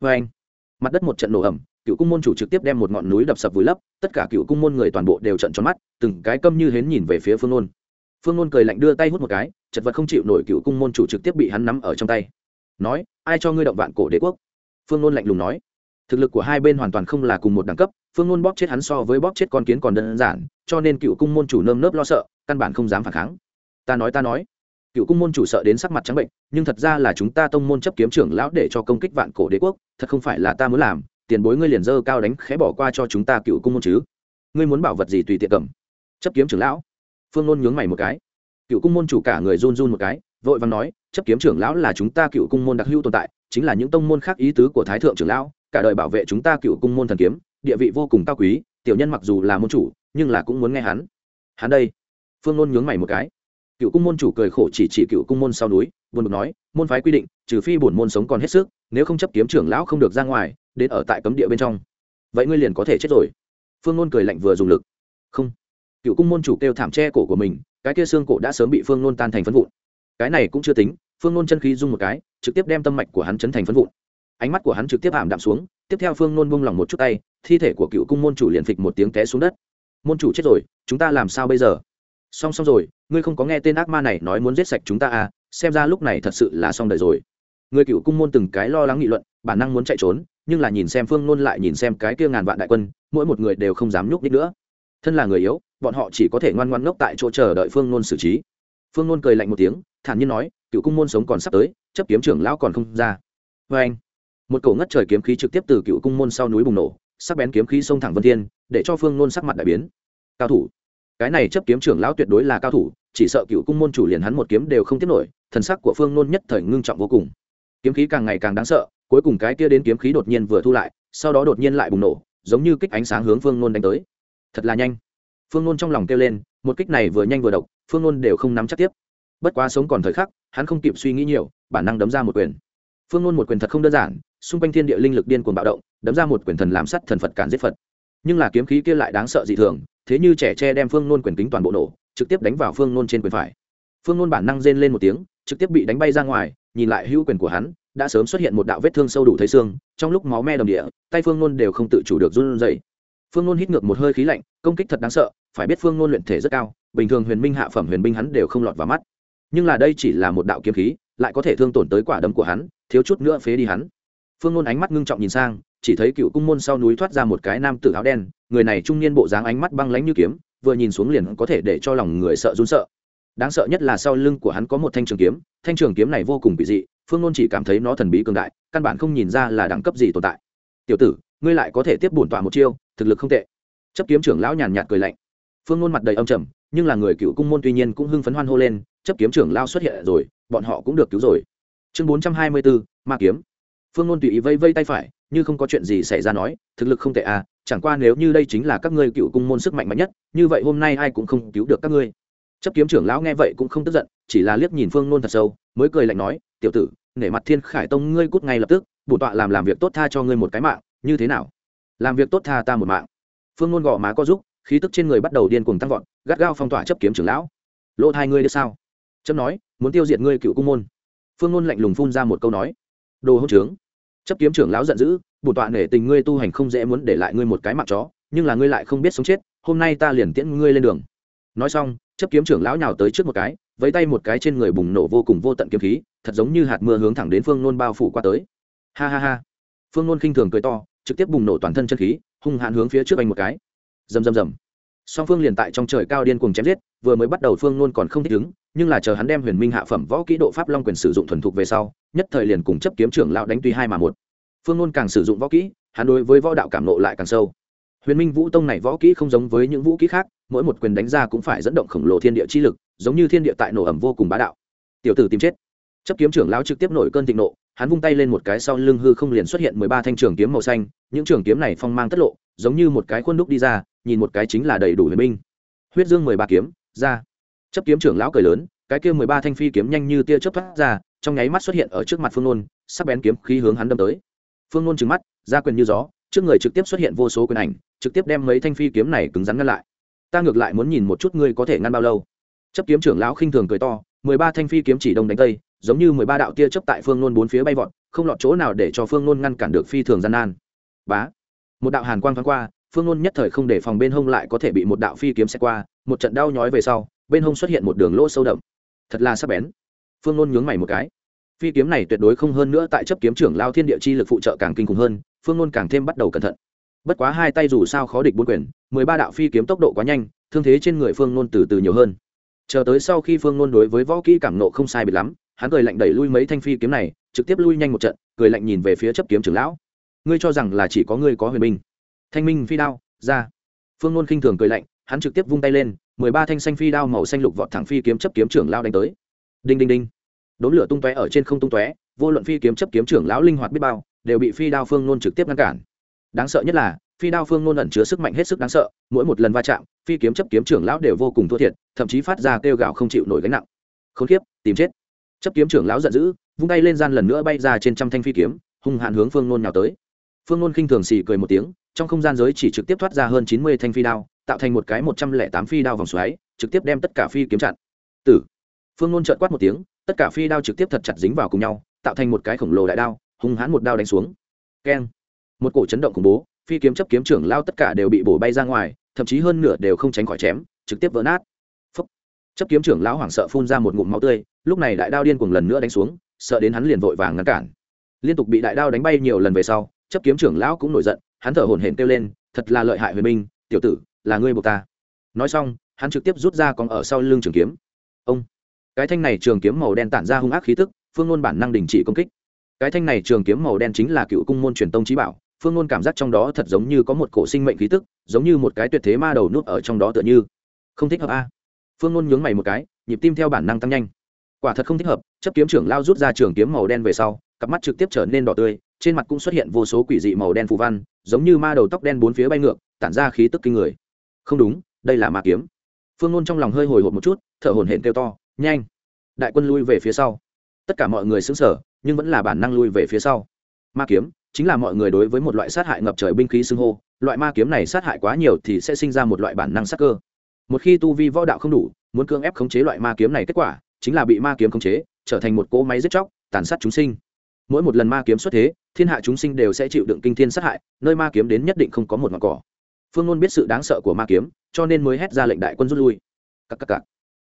vê anh. Mặt đất một trận nổ ẩm cựu cung môn chủ trực tiếp đem một ngọn núi đập sập vùi lấp, tất cả cựu cung môn người toàn bộ đều trận tròn mắt, từng cái câm như hến nhìn về phía phương nôn. Phương nôn cười lạnh đưa tay hút một cái, chật vật không chịu nổi cựu cung môn chủ trực tiếp bị hắn nắm ở trong tay. Nói, ai cho ngươi động vạn cổ đế quốc? Phương nôn lạnh lùng nói. Thực lực của hai bên hoàn toàn không là cùng một đẳng cấp, phương nôn bóp chết hắn so với bóp chết con kiến còn đơn giản, cho nên cựu cung môn chủ nơm nớp lo sợ, căn bản không dám phản kháng. Ta nói ta nói cựu cung môn chủ sợ đến sắc mặt trắng bệnh, nhưng thật ra là chúng ta tông môn chấp kiếm trưởng lão để cho công kích vạn cổ đế quốc, thật không phải là ta muốn làm, tiền bối ngươi liền dơ cao đánh khẽ bỏ qua cho chúng ta cựu cung môn chứ. Ngươi muốn bảo vật gì tùy tiện cầm. Chấp kiếm trưởng lão. Phương nôn nhướng mày một cái. Cựu cung môn chủ cả người run run một cái, vội vàng nói, chấp kiếm trưởng lão là chúng ta cựu cung môn đặc hữu tồn tại, chính là những tông môn khác ý tứ của thái thượng trưởng lão, cả đời bảo vệ chúng ta cựu cung môn thần kiếm, địa vị vô cùng cao quý, tiểu nhân mặc dù là môn chủ, nhưng là cũng muốn nghe hắn. Hắn đây. Phương nôn nhướng mày một cái cựu cung môn chủ cười khổ chỉ chỉ cựu cung môn sau núi, buồn bực nói, môn phái quy định, trừ phi bổn môn sống còn hết sức, nếu không chấp kiếm trưởng lão không được ra ngoài, đến ở tại cấm địa bên trong. Vậy ngươi liền có thể chết rồi. Phương nôn cười lạnh vừa dùng lực. Không. Cựu cung môn chủ kêu thảm che cổ của mình, cái kia xương cổ đã sớm bị phương nôn tan thành phân vụn. Cái này cũng chưa tính, phương nôn chân khí dung một cái, trực tiếp đem tâm mạch của hắn chấn thành phân vụn. Ánh mắt của hắn trực tiếp ảm đạm xuống, tiếp theo phương nôn buông lỏng một chút tay, thi thể của cựu cung môn chủ liền phịch một tiếng té xuống đất. Môn chủ chết rồi, chúng ta làm sao bây giờ? Xong xong rồi, ngươi không có nghe tên ác ma này nói muốn giết sạch chúng ta à xem ra lúc này thật sự là xong đời rồi. Người cựu cung môn từng cái lo lắng nghị luận, bản năng muốn chạy trốn, nhưng là nhìn xem phương nôn lại nhìn xem cái kia ngàn vạn đại quân, mỗi một người đều không dám nhúc nhích nữa. Thân là người yếu, bọn họ chỉ có thể ngoan ngoan ngốc tại chỗ chờ đợi phương nôn xử trí. Phương nôn cười lạnh một tiếng, thản nhiên nói, cựu cung môn sống còn sắp tới, chấp kiếm trưởng lão còn không ra. Vê anh. Một cổ ngất trời kiếm khí trực tiếp từ cựu cung môn sau núi bùng nổ, sắc bén kiếm khí xông thẳng vân thiên, để cho phương nôn sắc mặt đại biến. Cao thủ cái này chấp kiếm trưởng lão tuyệt đối là cao thủ, chỉ sợ cựu cung môn chủ liền hắn một kiếm đều không tiếp nổi, thần sắc của phương nôn nhất thời ngưng trọng vô cùng. Kiếm khí càng ngày càng đáng sợ, cuối cùng cái kia đến kiếm khí đột nhiên vừa thu lại, sau đó đột nhiên lại bùng nổ, giống như kích ánh sáng hướng phương nôn đánh tới. Thật là nhanh. Phương nôn trong lòng kêu lên, một kích này vừa nhanh vừa độc, phương nôn đều không nắm chắc tiếp. Bất quá sống còn thời khắc, hắn không kịp suy nghĩ nhiều, bản năng đấm ra một quyền. Phương nôn một quyền thật không đơn giản, xung quanh thiên địa linh lực điên cuồng bạo động, đấm ra một quyền thần làm sắt thần phật cản giết phật. Nhưng là kiếm khí kia lại đáng sợ dị thường thế như trẻ tre đem phương nôn quyền kính toàn bộ nổ, trực tiếp đánh vào phương nôn trên quyền phải. Phương nôn bản năng rên lên một tiếng, trực tiếp bị đánh bay ra ngoài, nhìn lại hữu quyền của hắn, đã sớm xuất hiện một đạo vết thương sâu đủ thấy xương, trong lúc máu me đồng địa, tay phương nôn đều không tự chủ được run rẩy. Phương nôn hít ngược một hơi khí lạnh, công kích thật đáng sợ, phải biết phương nôn luyện thể rất cao, bình thường huyền minh hạ phẩm huyền minh hắn đều không lọt vào mắt. Nhưng là đây chỉ là một đạo kiếm khí, lại có thể thương tổn tới quả đấm của hắn, thiếu chút nữa phế đi hắn. Phương nôn ánh mắt ngưng trọng nhìn sang chỉ thấy cựu cung môn sau núi thoát ra một cái nam tử áo đen, người này trung niên bộ dáng ánh mắt băng lánh như kiếm, vừa nhìn xuống liền có thể để cho lòng người sợ run sợ. Đáng sợ nhất là sau lưng của hắn có một thanh trường kiếm, thanh trường kiếm này vô cùng bị dị, phương nôn chỉ cảm thấy nó thần bí cường đại, căn bản không nhìn ra là đẳng cấp gì tồn tại. Tiểu tử, ngươi lại có thể tiếp bổn tọa một chiêu, thực lực không tệ. Chấp kiếm trưởng lão nhàn nhạt cười lạnh. Phương nôn mặt đầy âm trầm, nhưng là người cựu cung môn tuy nhiên cũng hưng phấn hoan hô lên, chấp kiếm trưởng lao xuất hiện rồi, bọn họ cũng được cứu rồi. Chương bốn trăm hai mươi bốn, ma kiếm. Phương nôn tùy ý vây vây tay phải như không có chuyện gì xảy ra nói, thực lực không tệ à chẳng qua nếu như đây chính là các ngươi cựu cung môn sức mạnh mạnh nhất, như vậy hôm nay ai cũng không cứu được các ngươi. Chấp kiếm trưởng lão nghe vậy cũng không tức giận, chỉ là liếc nhìn phương nôn thật sâu, mới cười lạnh nói, tiểu tử, nể mặt thiên khải tông ngươi cút ngay lập tức, bổ tọa làm làm việc tốt tha cho ngươi một cái mạng, như thế nào? Làm việc tốt tha ta một mạng. Phương nôn gõ má có giúp khí tức trên người bắt đầu điên cuồng tăng vọt, gắt gao phong tỏa chấp kiếm trưởng lão. Lỗ hai ngươi được sao? Chấm nói, muốn tiêu diệt ngươi cựu cung môn. Phương nôn lạnh lùng phun ra một câu nói, đồ hỗn trướng chấp kiếm trưởng lão giận dữ bổn tọa nể tình ngươi tu hành không dễ muốn để lại ngươi một cái mạng chó, nhưng là ngươi lại không biết sống chết, hôm nay ta liền tiễn ngươi lên đường. Nói xong, chấp kiếm trưởng lão nhào tới trước một cái với tay một cái trên người bùng nổ vô cùng vô tận kiếm khí, thật giống như hạt mưa hướng thẳng đến phương nôn bao phủ qua tới. Ha ha ha. Phương nôn khinh thường cười to, trực tiếp bùng nổ toàn thân chân khí, hung hãn hướng phía trước anh một cái. Rầm rầm rầm song phương liền tại trong trời cao điên cuồng chém giết, vừa mới bắt đầu phương nôn còn không thích ứng, nhưng là chờ hắn đem huyền minh hạ phẩm võ kỹ độ pháp long quyền sử dụng thuần thục về sau, nhất thời liền cùng chấp kiếm trưởng lão đánh tuy hai mà một. Phương nôn càng sử dụng võ kỹ, hắn đối với võ đạo cảm nộ lại càng sâu. Huyền minh vũ tông này võ kỹ không giống với những vũ kỹ khác, mỗi một quyền đánh ra cũng phải dẫn động khổng lồ thiên địa chi lực, giống như thiên địa tại nổ ẩm vô cùng bá đạo. Tiểu tử tìm chết. Chấp kiếm trưởng lão trực tiếp nổi cơn thịnh nộ, hắn vung tay lên một cái sau lưng hư không liền xuất hiện mười ba thanh trường kiếm màu xanh, những trường kiếm này phong mang tất lộ giống như một cái khuôn đúc đi ra, nhìn một cái chính là đầy đủ huyền minh huyết dương mười ba kiếm, ra. Chấp kiếm trưởng lão cười lớn, cái kia mười ba thanh phi kiếm nhanh như tia chớp thoát ra, trong nháy mắt xuất hiện ở trước mặt phương nôn sắp bén kiếm khí hướng hắn đâm tới. Phương nôn trừng mắt ra quyền như gió, trước người trực tiếp xuất hiện vô số quyền ảnh, trực tiếp đem mấy thanh phi kiếm này cứng rắn ngăn lại. Ta ngược lại muốn nhìn một chút ngươi có thể ngăn bao lâu. Chấp kiếm trưởng lão khinh thường cười to, mười ba thanh phi kiếm chỉ đông đánh tây, giống như mười ba đạo tia chấp tại phương nôn bốn phía bay vọt, không lọt chỗ nào để cho phương nôn ngăn cản được phi thường gian nan. Bá một đạo hàn quang thoáng qua, phương nôn nhất thời không để phòng bên hông lại có thể bị một đạo phi kiếm xe qua, một trận đau nhói về sau, bên hông xuất hiện một đường lỗ sâu đậm. Thật là sắc bén. Phương nôn nhướng mày một cái. Phi kiếm này tuyệt đối không hơn nữa tại chấp kiếm trưởng lao thiên địa chi lực phụ trợ càng kinh khủng hơn, phương nôn càng thêm bắt đầu cẩn thận. Bất quá hai tay dù sao khó địch bốn quyền, mười ba đạo phi kiếm tốc độ quá nhanh, thương thế trên người phương nôn từ từ nhiều hơn. Chờ tới sau khi phương nôn đối với võ kỹ cảm nộ không sai biệt lắm, hắn cười lạnh đẩy lui mấy thanh phi kiếm này, trực tiếp lui nhanh một trận, cười lạnh nhìn về phía chấp kiếm trưởng lão ngươi cho rằng là chỉ có ngươi có huyền minh thanh minh phi đao, ra. Phương nôn khinh thường cười lạnh, hắn trực tiếp vung tay lên, mười ba thanh xanh phi đao màu xanh lục vọt thẳng phi kiếm chấp kiếm trưởng lao đánh tới. Đinh đinh đinh. Đốn lửa tung tóe ở trên không tung tóe, vô luận phi kiếm chấp kiếm trưởng lão linh hoạt biết bao, đều bị phi đao phương nôn trực tiếp ngăn cản. Đáng sợ nhất là, phi đao phương nôn ẩn chứa sức mạnh hết sức đáng sợ, mỗi một lần va chạm, phi kiếm chấp kiếm trưởng lão đều vô cùng thua thiệt, thậm chí phát ra kêu gạo không chịu nổi gánh nặng. K h ố n kiếp, tìm chết. Chấp kiếm trưởng lão giận dữ, vung tay lên gian lần nữa bay ra trên trăm thanh phi kiếm, hung hạn hướng phương nôn nhào tới phương nôn khinh thường xì cười một tiếng, trong không gian giới chỉ trực tiếp thoát ra hơn chín mươi thanh phi đao, tạo thành một cái một trăm lẻ tám phi đao vòng xoáy, trực tiếp đem tất cả phi kiếm chặn. Tử. Phương nôn trợn quát một tiếng, tất cả phi đao trực tiếp thật chặt dính vào cùng nhau, tạo thành một cái khổng lồ đại đao, hung hãn một đao đánh xuống. Keng. Một cổ chấn động khủng bố, phi kiếm chấp kiếm trưởng lao tất cả đều bị bổ bay ra ngoài, thậm chí hơn nửa đều không tránh khỏi chém, trực tiếp vỡ nát. Phúc. chấp kiếm trưởng lão hoảng sợ phun ra một ngụm máu tươi, lúc này đại đao điên cuồng lần nữa đánh xuống, sợ đến hắn liền vội vàng ngăn cản. Liên tục bị đại đao đánh bay nhiều lần về sau chấp kiếm trưởng lão cũng nổi giận, hắn thở hổn hển kêu lên, thật là lợi hại huyền minh, tiểu tử, là ngươi buộc ta. Nói xong, hắn trực tiếp rút ra còn ở sau lưng trường kiếm. Ông! Cái thanh này trường kiếm màu đen tản ra hung ác khí tức, phương ngôn bản năng đình chỉ công kích. Cái thanh này trường kiếm màu đen chính là cựu cung môn truyền tông trí bảo, phương ngôn cảm giác trong đó thật giống như có một cổ sinh mệnh khí tức, giống như một cái tuyệt thế ma đầu núp ở trong đó tựa như. Không thích hợp a. Phương ngôn nhướng mày một cái, nhịp tim theo bản năng tăng nhanh. Quả thật không thích hợp, chấp kiếm trưởng lao rút ra trường kiếm màu đen về sau cặp mắt trực tiếp trở nên đỏ tươi, trên mặt cũng xuất hiện vô số quỷ dị màu đen phù văn, giống như ma đầu tóc đen bốn phía bay ngược, tản ra khí tức kinh người. Không đúng, đây là ma kiếm. Phương ngôn trong lòng hơi hồi hộp một chút, thở hổn hển kêu to, nhanh, đại quân lui về phía sau. Tất cả mọi người xứng sở nhưng vẫn là bản năng lui về phía sau. Ma kiếm chính là mọi người đối với một loại sát hại ngập trời binh khí xưng hô, loại ma kiếm này sát hại quá nhiều thì sẽ sinh ra một loại bản năng sát cơ. Một khi tu vi võ đạo không đủ, muốn cưỡng ép khống chế loại ma kiếm này kết quả, chính là bị ma kiếm khống chế, trở thành một cỗ máy giết chóc, tàn sát chúng sinh mỗi một lần ma kiếm xuất thế, thiên hạ chúng sinh đều sẽ chịu đựng kinh thiên sát hại, nơi ma kiếm đến nhất định không có một ngọn cỏ. Phương ngôn biết sự đáng sợ của ma kiếm, cho nên mới hét ra lệnh đại quân rút lui. Cắc cắc cắc.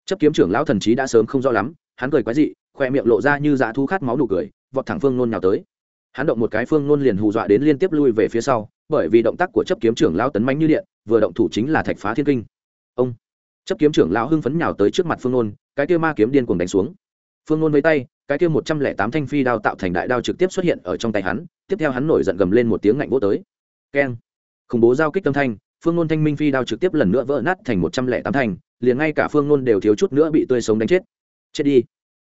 chấp kiếm trưởng lão thần trí đã sớm không rõ lắm, hắn cười quái dị, khoe miệng lộ ra như dã thu khát máu nụ cười, vọt thẳng phương nôn nhào tới. Hắn động một cái phương nôn liền hù dọa đến liên tiếp lui về phía sau, bởi vì động tác của chấp kiếm trưởng lão tấn manh như điện, vừa động thủ chính là thạch phá thiên kinh. Ông. Chấp kiếm trưởng lão hưng phấn nhào tới trước mặt phương nôn, cái kia ma kiếm điên cuồng đánh xuống. Phương nôn với tay cái kia một trăm lẻ tám thanh phi đao tạo thành đại đao trực tiếp xuất hiện ở trong tay hắn, tiếp theo hắn nổi giận gầm lên một tiếng ngạnh vỗ tới. Keng. Khủng bố giao kích tâm thanh, phương nôn thanh minh phi đao trực tiếp lần nữa vỡ nát thành một trăm lẻ tám thanh, liền ngay cả phương nôn đều thiếu chút nữa bị tươi sống đánh chết. Chết đi.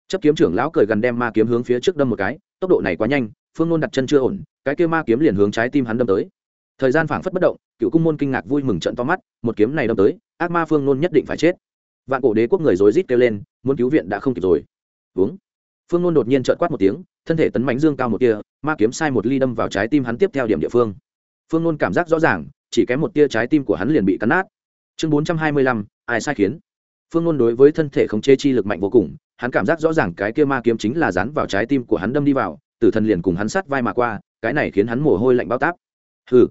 Chấp kiếm trưởng lão cười gần đem ma kiếm hướng phía trước đâm một cái, tốc độ này quá nhanh, phương nôn đặt chân chưa ổn, cái kia ma kiếm liền hướng trái tim hắn đâm tới. Thời gian phảng phất bất động, cựu cung môn kinh ngạc vui mừng trận to mắt, một kiếm này đâm tới, ác ma phương nôn nhất định phải chết. Vạn cổ đế quốc người rối rít kêu lên, muốn cứu viện đã không kịp rồi. Uống phương nôn đột nhiên trợn quát một tiếng, thân thể tấn mánh dương cao một tia, ma kiếm sai một ly đâm vào trái tim hắn tiếp theo điểm địa phương. Phương nôn cảm giác rõ ràng, chỉ kém một tia trái tim của hắn liền bị cắn nát. Chương bốn trăm hai mươi lăm, ai sai khiến? Phương nôn đối với thân thể khống chế chi lực mạnh vô cùng, hắn cảm giác rõ ràng cái kia ma kiếm chính là dán vào trái tim của hắn đâm đi vào, tử thần liền cùng hắn sát vai mà qua, cái này khiến hắn mồ hôi lạnh bao táp. Hừ.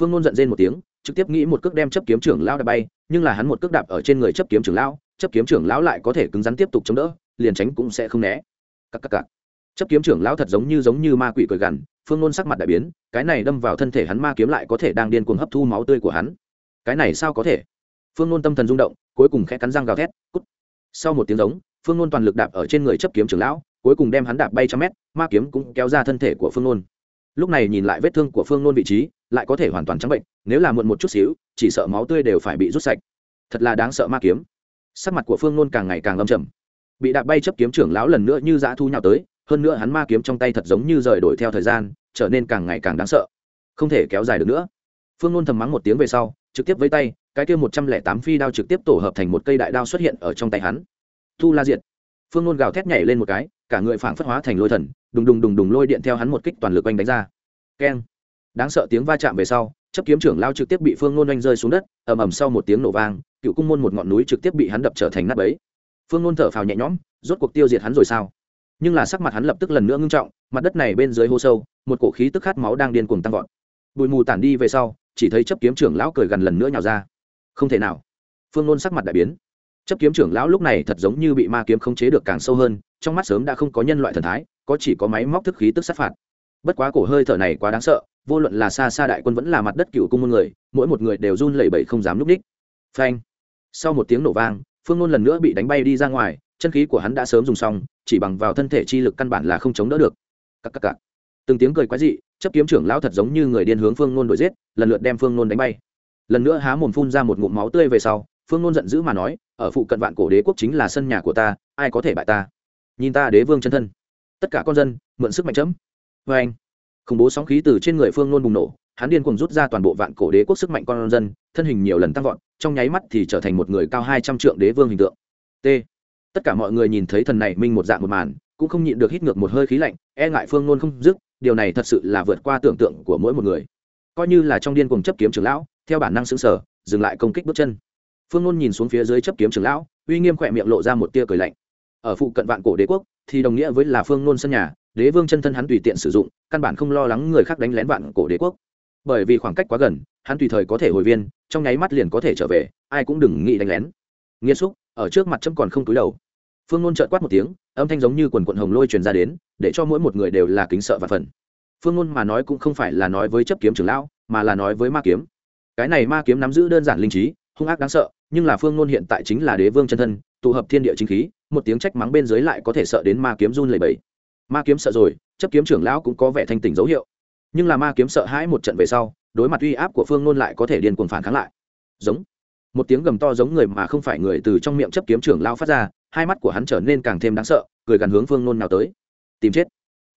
Phương nôn giận rên một tiếng, trực tiếp nghĩ một cước đem chấp kiếm trưởng lao đạp bay, nhưng là hắn một cước đạp ở trên người chấp kiếm trưởng lão, chấp kiếm trưởng lão lại có thể cứng rắn tiếp tục chống đỡ, liền tránh cũng sẽ không né cắc cắc cắc. chấp kiếm trưởng lão thật giống như giống như ma quỷ cười gằn, phương nôn sắc mặt đại biến, cái này đâm vào thân thể hắn ma kiếm lại có thể đang điên cuồng hấp thu máu tươi của hắn. Cái này sao có thể? Phương nôn tâm thần rung động, cuối cùng khẽ cắn răng gào thét, cút. Sau một tiếng giống, phương nôn toàn lực đạp ở trên người chấp kiếm trưởng lão, cuối cùng đem hắn đạp bay trăm mét, ma kiếm cũng kéo ra thân thể của phương nôn. Lúc này nhìn lại vết thương của phương nôn vị trí, lại có thể hoàn toàn trắng bệnh, nếu là muộn một chút xíu, chỉ sợ máu tươi đều phải bị rút sạch. Thật là đáng sợ ma kiếm. Sắc mặt của phương nôn càng ngày càng lâm trầm bị đạp bay chấp kiếm trưởng lão lần nữa như dã thu nhào tới, hơn nữa hắn ma kiếm trong tay thật giống như rời đổi theo thời gian, trở nên càng ngày càng đáng sợ. Không thể kéo dài được nữa. Phương luôn thầm mắng một tiếng về sau, trực tiếp với tay, cái kia một trăm lẻ tám phi đao trực tiếp tổ hợp thành một cây đại đao xuất hiện ở trong tay hắn. Thu la diệt. Phương luôn gào thét nhảy lên một cái, cả người phảng phất hóa thành lôi thần, đùng đùng đùng đùng lôi điện theo hắn một kích toàn lực oanh đánh ra. Keng. Đáng sợ tiếng va chạm về sau, chấp kiếm trưởng lao trực tiếp bị phương nôn oanh rơi xuống đất, ầm ầm sau một tiếng nổ vang, cựu cung môn một ngọn núi trực tiếp bị hắn đập trở thành nắp ấy phương nôn thở phào nhẹ nhõm, rốt cuộc tiêu diệt hắn rồi sao? Nhưng là sắc mặt hắn lập tức lần nữa ngưng trọng, mặt đất này bên dưới hô sâu, một cổ khí tức khát máu đang điên cuồng tăng vọt. Bụi mù tản đi về sau, chỉ thấy chấp kiếm trưởng lão cười gần lần nữa nhào ra. Không thể nào. Phương nôn sắc mặt đại biến. Chấp kiếm trưởng lão lúc này thật giống như bị ma kiếm khống chế được càng sâu hơn, trong mắt sớm đã không có nhân loại thần thái, có chỉ có máy móc thức khí tức sát phạt. Bất quá cổ hơi thở này quá đáng sợ, vô luận là xa xa đại quân vẫn là mặt đất cựu cung môn người, mỗi một người đều run lẩy bẩy không dám núp đích. Phanh. Sau một tiếng nổ vang phương nôn lần nữa bị đánh bay đi ra ngoài, chân khí của hắn đã sớm dùng xong, chỉ bằng vào thân thể chi lực căn bản là không chống đỡ được. Cắc cắc cắc. từng tiếng cười quái dị, chấp kiếm trưởng lão thật giống như người điên hướng phương nôn đuổi giết, lần lượt đem phương nôn đánh bay. Lần nữa há mồm phun ra một ngụm máu tươi về sau, phương nôn giận dữ mà nói, ở phụ cận vạn cổ đế quốc chính là sân nhà của ta, ai có thể bại ta? Nhìn ta đế vương chân thân. Tất cả con dân, mượn sức mạnh chấm. Vê anh khủng bố sóng khí từ trên người phương nôn bùng nổ hắn điên cùng rút ra toàn bộ vạn cổ đế quốc sức mạnh con dân, thân hình nhiều lần tăng vọt, trong nháy mắt thì trở thành một người cao hai trăm trượng đế vương hình tượng. T. Tất cả mọi người nhìn thấy thần này minh một dạng một màn, cũng không nhịn được hít ngược một hơi khí lạnh e ngại phương nôn không dứt, điều này thật sự là vượt qua tưởng tượng của mỗi một người. Coi như là trong điên cùng chấp kiếm trưởng lão, theo bản năng xứng sở dừng lại công kích bước chân. Phương nôn nhìn xuống phía dưới chấp kiếm trưởng lão, uy nghiêm khỏe miệng lộ ra một tia cười lạnh. Ở phụ cận vạn cổ đế quốc, thì đồng nghĩa với là phương nôn sân nhà, đế vương chân thân hắn tùy tiện sử dụng, căn bản không lo lắng người khác đánh lén vạn cổ đế quốc bởi vì khoảng cách quá gần, hắn tùy thời có thể hồi viên, trong nháy mắt liền có thể trở về, ai cũng đừng nghĩ đánh lén. Nghiêm xúc, ở trước mặt chấm còn không túi đầu. Phương nôn trợt quát một tiếng, âm thanh giống như quần quận hồng lôi truyền ra đến, để cho mỗi một người đều là kính sợ và phần phương nôn mà nói cũng không phải là nói với chấp kiếm trưởng lão, mà là nói với ma kiếm. Cái này ma kiếm nắm giữ đơn giản linh trí, hung ác đáng sợ, nhưng là phương nôn hiện tại chính là đế vương chân thân, tụ hợp thiên địa chính khí, một tiếng trách mắng bên dưới lại có thể sợ đến ma kiếm run lầy bẩy. ma kiếm sợ rồi, chấp kiếm trưởng lão cũng có vẻ thanh tỉnh dấu hiệu nhưng là ma kiếm sợ hãi một trận về sau, đối mặt uy áp của phương nôn lại có thể điên cuồng phản kháng lại. Giống. Một tiếng gầm to giống người mà không phải người từ trong miệng chấp kiếm trưởng lão phát ra, hai mắt của hắn trở nên càng thêm đáng sợ, cười gần hướng phương nôn nào tới. Tìm chết.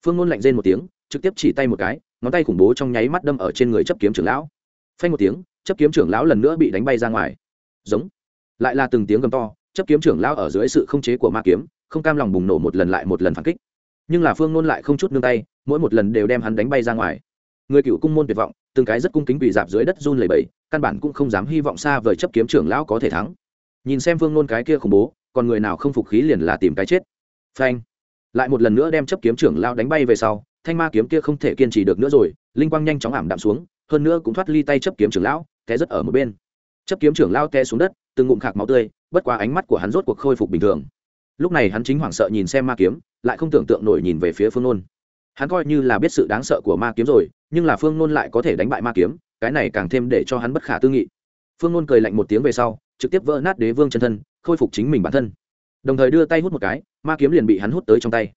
Phương nôn lạnh rên một tiếng, trực tiếp chỉ tay một cái, ngón tay khủng bố trong nháy mắt đâm ở trên người chấp kiếm trưởng lão. Phanh một tiếng, chấp kiếm trưởng lão lần nữa bị đánh bay ra ngoài. Giống. Lại là từng tiếng gầm to, chấp kiếm trưởng lão ở dưới sự không chế của ma kiếm, không cam lòng bùng nổ một lần lại một lần phản kích nhưng là phương nôn lại không chút nương tay, mỗi một lần đều đem hắn đánh bay ra ngoài. Người cựu cung môn tuyệt vọng, từng cái rất cung kính bị dạp dưới đất run lầy bẫy căn bản cũng không dám hy vọng xa vời chấp kiếm trưởng lão có thể thắng. Nhìn xem phương nôn cái kia khủng bố, còn người nào không phục khí liền là tìm cái chết. Phanh. Lại một lần nữa đem chấp kiếm trưởng lão đánh bay về sau, thanh ma kiếm kia không thể kiên trì được nữa rồi, linh quang nhanh chóng ảm đạm xuống, hơn nữa cũng thoát ly tay chấp kiếm trưởng lão, té rất ở một bên. Chấp kiếm trưởng lao té xuống đất, từng ngụm khạc máu tươi, bất quá ánh mắt của hắn rốt cuộc khôi phục bình thường. Lúc này hắn chính hoảng sợ nhìn xem ma kiếm lại không tưởng tượng nổi nhìn về phía phương nôn. Hắn coi như là biết sự đáng sợ của ma kiếm rồi, nhưng là phương nôn lại có thể đánh bại ma kiếm, cái này càng thêm để cho hắn bất khả tư nghị. Phương nôn cười lạnh một tiếng về sau, trực tiếp vỡ nát đế vương chân thân, khôi phục chính mình bản thân. Đồng thời đưa tay hút một cái, ma kiếm liền bị hắn hút tới trong tay.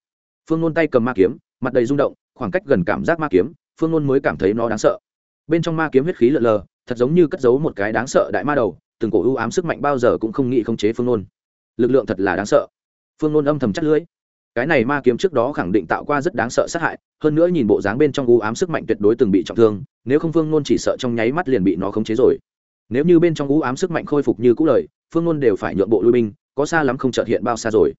Phương nôn tay cầm ma kiếm, mặt đầy rung động, khoảng cách gần cảm giác ma kiếm, phương nôn mới cảm thấy nó đáng sợ. Bên trong ma kiếm huyết khí lợn lờ, thật giống như cất giấu một cái đáng sợ đại ma đầu, từng cổ ưu ám sức mạnh bao giờ cũng không nghĩ khống chế phương nôn. Lực lượng thật là đáng sợ. Phương nôn âm thầm chắc lưỡi cái này ma kiếm trước đó khẳng định tạo qua rất đáng sợ sát hại, hơn nữa nhìn bộ dáng bên trong u ám sức mạnh tuyệt đối từng bị trọng thương, nếu không phương nôn chỉ sợ trong nháy mắt liền bị nó khống chế rồi. Nếu như bên trong u ám sức mạnh khôi phục như cũ lời, phương nôn đều phải nhượng bộ lui binh, có xa lắm không trợt hiện bao xa rồi.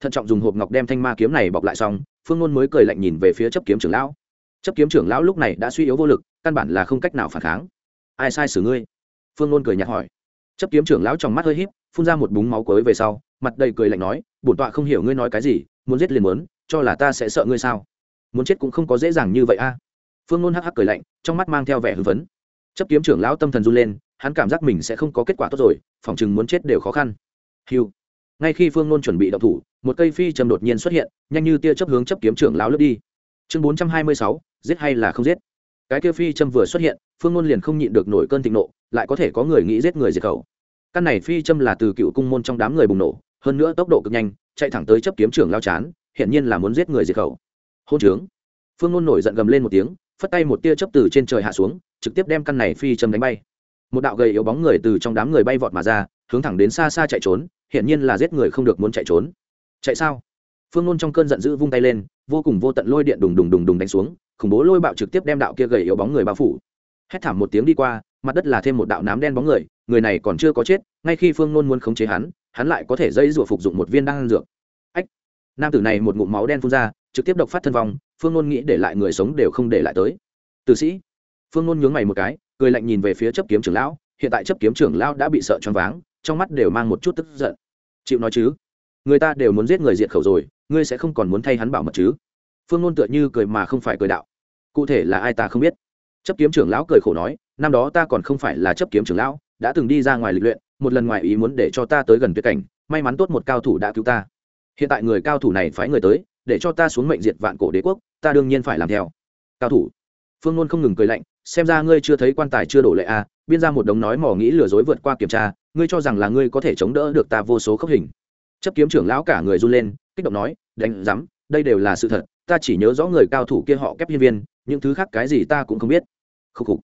Thận trọng dùng hộp ngọc đem thanh ma kiếm này bọc lại xong, phương nôn mới cười lạnh nhìn về phía chấp kiếm trưởng lão. Chấp kiếm trưởng lão lúc này đã suy yếu vô lực, căn bản là không cách nào phản kháng. Ai sai xử ngươi? Phương nôn cười nhạt hỏi. Chấp kiếm trưởng lão trong mắt hơi híp, phun ra một búng máu cối về sau, mặt đầy cười lạnh nói, bổn tọa không hiểu ngươi nói cái gì muốn giết liền muốn, cho là ta sẽ sợ ngươi sao? Muốn chết cũng không có dễ dàng như vậy a. Phương nôn hắc hắc cười lạnh, trong mắt mang theo vẻ hưng phấn. Chấp kiếm trưởng lão tâm thần run lên, hắn cảm giác mình sẽ không có kết quả tốt rồi phỏng chừng muốn chết đều khó khăn. Hiu ngay khi phương nôn chuẩn bị động thủ, một cây phi trầm đột nhiên xuất hiện, nhanh như tia chấp hướng chấp kiếm trưởng lão lướt đi. Chương bốn trăm hai mươi sáu, giết hay là không giết? Cái kia phi châm vừa xuất hiện, phương ngôn liền không nhịn được nổi cơn thịnh nộ, lại có thể có người nghĩ giết người diệt khẩu. Căn này phi châm là từ cựu cung môn trong đám người bùng nổ, hơn nữa tốc độ cực nhanh chạy thẳng tới chấp kiếm trưởng lao chán hiện nhiên là muốn giết người diệt khẩu. Hôn trướng. Phương nôn nổi giận gầm lên một tiếng, phất tay một tia chấp từ trên trời hạ xuống, trực tiếp đem căn này phi châm đánh bay. Một đạo gầy yếu bóng người từ trong đám người bay vọt mà ra, hướng thẳng đến xa xa chạy trốn hiện nhiên là giết người không được muốn chạy trốn. Chạy sao? Phương nôn trong cơn giận dữ vung tay lên, vô cùng vô tận lôi điện đùng đùng đùng đùng đánh xuống, khủng bố lôi bạo trực tiếp đem đạo kia gầy yếu bóng người bao phủ. Hét thảm một tiếng đi qua, mặt đất là thêm một đạo nám đen bóng người người này còn chưa có chết, ngay khi phương nôn muốn khống chế hắn hắn lại có thể dây rủa phục dụng một viên đan dược. Ách, nam tử này một ngụm máu đen phun ra, trực tiếp độc phát thân vong, phương nôn nghĩ để lại người sống đều không để lại tới. Tử sĩ, phương nôn nhướng mày một cái, cười lạnh nhìn về phía chấp kiếm trưởng lão, hiện tại chấp kiếm trưởng lão đã bị sợ choáng váng, trong mắt đều mang một chút tức giận. Chịu nói chứ, người ta đều muốn giết người diệt khẩu rồi, ngươi sẽ không còn muốn thay hắn bảo mật chứ? Phương nôn tựa như cười mà không phải cười đạo. Cụ thể là ai ta không biết. Chấp kiếm trưởng lão cười khổ nói, năm đó ta còn không phải là chấp kiếm trưởng lão, đã từng đi ra ngoài lịch luyện một lần ngoài ý muốn để cho ta tới gần tuyệt cảnh may mắn tốt một cao thủ đã cứu ta. Hiện tại người cao thủ này phái người tới để cho ta xuống mệnh diệt vạn cổ đế quốc ta đương nhiên phải làm theo. Cao thủ. Phương nôn không ngừng cười lạnh xem ra ngươi chưa thấy quan tài chưa đổ lệ a à, biên ra một đống nói mỏ nghĩ lừa dối vượt qua kiểm tra ngươi cho rằng là ngươi có thể chống đỡ được ta vô số khốc hình. Chấp kiếm trưởng lão cả người run lên kích động nói đánh rắm đây đều là sự thật ta chỉ nhớ rõ người cao thủ kia họ kép hiên viên những thứ khác cái gì ta cũng không biết. Khúc khục.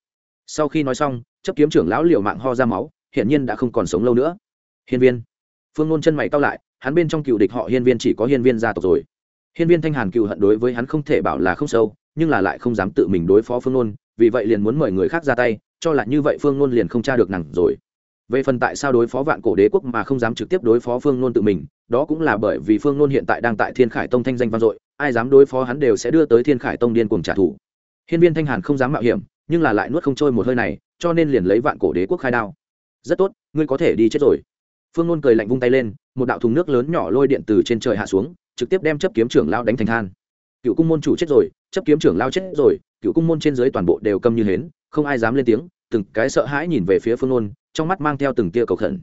Sau khi nói xong chấp kiếm trưởng lão liều mạng ho ra máu hiển nhiên đã không còn sống lâu nữa. Hiên viên. Phương nôn chân mày cao lại, hắn bên trong cựu địch họ hiên viên chỉ có hiên viên gia tộc rồi. Hiên viên thanh hàn cựu hận đối với hắn không thể bảo là không sâu, nhưng là lại không dám tự mình đối phó phương nôn, vì vậy liền muốn mời người khác ra tay, cho là như vậy phương nôn liền không tra được nặng rồi. Về phần tại sao đối phó vạn cổ đế quốc mà không dám trực tiếp đối phó phương nôn tự mình, đó cũng là bởi vì phương nôn hiện tại đang tại thiên khải tông thanh danh vang dội, ai dám đối phó hắn đều sẽ đưa tới thiên khải tông điên cuồng trả thù. Hiên viên thanh hàn không dám mạo hiểm, nhưng là lại nuốt không trôi một hơi này, cho nên liền lấy vạn cổ đế quốc khai đao rất tốt, ngươi có thể đi chết rồi. Phương nôn cười lạnh vung tay lên, một đạo thùng nước lớn nhỏ lôi điện từ trên trời hạ xuống, trực tiếp đem chấp kiếm trưởng lao đánh thành than. Cựu cung môn chủ chết rồi, chấp kiếm trưởng lao chết rồi, cựu cung môn trên dưới toàn bộ đều câm như hến, không ai dám lên tiếng, từng cái sợ hãi nhìn về phía phương nôn, trong mắt mang theo từng tia cầu khẩn.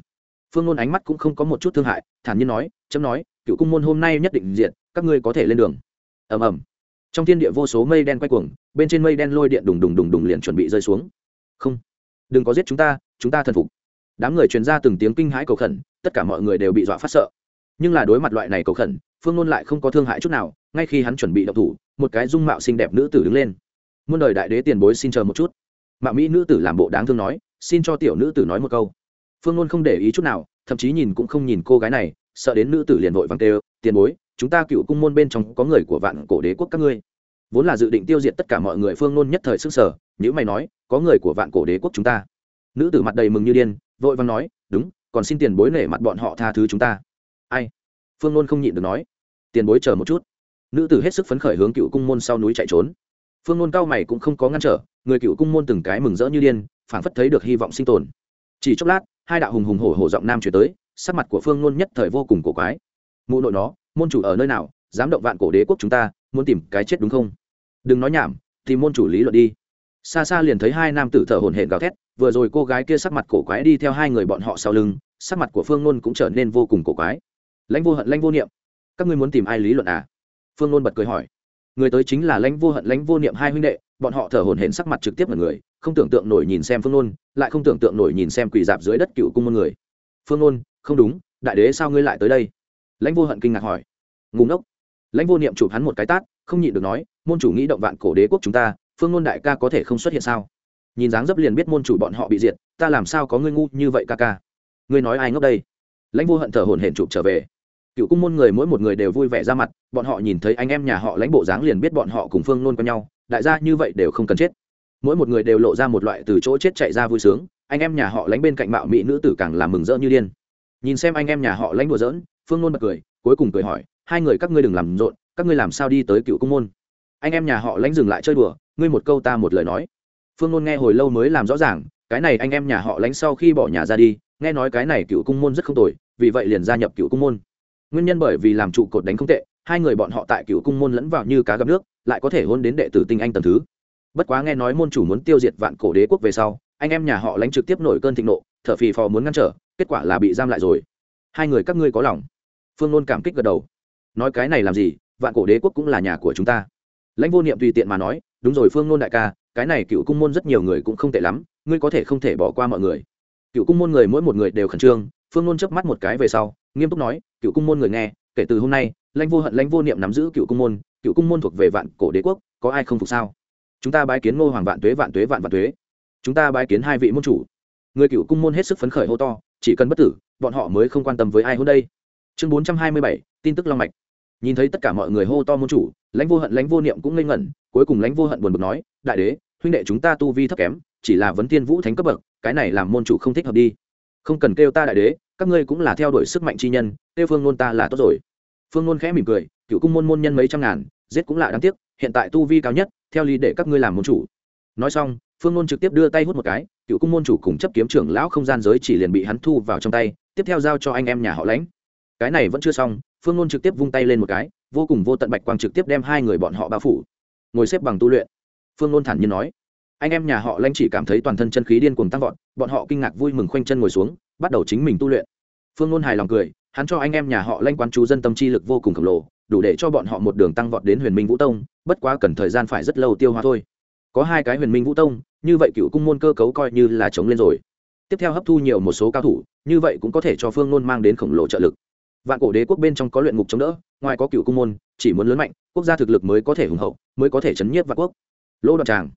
Phương nôn ánh mắt cũng không có một chút thương hại, thản nhiên nói, chấm nói, cựu cung môn hôm nay nhất định diện các ngươi có thể lên đường. Ầm ầm. Trong thiên địa vô số mây đen quay cuồng, bên trên mây đen lôi điện đùng đùng đùng đùng liền chuẩn bị rơi xuống. Không, đừng có giết chúng ta chúng ta thần phục đám người truyền ra từng tiếng kinh hãi cầu khẩn, tất cả mọi người đều bị dọa phát sợ. Nhưng là đối mặt loại này cầu khẩn, phương nôn lại không có thương hại chút nào, ngay khi hắn chuẩn bị đậu thủ, một cái dung mạo xinh đẹp nữ tử đứng lên. Muôn đời đại đế tiền bối xin chờ một chút. Mạo mỹ nữ tử làm bộ đáng thương nói, xin cho tiểu nữ tử nói một câu. Phương nôn không để ý chút nào, thậm chí nhìn cũng không nhìn cô gái này, sợ đến nữ tử liền vội vàng kêu, tiền bối, chúng ta cựu cung môn bên trong có người của vạn cổ đế quốc các ngươi. Vốn là dự định tiêu diệt tất cả mọi người, phương nôn nhất thời sức sở nhữ mày nói, có người của vạn cổ đế quốc chúng ta. Nữ tử mặt đầy mừng như điên vội vàng nói, đúng, còn xin tiền bối nể mặt bọn họ tha thứ chúng ta. Ai? Phương nôn không nhịn được nói. Tiền bối chờ một chút. Nữ tử hết sức phấn khởi hướng cựu cung môn sau núi chạy trốn. Phương nôn cao mày cũng không có ngăn trở, người cựu cung môn từng cái mừng rỡ như điên, phảng phất thấy được hy vọng sinh tồn. Chỉ chốc lát, hai đạo hùng hùng hổ hổ giọng nam chuyển tới, sắc mặt của phương nôn nhất thời vô cùng cổ quái. Mụ nội nó, môn chủ ở nơi nào? Dám động vạn cổ đế quốc chúng ta, muốn tìm cái chết đúng không? Đừng nói nhảm, tìm môn chủ lý luận đi xa xa liền thấy hai nam tử thở hổn hển gào thét, vừa rồi cô gái kia sắc mặt cổ quái đi theo hai người bọn họ sau lưng, sắc mặt của phương nôn cũng trở nên vô cùng cổ quái. Lãnh vô hận, lãnh vô niệm. Các ngươi muốn tìm ai lý luận à? Phương nôn bật cười hỏi. Người tới chính là lãnh vô hận, lãnh vô niệm hai huynh đệ, bọn họ thở hổn hển sắc mặt trực tiếp mọi người, không tưởng tượng nổi nhìn xem phương nôn, lại không tưởng tượng nổi nhìn xem quỷ dạp dưới đất cựu cung môn người. Phương nôn, không đúng, đại đế sao ngươi lại tới đây? Lãnh vô hận kinh ngạc hỏi. Ngủ ngốc. Lãnh vô niệm chụp hắn một cái tát, không nhịn được nói, môn chủ nghĩ động vạn cổ đế quốc chúng ta phương Ngôn đại ca có thể không xuất hiện sao? Nhìn dáng dấp liền biết môn chủ bọn họ bị diệt, ta làm sao có ngươi ngu như vậy ca ca? Ngươi nói ai ngốc đây? Lãnh vô hận thở hổn hển chụp trở về. Cựu cung môn người mỗi một người đều vui vẻ ra mặt, bọn họ nhìn thấy anh em nhà họ lãnh bộ dáng liền biết bọn họ cùng phương nôn quen nhau, đại gia như vậy đều không cần chết. Mỗi một người đều lộ ra một loại từ chỗ chết chạy ra vui sướng, anh em nhà họ lãnh bên cạnh mạo mỹ nữ tử càng làm mừng rỡ như điên. Nhìn xem anh em nhà họ lãnh đùa giỡn, phương nôn bật cười, cuối cùng cười hỏi, hai người các ngươi đừng làm rộn, các ngươi làm sao đi tới cựu cung môn? Anh em nhà họ lãnh dừng lại chơi đùa ngươi một câu ta một lời nói. Phương nôn nghe hồi lâu mới làm rõ ràng, cái này anh em nhà họ lãnh sau khi bỏ nhà ra đi, nghe nói cái này cựu cung môn rất không tồi, vì vậy liền gia nhập cựu cung môn. Nguyên nhân bởi vì làm trụ cột đánh không tệ, hai người bọn họ tại cựu cung môn lẫn vào như cá gặp nước, lại có thể hôn đến đệ tử tinh anh tầm thứ. Bất quá nghe nói môn chủ muốn tiêu diệt vạn cổ đế quốc về sau, anh em nhà họ lãnh trực tiếp nổi cơn thịnh nộ, thở phì phò muốn ngăn trở, kết quả là bị giam lại rồi. Hai người các ngươi có lòng? Phương nôn cảm kích gật đầu. Nói cái này làm gì, vạn cổ đế quốc cũng là nhà của chúng ta. Lãnh vô niệm tùy tiện mà nói đúng rồi phương nôn đại ca, cái này cựu cung môn rất nhiều người cũng không tệ lắm, ngươi có thể không thể bỏ qua mọi người. Cựu cung môn người mỗi một người đều khẩn trương, phương nôn chớp mắt một cái về sau, nghiêm túc nói, cựu cung môn người nghe, kể từ hôm nay, lãnh vô hận lãnh vô niệm nắm giữ cựu cung môn, cựu cung môn thuộc về vạn cổ đế quốc, có ai không phục sao? Chúng ta bái kiến ngô hoàng vạn tuế vạn tuế, vạn vạn tuế. Chúng ta bái kiến hai vị môn chủ. Người cựu cung môn hết sức phấn khởi hô to, chỉ cần bất tử, bọn họ mới không quan tâm với ai hôm đây. Chương bốn trăm hai mươi bảy, tin tức long mạch. Nhìn thấy tất cả mọi người hô to môn chủ, lãnh vô hận lãnh vô niệm cũng ngây ngẩn cuối cùng lãnh vô hận buồn bực nói, đại đế, huynh đệ chúng ta tu vi thấp kém, chỉ là vấn tiên vũ thánh cấp bậc, cái này làm môn chủ không thích hợp đi. Không cần kêu ta đại đế, các ngươi cũng là theo đuổi sức mạnh chi nhân, kêu phương nôn ta là tốt rồi. Phương nôn khẽ mỉm cười, cựu cung môn môn nhân mấy trăm ngàn, giết cũng là đáng tiếc, hiện tại tu vi cao nhất, theo lý để các ngươi làm môn chủ. Nói xong, phương nôn trực tiếp đưa tay hút một cái, cựu cung môn chủ cùng chấp kiếm trưởng lão không gian giới chỉ liền bị hắn thu vào trong tay, tiếp theo giao cho anh em nhà họ lãnh. Cái này vẫn chưa xong, phương nôn trực tiếp vung tay lên một cái, vô cùng vô tận bạch quang trực tiếp đem hai người bọn họ bao phủ ngồi xếp bằng tu luyện. Phương ngôn thản nhiên nói. Anh em nhà họ lanh chỉ cảm thấy toàn thân chân khí điên cuồng tăng vọt, bọn họ kinh ngạc vui mừng khoanh chân ngồi xuống, bắt đầu chính mình tu luyện. Phương ngôn hài lòng cười, hắn cho anh em nhà họ lanh quán chú dân tâm chi lực vô cùng khổng lồ, đủ để cho bọn họ một đường tăng vọt đến huyền minh vũ tông, bất quá cần thời gian phải rất lâu tiêu hóa thôi. Có hai cái huyền minh vũ tông, như vậy cựu cung môn cơ cấu coi như là chống lên rồi. Tiếp theo hấp thu nhiều một số cao thủ, như vậy cũng có thể cho phương nôn mang đến khổng lồ trợ lực. Vạn cổ đế quốc bên trong có luyện ngục chống đỡ, ngoài có cựu cung môn chỉ muốn lớn mạnh, quốc gia thực lực mới có thể hùng hậu, mới có thể chấn nhiếp vạn quốc. Lỗ đoạn tràng,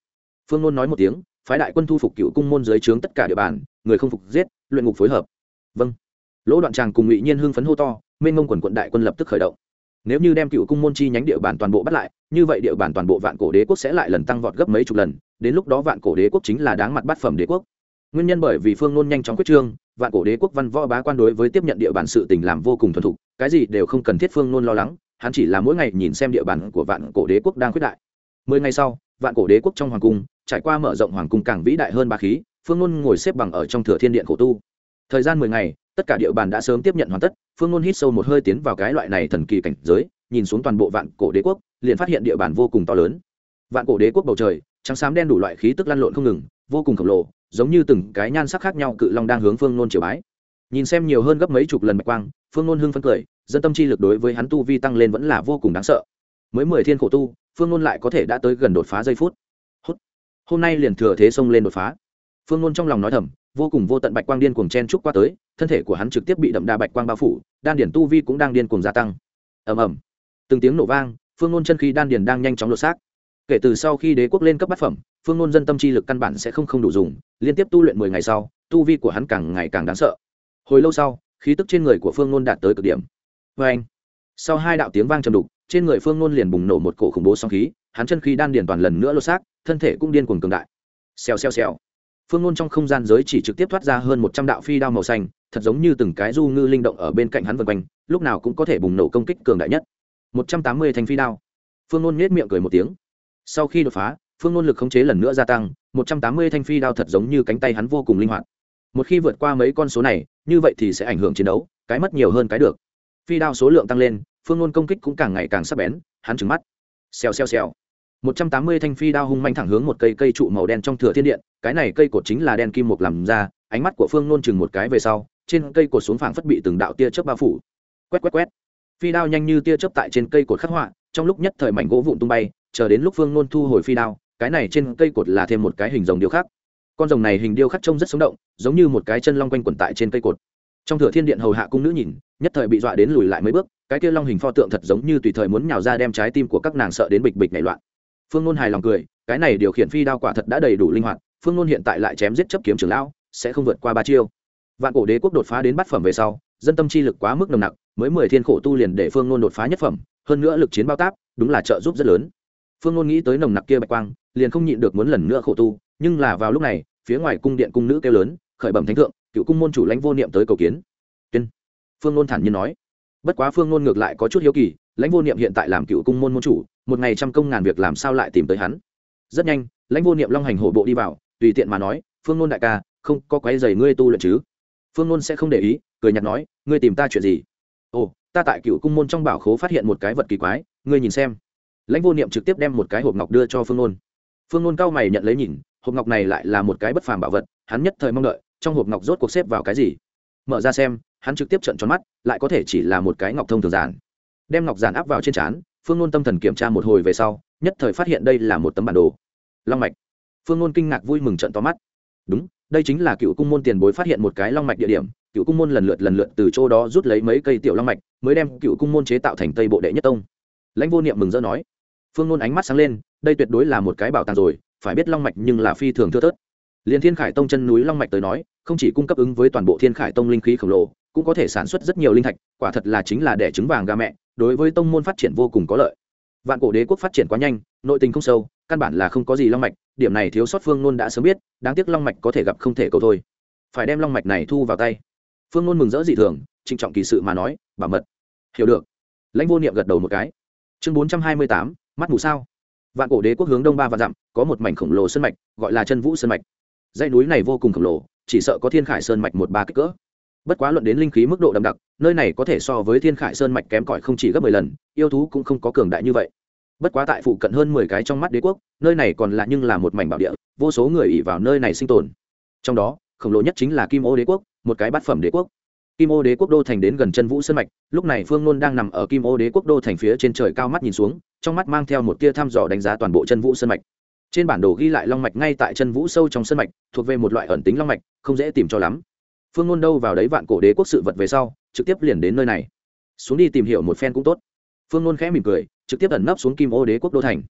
phương nôn nói một tiếng, phái đại quân thu phục cựu cung môn dưới trướng tất cả địa bàn, người không phục giết, luyện ngục phối hợp. Vâng. Lỗ đoạn tràng cùng ngụy nhiên hưng phấn hô to, mênh mông quần quận đại quân lập tức khởi động. Nếu như đem cựu cung môn chi nhánh địa bàn toàn bộ bắt lại, như vậy địa bàn toàn bộ vạn cổ đế quốc sẽ lại lần tăng vọt gấp mấy chục lần, đến lúc đó vạn cổ đế quốc chính là đáng mặt bát phẩm đế quốc. Nguyên nhân bởi vì phương nôn nhanh chóng quyết trương, vạn cổ đế quốc văn võ bá quan đối với tiếp nhận địa bàn sự tình làm vô cùng thuần thục, cái gì đều không cần thiết phương nôn lo lắng hắn chỉ là mỗi ngày nhìn xem địa bàn của vạn cổ đế quốc đang khuyết đại. Mười ngày sau, vạn cổ đế quốc trong hoàng cung, trải qua mở rộng hoàng cung càng vĩ đại hơn ba khí, phương Luân ngồi xếp bằng ở trong thừa thiên điện khổ tu. Thời gian mười ngày, tất cả địa bàn đã sớm tiếp nhận hoàn tất, phương Luân hít sâu một hơi tiến vào cái loại này thần kỳ cảnh giới, nhìn xuống toàn bộ vạn cổ đế quốc, liền phát hiện địa bàn vô cùng to lớn. Vạn cổ đế quốc bầu trời, trắng xám đen đủ loại khí tức lăn lộn không ngừng, vô cùng khổng lồ, giống như từng cái nhan sắc khác nhau cự long đang hướng phương nôn triều bái. Nhìn xem nhiều hơn gấp mấy chục lần bạch quang, phương nôn hưng phấn cười dân tâm chi lực đối với hắn tu vi tăng lên vẫn là vô cùng đáng sợ. Mới mười thiên khổ tu, phương nôn lại có thể đã tới gần đột phá giây phút. Hút. hôm nay liền thừa thế xông lên đột phá. Phương nôn trong lòng nói thầm, vô cùng vô tận bạch quang điên cuồng chen trúc qua tới, thân thể của hắn trực tiếp bị đậm đà bạch quang bao phủ, đan điển tu vi cũng đang điên cuồng gia tăng. Ầm ầm. Từng tiếng nổ vang, phương nôn chân khí đan điển đang nhanh chóng lột xác. Kể từ sau khi đế quốc lên cấp bát phẩm, phương nôn dân tâm chi lực căn bản sẽ không không đủ dùng, liên tiếp tu luyện mười ngày sau, tu vi của hắn càng ngày càng đáng sợ. Hồi lâu sau, khí tức trên người của phương nôn đạt tới cực điểm vê anh. Sau hai đạo tiếng vang trầm đục, trên người phương nôn liền bùng nổ một cổ khủng bố song khí, hắn chân khí đan điển toàn lần nữa lột xác, thân thể cũng điên cuồng cường đại. Xèo xèo xèo. Phương nôn trong không gian giới chỉ trực tiếp thoát ra hơn một trăm đạo phi đao màu xanh, thật giống như từng cái du ngư linh động ở bên cạnh hắn vân quanh, lúc nào cũng có thể bùng nổ công kích cường đại nhất. Một trăm tám mươi thanh phi đao. Phương nôn nhét miệng cười một tiếng. Sau khi đột phá, phương nôn lực khống chế lần nữa gia tăng, một trăm tám mươi thanh phi đao thật giống như cánh tay hắn vô cùng linh hoạt. Một khi vượt qua mấy con số này, như vậy thì sẽ ảnh hưởng chiến đấu, cái mất nhiều hơn cái được phi đao số lượng tăng lên, phương nôn công kích cũng càng ngày càng sắc bén, hắn trừng mắt. Xèo xèo xèo. Một trăm tám mươi thanh phi đao hung manh thẳng hướng một cây cây trụ màu đen trong thừa thiên điện, cái này cây cột chính là đen kim mục làm ra, ánh mắt của phương nôn chừng một cái về sau, trên cây cột xuống phảng phất bị từng đạo tia chớp bao phủ. Quét quét quét. Phi đao nhanh như tia chớp tại trên cây cột khắc họa, trong lúc nhất thời mảnh gỗ vụn tung bay, chờ đến lúc phương nôn thu hồi phi đao, cái này trên cây cột là thêm một cái hình rồng điêu khắc. Con rồng này hình điêu khắc trông rất sống động, giống như một cái chân long quanh quẩn tại trên cây cột trong thừa thiên điện hầu hạ cung nữ nhìn, nhất thời bị dọa đến lùi lại mấy bước, cái kia long hình pho tượng thật giống như tùy thời muốn nhào ra đem trái tim của các nàng sợ đến bịch bịch nảy loạn. Phương nôn hài lòng cười, cái này điều khiển phi đao quả thật đã đầy đủ linh hoạt, phương nôn hiện tại lại chém giết chấp kiếm trưởng lão, sẽ không vượt qua ba chiêu. Vạn cổ đế quốc đột phá đến bát phẩm về sau, dân tâm chi lực quá mức nồng nặc, mới mười thiên khổ tu liền để phương nôn đột phá nhất phẩm, hơn nữa lực chiến bao táp, đúng là trợ giúp rất lớn. Phương nôn nghĩ tới nồng nặc kia bạch quang, liền không nhịn được muốn lần nữa khổ tu, nhưng là vào lúc này, phía ngoài cung điện cung nữ kêu lớn, khởi bẩm thánh thượng cựu cung môn chủ lãnh vô niệm tới cầu kiến. Tuyên. Phương nôn thản nhiên nói. Bất quá phương nôn ngược lại có chút hiếu kỳ, lãnh vô niệm hiện tại làm cựu cung môn môn chủ, một ngày trăm công ngàn việc làm sao lại tìm tới hắn? Rất nhanh, lãnh vô niệm long hành hổ bộ đi vào, tùy tiện mà nói, phương nôn đại ca, không có quái dày ngươi tu luyện chứ? Phương nôn sẽ không để ý, cười nhặt nói, ngươi tìm ta chuyện gì? Ồ, ta tại cựu cung môn trong bảo khố phát hiện một cái vật kỳ quái, ngươi nhìn xem. Lãnh vô niệm trực tiếp đem một cái hộp ngọc đưa cho phương nôn. Phương nôn cao mày nhận lấy nhìn, hộp ngọc này lại là một cái bất phàm bảo vật, hắn nhất thời mong đợi trong hộp ngọc rốt cuộc xếp vào cái gì? Mở ra xem, hắn trực tiếp trận tròn mắt, lại có thể chỉ là một cái ngọc thông thường giản. Đem ngọc giản áp vào trên trán, phương nôn tâm thần kiểm tra một hồi về sau, nhất thời phát hiện đây là một tấm bản đồ. Long mạch. Phương nôn kinh ngạc vui mừng trận to mắt. Đúng, đây chính là cựu cung môn tiền bối phát hiện một cái long mạch địa điểm, cựu cung môn lần lượt lần lượt từ chỗ đó rút lấy mấy cây tiểu long mạch, mới đem cựu cung môn chế tạo thành tây bộ đệ nhất tông. Lãnh vô niệm mừng rỡ nói. Phương nôn ánh mắt sáng lên, đây tuyệt đối là một cái bảo tàng rồi, phải biết long mạch nhưng là phi thường thưa thớt. Liên thiên khải tông chân núi long mạch tới nói, không chỉ cung cấp ứng với toàn bộ thiên khải tông linh khí khổng lồ, cũng có thể sản xuất rất nhiều linh thạch, quả thật là chính là đẻ trứng vàng gà mẹ, đối với tông môn phát triển vô cùng có lợi. Vạn cổ đế quốc phát triển quá nhanh, nội tình không sâu, căn bản là không có gì long mạch, điểm này thiếu sót phương Luân đã sớm biết, đáng tiếc long mạch có thể gặp không thể cầu thôi. Phải đem long mạch này thu vào tay. Phương Luân mừng rỡ dị thường, trịnh trọng kỳ sự mà nói, bảo mật. Hiểu được. Lãnh vô niệm gật đầu một cái. Chương bốn trăm hai mươi tám, mắt mù sao. Vạn cổ đế quốc hướng đông ba và dặm, có một mảnh khổng lồ sơn mạch, gọi là chân vũ sơn mạch dãy núi này vô cùng khổng lồ, chỉ sợ có thiên khải sơn mạch một ba kích cỡ. Bất quá luận đến linh khí mức độ đậm đặc, nơi này có thể so với thiên khải sơn mạch kém cỏi không chỉ gấp mười lần, yêu thú cũng không có cường đại như vậy. Bất quá tại phụ cận hơn mười cái trong mắt đế quốc, nơi này còn là nhưng là một mảnh bảo địa, vô số người ỉ vào nơi này sinh tồn. Trong đó, khổng lồ nhất chính là kim ô đế quốc, một cái bát phẩm đế quốc. Kim ô đế quốc đô thành đến gần chân vũ sơn mạch, lúc này phương nôn đang nằm ở kim ô đế quốc đô thành phía trên trời cao mắt nhìn xuống, trong mắt mang theo một tia thăm dò đánh giá toàn bộ chân vũ sơn mạch trên bản đồ ghi lại long mạch ngay tại chân vũ sâu trong sân mạch, thuộc về một loại ẩn tính long mạch, không dễ tìm cho lắm. Phương ngôn đâu vào đấy vạn cổ đế quốc sự vật về sau, trực tiếp liền đến nơi này. Xuống đi tìm hiểu một phen cũng tốt. Phương ngôn khẽ mỉm cười, trực tiếp ẩn nấp xuống kim ô đế quốc đô thành.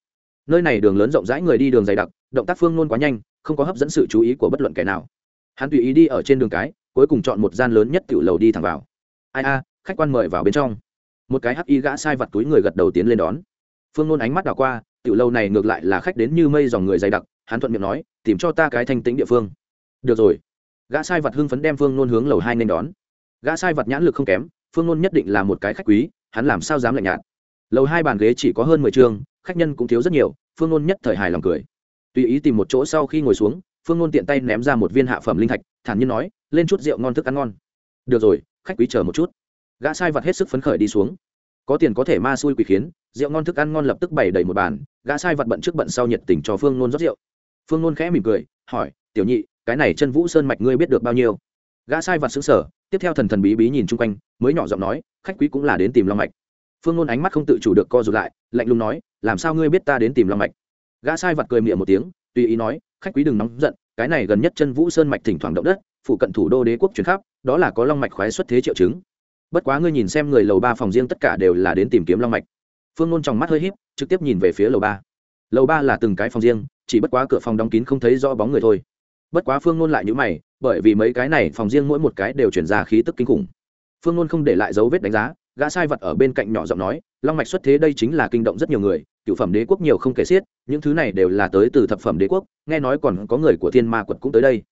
Nơi này đường lớn rộng rãi, người đi đường dày đặc, động tác phương ngôn quá nhanh, không có hấp dẫn sự chú ý của bất luận kẻ nào. Hắn tùy ý đi ở trên đường cái, cuối cùng chọn một gian lớn nhất tiểu lầu đi thẳng vào. Ai a, khách quan mời vào bên trong. Một cái hắc y gã sai vặt túi người gật đầu tiến lên đón. Phương ngôn ánh mắt đảo qua tiểu lâu này ngược lại là khách đến như mây dòng người dày đặc, hắn thuận miệng nói, tìm cho ta cái thanh tĩnh địa phương. Được rồi. Gã sai vật hưng phấn đem phương nôn hướng lầu hai nên đón. Gã sai vật nhãn lực không kém, phương nôn nhất định là một cái khách quý, hắn làm sao dám lạnh nhạt. Lầu hai bàn ghế chỉ có hơn mười chương khách nhân cũng thiếu rất nhiều, phương nôn nhất thời hài lòng cười. Tùy ý tìm một chỗ sau khi ngồi xuống, phương nôn tiện tay ném ra một viên hạ phẩm linh thạch, thản nhiên nói, lên chút rượu ngon thức ăn ngon. Được rồi, khách quý chờ một chút. Gã sai vật hết sức phấn khởi đi xuống có tiền có thể ma xui quỷ khiến, rượu ngon thức ăn ngon lập tức bày đầy một bàn, gã sai vật bận trước bận sau nhiệt tình cho phương nôn rót rượu. Phương nôn khẽ mỉm cười, hỏi, tiểu nhị, cái này chân vũ sơn mạch ngươi biết được bao nhiêu? Gã sai vật xứng sở tiếp theo thần thần bí bí nhìn chung quanh, mới nhỏ giọng nói, khách quý cũng là đến tìm long mạch. Phương nôn ánh mắt không tự chủ được co rụt lại, lạnh lùng nói, làm sao ngươi biết ta đến tìm long mạch? Gã sai vật cười miệng một tiếng, tùy ý nói, khách quý đừng nóng giận, cái này gần nhất chân vũ sơn mạch thỉnh thoảng động đất, phụ cận thủ đô đế quốc chuyển khắp, đó là có long mạch khoái xuất thế triệu chứng bất quá ngươi nhìn xem người lầu ba phòng riêng tất cả đều là đến tìm kiếm long mạch. Phương nôn trong mắt hơi h í p trực tiếp nhìn về phía lầu ba. Lầu ba là từng cái phòng riêng, chỉ bất quá cửa phòng đóng kín không thấy rõ bóng người thôi. Bất quá phương nôn lại nhữ mày, bởi vì mấy cái này phòng riêng mỗi một cái đều chuyển ra khí tức kinh khủng. Phương nôn không để lại dấu vết đánh giá, gã sai vật ở bên cạnh nhỏ giọng nói, long mạch xuất thế đây chính là kinh động rất nhiều người, cựu phẩm đế quốc nhiều không kể xiết, những thứ này đều là tới từ thập phẩm đế quốc, nghe nói còn có người của thiên ma quật cũng tới đây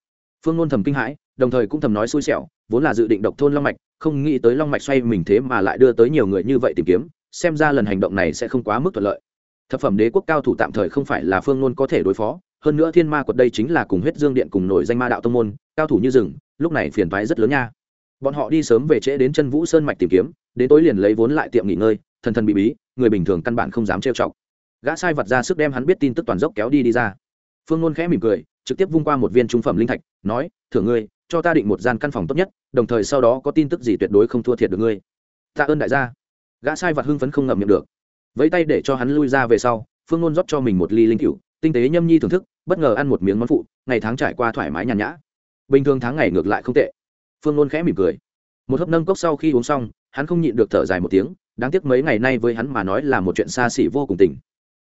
phương nôn thầm kinh hãi, đồng thời cũng thầm nói xui xẻo, vốn là dự định độc thôn long mạch, không nghĩ tới long mạch xoay mình thế mà lại đưa tới nhiều người như vậy tìm kiếm, xem ra lần hành động này sẽ không quá mức thuận lợi. Thập phẩm đế quốc cao thủ tạm thời không phải là phương nôn có thể đối phó, hơn nữa thiên ma quật đây chính là cùng huyết dương điện cùng nổi danh ma đạo tông môn, cao thủ như rừng, lúc này phiền toái rất lớn nha. Bọn họ đi sớm về trễ đến chân vũ sơn mạch tìm kiếm, đến tối liền lấy vốn lại tiệm nghỉ ngơi, thần thần bị bí, người bình thường căn bản không dám trêu chọc. Gã sai vật ra sức đem hắn biết tin tức toàn dốc kéo đi đi ra. Phương nôn khẽ mỉm cười trực tiếp vung qua một viên trung phẩm linh thạch, nói thưởng ngươi, cho ta định một gian căn phòng tốt nhất, đồng thời sau đó có tin tức gì tuyệt đối không thua thiệt được ngươi. Tạ ơn đại gia. Gã sai vật hưng phấn không ngậm miệng được. Vẫy tay để cho hắn lui ra về sau, phương nôn rót cho mình một ly linh cựu tinh tế nhâm nhi thưởng thức, bất ngờ ăn một miếng món phụ, ngày tháng trải qua thoải mái nhàn nhã. Bình thường tháng ngày ngược lại không tệ. Phương nôn khẽ mỉm cười. Một hớp nâng cốc sau khi uống xong, hắn không nhịn được thở dài một tiếng, đáng tiếc mấy ngày nay với hắn mà nói là một chuyện xa xỉ vô cùng tình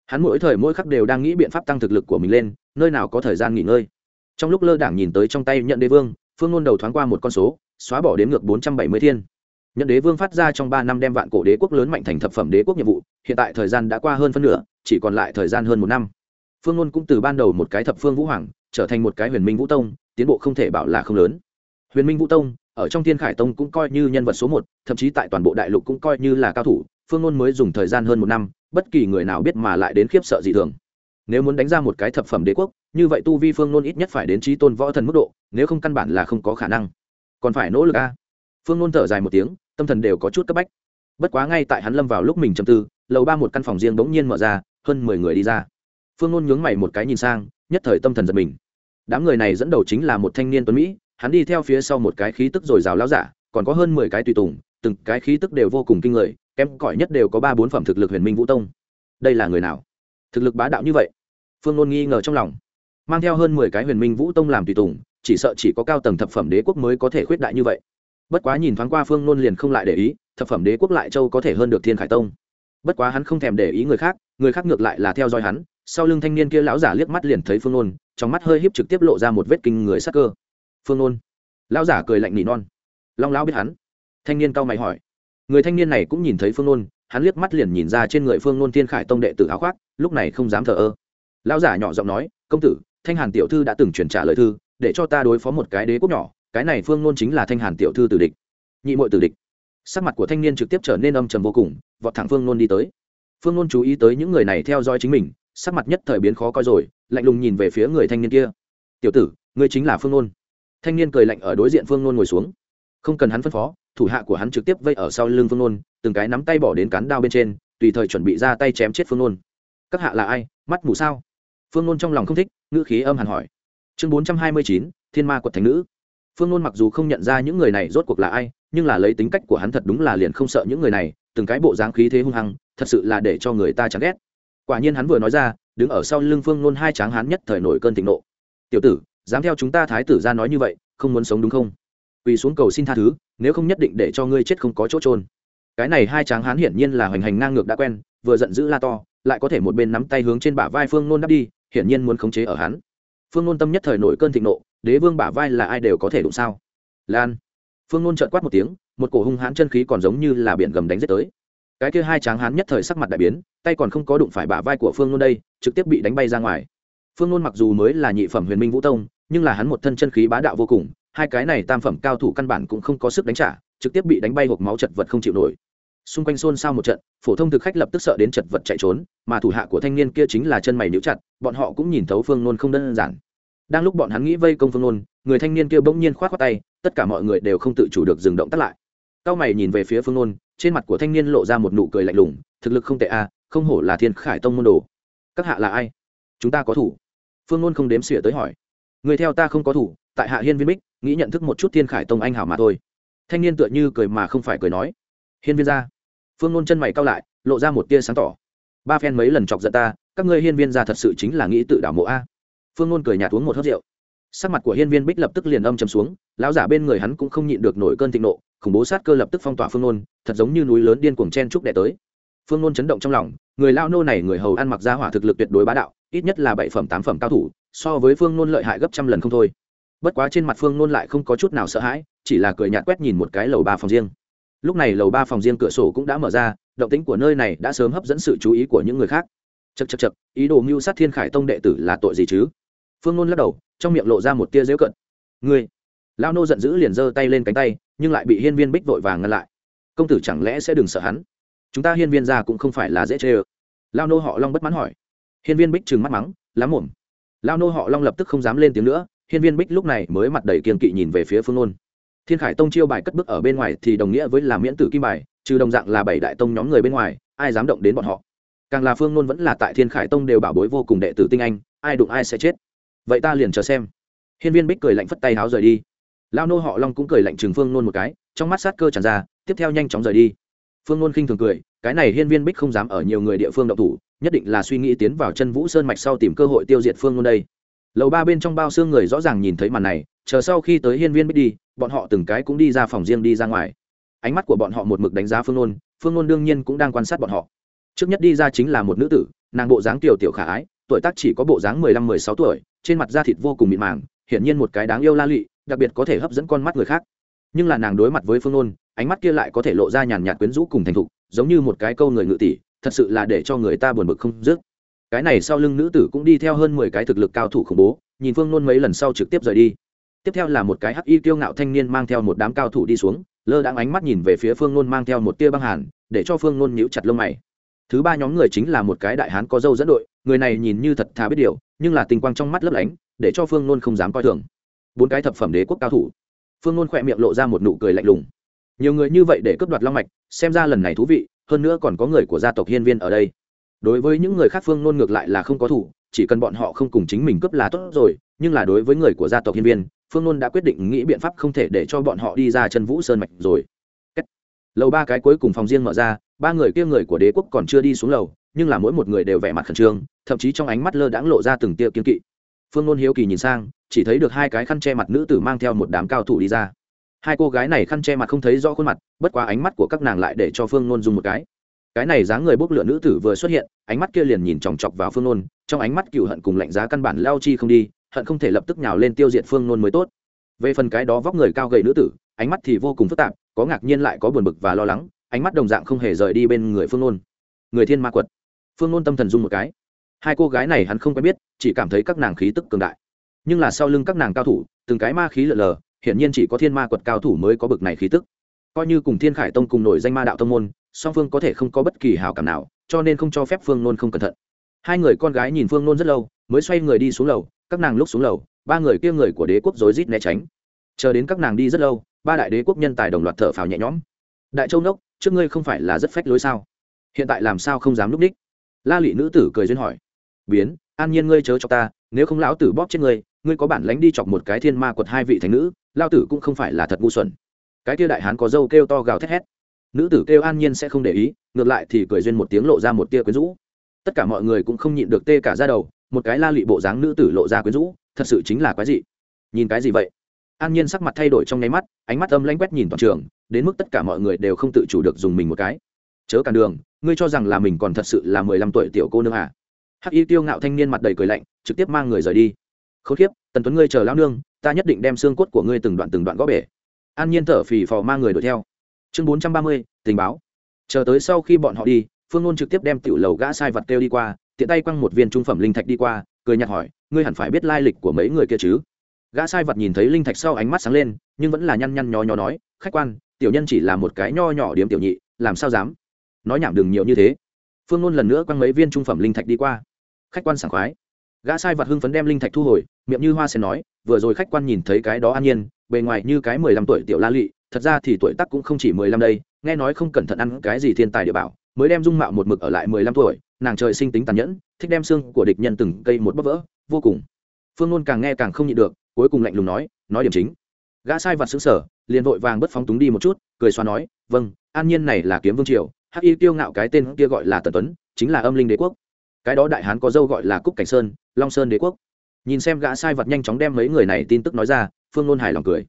hắn mỗi thời mỗi khắc đều đang nghĩ biện pháp tăng thực lực của mình lên, nơi nào có thời gian nghỉ ngơi. Trong lúc lơ đảng nhìn tới trong tay nhận đế vương, phương ngôn đầu thoáng qua một con số, xóa bỏ đếm ngược bốn trăm bảy mươi thiên. Nhận đế vương phát ra trong ba năm đem vạn cổ đế quốc lớn mạnh thành thập phẩm đế quốc nhiệm vụ, hiện tại thời gian đã qua hơn phân nửa, chỉ còn lại thời gian hơn một năm. Phương ngôn cũng từ ban đầu một cái thập phương vũ hoàng, trở thành một cái huyền minh vũ tông, tiến bộ không thể bảo là không lớn. Huyền minh vũ tông, ở trong thiên khải tông cũng coi như nhân vật số một, thậm chí tại toàn bộ đại lục cũng coi như là cao thủ phương ngôn mới dùng thời gian hơn một năm, bất kỳ người nào biết mà lại đến khiếp sợ dị thường. Nếu muốn đánh ra một cái thập phẩm đế quốc, như vậy tu vi phương ngôn ít nhất phải đến trí tôn võ thần mức độ, nếu không căn bản là không có khả năng. Còn phải nỗ lực a. Phương ngôn thở dài một tiếng, tâm thần đều có chút cấp bách. Bất quá ngay tại hắn lâm vào lúc mình chầm tư, lầu ba một căn phòng riêng bỗng nhiên mở ra, hơn mười người đi ra. Phương ngôn nhướng mày một cái nhìn sang, nhất thời tâm thần giật mình. Đám người này dẫn đầu chính là một thanh niên tuấn mỹ, hắn đi theo phía sau một cái khí tức r ồ i r à o lao giả, còn có hơn mười cái tùy tùng, từng cái khí tức đều vô cùng kinh người kém cỏi nhất đều có ba bốn phẩm thực lực huyền minh vũ tông. Đây là người nào? Thực lực bá đạo như vậy? Phương nôn nghi ngờ trong lòng. Mang theo hơn mười cái huyền minh vũ tông làm tùy tùng, chỉ sợ chỉ có cao tầng thập phẩm đế quốc mới có thể khuyết đại như vậy. Bất quá nhìn thoáng qua phương nôn liền không lại để ý, thập phẩm đế quốc lại châu có thể hơn được thiên khải tông. Bất quá hắn không thèm để ý người khác người khác ngược lại là theo dõi hắn, sau lưng thanh niên kia lão giả liếc mắt liền thấy phương nôn, trong mắt hơi híp trực tiếp lộ ra một vết kinh người sắc cơ. Phương nôn. Lão giả cười lạnh nỉ non. Long lão biết hắn. Thanh niên cao mày hỏi người thanh niên này cũng nhìn thấy phương nôn, hắn liếc mắt liền nhìn ra trên người phương nôn thiên khải tông đệ tử áo khoác, lúc này không dám thờ ơ. Lão giả nhỏ giọng nói, công tử, thanh hàn tiểu thư đã từng chuyển trả lời thư, để cho ta đối phó một cái đế quốc nhỏ, cái này phương nôn chính là thanh hàn tiểu thư tử địch. Nhị mội tử địch. Sắc mặt của thanh niên trực tiếp trở nên âm trầm vô cùng, vọt thẳng phương nôn đi tới. Phương nôn chú ý tới những người này theo dõi chính mình, sắc mặt nhất thời biến khó coi rồi, lạnh lùng nhìn về phía người thanh niên kia. Tiểu tử, ngươi chính là phương nôn. Thanh niên cười lạnh ở đối diện phương nôn ngồi xuống. Không cần hắn phân phó thủ hạ của hắn trực tiếp vây ở sau lưng phương nôn, từng cái nắm tay bỏ đến cán đao bên trên, tùy thời chuẩn bị ra tay chém chết phương nôn. Các hạ là ai? Mắt mù sao? Phương nôn trong lòng không thích, ngữ khí âm hẳn hỏi. Chương bốn trăm hai mươi chín, thiên ma quật thành nữ. Phương nôn mặc dù không nhận ra những người này rốt cuộc là ai, nhưng là lấy tính cách của hắn thật đúng là liền không sợ những người này, từng cái bộ dáng khí thế hung hăng, thật sự là để cho người ta chán ghét. Quả nhiên hắn vừa nói ra, đứng ở sau lưng phương nôn hai tráng hắn nhất thời nổi cơn thịnh nộ. Tiểu tử, dám theo chúng ta thái tử ra nói như vậy, không muốn sống đúng không? Quỳ xuống cầu xin tha thứ nếu không nhất định để cho ngươi chết không có chỗ trôn. Cái này hai tráng hán hiển nhiên là hoành hành ngang ngược đã quen, vừa giận dữ la to, lại có thể một bên nắm tay hướng trên bả vai phương nôn đắp đi, hiển nhiên muốn khống chế ở hắn. Phương nôn tâm nhất thời nổi cơn thịnh nộ, đế vương bả vai là ai đều có thể đụng sao? Lan. Phương nôn trợn quát một tiếng, một cổ hung hãn chân khí còn giống như là biển gầm đánh giết tới. Cái kia hai tráng hán nhất thời sắc mặt đại biến, tay còn không có đụng phải bả vai của phương nôn đây, trực tiếp bị đánh bay ra ngoài. Phương nôn mặc dù mới là nhị phẩm huyền minh vũ tông, nhưng là hắn một thân chân khí bá đạo vô cùng hai cái này tam phẩm cao thủ căn bản cũng không có sức đánh trả, trực tiếp bị đánh bay hộp máu chật vật không chịu nổi. Xung quanh xôn xao một trận, phổ thông thực khách lập tức sợ đến chật vật chạy trốn, mà thủ hạ của thanh niên kia chính là chân mày níu chặt, bọn họ cũng nhìn thấu phương nôn không đơn giản. Đang lúc bọn hắn nghĩ vây công phương nôn, người thanh niên kia bỗng nhiên k h o á t khoác tay, tất cả mọi người đều không tự chủ được dừng động tắt lại. Cao mày nhìn về phía phương nôn, trên mặt của thanh niên lộ ra một nụ cười lạnh lùng, thực lực không tệ a không hổ là thiên khải tông môn đồ. Các hạ là ai? Chúng ta có thủ. Phương nôn không đếm xỉa tới hỏi. Người theo ta không có thủ, tại hạ hiên viên bích nghĩ nhận thức một chút thiên khải tông anh hảo mà thôi. Thanh niên tựa như cười mà không phải cười nói. Hiên viên gia, phương nôn chân mày cao lại lộ ra một tia sáng tỏ. Ba phen mấy lần chọc giận ta các ngươi hiên viên gia thật sự chính là nghĩ tự đảo mộ a. Phương nôn cười nhạt uống một hớt rượu. Sắc mặt của hiên viên bích lập tức liền âm chầm xuống lão giả bên người hắn cũng không nhịn được nổi cơn thịnh nộ khủng bố sát cơ lập tức phong tỏa phương nôn thật giống như núi lớn điên cuồng chen trúc đẻ tới. Phương nôn chấn động trong lòng người lao nô này người hầu ăn mặc ra hỏa thực lực tuyệt đối bá đạo ít nhất là bảy phẩm tám phẩm cao thủ so với phương nôn lợi hại gấp trăm lần không thôi bất quá trên mặt phương nôn lại không có chút nào sợ hãi, chỉ là cười nhạt quét nhìn một cái lầu ba phòng riêng. Lúc này lầu ba phòng riêng cửa sổ cũng đã mở ra, động tính của nơi này đã sớm hấp dẫn sự chú ý của những người khác. Chật chật chật ý đồ mưu sát thiên khải tông đệ tử là tội gì chứ? Phương nôn lắc đầu, trong miệng lộ ra một tia dễu cận. Ngươi! Lao nô giận dữ liền giơ tay lên cánh tay, nhưng lại bị hiên viên bích vội vàng ngăn lại. Công tử chẳng lẽ sẽ đừng sợ hắn? Chúng ta hiên viên ra cũng không phải là dễ chê ơ. Lao nô họ long bất mãn hỏi. Hiên viên bích trừng mắt mắng, lắm mồm lao nô họ long lập tức không dám lên tiếng nữa hiên viên bích lúc này mới mặt đầy kiên kỵ nhìn về phía phương nôn. Thiên khải tông chiêu bài cất bước ở bên ngoài thì đồng nghĩa với làm miễn tử kim bài, trừ đồng dạng là bảy đại tông nhóm người bên ngoài, ai dám động đến bọn họ? Càng là phương nôn vẫn là tại thiên khải tông đều bảo bối vô cùng đệ tử tinh anh, ai đụng ai sẽ chết. Vậy ta liền chờ xem. Hiên viên bích cười lạnh phất tay háo rời đi. Lao nô họ long cũng cười lạnh chừng phương nôn một cái, trong mắt sát cơ tràn ra, tiếp theo nhanh chóng rời đi. Phương nôn khinh thường cười, cái này hiên viên bích không dám ở nhiều người địa phương động thủ, nhất định là suy nghĩ tiến vào chân vũ sơn mạch sau tìm cơ hội tiêu diệt phương nôn đây lầu ba bên trong bao xương người rõ ràng nhìn thấy màn này, chờ sau khi tới hiên viên bích đi, bọn họ từng cái cũng đi ra phòng riêng đi ra ngoài. Ánh mắt của bọn họ một mực đánh giá phương nôn phương nôn đương nhiên cũng đang quan sát bọn họ. Trước nhất đi ra chính là một nữ tử, nàng bộ dáng tiểu tiểu khả ái, tuổi tác chỉ có bộ dáng mười lăm, mười sáu tuổi, trên mặt da thịt vô cùng mịn màng, hiển nhiên một cái đáng yêu la lụy, đặc biệt có thể hấp dẫn con mắt người khác. Nhưng là nàng đối mặt với phương nôn, ánh mắt kia lại có thể lộ ra nhàn nhạt quyến rũ cùng thành thục, giống như một cái câu người ngự tỷ, thật sự là để cho người ta buồn bực không dứt cái này sau lưng nữ tử cũng đi theo hơn mười cái thực lực cao thủ khủng bố, nhìn phương nôn mấy lần sau trực tiếp rời đi. Tiếp theo là một cái hắc y kiêu ngạo thanh niên mang theo một đám cao thủ đi xuống, lơ đang ánh mắt nhìn về phía phương nôn mang theo một tia băng hàn, để cho phương nôn nhíu chặt lông mày. Thứ ba nhóm người chính là một cái đại hán có dâu dẫn đội, người này nhìn như thật thà biết điều, nhưng là tình quang trong mắt lấp lánh, để cho phương nôn không dám coi thường. Bốn cái thập phẩm đế quốc cao thủ. Phương nôn khỏe miệng lộ ra một nụ cười lạnh lùng. Nhiều người như vậy để cướp đoạt long mạch, xem ra lần này thú vị, hơn nữa còn có người của gia tộc hiên viên ở đây đối với những người khác phương nôn ngược lại là không có thủ, chỉ cần bọn họ không cùng chính mình cướp là tốt rồi, nhưng là đối với người của gia tộc hiên viên, phương nôn đã quyết định nghĩ biện pháp không thể để cho bọn họ đi ra chân vũ sơn mạch rồi. Lầu ba cái cuối cùng phòng riêng mở ra, ba người kia người của đế quốc còn chưa đi xuống lầu, nhưng là mỗi một người đều vẻ mặt khẩn trương, thậm chí trong ánh mắt lơ đãng lộ ra từng tia kiên kỵ. Phương nôn hiếu kỳ nhìn sang, chỉ thấy được hai cái khăn che mặt nữ tử mang theo một đám cao thủ đi ra. Hai cô gái này khăn che mặt không thấy rõ khuôn mặt, bất quá ánh mắt của các nàng lại để cho phương nôn dùng một cái cái này dáng người bốc lửa nữ tử vừa xuất hiện, ánh mắt kia liền nhìn chòng chọc vào phương nôn, trong ánh mắt cựu hận cùng lạnh giá căn bản lao chi không đi, hận không thể lập tức nhào lên tiêu diệt phương nôn mới tốt. Về phần cái đó vóc người cao gầy nữ tử, ánh mắt thì vô cùng phức tạp, có ngạc nhiên lại có buồn bực và lo lắng, ánh mắt đồng dạng không hề rời đi bên người phương nôn. Người thiên ma quật. Phương nôn tâm thần dung một cái. Hai cô gái này hắn không quen biết, chỉ cảm thấy các nàng khí tức cường đại. Nhưng là sau lưng các nàng cao thủ, từng cái ma khí lợn lờ, hiển nhiên chỉ có thiên ma quật cao thủ mới có bực này khí tức. Coi như cùng thiên khải tông cùng nổi danh ma đạo tông môn song phương có thể không có bất kỳ hào cảm nào, cho nên không cho phép phương nôn không cẩn thận. Hai người con gái nhìn phương nôn rất lâu, mới xoay người đi xuống lầu, các nàng lúc xuống lầu, ba người kia người của đế quốc rối rít né tránh. Chờ đến các nàng đi rất lâu, ba đại đế quốc nhân tài đồng loạt thở phào nhẹ nhõm. Đại châu nốc trước ngươi không phải là rất phách lối sao? Hiện tại làm sao không dám núp đích? La lị nữ tử cười duyên hỏi. Biến, an nhiên ngươi chớ cho ta, nếu không lão tử bóp chết ngươi ngươi có bản lánh đi chọc một cái thiên ma quật hai vị thành nữ lao tử cũng không phải là thật ngu xuẩn. Cái kia đại hán có dâu kêu to gào thét hét nữ tử kêu an nhiên sẽ không để ý, ngược lại thì cười duyên một tiếng lộ ra một tia quyến rũ. Tất cả mọi người cũng không nhịn được tê cả ra đầu, một cái la lị bộ dáng nữ tử lộ ra quyến rũ, thật sự chính là quái dị. Nhìn cái gì vậy? An nhiên sắc mặt thay đổi trong nháy mắt, ánh mắt âm lanh quét nhìn toàn trường, đến mức tất cả mọi người đều không tự chủ được dùng mình một cái. Chớ cả đường, ngươi cho rằng là mình còn thật sự là mười lăm tuổi tiểu cô nương à? Hắc y tiêu ngạo thanh niên mặt đầy cười lạnh, trực tiếp mang người rời đi. Khốn kiếp, tần tuấn ngươi chờ lão nương, ta nhất định đem xương cốt của ngươi từng đoạn từng đoạn gõ bể. An nhiên thở phì phò mang người đuổi theo chương bốn trăm ba mươi, tình báo. Chờ tới sau khi bọn họ đi, phương ngôn trực tiếp đem tiểu lầu gã sai vật kêu đi qua, tiện tay quăng một viên trung phẩm linh thạch đi qua, cười nhạt hỏi, ngươi hẳn phải biết lai lịch của mấy người kia chứ? Gã sai vật nhìn thấy linh thạch sau ánh mắt sáng lên, nhưng vẫn là nhăn nhăn nhó nhó nói, khách quan, tiểu nhân chỉ là một cái nho nhỏ điếm tiểu nhị, làm sao dám? Nói nhảm đừng nhiều như thế. Phương ngôn lần nữa quăng mấy viên trung phẩm linh thạch đi qua. Khách quan sảng khoái. Gã sai vật hưng phấn đem linh thạch thu hồi, miệng như hoa sen nói, vừa rồi khách quan nhìn thấy cái đó an nhiên, bề ngoài như cái mười lăm tuổi tiểu la lị thật ra thì tuổi tác cũng không chỉ mười lăm đây, nghe nói không cẩn thận ăn cái gì thiên tài địa bảo, mới đem dung mạo một mực ở lại mười lăm tuổi, nàng trời sinh tính tàn nhẫn, thích đem xương của địch nhân từng cây một bắp vỡ, vô cùng. Phương ngôn càng nghe càng không nhịn được, cuối cùng lạnh lùng nói nói điểm chính. Gã sai vật xứng sở, liền vội vàng bất phóng túng đi một chút, cười xoa nói vâng an nhiên này là kiếm vương triều, hắc y tiêu ngạo cái tên kia gọi là tần tuấn, chính là âm linh đế quốc. Cái đó đại hán có dâu gọi là cúc cảnh sơn, long sơn đế quốc. Nhìn xem gã sai vật nhanh chóng đem mấy người này tin tức nói ra, phương ngôn hài lòng cười.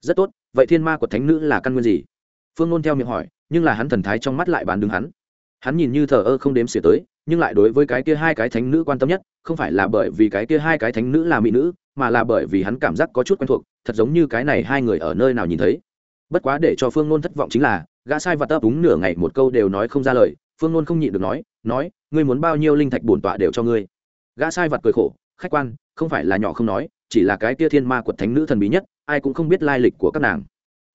Rất tốt vậy thiên ma của thánh nữ là căn nguyên gì? Phương Nôn theo miệng hỏi, nhưng là hắn thần thái trong mắt lại bán đứng hắn. Hắn nhìn như thờ ơ không đếm xỉa tới, nhưng lại đối với cái kia hai cái thánh nữ quan tâm nhất, không phải là bởi vì cái kia hai cái thánh nữ là mỹ nữ, mà là bởi vì hắn cảm giác có chút quen thuộc, thật giống như cái này hai người ở nơi nào nhìn thấy. Bất quá để cho phương nôn thất vọng chính là, gã sai và tấp đúng nửa ngày một câu đều nói không ra lời, phương nôn không nhịn được nói nói, ngươi muốn bao nhiêu linh thạch bổn tọa đều cho ngươi. Gã sai vật cười khổ, khách quan, không phải là nhỏ không nói chỉ là cái tia thiên ma quật thánh nữ thần bí nhất, ai cũng không biết lai lịch của các nàng.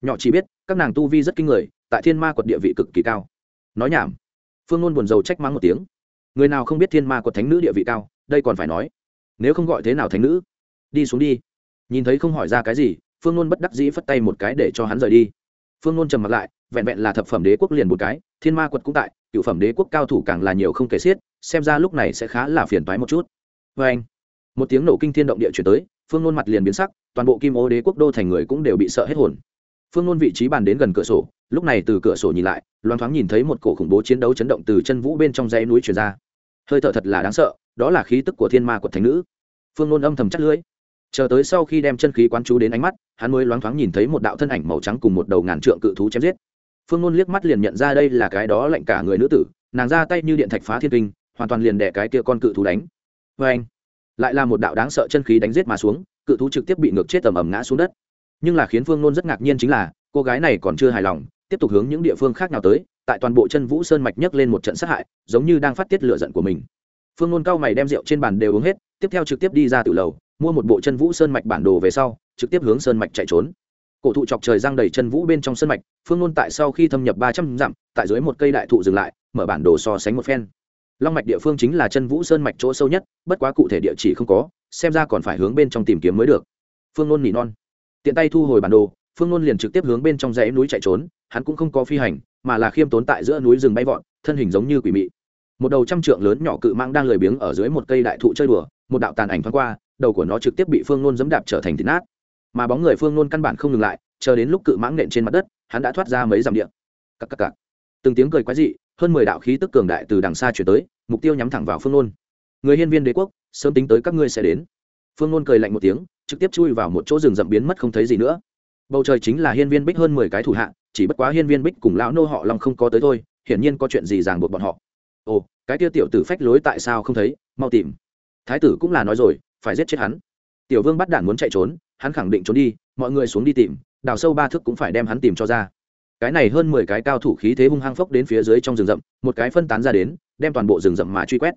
Nhỏ chỉ biết, các nàng tu vi rất kinh người, tại thiên ma quật địa vị cực kỳ cao. Nói nhảm. Phương ngôn buồn rầu trách mắng một tiếng. Người nào không biết thiên ma quật thánh nữ địa vị cao, đây còn phải nói. Nếu không gọi thế nào thánh nữ? Đi xuống đi. Nhìn thấy không hỏi ra cái gì, phương ngôn bất đắc dĩ phất tay một cái để cho hắn rời đi. Phương ngôn trầm mặt lại, vẹn vẹn là thập phẩm đế quốc liền một cái, thiên ma quật cũng tại, cựu phẩm đế quốc cao thủ càng là nhiều không kể xiết, xem ra lúc này sẽ khá là phiền toái một chút. Vê anh một tiếng nổ kinh thiên động địa chuyển tới phương nôn mặt liền biến sắc, toàn bộ kim ô đế quốc đô thành người cũng đều bị sợ hết hồn. Phương nôn vị trí bàn đến gần cửa sổ, lúc này từ cửa sổ nhìn lại loan thoáng nhìn thấy một cổ khủng bố chiến đấu chấn động từ chân vũ bên trong dãy núi chuyển ra. Hơi thở thật là đáng sợ, đó là khí tức của thiên ma quật thánh nữ. Phương nôn âm thầm chắc lưỡi. Chờ tới sau khi đem chân khí quán chú đến ánh mắt, hắn mới loáng thoáng nhìn thấy một đạo thân ảnh màu trắng cùng một đầu ngàn trượng cự thú chém giết. Phương nôn liếc mắt liền nhận ra đây là cái đó lạnh cả người nữ tử, nàng ra tay như điện thạch phá thiên kinh, hoàn toàn liền đẻ cái kia con cự thú đánh. Vê anh lại là một đạo đáng sợ chân khí đánh giết mà xuống, cự thú trực tiếp bị ngược chết tầm ầm ngã xuống đất. Nhưng là khiến phương nôn rất ngạc nhiên chính là, cô gái này còn chưa hài lòng, tiếp tục hướng những địa phương khác nào tới, tại toàn bộ chân vũ sơn mạch nhấc lên một trận sát hại, giống như đang phát tiết lựa giận của mình. Phương nôn cao mày đem rượu trên bàn đều uống hết, tiếp theo trực tiếp đi ra từ lầu, mua một bộ chân vũ sơn mạch bản đồ về sau, trực tiếp hướng sơn mạch chạy trốn. Cổ thụ chọc trời giang đầy chân vũ bên trong sơn mạch, phương nôn tại sau khi thâm nhập ba trăm dặm, tại dưới một cây đại thụ dừng lại, mở bản đồ so sánh một phen long mạch địa phương chính là chân vũ sơn mạch chỗ sâu nhất, bất quá cụ thể địa chỉ không có, xem ra còn phải hướng bên trong tìm kiếm mới được. Phương nôn nỉ non. Tiện tay thu hồi bản đồ, phương nôn liền trực tiếp hướng bên trong dãy núi chạy trốn, hắn cũng không có phi hành, mà là khiêm tốn tại giữa núi rừng bay vọt, thân hình giống như quỷ mị. Một đầu trăm trượng lớn nhỏ cự mang đang lười biếng ở dưới một cây đại thụ chơi đùa, một đạo tàn ảnh thoáng qua, đầu của nó trực tiếp bị phương nôn dẫm đạp trở thành thịt nát. Mà bóng người phương nôn căn bản không ngừng lại, chờ đến lúc cự mãng nện trên mặt đất, hắn đã thoát ra mấy dặm điện cặp cặp cặp từng tiếng cười quái dị, hơn mười đạo khí tức cường đại từ đằng xa chuyển tới, mục tiêu nhắm thẳng vào phương nôn. Người hiên viên đế quốc, sớm tính tới các ngươi sẽ đến. Phương nôn cười lạnh một tiếng, trực tiếp chui vào một chỗ rừng rậm biến mất không thấy gì nữa. Bầu trời chính là hiên viên bích hơn mười cái thủ hạ, chỉ bất quá hiên viên bích cùng lão nô họ long không có tới thôi, hiển nhiên có chuyện gì ràng buộc bọn họ. Ồ, cái kia tiểu tử phách lối tại sao không thấy, mau tìm. Thái tử cũng là nói rồi, phải giết chết hắn. Tiểu vương bắt đản muốn chạy trốn, hắn khẳng định trốn đi, mọi người xuống đi tìm, đào sâu ba thước cũng phải đem hắn tìm cho ra cái này hơn mười cái cao thủ khí thế hung hăng phốc đến phía dưới trong rừng rậm một cái phân tán ra đến đem toàn bộ rừng rậm mà truy quét.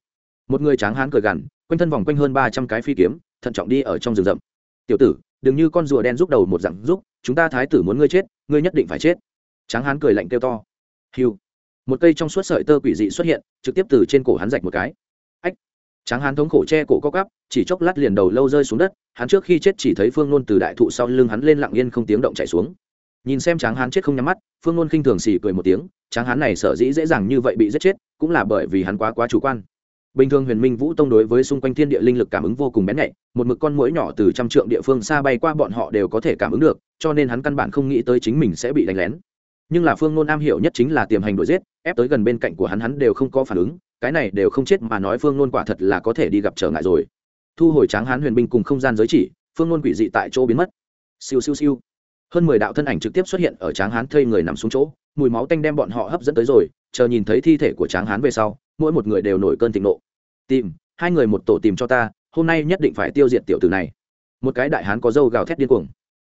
Một người tráng hán cười gằn quanh thân vòng quanh hơn ba trăm cái phi kiếm thận trọng đi ở trong rừng rậm. Tiểu tử đừng như con rùa đen rút đầu một dặn giúp, chúng ta thái tử muốn ngươi chết ngươi nhất định phải chết. Tráng hán cười lạnh kêu to. Hiu một cây trong suốt sợi tơ quỷ dị xuất hiện trực tiếp từ trên cổ hắn rạch một cái. Ách! Tráng hán thống khổ che cổ co cắp chỉ chốc lát liền đầu lâu rơi xuống đất hắn trước khi chết chỉ thấy phương nôn từ đại thụ sau lưng hắn lên lặng yên không tiếng động chạy xuống nhìn xem tráng hán chết không nhắm mắt, phương nôn khinh thường xì cười một tiếng, tráng hán này sở dĩ dễ dàng như vậy bị giết chết, cũng là bởi vì hắn quá quá chủ quan. Bình thường huyền minh vũ tông đối với xung quanh thiên địa linh lực cảm ứng vô cùng bén nhạy, một mực con mũi nhỏ từ trăm trượng địa phương xa bay qua bọn họ đều có thể cảm ứng được, cho nên hắn căn bản không nghĩ tới chính mình sẽ bị đánh lén. Nhưng là phương nôn am hiểu nhất chính là tiềm hành đuổi giết, ép tới gần bên cạnh của hắn hắn đều không có phản ứng, cái này đều không chết mà nói phương nôn quả thật là có thể đi gặp trở ngại rồi. Thu hồi tráng hán huyền binh cùng không gian giới chỉ, phương nôn quỷ dị tại chỗ biến mất. Siêu siêu siêu hơn mười đạo thân ảnh trực tiếp xuất hiện ở tráng hán thây người nằm xuống chỗ, mùi máu tanh đem bọn họ hấp dẫn tới rồi, chờ nhìn thấy thi thể của tráng hán về sau, mỗi một người đều nổi cơn thịnh nộ. Tìm, hai người một tổ tìm cho ta, hôm nay nhất định phải tiêu diệt tiểu tử này. Một cái đại hán có dâu gào thét điên cuồng.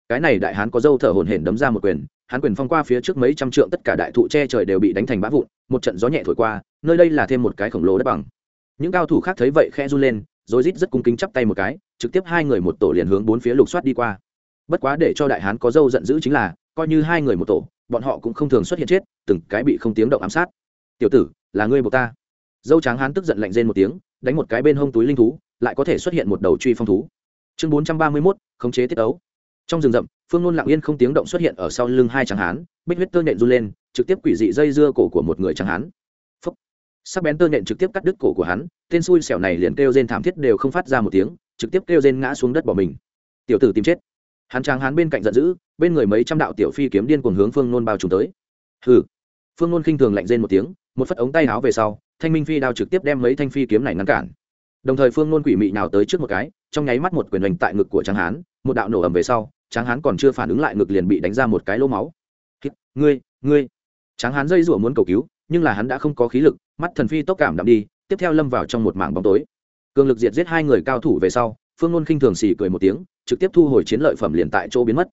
Cái này đại hán có dâu thở hổn hển đấm ra một quyền hán quyền phong qua phía trước mấy trăm trượng tất cả đại thụ che trời đều bị đánh thành bã vụn, một trận gió nhẹ thổi qua, nơi đây là thêm một cái khổng lồ đất bằng. Những cao thủ khác thấy vậy khe run lên, rồi rít rất cung kính chắp tay một cái, trực tiếp hai người một tổ liền hướng bốn phía lục soát đi qua bất quá để cho đại hán có dâu giận dữ chính là, coi như hai người một tổ, bọn họ cũng không thường xuất hiện chết, từng cái bị không tiếng động ám sát. Tiểu tử, là ngươi buộc ta. Dâu tráng hán tức giận lạnh rên một tiếng, đánh một cái bên hông túi linh thú, lại có thể xuất hiện một đầu truy phong thú. Chương bốn trăm ba mươi mốt, khống chế tiết ấu. Trong rừng rậm, phương nôn lặng yên không tiếng động xuất hiện ở sau lưng hai tráng hán, bích huyết tơ nhện run lên, trực tiếp quỷ dị dây dưa cổ của một người tráng hán. Phấp sắc bén tơ nhện trực tiếp cắt đứt cổ của hắn, tên xui xẻo này liền kêu rên thảm thiết đều không phát ra một tiếng, trực tiếp kêu rên ngã xuống đất bỏ mình. Tiểu tử tìm chết hắn tráng hán bên cạnh giận dữ, bên người mấy trăm đạo tiểu phi kiếm điên cuồng hướng phương nôn bao trùm tới. Hừ. Phương nôn khinh thường lạnh rên một tiếng, một phất ống tay áo về sau, thanh minh phi đao trực tiếp đem mấy thanh phi kiếm này ngăn cản. Đồng thời phương nôn quỷ mị nào tới trước một cái, trong nháy mắt một quyền đánh tại ngực của tráng hán, một đạo nổ ầm về sau, tráng hán còn chưa phản ứng lại ngực liền bị đánh ra một cái lỗ máu. Ngươi ngươi. Tráng hán dây rủa muốn cầu cứu, nhưng là hắn đã không có khí lực, mắt thần phi tốc cảm đạm đi, tiếp theo lâm vào trong một mảng bóng tối. Cường lực diệt giết hai người cao thủ về sau phương nôn khinh thường xì cười một tiếng, trực tiếp thu hồi chiến lợi phẩm liền tại chỗ biến mất.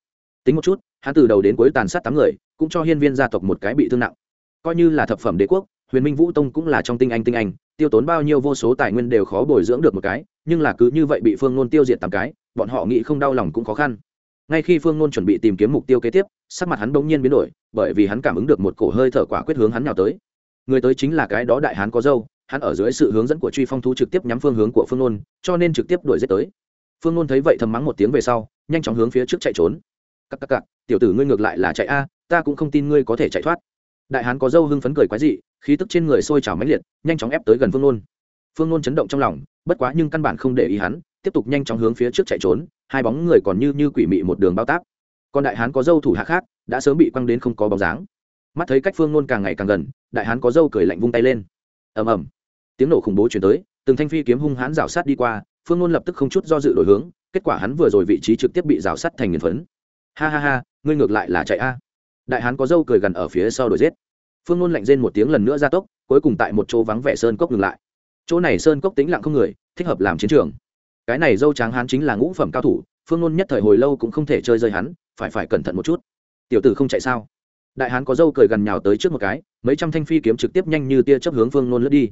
Tính một chút, hắn từ đầu đến cuối tàn sát tám người, cũng cho hiên viên gia tộc một cái bị thương nặng. Coi như là thập phẩm đế quốc, huyền minh vũ tông cũng là trong tinh anh tinh anh, tiêu tốn bao nhiêu vô số tài nguyên đều khó bồi dưỡng được một cái, nhưng là cứ như vậy bị phương nôn tiêu diệt tám cái, bọn họ nghĩ không đau lòng cũng khó khăn. Ngay khi phương nôn chuẩn bị tìm kiếm mục tiêu kế tiếp, sắc mặt hắn bỗng nhiên biến đổi, bởi vì hắn cảm ứng được một cổ hơi thở quả quyết hướng hắn nào tới. Người tới chính là cái đó đại hán có dâu hắn ở dưới sự hướng dẫn của truy phong thú trực tiếp nhắm phương hướng của phương nôn, cho nên trực tiếp đuổi giết tới. Phương nôn thấy vậy thầm mắng một tiếng về sau, nhanh chóng hướng phía trước chạy trốn. Cặp cặp cặp tiểu tử ngươi ngược lại là chạy a, ta cũng không tin ngươi có thể chạy thoát. Đại hán có dâu hưng phấn cười quái dị, khí tức trên người sôi trào mãnh liệt, nhanh chóng ép tới gần phương nôn. Phương nôn chấn động trong lòng, bất quá nhưng căn bản không để ý hắn, tiếp tục nhanh chóng hướng phía trước chạy trốn, hai bóng người còn như như quỷ mị một đường bao tác còn đại hán có dâu thủ hạ khác, đã sớm bị quăng đến không có bóng dáng. Mắt thấy cách phương nôn càng ngày càng gần, đại hán có dâu cười lạnh vung tay lên. Ầm ầm tiếng nổ khủng bố chuyển tới, từng thanh phi kiếm hung hãn rào sát đi qua, phương nôn lập tức không chút do dự đổi hướng, kết quả hắn vừa rồi vị trí trực tiếp bị rào sát thành nghiền phấn. Ha ha ha, ngươi ngược lại là chạy a. Đại hán có dâu cười gần ở phía sau đuổi giết. Phương nôn lạnh rên một tiếng lần nữa ra tốc, cuối cùng tại một chỗ vắng vẻ sơn cốc ngừng lại. Chỗ này sơn cốc tính lặng không người, thích hợp làm chiến trường. Cái này dâu tráng hán chính là ngũ phẩm cao thủ, phương nôn nhất thời hồi lâu cũng không thể chơi rơi hắn, phải phải cẩn thận một chút. Tiểu tử không chạy sao? Đại hán có dâu cười gần nhào tới trước một cái, mấy trăm thanh phi kiếm trực tiếp nhanh như tia chấp hướng phương nôn lướt đi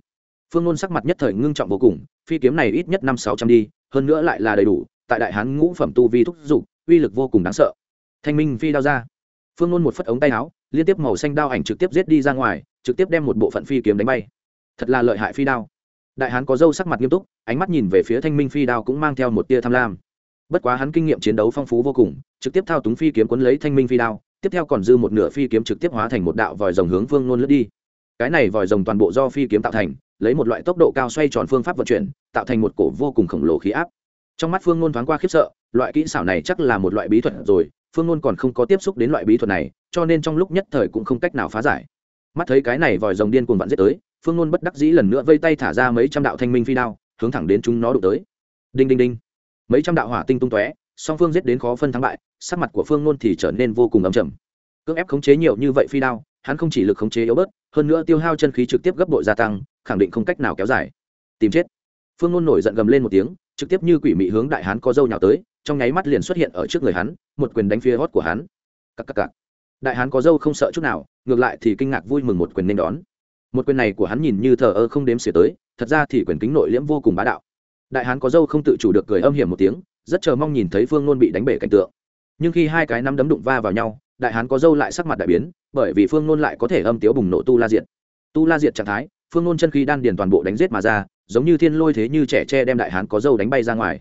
phương nôn sắc mặt nhất thời ngưng trọng vô cùng, phi kiếm này ít nhất năm sáu trăm đi, hơn nữa lại là đầy đủ, tại đại hán ngũ phẩm tu vi thúc giục uy lực vô cùng đáng sợ. Thanh minh phi đao ra. Phương nôn một phất ống tay áo, liên tiếp màu xanh đao ảnh trực tiếp giết đi ra ngoài, trực tiếp đem một bộ phận phi kiếm đánh bay. Thật là lợi hại phi đao. Đại hán có dâu sắc mặt nghiêm túc, ánh mắt nhìn về phía thanh minh phi đao cũng mang theo một tia tham lam. Bất quá hắn kinh nghiệm chiến đấu phong phú vô cùng, trực tiếp thao túng phi kiếm quấn lấy thanh minh phi đao, tiếp theo còn dư một nửa phi kiếm trực tiếp hóa thành một đạo vòi rồng hướng phương nôn lướt đi. Cái này vòi rồng toàn bộ do phi kiếm tạo thành lấy một loại tốc độ cao xoay tròn phương pháp vận chuyển, tạo thành một cổ vô cùng khổng lồ khí áp. Trong mắt phương nôn thoáng qua khiếp sợ, loại kỹ xảo này chắc là một loại bí thuật rồi, phương nôn còn không có tiếp xúc đến loại bí thuật này, cho nên trong lúc nhất thời cũng không cách nào phá giải. Mắt thấy cái này vòi rồng điên cuồng vặn giết tới, phương nôn bất đắc dĩ lần nữa vây tay thả ra mấy trăm đạo thanh minh phi đao, hướng thẳng đến chúng nó đụng tới. Đinh đinh đinh. Mấy trăm đạo hỏa tinh tung tóe, song phương giết đến khó phân thắng bại, sắc mặt của phương nôn thì trở nên vô cùng ấm chầm cưỡng ép khống chế nhiều như vậy phi đao, hắn không chỉ lực khống chế yếu bớt, hơn nữa tiêu hao chân khí trực tiếp gấp bội gia tăng khẳng định không cách nào kéo dài. Tìm chết. Phương nôn nổi giận gầm lên một tiếng, trực tiếp như quỷ mị hướng đại hán có dâu nhào tới, trong nháy mắt liền xuất hiện ở trước người hắn, một quyền đánh phía hót của hắn. Cắc cắc cắc. đại hán có dâu không sợ chút nào, ngược lại thì kinh ngạc vui mừng một quyền nên đón. Một quyền này của hắn nhìn như thờ ơ không đếm xỉa tới, thật ra thì quyền kính nội liễm vô cùng bá đạo. Đại hán có dâu không tự chủ được cười âm hiểm một tiếng, rất chờ mong nhìn thấy phương nôn bị đánh bể cảnh tượng. Nhưng khi hai cái nắm đấm đụng va vào nhau, đại hán có dâu lại sắc mặt đại biến, bởi vì phương nôn lại có thể âm tiếu bùng nổ tu la diệt. Tu la diệt trạng thái phương nôn chân khí đan điền toàn bộ đánh giết mà ra, giống như thiên lôi thế như trẻ tre đem đại hán có dâu đánh bay ra ngoài.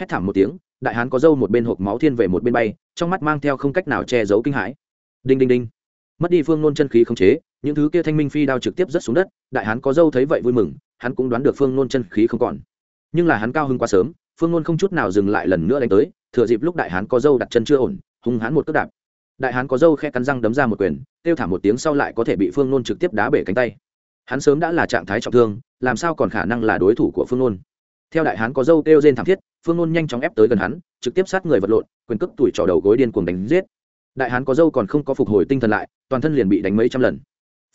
Hét thảm một tiếng, đại hán có dâu một bên hộp máu thiên về một bên bay, trong mắt mang theo không cách nào che giấu kinh hãi. Đinh đinh đinh. Mất đi phương nôn chân khí khống chế, những thứ kia thanh minh phi đao trực tiếp rớt xuống đất, đại hán có dâu thấy vậy vui mừng, hắn cũng đoán được phương nôn chân khí không còn. Nhưng là hắn cao hơn quá sớm, phương nôn không chút nào dừng lại lần nữa đánh tới, thừa dịp lúc đại hán có dâu đặt chân chưa ổn, hung hán một cước đạp. Đại hán có dâu khe cắn răng đấm ra một quyền, kêu thả một tiếng sau lại có thể bị phương nôn trực tiếp đá bể cánh tay hắn sớm đã là trạng thái trọng thương, làm sao còn khả năng là đối thủ của phương nôn? Theo đại hán có dâu kêu trên thảm thiết, phương nôn nhanh chóng ép tới gần hắn, trực tiếp sát người vật lộn, quyền cướp tuổi trỏ đầu gối điên cuồng đánh giết. Đại hán có dâu còn không có phục hồi tinh thần lại, toàn thân liền bị đánh mấy trăm lần.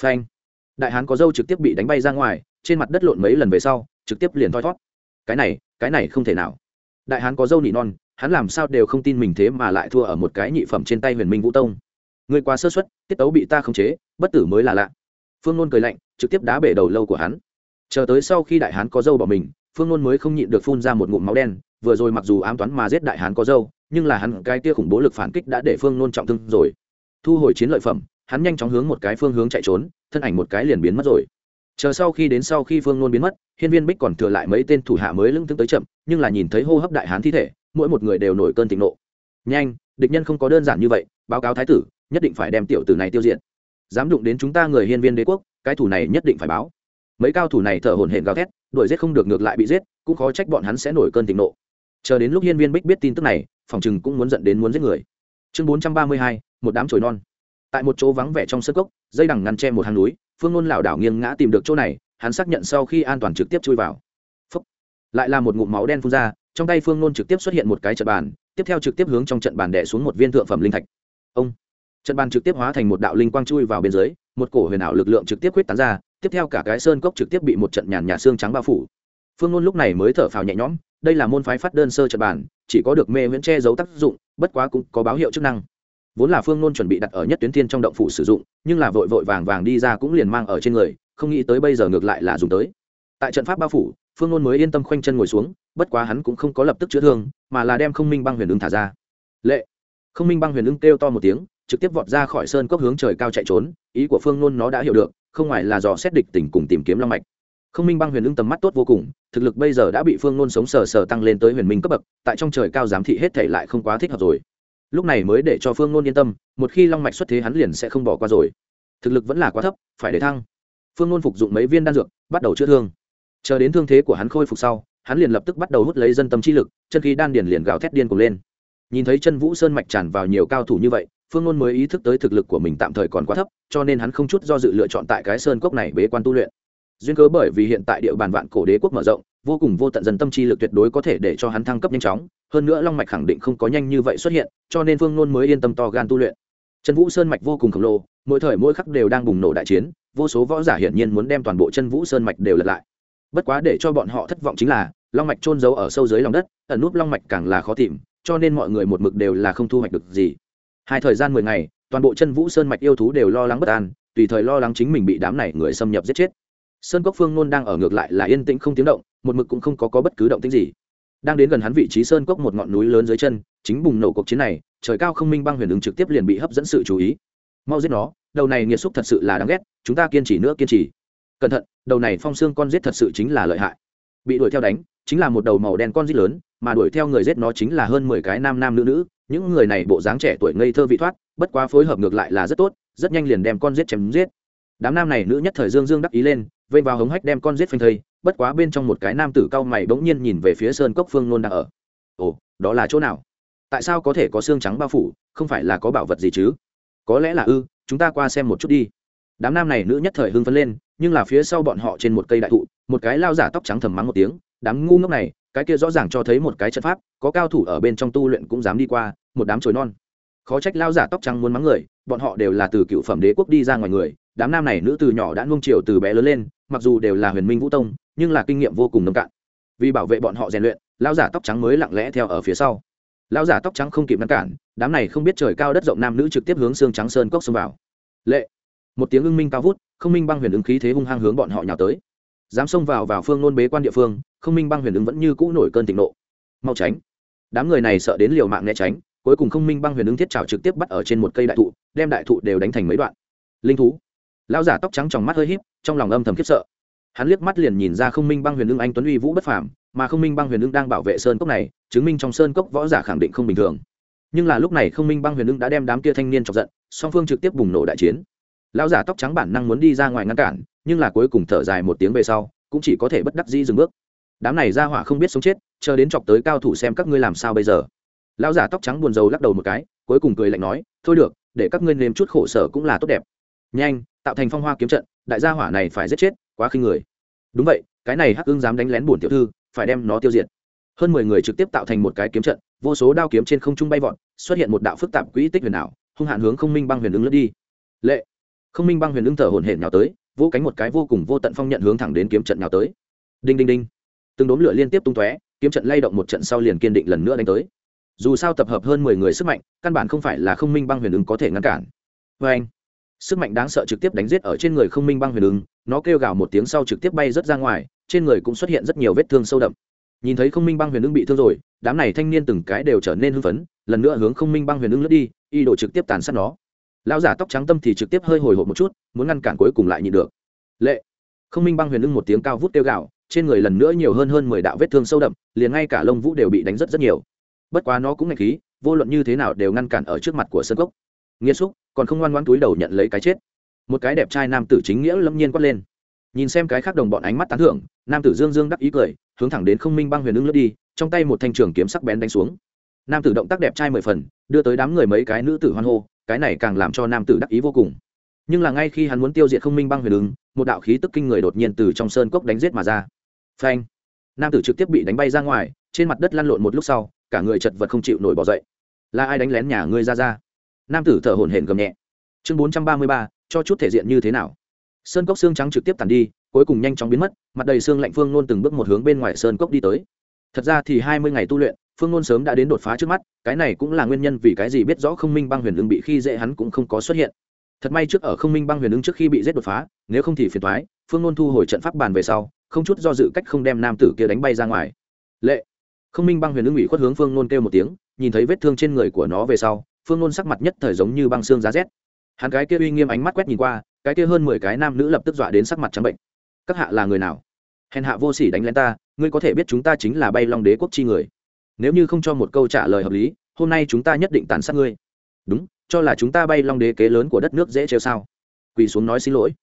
Phanh! Đại hán có dâu trực tiếp bị đánh bay ra ngoài, trên mặt đất lộn mấy lần về sau, trực tiếp liền thoi thót. Cái này cái này không thể nào. Đại hán có dâu nị non, hắn làm sao đều không tin mình thế mà lại thua ở một cái nhị phẩm trên tay huyền minh vũ tông. Người quá sơ xuất tiết tấu bị ta khống chế, bất tử mới là lạ. Phương nôn cười lạnh trực tiếp đá bể đầu lâu của hắn. Chờ tới sau khi đại hán có dâu bỏ mình, phương nôn mới không nhịn được phun ra một ngụm máu đen, vừa rồi mặc dù ám toán mà giết đại hán có dâu, nhưng là hắn cái tia khủng bố lực phản kích đã để phương nôn trọng thương rồi. Thu hồi chiến lợi phẩm, hắn nhanh chóng hướng một cái phương hướng chạy trốn, thân ảnh một cái liền biến mất rồi. Chờ sau khi đến sau khi phương nôn biến mất, hiên viên bích còn thừa lại mấy tên thủ hạ mới lưng tương tới chậm, nhưng là nhìn thấy hô hấp đại hán thi thể, mỗi một người đều nổi cơn thịnh nộ. Nhanh, địch nhân không có đơn giản như vậy, báo cáo thái tử, nhất định phải đem tiểu tử này tiêu diệt. Dám đụng đến chúng ta người hiên viên đế quốc cái thủ này nhất định phải báo. Mấy cao thủ này thở hổn hển gào thét, đuổi giết không được ngược lại bị giết, cũng khó trách bọn hắn sẽ nổi cơn thịnh nộ. Chờ đến lúc hiên viên bích biết tin tức này, phòng chừng cũng muốn dẫn đến muốn giết người. Chương bốn trăm ba mươi hai, một đám chồi non. Tại một chỗ vắng vẻ trong sân cốc, dây đằng ngăn che một hang núi, phương ngôn lảo đảo nghiêng ngã tìm được chỗ này, hắn xác nhận sau khi an toàn trực tiếp chui vào. Phúc. lại là một ngụm máu đen phun ra, trong tay phương ngôn trực tiếp xuất hiện một cái trận bàn, tiếp theo trực tiếp hướng trong trận bàn đẻ xuống một viên thượng phẩm linh thạch. Ông. Trận bàn trực tiếp hóa thành một đạo linh quang chui vào bên dưới một cổ huyền ảo lực lượng trực tiếp quyết tán ra, tiếp theo cả cái sơn cốc trực tiếp bị một trận nhàn nhạt xương trắng bao phủ. Phương ngôn lúc này mới thở phào nhẹ nhõm, đây là môn phái phát đơn sơ trận bàn chỉ có được mê viễn che giấu tác dụng, bất quá cũng có báo hiệu chức năng. Vốn là phương nôn chuẩn bị đặt ở nhất tuyến thiên trong động phủ sử dụng, nhưng là vội vội vàng vàng đi ra cũng liền mang ở trên người, không nghĩ tới bây giờ ngược lại là dùng tới. Tại trận pháp bao phủ, phương nôn mới yên tâm khoanh chân ngồi xuống, bất quá hắn cũng không có lập tức chữa thương, mà là đem không minh băng huyền ưng thả ra. Lệ! Không minh băng huyền ưng kêu to một tiếng trực tiếp vọt ra khỏi sơn cốc hướng trời cao chạy trốn, ý của phương nôn nó đã hiểu được, không ngoài là dò xét địch tình cùng tìm kiếm long mạch. Không minh băng huyền ưng tầm mắt tốt vô cùng, thực lực bây giờ đã bị phương nôn sống sờ sờ tăng lên tới huyền minh cấp bậc, tại trong trời cao giám thị hết thể lại không quá thích hợp rồi. Lúc này mới để cho phương nôn yên tâm, một khi long mạch xuất thế hắn liền sẽ không bỏ qua rồi. Thực lực vẫn là quá thấp, phải để thăng. Phương nôn phục dụng mấy viên đan dược, bắt đầu chữa thương. Chờ đến thương thế của hắn khôi phục sau, hắn liền lập tức bắt đầu hút lấy dân tâm chi lực, chân khí đan điền liền gào thét điên cùng lên. Nhìn thấy chân vũ sơn mạch tràn vào nhiều cao thủ như vậy phương ngôn mới ý thức tới thực lực của mình tạm thời còn quá thấp, cho nên hắn không chút do dự lựa chọn tại cái sơn cốc này bế quan tu luyện. Duyên cớ bởi vì hiện tại địa bàn vạn cổ đế quốc mở rộng, vô cùng vô tận dân tâm chi lực tuyệt đối có thể để cho hắn thăng cấp nhanh chóng, hơn nữa long mạch khẳng định không có nhanh như vậy xuất hiện, cho nên phương nôn mới yên tâm to gan tu luyện. Trần vũ sơn mạch vô cùng khổng lồ, mỗi thời mỗi khắc đều đang bùng nổ đại chiến, vô số võ giả hiển nhiên muốn đem toàn bộ chân vũ sơn mạch đều lật lại. Bất quá để cho bọn họ thất vọng chính là, long mạch trôn giấu ở sâu dưới lòng đất, ẩn núp long mạch càng là khó tìm, cho nên mọi người một mực đều là không thu hoạch được gì hai thời gian mười ngày toàn bộ chân vũ sơn mạch yêu thú đều lo lắng bất an tùy thời lo lắng chính mình bị đám này người xâm nhập giết chết. Sơn cốc phương nôn đang ở ngược lại là yên tĩnh không tiếng động một mực cũng không có, có bất cứ động tĩnh gì. Đang đến gần hắn vị trí sơn cốc một ngọn núi lớn dưới chân chính bùng nổ cuộc chiến này trời cao không minh băng huyền ứng trực tiếp liền bị hấp dẫn sự chú ý. Mau giết nó đầu này nghiệt xúc thật sự là đáng ghét chúng ta kiên trì nữa kiên trì. Cẩn thận đầu này phong xương con giết thật sự chính là lợi hại. Bị đuổi theo đánh chính là một đầu màu đen con giết lớn mà đuổi theo người giết nó chính là hơn mười cái nam nam nữ nữ. Những người này bộ dáng trẻ tuổi ngây thơ vị thoát, bất quá phối hợp ngược lại là rất tốt, rất nhanh liền đem con giết chém giết. Đám nam này nữ nhất thời dương dương đắc ý lên, vây vào hống hách đem con giết phanh thây, bất quá bên trong một cái nam tử cao mày bỗng nhiên nhìn về phía sơn cốc phương nôn đang ở. Ồ, đó là chỗ nào? Tại sao có thể có xương trắng bao phủ, không phải là có bảo vật gì chứ? Có lẽ là ư, chúng ta qua xem một chút đi. Đám nam này nữ nhất thời hưng phấn lên, nhưng là phía sau bọn họ trên một cây đại thụ, một cái lao giả tóc trắng thầm mắng một tiếng, đám ngu ngốc này cái kia rõ ràng cho thấy một cái trận pháp, có cao thủ ở bên trong tu luyện cũng dám đi qua, một đám chối non. Khó trách lao giả tóc trắng muốn mắng người, bọn họ đều là từ cựu phẩm đế quốc đi ra ngoài người, đám nam này nữ từ nhỏ đã nuông chiều từ bé lớn lên, mặc dù đều là huyền minh vũ tông, nhưng là kinh nghiệm vô cùng nông cạn. Vì bảo vệ bọn họ rèn luyện, lao giả tóc trắng mới lặng lẽ theo ở phía sau. Lao giả tóc trắng không kịp ngăn cản, đám này không biết trời cao đất rộng nam nữ trực tiếp hướng xương trắng sơn cốc xông vào. Lệ! Một tiếng ưng minh cao vút, không minh băng huyền ứng khí thế hung hăng hướng bọn họ nhào tới dám xông vào vào phương nôn bế quan địa phương, không minh băng huyền ứng vẫn như cũ nổi cơn thịnh nộ. Mau tránh. Đám người này sợ đến liều mạng né tránh, cuối cùng không minh băng huyền ứng thiết trào trực tiếp bắt ở trên một cây đại thụ, đem đại thụ đều đánh thành mấy đoạn. Linh thú. Lão giả tóc trắng trong mắt hơi híp, trong lòng âm thầm khiếp sợ. Hắn liếc mắt liền nhìn ra không minh băng huyền ứng anh tuấn uy vũ bất phàm, mà không minh băng huyền ứng đang bảo vệ sơn cốc này, chứng minh trong sơn cốc võ giả khẳng định không bình thường. Nhưng là lúc này không minh băng huyền ứng đã đem đám kia thanh niên chọc giận, song phương trực tiếp bùng nổ đại chiến lão giả tóc trắng bản năng muốn đi ra ngoài ngăn cản, nhưng là cuối cùng thở dài một tiếng về sau, cũng chỉ có thể bất đắc dĩ dừng bước. Đám này ra hỏa không biết sống chết, chờ đến chọc tới cao thủ xem các ngươi làm sao bây giờ. Lão giả tóc trắng buồn rầu lắc đầu một cái, cuối cùng cười lạnh nói, thôi được, để các ngươi nếm chút khổ sở cũng là tốt đẹp. Nhanh, tạo thành phong hoa kiếm trận, đại gia hỏa này phải giết chết, quá khinh người. Đúng vậy, cái này hắc ưng dám đánh lén bổn tiểu thư, phải đem nó tiêu diệt. Hơn mười người trực tiếp tạo thành một cái kiếm trận, vô số đao kiếm trên không trung bay vọt, xuất hiện một đạo phức tạp quỹ tích huyền ảo, hung hạn hướng không minh băng huyền ứng lướt đi. Lệ không minh băng huyền ứng thở hổn hển nhào tới, vỗ cánh một cái vô cùng vô tận phong nhận hướng thẳng đến kiếm trận nhào tới. Đinh đinh đinh. Từng đốm lửa liên tiếp tung tóe, kiếm trận lay động một trận sau liền kiên định lần nữa đánh tới. Dù sao tập hợp hơn mười người sức mạnh, căn bản không phải là không minh băng huyền ứng có thể ngăn cản. Vê anh, sức mạnh đáng sợ trực tiếp đánh giết ở trên người không minh băng huyền ứng, nó kêu gào một tiếng sau trực tiếp bay rớt ra ngoài, trên người cũng xuất hiện rất nhiều vết thương sâu đậm. Nhìn thấy không minh băng huyền ứng bị thương rồi, đám này thanh niên từng cái đều trở nên hưng phấn, lần nữa hướng không minh băng huyền ứng lướt đi y đổ trực tiếp tàn sát nó lão giả tóc trắng tâm thì trực tiếp hơi hồi hộp một chút, muốn ngăn cản cuối cùng lại nhịn được. Lệ. Không minh băng huyền ưng một tiếng cao vút tiêu gạo trên người lần nữa nhiều hơn hơn mười đạo vết thương sâu đậm, liền ngay cả lông vũ đều bị đánh rất rất nhiều. Bất quá nó cũng ngạch khí, vô luận như thế nào đều ngăn cản ở trước mặt của sân cốc. Nghiêm xúc, còn không ngoan ngoan túi đầu nhận lấy cái chết. Một cái đẹp trai nam tử chính nghĩa lâm nhiên quát lên. Nhìn xem cái khác đồng bọn ánh mắt tán thưởng, nam tử dương dương đắc ý cười, hướng thẳng đến không minh băng huyền ưng lướt đi, trong tay một thanh trường kiếm sắc bén đánh xuống nam tử động tác đẹp trai mười phần, đưa tới đám người mấy cái nữ tử hoan hô, cái này càng làm cho nam tử đắc ý vô cùng. Nhưng là ngay khi hắn muốn tiêu diệt không minh băng huyền ứng, một đạo khí tức kinh người đột nhiên từ trong sơn cốc đánh giết mà ra. Phanh! Nam tử trực tiếp bị đánh bay ra ngoài, trên mặt đất lăn lộn một lúc sau, cả người chật vật không chịu nổi bỏ dậy. Là ai đánh lén nhà ngươi ra ra? Nam tử thở hổn hển gầm nhẹ. Chương bốn trăm ba mươi ba, cho chút thể diện như thế nào? Sơn cốc xương trắng trực tiếp tàn đi, cuối cùng nhanh chóng biến mất, mặt đầy xương lạnh phương nôn từng bước một hướng bên ngoài sơn cốc đi tới. Thật ra thì hai mươi ngày tu luyện phương nôn sớm đã đến đột phá trước mắt, cái này cũng là nguyên nhân vì cái gì biết rõ không minh băng huyền ưng bị khi dễ hắn cũng không có xuất hiện. Thật may trước ở không minh băng huyền ưng trước khi bị giết đột phá, nếu không thì phiền thoái phương nôn thu hồi trận pháp bàn về sau, không chút do dự cách không đem nam tử kia đánh bay ra ngoài. Lệ! Không minh băng huyền ưng ủy khuất hướng phương nôn kêu một tiếng, nhìn thấy vết thương trên người của nó về sau, phương nôn sắc mặt nhất thời giống như băng xương giá rét. Hắn cái kia uy nghiêm ánh mắt quét nhìn qua, cái kia hơn mười cái nam nữ lập tức dọa đến sắc mặt trắng bệnh. Các hạ là người nào? Hèn hạ vô sỉ đánh lên ta, ngươi có thể biết chúng ta chính là bay long đế quốc chi người nếu như không cho một câu trả lời hợp lý hôm nay chúng ta nhất định tàn sát ngươi. Đúng cho là chúng ta bay long đế kế lớn của đất nước dễ trêu sao? Quỳ xuống nói xin lỗi.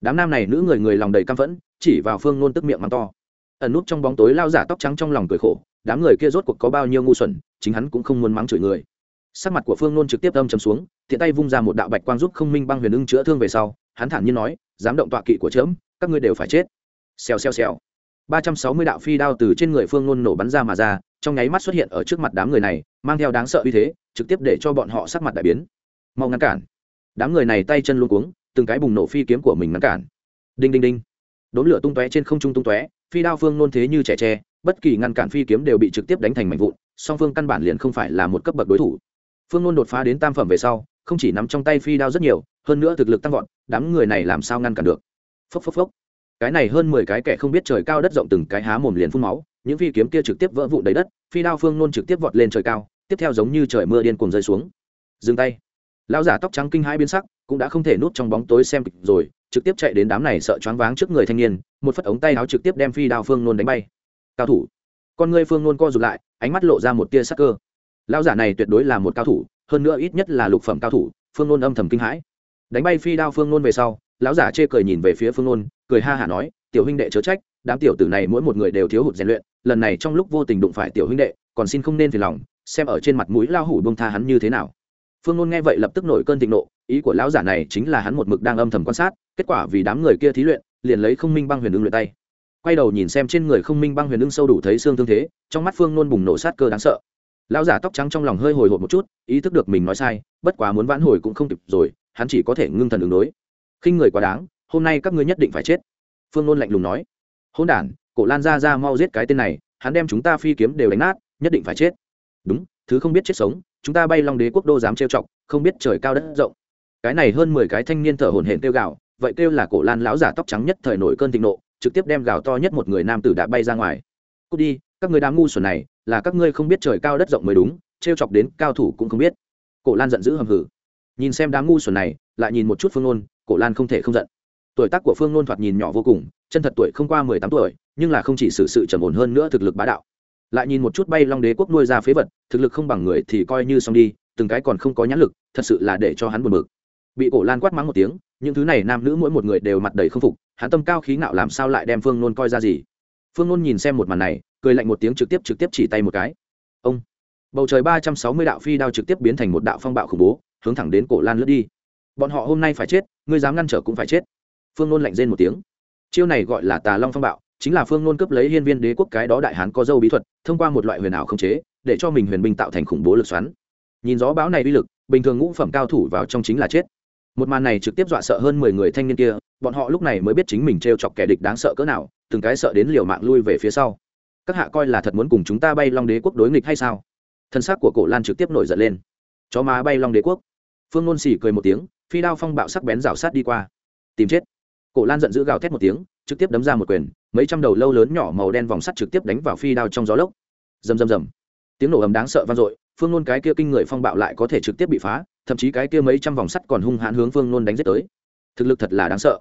Đám nam này nữ người người lòng đầy căm phẫn chỉ vào phương nôn tức miệng mắng to. Ẩn núp trong bóng tối lao giả tóc trắng trong lòng cười khổ đám người kia rốt cuộc có bao nhiêu ngu xuẩn chính hắn cũng không muốn mắng chửi người. Sắc mặt của phương nôn trực tiếp âm chấm xuống thiện tay vung ra một đạo bạch quang giúp không minh băng huyền ưng chữa thương về sau hắn thản nhiên nói dám động tọa kỵ của chớm, các ngươi đều phải chết. Xèo xèo xèo. Ba trăm sáu mươi đạo phi đao từ trên người phương nôn nổ bắn ra mà ra trong nháy mắt xuất hiện ở trước mặt đám người này, mang theo đáng sợ uy thế, trực tiếp để cho bọn họ sắc mặt đại biến. Mau ngăn cản. Đám người này tay chân luôn cuống, từng cái bùng nổ phi kiếm của mình ngăn cản. Đinh đinh đinh. Đốn lửa tung tóe trên không trung tung tóe, phi đao phương nôn thế như trẻ tre, bất kỳ ngăn cản phi kiếm đều bị trực tiếp đánh thành mảnh vụn, song phương căn bản liền không phải là một cấp bậc đối thủ. Phương nôn đột phá đến tam phẩm về sau, không chỉ nắm trong tay phi đao rất nhiều, hơn nữa thực lực tăng vọt, đám người này làm sao ngăn cản được? Phốc phốc phốc. Cái này hơn mười cái kẻ không biết trời cao đất rộng từng cái há mồm liền phun máu những phi kiếm kia trực tiếp vỡ vụn đầy đất, phi đao phương nôn trực tiếp vọt lên trời cao, tiếp theo giống như trời mưa điên cuồng rơi xuống. Dừng tay. Lão giả tóc trắng kinh hãi biến sắc, cũng đã không thể nuốt trong bóng tối xem kịch rồi, trực tiếp chạy đến đám này sợ choáng váng trước người thanh niên, một phất ống tay áo trực tiếp đem phi đao phương nôn đánh bay. Cao thủ. Con người phương nôn co rụt lại, ánh mắt lộ ra một tia sắc cơ. Lão giả này tuyệt đối là một cao thủ, hơn nữa ít nhất là lục phẩm cao thủ, phương nôn âm thầm kinh hãi. Đánh bay phi đao phương nôn về sau, lão giả chê cười nhìn về phía phương nôn, cười ha hả nói, tiểu huynh đệ chớ trách đám tiểu tử này mỗi một người đều thiếu hụt rèn luyện, lần này trong lúc vô tình đụng phải tiểu huynh đệ, còn xin không nên phiền lòng, xem ở trên mặt mũi lao hủ bông tha hắn như thế nào. Phương ngôn nghe vậy lập tức nổi cơn thịnh nộ, ý của lão giả này chính là hắn một mực đang âm thầm quan sát, kết quả vì đám người kia thí luyện, liền lấy không minh băng huyền ưng luyện tay. Quay đầu nhìn xem trên người không minh băng huyền ưng sâu đủ thấy xương thương thế, trong mắt phương nôn bùng nổ sát cơ đáng sợ. Lão giả tóc trắng trong lòng hơi hồi hộp một chút, ý thức được mình nói sai, bất quá muốn vãn hồi cũng không kịp rồi, hắn chỉ có thể ngưng thần ứng đối. Khinh người quá đáng, hôm nay các ngươi nhất định phải chết. Phương nôn lạnh lùng nói hôn đản, cổ lan ra ra mau giết cái tên này, hắn đem chúng ta phi kiếm đều đánh nát, nhất định phải chết. Đúng, thứ không biết chết sống, chúng ta bay long đế quốc đô dám trêu chọc, không biết trời cao đất rộng. Cái này hơn mười cái thanh niên thở hổn hển kêu gào, vậy kêu là cổ lan lão giả tóc trắng nhất thời nổi cơn thịnh nộ, trực tiếp đem gào to nhất một người nam tử đã bay ra ngoài. Cút đi, các người đám ngu xuẩn này, là các ngươi không biết trời cao đất rộng mới đúng, trêu chọc đến cao thủ cũng không biết. Cổ lan giận dữ hầm hử nhìn xem đám ngu xuẩn này, lại nhìn một chút phương nôn, cổ lan không thể không giận. Tuổi tác của phương nôn thoạt nhìn nhỏ vô cùng chân thật tuổi không qua mười tám tuổi, nhưng là không chỉ sự sự trầm ổn hơn nữa thực lực bá đạo. Lại nhìn một chút bay long đế quốc nuôi ra phế vật, thực lực không bằng người thì coi như xong đi, từng cái còn không có nhãn lực, thật sự là để cho hắn buồn bực. Bị cổ lan quát mắng một tiếng, những thứ này nam nữ mỗi một người đều mặt đầy không phục, hắn tâm cao khí ngạo làm sao lại đem phương nôn coi ra gì? Phương nôn nhìn xem một màn này, cười lạnh một tiếng trực tiếp trực tiếp chỉ tay một cái. Ông! Bầu trời ba trăm sáu mươi đạo phi đao trực tiếp biến thành một đạo phong bạo khủng bố, hướng thẳng đến cổ lan lướt đi. Bọn họ hôm nay phải chết, ngươi dám ngăn trở cũng phải chết. Phương nôn lạnh rên một tiếng chiêu này gọi là tà long phong bạo, chính là phương nôn cướp lấy hiên viên đế quốc cái đó đại hán có dâu bí thuật, thông qua một loại huyền ảo không chế, để cho mình huyền binh tạo thành khủng bố lực xoắn. Nhìn gió bão này uy lực, bình thường ngũ phẩm cao thủ vào trong chính là chết. Một màn này trực tiếp dọa sợ hơn mười người thanh niên kia, bọn họ lúc này mới biết chính mình t r e o chọc kẻ địch đáng sợ cỡ nào, từng cái sợ đến liều mạng lui về phía sau. Các hạ coi là thật muốn cùng chúng ta bay long đế quốc đối nghịch hay sao? Thân xác của cổ lan trực tiếp nổi giận lên. Chó má bay long đế quốc. Phương nôn xỉ cười một tiếng, phi đao phong bạo sắc bén rào sát đi qua. Tìm chết cổ lan giận dữ gào thét một tiếng, trực tiếp đấm ra một quyền, mấy trăm đầu lâu lớn nhỏ màu đen vòng sắt trực tiếp đánh vào phi đao trong gió lốc. Rầm rầm rầm. Tiếng nổ ầm đáng sợ vang dội, phương nôn cái kia kinh người phong bạo lại có thể trực tiếp bị phá, thậm chí cái kia mấy trăm vòng sắt còn hung hãn hướng phương nôn đánh giết tới. Thực lực thật là đáng sợ.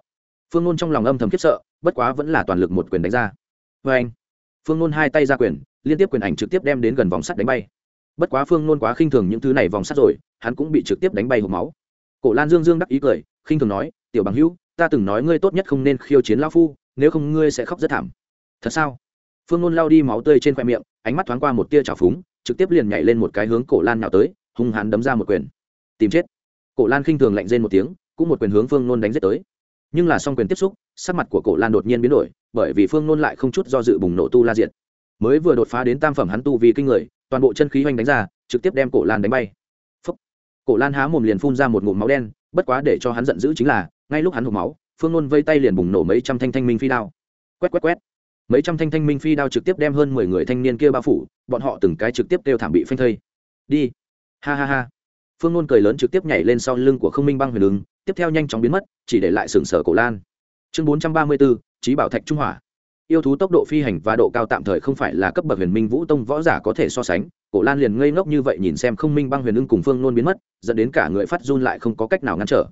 Phương nôn trong lòng âm thầm khiếp sợ, bất quá vẫn là toàn lực một quyền đánh ra. Vê anh, phương nôn hai tay ra quyền, liên tiếp quyền ảnh trực tiếp đem đến gần vòng sắt đánh bay. Bất quá phương nôn quá khinh thường những thứ này vòng sắt rồi, hắn cũng bị trực tiếp đánh bay hộp máu. Cổ lan dương dương đắc ý cười, khinh thường nói, tiểu bằng hữu ta từng nói ngươi tốt nhất không nên khiêu chiến lao phu, nếu không ngươi sẽ khóc rất thảm. Thật sao? Phương nôn lao đi máu tươi trên khoe miệng, ánh mắt thoáng qua một tia trào phúng, trực tiếp liền nhảy lên một cái hướng cổ lan nào tới, hung hãn đấm ra một quyền. Tìm chết. Cổ lan khinh thường lạnh rên một tiếng, cũng một quyền hướng phương nôn đánh giết tới. Nhưng là song quyền tiếp xúc, sắc mặt của cổ lan đột nhiên biến đổi, bởi vì phương nôn lại không chút do dự bùng nổ tu la diện mới vừa đột phá đến tam phẩm hắn tu vì kinh người, toàn bộ chân khí oanh đánh ra, trực tiếp đem cổ lan đánh bay. Phúc. cổ lan há mồm liền phun ra một ngụm máu đen, bất quá để cho hắn giận dữ chính là ngay lúc hắn hộp máu, phương nôn vây tay liền bùng nổ mấy trăm thanh thanh minh phi đao. Quét quét quét. Mấy trăm thanh thanh minh phi đao trực tiếp đem hơn mười người thanh niên kia bao phủ, bọn họ từng cái trực tiếp kêu thảm bị phanh thây. Đi. Ha ha ha. Phương nôn cười lớn trực tiếp nhảy lên sau lưng của không minh băng huyền ứng, tiếp theo nhanh chóng biến mất, chỉ để lại sừng sở cổ lan. Chương bốn trăm ba mươi bốn trí bảo thạch trung hỏa. Yêu thú tốc độ phi hành và độ cao tạm thời không phải là cấp bậc huyền minh vũ tông võ giả có thể so sánh, cổ lan liền ngây ngốc như vậy nhìn xem không minh băng huyền ưng cùng phương nôn biến mất, dẫn đến cả người phát run lại không có cách nào ngăn trở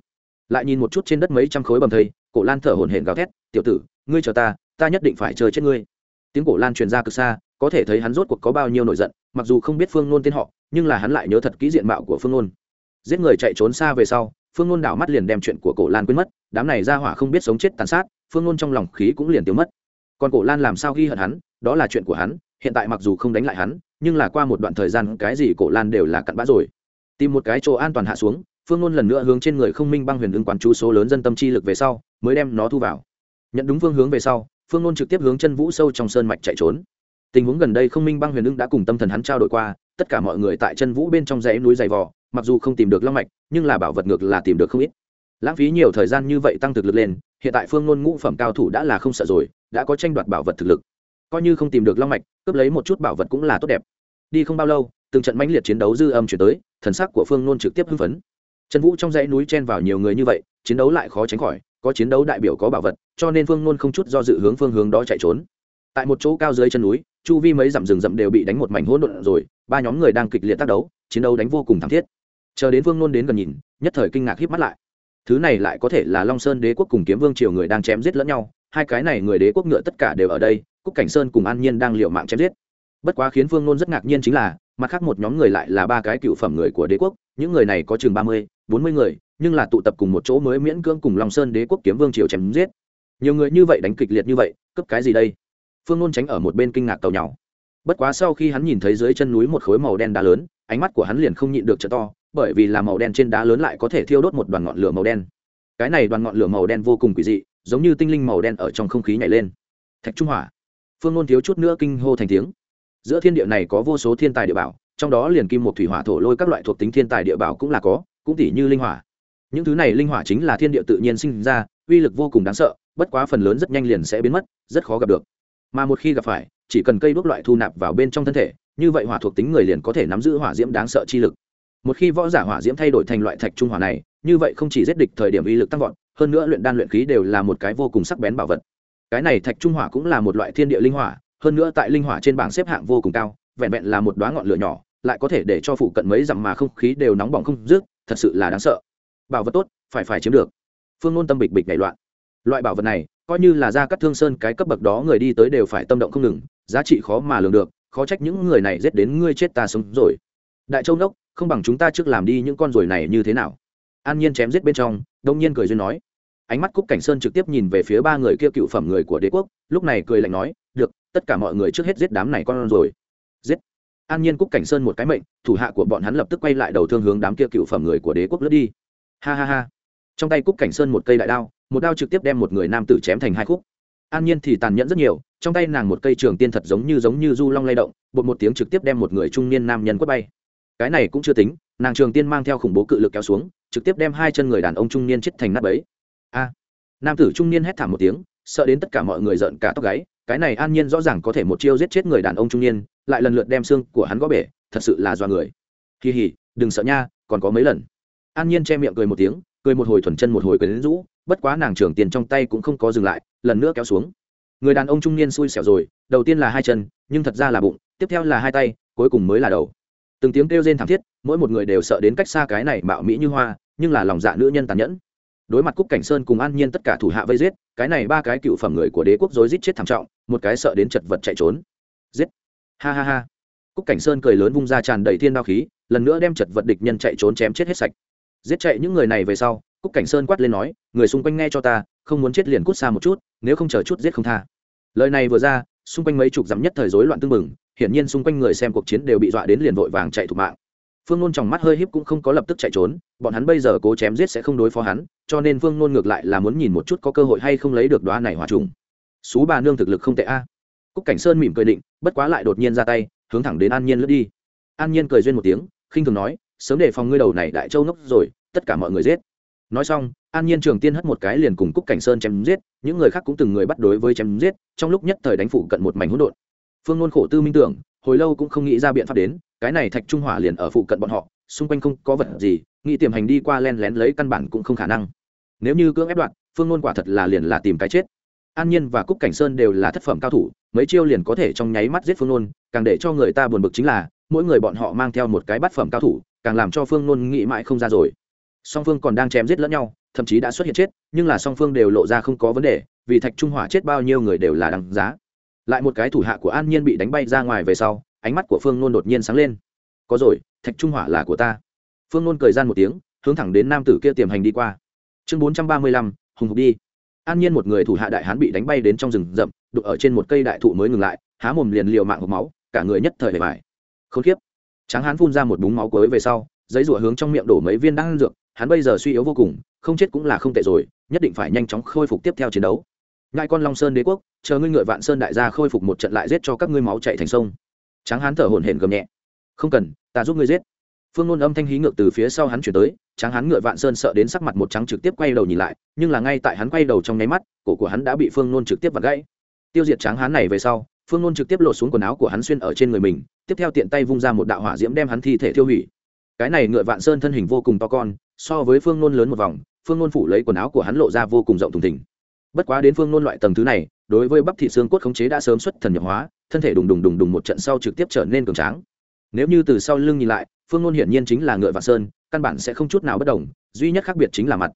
lại nhìn một chút trên đất mấy trăm khối bầm thây, cổ lan thở hổn hển gào thét, tiểu tử, ngươi chờ ta ta nhất định phải chờ chết ngươi. Tiếng cổ lan truyền ra cực xa, có thể thấy hắn rốt cuộc có bao nhiêu nổi giận, mặc dù không biết phương nôn tên họ, nhưng là hắn lại nhớ thật kỹ diện mạo của phương nôn. Giết người chạy trốn xa về sau, phương nôn đảo mắt liền đem chuyện của cổ lan quên mất, đám này ra hỏa không biết sống chết tàn sát, phương nôn trong lòng khí cũng liền tiêu mất. Còn cổ lan làm sao ghi hận hắn, đó là chuyện của hắn, hiện tại mặc dù không đánh lại hắn, nhưng là qua một đoạn thời gian, cái gì cổ lan đều là cặn bã rồi. Tìm một cái chỗ an toàn hạ xuống phương ngôn lần nữa hướng trên người không minh băng huyền ứng quán chú số lớn dân tâm chi lực về sau, mới đem nó thu vào. Nhận đúng phương hướng về sau, phương ngôn trực tiếp hướng chân vũ sâu trong sơn mạch chạy trốn. Tình huống gần đây không minh băng huyền ứng đã cùng tâm thần hắn trao đổi qua, tất cả mọi người tại chân vũ bên trong dãy núi dày vò, mặc dù không tìm được long mạch, nhưng là bảo vật ngược là tìm được không ít. Lãng phí nhiều thời gian như vậy tăng thực lực lên, hiện tại phương ngôn ngũ phẩm cao thủ đã là không sợ rồi, đã có tranh đoạt bảo vật thực lực. Coi như không tìm được long mạch, cướp lấy một chút bảo vật cũng là tốt đẹp. Đi không bao lâu, từng trận mãnh liệt chiến đấu dư âm chuyển tới, thần sắc của phương ngôn trực tiếp hưng phấn trần vũ trong dãy núi chen vào nhiều người như vậy, chiến đấu lại khó tránh khỏi, có chiến đấu đại biểu có bảo vật, cho nên phương ngôn không chút do dự hướng phương hướng đó chạy trốn. Tại một chỗ cao dưới chân núi, chu vi mấy dặm rừng rậm đều bị đánh một mảnh hỗn độn rồi, ba nhóm người đang kịch liệt tác đấu, chiến đấu đánh vô cùng thảm thiết. Chờ đến phương ngôn đến gần nhìn, nhất thời kinh ngạc híp mắt lại. Thứ này lại có thể là long sơn đế quốc cùng kiếm vương triều người đang chém giết lẫn nhau, hai cái này người đế quốc ngựa tất cả đều ở đây, cúc cảnh sơn cùng an nhiên đang liệu mạng chém giết bất quá khiến phương nôn rất ngạc nhiên chính là, mặt khác một nhóm người lại là ba cái cựu phẩm người của đế quốc, những người này có chừng ba mươi, bốn mươi người, nhưng là tụ tập cùng một chỗ mới miễn cưỡng cùng long sơn đế quốc kiếm vương triều chém giết. Nhiều người như vậy đánh kịch liệt như vậy cấp cái gì đây? Phương nôn tránh ở một bên kinh ngạc tàu nhau bất quá sau khi hắn nhìn thấy dưới chân núi một khối màu đen đá lớn, ánh mắt của hắn liền không nhịn được trợ to, bởi vì là màu đen trên đá lớn lại có thể thiêu đốt một đoàn ngọn lửa màu đen. Cái này đoàn ngọn lửa màu đen vô cùng quỷ dị, giống như tinh linh màu đen ở trong không khí nhảy lên. Thạch trung hỏa. Phương nôn thiếu chút nữa kinh hô thành tiếng giữa thiên địa này có vô số thiên tài địa bảo, trong đó liền kim một thủy, hỏa, thổ, lôi các loại thuộc tính thiên tài địa bảo cũng là có, cũng tỷ như linh hỏa. Những thứ này linh hỏa chính là thiên địa tự nhiên sinh ra, uy lực vô cùng đáng sợ, bất quá phần lớn rất nhanh liền sẽ biến mất, rất khó gặp được. Mà một khi gặp phải, chỉ cần cây đốt loại thu nạp vào bên trong thân thể, như vậy hỏa thuộc tính người liền có thể nắm giữ hỏa diễm đáng sợ chi lực. Một khi võ giả hỏa diễm thay đổi thành loại thạch trung hỏa này, như vậy không chỉ giết địch thời điểm uy lực tăng vọt, hơn nữa luyện đan luyện khí đều là một cái vô cùng sắc bén bảo vật. Cái này thạch trung hỏa cũng là một loại thiên địa linh hỏa hơn nữa tại linh hỏa trên bảng xếp hạng vô cùng cao, vẹn vẹn là một đoá ngọn lửa nhỏ, lại có thể để cho phụ cận mấy dặm mà không khí đều nóng bỏng không rước thật sự là đáng sợ. Bảo vật tốt, phải phải chiếm được. Phương ngôn tâm bịch bịch nảy loạn. Loại bảo vật này, coi như là ra cắt thương sơn cái cấp bậc đó người đi tới đều phải tâm động không ngừng, giá trị khó mà lường được, khó trách những người này giết đến ngươi chết ta sống rồi. Đại châu đốc, không bằng chúng ta trước làm đi những con ruồi này như thế nào? An nhiên chém giết bên trong, đông nhiên cười duyên nói. Ánh mắt cúc cảnh sơn trực tiếp nhìn về phía ba người kia cựu phẩm người của đế quốc, lúc này cười lạnh nói tất cả mọi người trước hết giết đám này con rồi. Giết. An nhiên cúc cảnh sơn một cái mệnh, thủ hạ của bọn hắn lập tức quay lại đầu thương hướng đám kia cựu phẩm người của đế quốc lướt đi. Ha ha ha. Trong tay cúc cảnh sơn một cây đại đao, một đao trực tiếp đem một người nam tử chém thành hai khúc. An nhiên thì tàn nhẫn rất nhiều, trong tay nàng một cây trường tiên thật giống như giống như du long lay động, bột một tiếng trực tiếp đem một người trung niên nam nhân quất bay. Cái này cũng chưa tính, nàng trường tiên mang theo khủng bố cự lực kéo xuống, trực tiếp đem hai chân người đàn ông trung niên chết thành nát bấy. A. Nam tử trung niên hét thảm một tiếng, sợ đến tất cả mọi người giận cả tóc gáy cái này an nhiên rõ ràng có thể một chiêu giết chết người đàn ông trung niên, lại lần lượt đem xương của hắn gõ bể, thật sự là do người. Kỳ hỉ, đừng sợ nha, còn có mấy lần. An nhiên che miệng cười một tiếng, cười một hồi thuần chân một hồi cười đến rũ, bất quá nàng trưởng tiền trong tay cũng không có dừng lại, lần nữa kéo xuống. Người đàn ông trung niên xui xẻo rồi, đầu tiên là hai chân, nhưng thật ra là bụng, tiếp theo là hai tay, cuối cùng mới là đầu. Từng tiếng kêu rên thảm thiết, mỗi một người đều sợ đến cách xa cái này mạo mỹ như hoa, nhưng là lòng dạ nữ nhân tàn nhẫn đối mặt cúc cảnh sơn cùng an nhiên tất cả thủ hạ vây giết, cái này ba cái cựu phẩm người của đế quốc rối giết chết thảm trọng, một cái sợ đến chật vật chạy trốn. Giết! Ha ha ha! Cúc cảnh sơn cười lớn vung ra tràn đầy thiên đao khí, lần nữa đem chật vật địch nhân chạy trốn chém chết hết sạch. Giết chạy những người này về sau, cúc cảnh sơn quát lên nói, người xung quanh nghe cho ta, không muốn chết liền cút xa một chút, nếu không chờ chút giết không tha. Lời này vừa ra, xung quanh mấy chục dặm nhất thời rối loạn tương mừng hiển nhiên xung quanh người xem cuộc chiến đều bị dọa đến liền vội vàng chạy thục mạng phương nôn trong mắt hơi híp cũng không có lập tức chạy trốn, bọn hắn bây giờ cố chém giết sẽ không đối phó hắn, cho nên phương nôn ngược lại là muốn nhìn một chút có cơ hội hay không lấy được đoá này hòa trùng. Xú bà nương thực lực không tệ a. Cúc cảnh sơn mỉm cười định, bất quá lại đột nhiên ra tay, hướng thẳng đến an nhiên lướt đi. An nhiên cười duyên một tiếng, khinh thường nói, sớm để phòng ngươi đầu này đại châu nốc rồi, tất cả mọi người giết. Nói xong, an nhiên trường tiên hất một cái liền cùng cúc cảnh sơn chém giết, những người khác cũng từng người bắt đối với chém giết, trong lúc nhất thời đánh phụ cận một mảnh hỗn độn. Phương nôn khổ tư minh tưởng, hồi lâu cũng không nghĩ ra biện pháp đến cái này thạch trung hỏa liền ở phụ cận bọn họ, xung quanh không có vật gì, nghĩ tiềm hành đi qua len lén lấy căn bản cũng không khả năng. Nếu như cưỡng ép đoạn, phương ngôn quả thật là liền là tìm cái chết. An nhiên và cúc cảnh sơn đều là thất phẩm cao thủ, mấy chiêu liền có thể trong nháy mắt giết phương ngôn, càng để cho người ta buồn bực chính là, mỗi người bọn họ mang theo một cái bát phẩm cao thủ, càng làm cho phương ngôn nghĩ mãi không ra rồi. Song phương còn đang chém giết lẫn nhau, thậm chí đã xuất hiện chết, nhưng là song phương đều lộ ra không có vấn đề, vì thạch trung hỏa chết bao nhiêu người đều là đằng giá. Lại một cái thủ hạ của an nhiên bị đánh bay ra ngoài về sau ánh mắt của phương nôn đột nhiên sáng lên. Có rồi, thạch trung hỏa là của ta. Phương nôn cười gian một tiếng, hướng thẳng đến nam tử kia tiềm hành đi qua. Chương bốn trăm ba mươi lăm, hùng hục đi. An nhiên một người thủ hạ đại hán bị đánh bay đến trong rừng rậm đục ở trên một cây đại thụ mới ngừng lại, há mồm liền liều mạng hộp máu, cả người nhất thời bề mải. k h tráng hán phun ra một búng máu cuối về sau, giấy rủa hướng trong miệng đổ mấy viên đan dược, hắn bây giờ suy yếu vô cùng, không chết cũng là không tệ rồi, nhất định phải nhanh chóng khôi phục tiếp theo chiến đấu. Ngại con long sơn đế quốc, chờ ngươi ngựa vạn sơn đại gia khôi phục một trận lại giết cho các ngươi máu chạy thành sông tráng hán thở hổn hển gầm nhẹ. Không cần, ta giúp ngươi giết. Phương nôn âm thanh hí ngược từ phía sau hắn chuyển tới, tráng hán ngựa vạn sơn sợ đến sắc mặt một trắng trực tiếp quay đầu nhìn lại, nhưng là ngay tại hắn quay đầu trong nháy mắt, cổ của hắn đã bị phương nôn trực tiếp vặt gãy. Tiêu diệt tráng hán này về sau, phương nôn trực tiếp lột xuống quần áo của hắn xuyên ở trên người mình, tiếp theo tiện tay vung ra một đạo hỏa diễm đem hắn thi thể tiêu hủy. Cái này ngựa vạn sơn thân hình vô cùng to con, so với phương nôn lớn một vòng, phương nôn phủ lấy quần áo của hắn lộ ra vô cùng rộng thùng thình. Bất quá đến phương nôn loại tầng thứ này, đối với bắp thị xương cốt khống chế đã sớm xuất thần nhập hóa thân thể đùng đùng đùng đùng một trận sau trực tiếp trở nên cường tráng. Nếu như từ sau lưng nhìn lại, phương ngôn hiển nhiên chính là ngựa vạn sơn, căn bản sẽ không chút nào bất đồng, duy nhất khác biệt chính là mặt.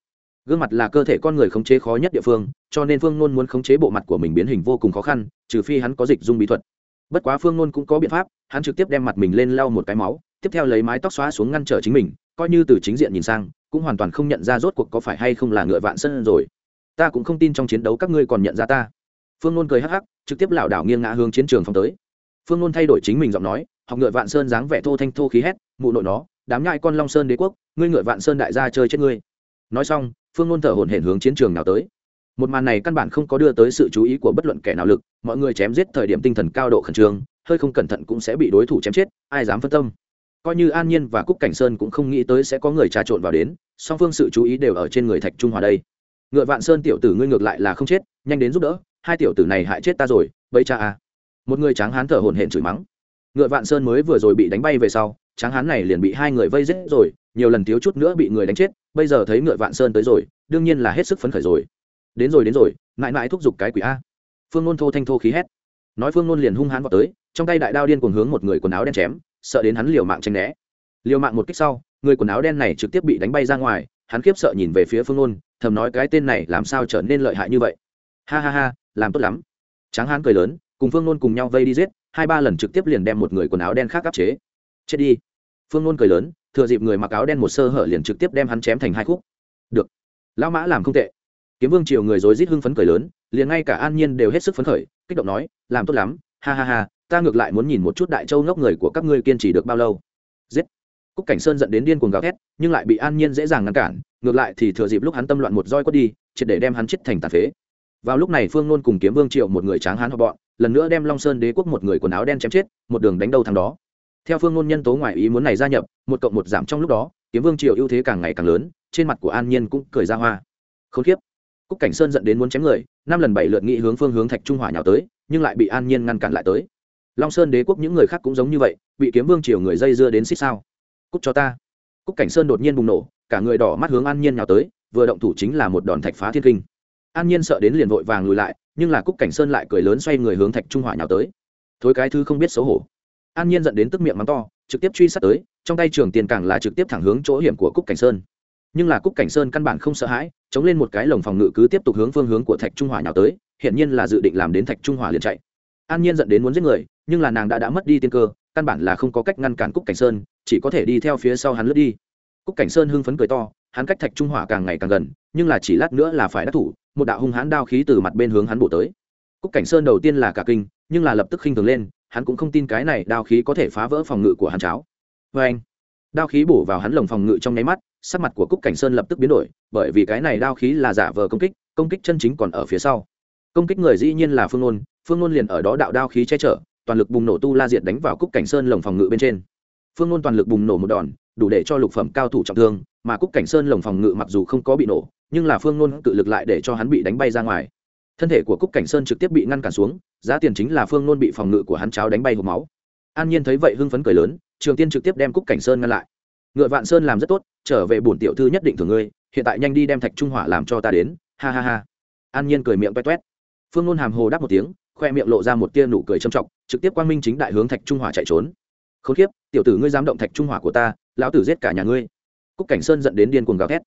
Gương mặt là cơ thể con người khống chế khó nhất địa phương, cho nên phương ngôn muốn khống chế bộ mặt của mình biến hình vô cùng khó khăn, trừ phi hắn có dịch dung bí thuật. Bất quá phương ngôn cũng có biện pháp, hắn trực tiếp đem mặt mình lên lau một cái máu, tiếp theo lấy mái tóc xóa xuống ngăn trở chính mình, coi như từ chính diện nhìn sang, cũng hoàn toàn không nhận ra rốt cuộc có phải hay không là ngựa vạn sơn rồi. Ta cũng không tin trong chiến đấu các ngươi còn nhận ra ta phương nôn cười hắc hắc, trực tiếp lảo đảo nghiêng ngã hướng chiến trường phong tới. Phương nôn thay đổi chính mình giọng nói, học ngựa vạn sơn dáng vẻ thô thanh thô khí hét, mụ nội nó, đám nhai con long sơn đế quốc, ngươi ngựa vạn sơn đại gia chơi chết ngươi. Nói xong, phương nôn thở hổn hển hướng chiến trường nào tới. Một màn này căn bản không có đưa tới sự chú ý của bất luận kẻ nào lực, mọi người chém giết thời điểm tinh thần cao độ khẩn trương, hơi không cẩn thận cũng sẽ bị đối thủ chém chết, ai dám phân tâm. Coi như an nhiên và cúc cảnh sơn cũng không nghĩ tới sẽ có người trà trộn vào đến, song phương sự chú ý đều ở trên người thạch trung hòa đây. Ngựa vạn sơn tiểu tử ngươi ngược lại là không chết, nhanh đến giúp đỡ hai tiểu tử này hại chết ta rồi bấy cha à. Một người tráng hán thở hổn hển chửi mắng. Ngựa vạn sơn mới vừa rồi bị đánh bay về sau, tráng hán này liền bị hai người vây giết rồi, nhiều lần thiếu chút nữa bị người đánh chết, bây giờ thấy ngựa vạn sơn tới rồi, đương nhiên là hết sức phấn khởi rồi. Đến rồi đến rồi, mãi mãi thúc giục cái quỷ a. Phương nôn thô thanh thô khí hét. Nói phương nôn liền hung hán vào tới, trong tay đại đao điên cuồng hướng một người quần áo đen chém, sợ đến hắn liều mạng tranh né. Liều mạng một kích sau, người quần áo đen này trực tiếp bị đánh bay ra ngoài, hắn khiếp sợ nhìn về phía phương nôn, thầm nói cái tên này làm sao trở nên lợi hại như vậy. Ha ha ha làm tốt lắm. Tráng hán cười lớn, cùng phương nôn cùng nhau vây đi giết, hai ba lần trực tiếp liền đem một người quần áo đen khác áp chế. Chết đi. Phương nôn cười lớn, thừa dịp người mặc áo đen một sơ hở liền trực tiếp đem hắn chém thành hai khúc. Được. Lão mã làm không tệ. Kiếm vương triều người dối rít hưng phấn cười lớn, liền ngay cả an nhiên đều hết sức phấn khởi, kích động nói, làm tốt lắm, ha ha ha, ta ngược lại muốn nhìn một chút đại châu ngốc người của các ngươi kiên trì được bao lâu. Giết. Cúc cảnh sơn dẫn đến điên cuồng gào thét, nhưng lại bị an nhiên dễ dàng ngăn cản, ngược lại thì thừa dịp lúc hắn tâm loạn một roi quất đi, triệt để đem hắn chết thành tàn phế vào lúc này phương nôn cùng kiếm vương triệu một người tráng hán họ bọn, lần nữa đem long sơn đế quốc một người quần áo đen chém chết, một đường đánh đầu thằng đó. Theo phương nôn nhân tố ngoại ý muốn này gia nhập, một cộng một giảm trong lúc đó, kiếm vương Triệu ưu thế càng ngày càng lớn, trên mặt của an nhiên cũng cười ra hoa. Không khiếp cúc cảnh sơn dẫn đến muốn chém người, năm lần bảy lượt nghị hướng phương hướng thạch trung hỏa nhào tới, nhưng lại bị an nhiên ngăn cản lại tới. Long sơn đế quốc những người khác cũng giống như vậy, bị kiếm vương triều người dây dưa đến xích sao. Cúc cho ta! Cúc cảnh sơn đột nhiên bùng nổ, cả người đỏ mắt hướng an nhiên nhào tới, vừa động thủ chính là một đòn thạch phá thiên kinh an nhiên sợ đến liền vội vàng lùi lại, nhưng là cúc cảnh sơn lại cười lớn xoay người hướng thạch trung hỏa nhào tới. Thối cái thứ không biết xấu hổ. An nhiên dẫn đến tức miệng mắng to, trực tiếp truy sát tới, trong tay trường tiền càng là trực tiếp thẳng hướng chỗ hiểm của cúc cảnh sơn. Nhưng là cúc cảnh sơn căn bản không sợ hãi, chống lên một cái lồng phòng ngự cứ tiếp tục hướng phương hướng của thạch trung hỏa nhào tới hiện nhiên là dự định làm đến thạch trung hỏa liền chạy. An nhiên dẫn đến muốn giết người, nhưng là nàng đã đã mất đi tiên cơ, căn bản là không có cách ngăn cản cúc cảnh sơn, chỉ có thể đi theo phía sau hắn lướt đi. Cúc cảnh sơn hưng phấn cười to, hắn cách thạch trung hỏa càng ngày càng gần, nhưng là chỉ lát nữa là phải đắc thủ một đạo hung hãn đao khí từ mặt bên hướng hắn bổ tới. Cúc cảnh sơn đầu tiên là cả kinh, nhưng là lập tức khinh thường lên, hắn cũng không tin cái này đao khí có thể phá vỡ phòng ngự của hắn cháo. Vê anh, đao khí bổ vào hắn lồng phòng ngự trong nháy mắt, sắc mặt của cúc cảnh sơn lập tức biến đổi, bởi vì cái này đao khí là giả vờ công kích công kích chân chính còn ở phía sau. Công kích người dĩ nhiên là phương nôn phương nôn liền ở đó đạo đao khí che chở, toàn lực bùng nổ tu la diệt đánh vào cúc cảnh sơn lồng phòng ngự bên trên. Phương nôn toàn lực bùng nổ một đòn, đủ để cho lục phẩm cao thủ trọng thương, mà cúc cảnh sơn lồng phòng ngự mặc dù không có bị nổ nhưng là phương nôn cự lực lại để cho hắn bị đánh bay ra ngoài. Thân thể của cúc cảnh sơn trực tiếp bị ngăn cản xuống, giá tiền chính là phương nôn bị phòng ngự của hắn cháo đánh bay hộp máu. An nhiên thấy vậy hưng phấn cười lớn, trường tiên trực tiếp đem cúc cảnh sơn ngăn lại. Ngựa vạn sơn làm rất tốt, trở về bổn tiểu thư nhất định thường ngươi, hiện tại nhanh đi đem thạch trung hỏa làm cho ta đến, ha ha ha. An nhiên cười miệng toét toét phương nôn hàm hồ đáp một tiếng, khoe miệng lộ ra một tia nụ cười châm trọng, trực tiếp quang minh chính đại hướng thạch trung hỏa chạy trốn. Không khiếp tiểu tử ngươi dám động thạch trung hỏa của ta, lão tử giết cả nhà ngươi. Cúc cảnh sơn dẫn đến điên cuồng gào thét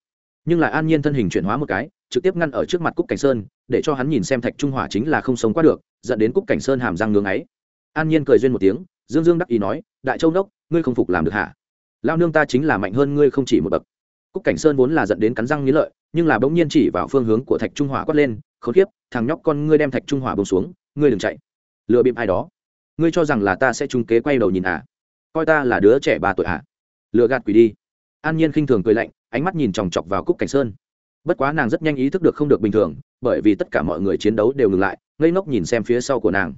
nhưng lại an nhiên thân hình chuyển hóa một cái, trực tiếp ngăn ở trước mặt cúc cảnh sơn, để cho hắn nhìn xem thạch trung hỏa chính là không sống qua được, dẫn đến cúc cảnh sơn hàm răng ngưng ấy an nhiên cười duyên một tiếng, dương dương đắc ý nói, đại châu đốc ngươi không phục làm được hả? Lao nương ta chính là mạnh hơn ngươi không chỉ một bậc. Cúc cảnh sơn vốn là dẫn đến cắn răng nghĩ lợi, nhưng là bỗng nhiên chỉ vào phương hướng của thạch trung hỏa quát lên, khốn kiếp, thằng nhóc con ngươi đem thạch trung hỏa bông xuống, ngươi đừng chạy. Lừa bịp ai đó. Ngươi cho rằng là ta sẽ trung kế quay đầu nhìn à? Coi ta là đứa trẻ ba tuổi à? Lừa gạt quỷ đi. An nhiên khinh thường cười lạnh ánh mắt nhìn chòng chọc vào cúc cảnh sơn. Bất quá nàng rất nhanh ý thức được không được bình thường, bởi vì tất cả mọi người chiến đấu đều ngừng lại, ngây ngốc nhìn xem phía sau của nàng.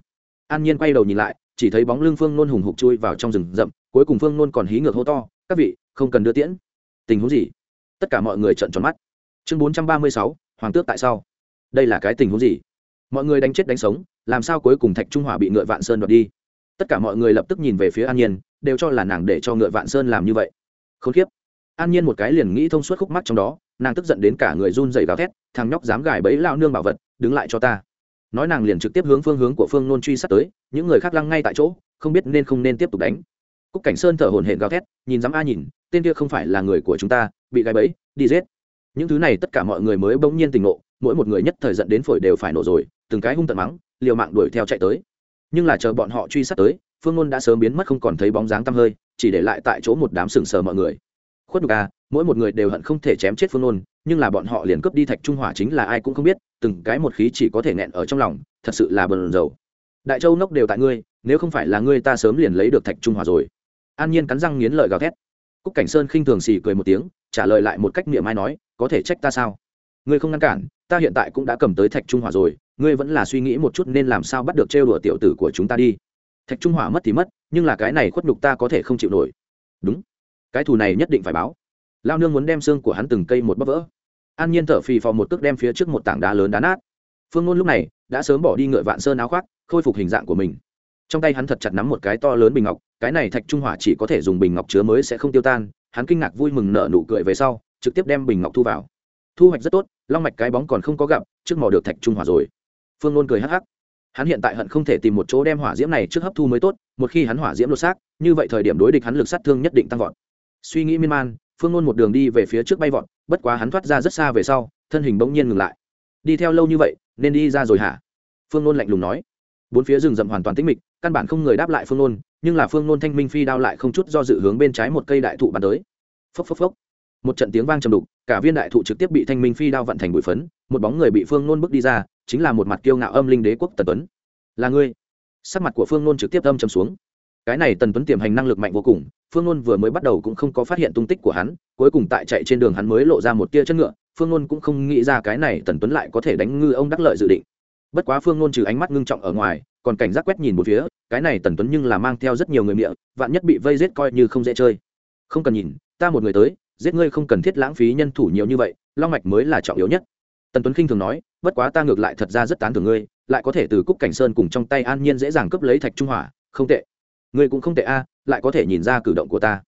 An nhiên quay đầu nhìn lại, chỉ thấy bóng lưng phương nôn hùng hục chui vào trong rừng rậm, cuối cùng phương nôn còn hí ngược hô to, các vị, không cần đưa tiễn. Tình huống gì? Tất cả mọi người trợn tròn mắt. Chương bốn trăm ba mươi sáu, hoàng tước tại sao? Đây là cái tình huống gì? Mọi người đánh chết đánh sống, làm sao cuối cùng thạch trung Hòa bị ngựa vạn sơn đoạt đi? Tất cả mọi người lập tức nhìn về phía an nhiên, đều cho là nàng để cho ngựa vạn sơn làm như vậy. K h ố n k i ế p an nhiên một cái liền nghĩ thông suốt khúc mắt trong đó, nàng tức giận đến cả người run dày gào thét, thằng nhóc dám gài bẫy lao nương bảo vật, đứng lại cho ta. Nói nàng liền trực tiếp hướng phương hướng của phương nôn truy sát tới, những người khác lăng ngay tại chỗ, không biết nên không nên tiếp tục đánh. Cúc cảnh sơn thở hồn hển gào thét, nhìn dám a nhìn, tên kia không phải là người của chúng ta, bị gài bẫy, đi giết. Những thứ này tất cả mọi người mới bỗng nhiên tình ngộ, mỗi một người nhất thời giận đến phổi đều phải nổ rồi, từng cái hung tận mắng, liều mạng đuổi theo chạy tới. Nhưng là chờ bọn họ truy sát tới, phương ngôn đã sớm biến mất không còn thấy bóng dáng tăm hơi, chỉ để lại tại chỗ một đám sừng sờ mọi người khuất nhục à mỗi một người đều hận không thể chém chết phương nôn, nhưng là bọn họ liền cướp đi thạch trung hỏa chính là ai cũng không biết, từng cái một khí chỉ có thể nghẹn ở trong lòng, thật sự là bờn dầu đại châu nốc đều tại ngươi, nếu không phải là ngươi ta sớm liền lấy được thạch trung hỏa rồi. An nhiên cắn răng nghiến lợi gào thét. Cúc cảnh sơn khinh thường xì cười một tiếng, trả lời lại một cách niệm ai nói, có thể trách ta sao? Ngươi không ngăn cản, ta hiện tại cũng đã cầm tới thạch trung hỏa rồi, ngươi vẫn là suy nghĩ một chút nên làm sao bắt được trêu đùa tiểu tử của chúng ta đi. Thạch trung hỏa mất thì mất, nhưng là cái này khuất nhục ta có thể không chịu nổi. Đúng cái thù này nhất định phải báo. Lao nương muốn đem xương của hắn từng cây một bắp vỡ. An nhiên thở phì phò một cước đem phía trước một tảng đá lớn đá nát. Phương ngôn lúc này đã sớm bỏ đi ngựa vạn sơn áo khoác, khôi phục hình dạng của mình. Trong tay hắn thật chặt nắm một cái to lớn bình ngọc, cái này thạch trung hỏa chỉ có thể dùng bình ngọc chứa mới sẽ không tiêu tan. Hắn kinh ngạc vui mừng nở nụ cười về sau, trực tiếp đem bình ngọc thu vào. Thu hoạch rất tốt, long mạch cái bóng còn không có gặp, trước mò được thạch trung hỏa rồi. Phương ngôn cười hắc hắc. Hắn hiện tại hận không thể tìm một chỗ đem hỏa diễm này trước hấp thu mới tốt, một khi hắn hỏa diễm lột xác, như vậy thời điểm đối địch hắn lực sát thương nhất định tăng vọt suy nghĩ miên man, phương nôn một đường đi về phía trước bay vọt, bất quá hắn thoát ra rất xa về sau, thân hình bỗng nhiên ngừng lại. Đi theo lâu như vậy, nên đi ra rồi hả? Phương nôn lạnh lùng nói. Bốn phía rừng rậm hoàn toàn tĩnh mịch, căn bản không người đáp lại phương nôn, nhưng là phương nôn thanh minh phi đao lại không chút do dự hướng bên trái một cây đại thụ bắn tới. Phốc phốc phốc. Một trận tiếng vang trầm đục, cả viên đại thụ trực tiếp bị thanh minh phi đao vận thành bụi phấn, một bóng người bị phương nôn bước đi ra, chính là một mặt kiêu ngạo âm linh đế quốc tần tuấn. Là ngươi? Sắc mặt của phương nôn trực tiếp âm trầm xuống. Cái này tần tuấn tiềm hành năng lực mạnh vô cùng phương nôn vừa mới bắt đầu cũng không có phát hiện tung tích của hắn, cuối cùng tại chạy trên đường hắn mới lộ ra một tia chân ngựa, phương nôn cũng không nghĩ ra cái này tần tuấn lại có thể đánh ngư ông đắc lợi dự định. Bất quá phương nôn trừ ánh mắt ngưng trọng ở ngoài, còn cảnh giác quét nhìn một phía, cái này tần tuấn nhưng là mang theo rất nhiều người miệng, vạn nhất bị vây giết coi như không dễ chơi. Không cần nhìn, ta một người tới, giết ngươi không cần thiết lãng phí nhân thủ nhiều như vậy, long mạch mới là trọng yếu nhất. Tần tuấn khinh thường nói, bất quá ta ngược lại thật ra rất tán thưởng ngươi, lại có thể từ cúc cảnh sơn cùng trong tay an nhiên dễ dàng cướp lấy thạch trung hỏa, không tệ ngươi cũng không tệ a, lại có thể nhìn ra cử động của ta.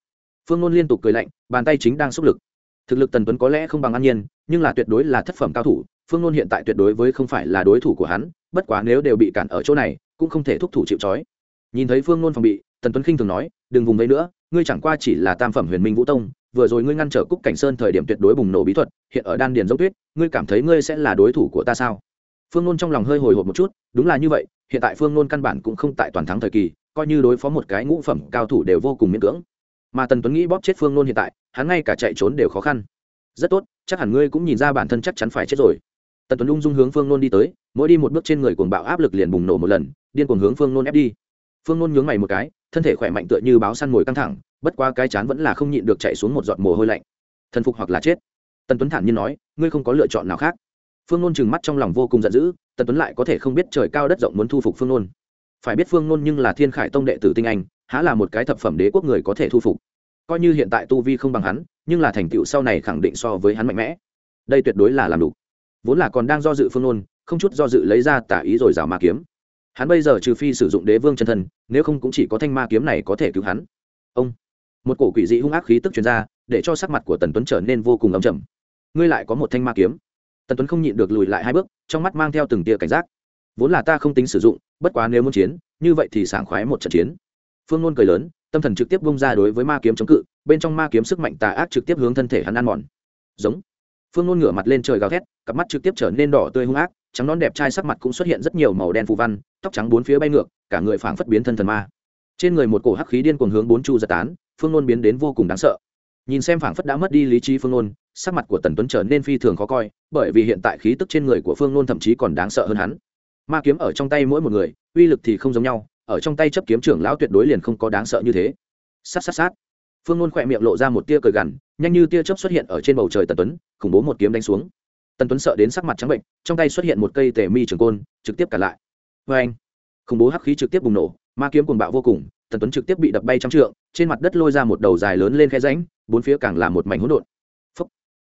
Phương ngôn liên tục cười lạnh, bàn tay chính đang xúc lực. Thực lực tần tuấn có lẽ không bằng an nhiên, nhưng là tuyệt đối là thất phẩm cao thủ, phương ngôn hiện tại tuyệt đối với không phải là đối thủ của hắn, bất quá nếu đều bị cản ở chỗ này, cũng không thể thúc thủ chịu trói. Nhìn thấy phương ngôn phòng bị, tần tuấn khinh thường nói, đừng vùng đấy nữa, ngươi chẳng qua chỉ là tam phẩm huyền minh vũ tông, vừa rồi ngươi ngăn trở cúc cảnh sơn thời điểm tuyệt đối bùng nổ bí thuật, hiện ở đan điền dốc tuyết, ngươi cảm thấy ngươi sẽ là đối thủ của ta sao? Phương nôn trong lòng hơi hồi hộp một chút, đúng là như vậy, hiện tại phương nôn căn bản cũng không tại toàn thắng thời kỳ coi như đối phó một cái ngũ phẩm cao thủ đều vô cùng miễn cưỡng. Mà tần tuấn nghĩ bóp chết phương nôn hiện tại, hắn ngay cả chạy trốn đều khó khăn. Rất tốt, chắc hẳn ngươi cũng nhìn ra bản thân chắc chắn phải chết rồi. Tần tuấn ung dung hướng phương nôn đi tới, mỗi đi một bước trên người cuồng bạo áp lực liền bùng nổ một lần, điên cuồng hướng phương nôn ép đi. Phương nôn nhướng mày một cái, thân thể khỏe mạnh tựa như báo săn mồi căng thẳng, bất qua cái chán vẫn là không nhịn được chạy xuống một giọt mồ hôi lạnh. Thần phục hoặc là chết. Tần tuấn thản nhiên nói, ngươi không có lựa chọn nào khác. Phương nôn trừng mắt trong lòng vô cùng giận dữ, tần tuấn lại có thể không biết trời cao đất rộng muốn thu phục phương nôn phải biết phương nôn nhưng là thiên khải tông đệ tử tinh anh, há là một cái thập phẩm đế quốc người có thể thu phục. Coi như hiện tại tu vi không bằng hắn, nhưng là thành tựu sau này khẳng định so với hắn mạnh mẽ. Đây tuyệt đối là làm đủ. Vốn là còn đang do dự phương nôn, không chút do dự lấy ra tả ý rồi rào ma kiếm. Hắn bây giờ trừ phi sử dụng đế vương chân thân, nếu không cũng chỉ có thanh ma kiếm này có thể cứu hắn. Ông! Một cổ quỷ dị hung ác khí tức truyền ra, để cho sắc mặt của tần tuấn trở nên vô cùng ấm chầm ngươi lại có một thanh ma kiếm. Tần tuấn không nhịn được lùi lại hai bước, trong mắt mang theo từng tia cảnh giác. Vốn là ta không tính sử dụng bất quá nếu muốn chiến, như vậy thì sảng khoái một trận chiến. Phương ngôn cười lớn, tâm thần trực tiếp bung ra đối với ma kiếm chống cự, bên trong ma kiếm sức mạnh tà ác trực tiếp hướng thân thể hắn ăn mòn. Giống. Phương ngôn ngửa mặt lên trời gào thét, cặp mắt trực tiếp trở nên đỏ tươi hung ác, trắng nón đẹp trai sắc mặt cũng xuất hiện rất nhiều màu đen phù văn, tóc trắng bốn phía bay ngược, cả người phảng phất biến thân thần ma. Trên người một cổ hắc khí điên cuồng hướng bốn chu giật tán, phương nôn biến đến vô cùng đáng sợ. Nhìn xem phảng phất đã mất đi lý trí phương nôn, sắc mặt của tần tuấn trở nên phi thường khó coi, bởi vì hiện tại khí tức trên người của phương nôn thậm chí còn đáng sợ hơn hắn ma kiếm ở trong tay mỗi một người, uy lực thì không giống nhau, ở trong tay chấp kiếm trưởng lão tuyệt đối liền không có đáng sợ như thế. Sát sát sát. Phương ngôn khỏe miệng lộ ra một tia cười gằn, nhanh như tia chớp xuất hiện ở trên bầu trời tần tuấn, khủng bố một kiếm đánh xuống. Tần tuấn sợ đến sắc mặt trắng bệnh, trong tay xuất hiện một cây tề mi trường côn, trực tiếp cả lại. Vê anh khủng bố hắc khí trực tiếp bùng nổ, ma kiếm cuồng bạo vô cùng, tần tuấn trực tiếp bị đập bay trong trượng, trên mặt đất lôi ra một đầu dài lớn lên khe ránh bốn phía càng là một mảnh hỗn độn.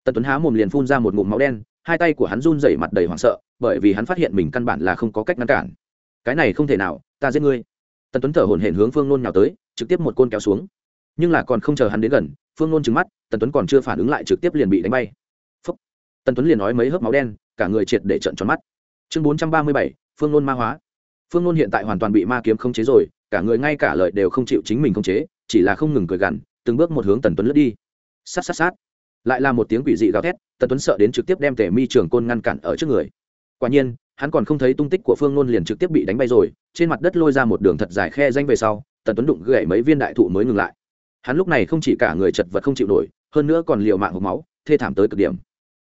Tần tuấn há mồm liền phun ra một ngụm máu đen hai tay của hắn run rẩy mặt đầy hoảng sợ, bởi vì hắn phát hiện mình căn bản là không có cách ngăn cản. Cái này không thể nào, ta giết ngươi. Tần tuấn thở hổn hển hướng phương nôn nhào tới, trực tiếp một côn kéo xuống. Nhưng là còn không chờ hắn đến gần, phương nôn trừng mắt, tần tuấn còn chưa phản ứng lại trực tiếp liền bị đánh bay. Phúc. tần tuấn liền nói mấy hớp máu đen, cả người triệt để trận tròn mắt. Chương bốn trăm ba mươi bảy, phương nôn ma hóa. Phương nôn hiện tại hoàn toàn bị ma kiếm không chế rồi, cả người ngay cả lời đều không chịu chính mình không chế, chỉ là không ngừng cười gằn, từng bước một hướng tần tuấn lướt đi. Sát sát sát lại là một tiếng quỷ dị gào thét, tần tuấn sợ đến trực tiếp đem tề mi trường côn ngăn cản ở trước người. Quả nhiên, hắn còn không thấy tung tích của phương nôn liền trực tiếp bị đánh bay rồi, trên mặt đất lôi ra một đường thật dài khe danh về sau, tần tuấn đụng gãy mấy viên đại thụ mới ngừng lại. Hắn lúc này không chỉ cả người chật vật không chịu nổi, hơn nữa còn liều mạng hộp máu, thê thảm tới cực điểm.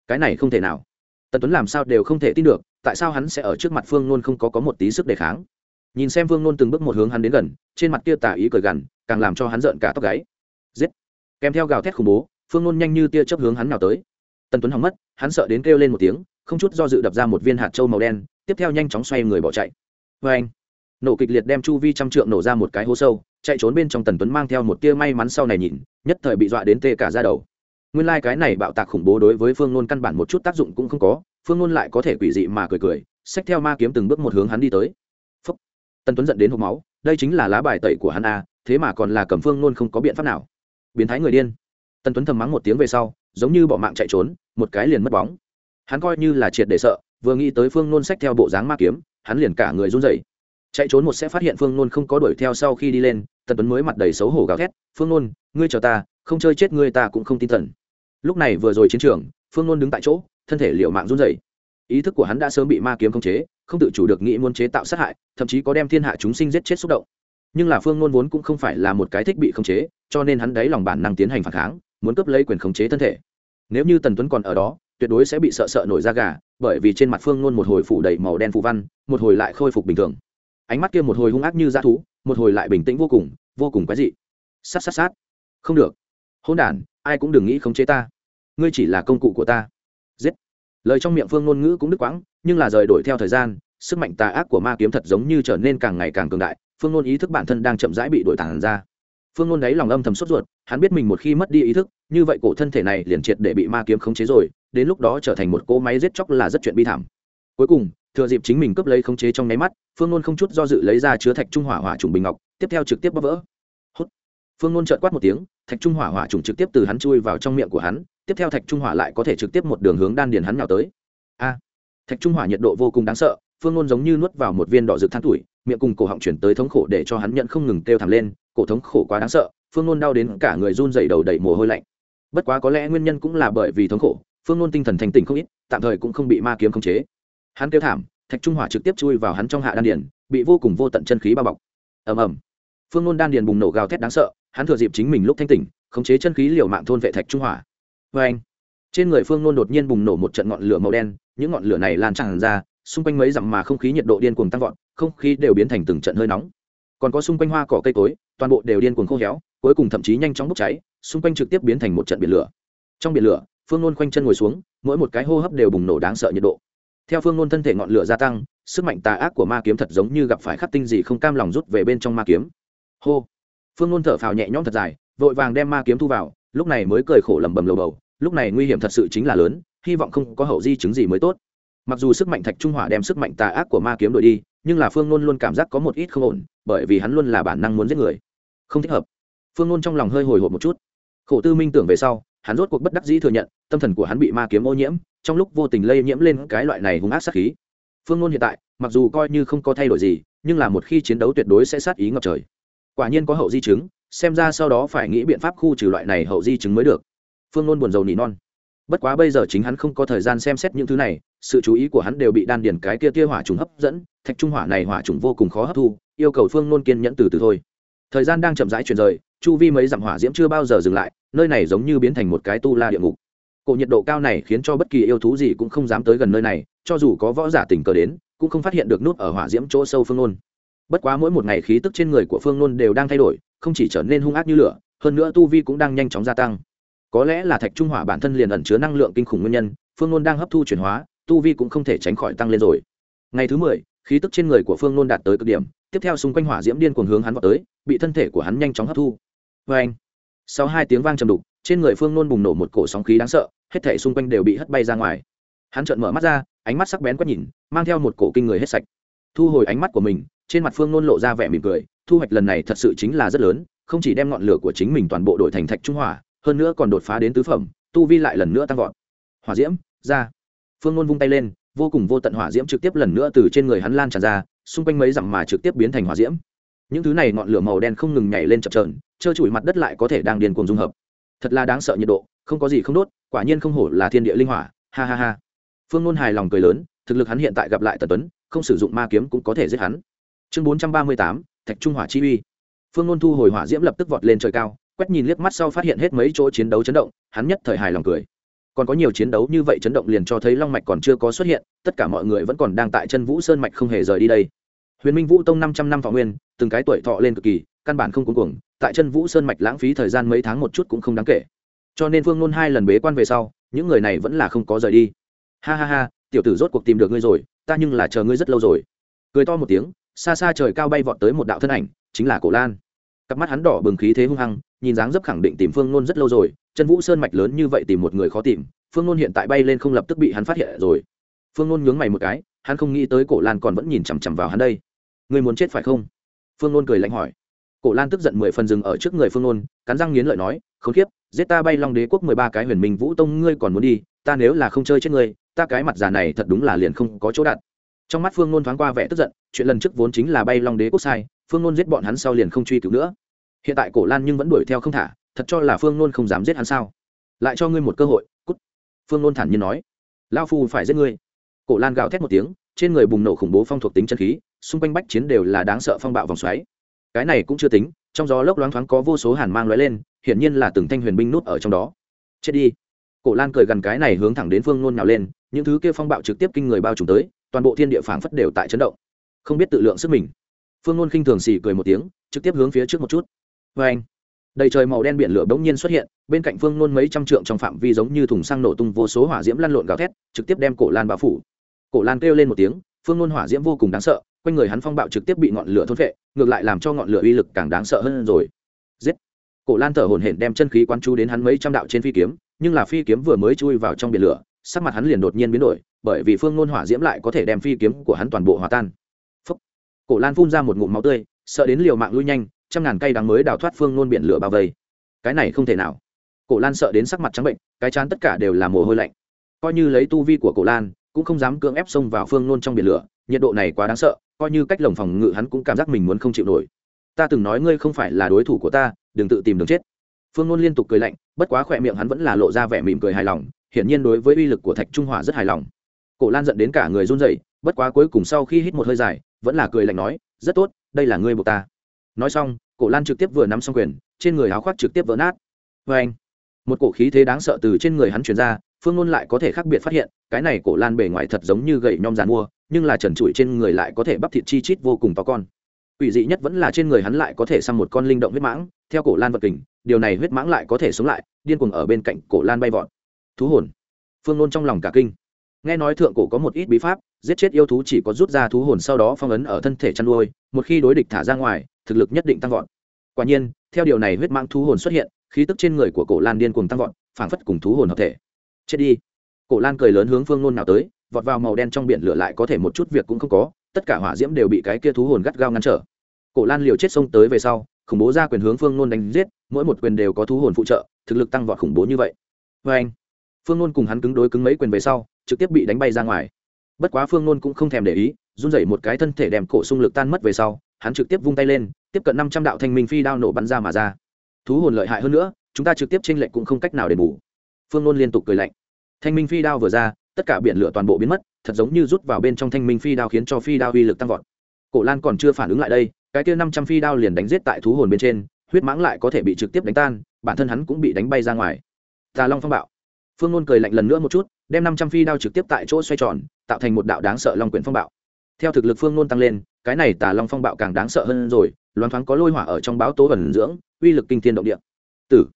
Cái này không thể nào. Tần tuấn làm sao đều không thể tin được, tại sao hắn sẽ ở trước mặt phương nôn không có có một tí sức đề kháng. Nhìn xem phương nôn từng bước một hướng hắn đến gần, trên mặt kia tả ý cười gằn, càng làm cho hắn giận cả tóc gáy. Giết! Kèm theo gào thét khủng bố phương nôn nhanh như tia chớp hướng hắn nào tới. Tần tuấn hỏng mất, hắn sợ đến kêu lên một tiếng, không chút do dự đập ra một viên hạt trâu màu đen, tiếp theo nhanh chóng xoay người bỏ chạy. Vê anh, nổ kịch liệt đem chu vi trăm trượng nổ ra một cái hố sâu, chạy trốn bên trong tần tuấn mang theo một tia may mắn sau này nhìn, nhất thời bị dọa đến tê cả ra đầu. Nguyên lai、like、cái này bạo tạc khủng bố đối với phương nôn căn bản một chút tác dụng cũng không có, phương nôn lại có thể quỷ dị mà cười cười, xách theo ma kiếm từng bước một hướng hắn đi tới. Phúc. tần tuấn dẫn đến hộp máu, đây chính là lá bài tẩy của hắn a, thế mà còn là cầm phương nôn không có biện pháp nào. Biến thái người điên tần tuấn thầm mắng một tiếng về sau, giống như bỏ mạng chạy trốn, một cái liền mất bóng. Hắn coi như là triệt để sợ, vừa nghĩ tới phương nôn sách theo bộ dáng ma kiếm, hắn liền cả người run rẩy. Chạy trốn một sẽ phát hiện phương nôn không có đuổi theo sau khi đi lên, tần tuấn mới mặt đầy xấu hổ gào thét, phương nôn, ngươi chờ ta, không chơi chết ngươi ta cũng không tin tần. Lúc này vừa rồi chiến trường, phương nôn đứng tại chỗ, thân thể liệu mạng run rẩy. Ý thức của hắn đã sớm bị ma kiếm khống chế, không tự chủ được nghĩ muốn chế tạo sát hại, thậm chí có đem thiên hạ chúng sinh giết chết xúc động. Nhưng là phương nôn vốn cũng không phải là một cái thích bị khống chế, cho nên hắn đáy lòng bản năng tiến hành phản kháng muốn cướp lấy quyền khống chế thân thể. Nếu như tần tuấn còn ở đó, tuyệt đối sẽ bị sợ sợ nổi da gà, bởi vì trên mặt phương nôn một hồi phủ đầy màu đen phù văn, một hồi lại khôi phục bình thường. Ánh mắt kia một hồi hung ác như dã thú, một hồi lại bình tĩnh vô cùng vô cùng quái dị. Sát sát sát. Không được. Hôn đản, ai cũng đừng nghĩ khống chế ta. Ngươi chỉ là công cụ của ta. Giết. Lời trong miệng phương ngôn ngữ cũng đứt quãng, nhưng là rời đổi theo thời gian, sức mạnh tà ác của ma kiếm thật giống như trở nên càng ngày càng cường đại. Phương ngôn ý thức bản thân đang chậm rãi bị đổi tàn ra phương ngôn đáy lòng âm thầm sốt ruột, hắn biết mình một khi mất đi ý thức, như vậy cổ thân thể này liền triệt để bị ma kiếm khống chế rồi, đến lúc đó trở thành một cỗ máy giết chóc là rất chuyện bi thảm. Cuối cùng, thừa dịp chính mình cướp lấy khống chế trong nháy mắt, phương ngôn không chút do dự lấy ra chứa thạch trung hỏa hỏa trùng bình ngọc, tiếp theo trực tiếp bóp vỡ. Hốt. phương ngôn trợt quát một tiếng, thạch trung hỏa hỏa trùng trực tiếp từ hắn chui vào trong miệng của hắn, tiếp theo thạch trung hỏa lại có thể trực tiếp một đường hướng đan điền hắn nhào tới. A. Thạch trung hỏa nhiệt độ vô cùng đáng sợ, phương ngôn giống như nuốt vào một viên đỏ rực than tuổi, miệng cùng cổ họng chuyển tới thống khổ để cho hắn nhận không ngừng kêu thảm lên cổ thống khổ quá đáng sợ, phương nôn đau đến cả người run dày đầu đầy mồ hôi lạnh. Bất quá có lẽ nguyên nhân cũng là bởi vì thống khổ, phương nôn tinh thần thành tỉnh không ít, tạm thời cũng không bị ma kiếm khống chế. Hắn kêu thảm, thạch trung hỏa trực tiếp chui vào hắn trong hạ đan điền, bị vô cùng vô tận chân khí bao bọc. Ầm ầm. Phương nôn đan điền bùng nổ gào thét đáng sợ, hắn thừa dịp chính mình lúc thanh tỉnh, khống chế chân khí liều mạng thôn vệ thạch trung hỏa. Vê anh, trên người phương nôn đột nhiên bùng nổ một trận ngọn lửa màu đen, những ngọn lửa này lan tràn ra, xung quanh mấy dặm mà không khí nhiệt độ điên cuồng tăng vọt, không khí đều biến thành từng trận hơi nóng còn có xung quanh hoa cỏ cây cối, toàn bộ đều điên cuồng khô héo, cuối cùng thậm chí nhanh chóng bốc cháy, xung quanh trực tiếp biến thành một trận biển lửa. Trong biển lửa, phương nôn khoanh chân ngồi xuống, mỗi một cái hô hấp đều bùng nổ đáng sợ nhiệt độ. Theo phương nôn thân thể ngọn lửa gia tăng, sức mạnh tà ác của ma kiếm thật giống như gặp phải khắc tinh gì không cam lòng rút về bên trong ma kiếm. Hô. Phương nôn thở phào nhẹ nhõm thật dài, vội vàng đem ma kiếm thu vào, lúc này mới cười khổ lầm bầm lầu bầu, lúc này nguy hiểm thật sự chính là lớn, hy vọng không có hậu di chứng gì mới tốt. Mặc dù sức mạnh thạch trung hỏa đem sức mạnh tà ác của ma kiếm đổi đi, nhưng là phương nôn luôn cảm giác có một ít không ổn bởi vì hắn luôn là bản năng muốn giết người. Không thích hợp. Phương nôn trong lòng hơi hồi hộp một chút. Khổ tư minh tưởng về sau, hắn rốt cuộc bất đắc dĩ thừa nhận, tâm thần của hắn bị ma kiếm ô nhiễm, trong lúc vô tình lây nhiễm lên cái loại này hung ác sát khí. Phương nôn hiện tại, mặc dù coi như không có thay đổi gì, nhưng là một khi chiến đấu tuyệt đối sẽ sát ý ngập trời. Quả nhiên có hậu di chứng, xem ra sau đó phải nghĩ biện pháp khu trừ loại này hậu di chứng mới được. Phương nôn buồn rầu nỉ non bất quá bây giờ chính hắn không có thời gian xem xét những thứ này, sự chú ý của hắn đều bị đan điền cái kia tia hỏa trùng hấp dẫn, thạch trung hỏa này hỏa trùng vô cùng khó hấp thu, yêu cầu phương nôn kiên nhẫn từ từ thôi. Thời gian đang chậm rãi chuyển rời, chu vi mấy dặm hỏa diễm chưa bao giờ dừng lại, nơi này giống như biến thành một cái tu la địa ngục. Cổ nhiệt độ cao này khiến cho bất kỳ yêu thú gì cũng không dám tới gần nơi này, cho dù có võ giả tình cờ đến, cũng không phát hiện được nút ở hỏa diễm chỗ sâu phương nôn. Bất quá mỗi một ngày khí tức trên người của phương nôn đều đang thay đổi, không chỉ trở nên hung ác như lửa, hơn nữa tu vi cũng đang nhanh chóng gia tăng có lẽ là thạch trung hỏa bản thân liền ẩn chứa năng lượng kinh khủng nguyên nhân, phương nôn đang hấp thu chuyển hóa, tu vi cũng không thể tránh khỏi tăng lên rồi. Ngày thứ mười, khí tức trên người của phương nôn đạt tới cực điểm, tiếp theo xung quanh hỏa diễm điên cuồng hướng hắn vào tới, bị thân thể của hắn nhanh chóng hấp thu. Vê anh, sau hai tiếng vang trầm đục, trên người phương nôn bùng nổ một cổ sóng khí đáng sợ, hết thể xung quanh đều bị hất bay ra ngoài. Hắn trợn mở mắt ra, ánh mắt sắc bén quét nhìn, mang theo một cổ kinh người hết sạch. Thu hồi ánh mắt của mình, trên mặt phương nôn lộ ra vẻ mỉm cười, thu hoạch lần này thật sự chính là rất lớn, không chỉ đem ngọn lửa của chính mình toàn bộ đổi thành thạch trung hỏa hơn nữa còn đột phá đến tứ phẩm, tu vi lại lần nữa tăng vọt. Hỏa diễm, ra. Phương nôn vung tay lên, vô cùng vô tận hỏa diễm trực tiếp lần nữa từ trên người hắn lan tràn ra, xung quanh mấy dặm mà trực tiếp biến thành hỏa diễm. Những thứ này ngọn lửa màu đen không ngừng nhảy lên chập trờn trơ trụi mặt đất lại có thể đang điền cuồng dung hợp. Thật là đáng sợ nhiệt độ, không có gì không đốt, quả nhiên không hổ là thiên địa linh hỏa, ha ha ha. Phương ngôn hài lòng cười lớn, thực lực hắn hiện tại gặp lại tần tuấn, không sử dụng ma kiếm cũng có thể giết hắn. Chương bốn trăm ba mươi tám, thạch trung hỏa chi uy. Phương ngôn thu hồi hỏa diễm lập tức vọt lên trời cao quét nhìn liếc mắt sau phát hiện hết mấy chỗ chiến đấu chấn động, hắn nhất thời hài lòng cười. Còn có nhiều chiến đấu như vậy chấn động liền cho thấy long mạch còn chưa có xuất hiện, tất cả mọi người vẫn còn đang tại chân vũ sơn mạch không hề rời đi đây. Huyền minh vũ tông năm trăm năm thọ nguyên, từng cái tuổi thọ lên cực kỳ, căn bản không cuống cuồng, tại chân vũ sơn mạch lãng phí thời gian mấy tháng một chút cũng không đáng kể. Cho nên phương nôn hai lần bế quan về sau, những người này vẫn là không có rời đi. Ha ha ha, tiểu tử rốt cuộc tìm được ngươi rồi, ta nhưng là chờ ngươi rất lâu rồi. Cười to một tiếng, xa xa trời cao bay vọt tới một đạo thân ảnh, chính là cổ lan. Cặp mắt hắn đỏ bừng khí thế hung hăng nhìn dáng dấp khẳng định tìm phương nôn rất lâu rồi, chân vũ sơn mạch lớn như vậy tìm một người khó tìm, phương nôn hiện tại bay lên không lập tức bị hắn phát hiện rồi. Phương nôn nhướng mày một cái, hắn không nghĩ tới cổ lan còn vẫn nhìn chằm chằm vào hắn đây. Người muốn chết phải không? Phương nôn cười lạnh hỏi. Cổ lan tức giận mười phần rừng ở trước người phương nôn, cắn răng nghiến lợi nói, khốn kiếp, giết ta bay long đế quốc mười ba cái huyền minh vũ tông, ngươi còn muốn đi, ta nếu là không chơi chết ngươi, ta cái mặt già này thật đúng là liền không có chỗ đặt. Trong mắt phương nôn thoáng qua vẻ tức giận, chuyện lần trước vốn chính là bay long đế quốc sai, phương nôn giết bọn hắn sau liền không truy cứu nữa hiện tại cổ lan nhưng vẫn đuổi theo không thả, thật cho là phương nôn không dám giết hắn sao? Lại cho ngươi một cơ hội, cút. Phương nôn thản nhiên nói. Lao phu phải giết ngươi. Cổ lan gào thét một tiếng, trên người bùng nổ khủng bố phong thuộc tính chân khí, xung quanh bách chiến đều là đáng sợ phong bạo vòng xoáy. Cái này cũng chưa tính, trong gió lốc loáng thoáng có vô số hàn mang lóe lên, hiển nhiên là từng thanh huyền binh nút ở trong đó. Chết đi. Cổ lan cười gần cái này hướng thẳng đến phương nôn nhào lên, những thứ kia phong bạo trực tiếp kinh người bao trùm tới, toàn bộ thiên địa phảng phất đều tại chấn động. Không biết tự lượng sức mình. Phương nôn khinh thường xì cười một tiếng, trực tiếp hướng phía trước một chút vê anh, đầy trời màu đen biển lửa bỗng nhiên xuất hiện, bên cạnh phương nôn mấy trăm trượng trong phạm vi giống như thùng xăng nổ tung vô số hỏa diễm lăn lộn gào thét, trực tiếp đem cổ lan bao phủ. Cổ lan kêu lên một tiếng, phương nôn hỏa diễm vô cùng đáng sợ, quanh người hắn phong bạo trực tiếp bị ngọn lửa thôn vệ ngược lại làm cho ngọn lửa uy lực càng đáng sợ hơn rồi. Giết! Cổ lan thở hổn hển đem chân khí quán chú đến hắn mấy trăm đạo trên phi kiếm, nhưng là phi kiếm vừa mới chui vào trong biển lửa, sắc mặt hắn liền đột nhiên biến đổi, bởi vì phương nôn hỏa diễm lại có thể đem phi kiếm của hắn toàn bộ hòa tan. Phúc. cổ lan phun ra một ngụm máu tươi, sợ đến liều mạng lui nhanh trăm ngàn cây đắng mới đào thoát phương nôn biển lửa bao vây. Cái này không thể nào. Cổ lan sợ đến sắc mặt trắng bệnh, cái chán tất cả đều là mồ hôi lạnh. Coi như lấy tu vi của cổ lan, cũng không dám cưỡng ép xông vào phương nôn trong biển lửa, nhiệt độ này quá đáng sợ, coi như cách lồng phòng ngự hắn cũng cảm giác mình muốn không chịu nổi. Ta từng nói ngươi không phải là đối thủ của ta, đừng tự tìm đường chết. Phương nôn liên tục cười lạnh, bất quá khỏe miệng hắn vẫn là lộ ra vẻ mỉm cười hài lòng, hiển nhiên đối với uy lực của thạch trung Hòa rất hài lòng. Cổ lan dẫn đến cả người run rẩy, bất quá cuối cùng sau khi hít một hơi dài, vẫn là cười lạnh nói, rất tốt, đây là ngươi buộc ta nói xong, cổ lan trực tiếp vừa nắm xong quyền, trên người áo khoác trực tiếp vỡ nát. Vê anh, một cổ khí thế đáng sợ từ trên người hắn truyền ra, phương ngôn lại có thể khác biệt phát hiện, cái này cổ lan bề ngoài thật giống như gậy nhom dàn mua, nhưng là trần trụi trên người lại có thể bắp thịt chi chít vô cùng to con. Ủy dị nhất vẫn là trên người hắn lại có thể xăm một con linh động huyết mãng, theo cổ lan vật kình, điều này huyết mãng lại có thể sống lại, điên cuồng ở bên cạnh cổ lan bay vọt. Thú hồn. Phương ngôn trong lòng cả kinh nghe nói thượng cổ có một ít bí pháp, giết chết yêu thú chỉ có rút ra thú hồn sau đó phong ấn ở thân thể chăn nuôi, một khi đối địch thả ra ngoài, thực lực nhất định tăng vọt. Quả nhiên, theo điều này huyết mang thú hồn xuất hiện, khí tức trên người của cổ lan điên cuồng tăng vọt, phảng phất cùng thú hồn hợp thể. Chết đi. Cổ lan cười lớn hướng phương nôn nào tới, vọt vào màu đen trong biển lửa lại có thể một chút việc cũng không có, tất cả hỏa diễm đều bị cái kia thú hồn gắt gao ngăn trở. Cổ lan liều chết xông tới về sau, khủng bố ra quyền hướng phương nôn đánh giết, mỗi một quyền đều có thú hồn phụ trợ, thực lực tăng vọt khủng bố như vậy. Vê anh. Phương nôn cùng hắn cứng đối cứng mấy quyền về sau trực tiếp bị đánh bay ra ngoài. Bất quá phương nôn cũng không thèm để ý, run rẩy một cái thân thể đem cổ xung lực tan mất về sau, hắn trực tiếp vung tay lên, tiếp cận năm trăm đạo thanh minh phi đao nổ bắn ra mà ra. Thú hồn lợi hại hơn nữa, chúng ta trực tiếp tranh lệch cũng không cách nào đền bù. Phương nôn liên tục cười lạnh. Thanh minh phi đao vừa ra, tất cả biển lửa toàn bộ biến mất, thật giống như rút vào bên trong thanh minh phi đao khiến cho phi đao uy lực tăng vọt. Cổ lan còn chưa phản ứng lại đây, cái kia năm trăm phi đao liền đánh giết tại thú hồn bên trên, huyết mãng lại có thể bị trực tiếp đánh tan, bản thân hắn cũng bị đánh bay ra ngoài. Tà long phong bạo phương ngôn cười lạnh lần nữa một chút, đem năm trăm phi đao trực tiếp tại chỗ xoay tròn, tạo thành một đạo đáng sợ long quyển phong bạo. Theo thực lực phương ngôn tăng lên, cái này tà long phong bạo càng đáng sợ hơn rồi loáng thoáng có lôi hỏa ở trong báo tố vần dưỡng, uy lực kinh thiên động địa. Tử.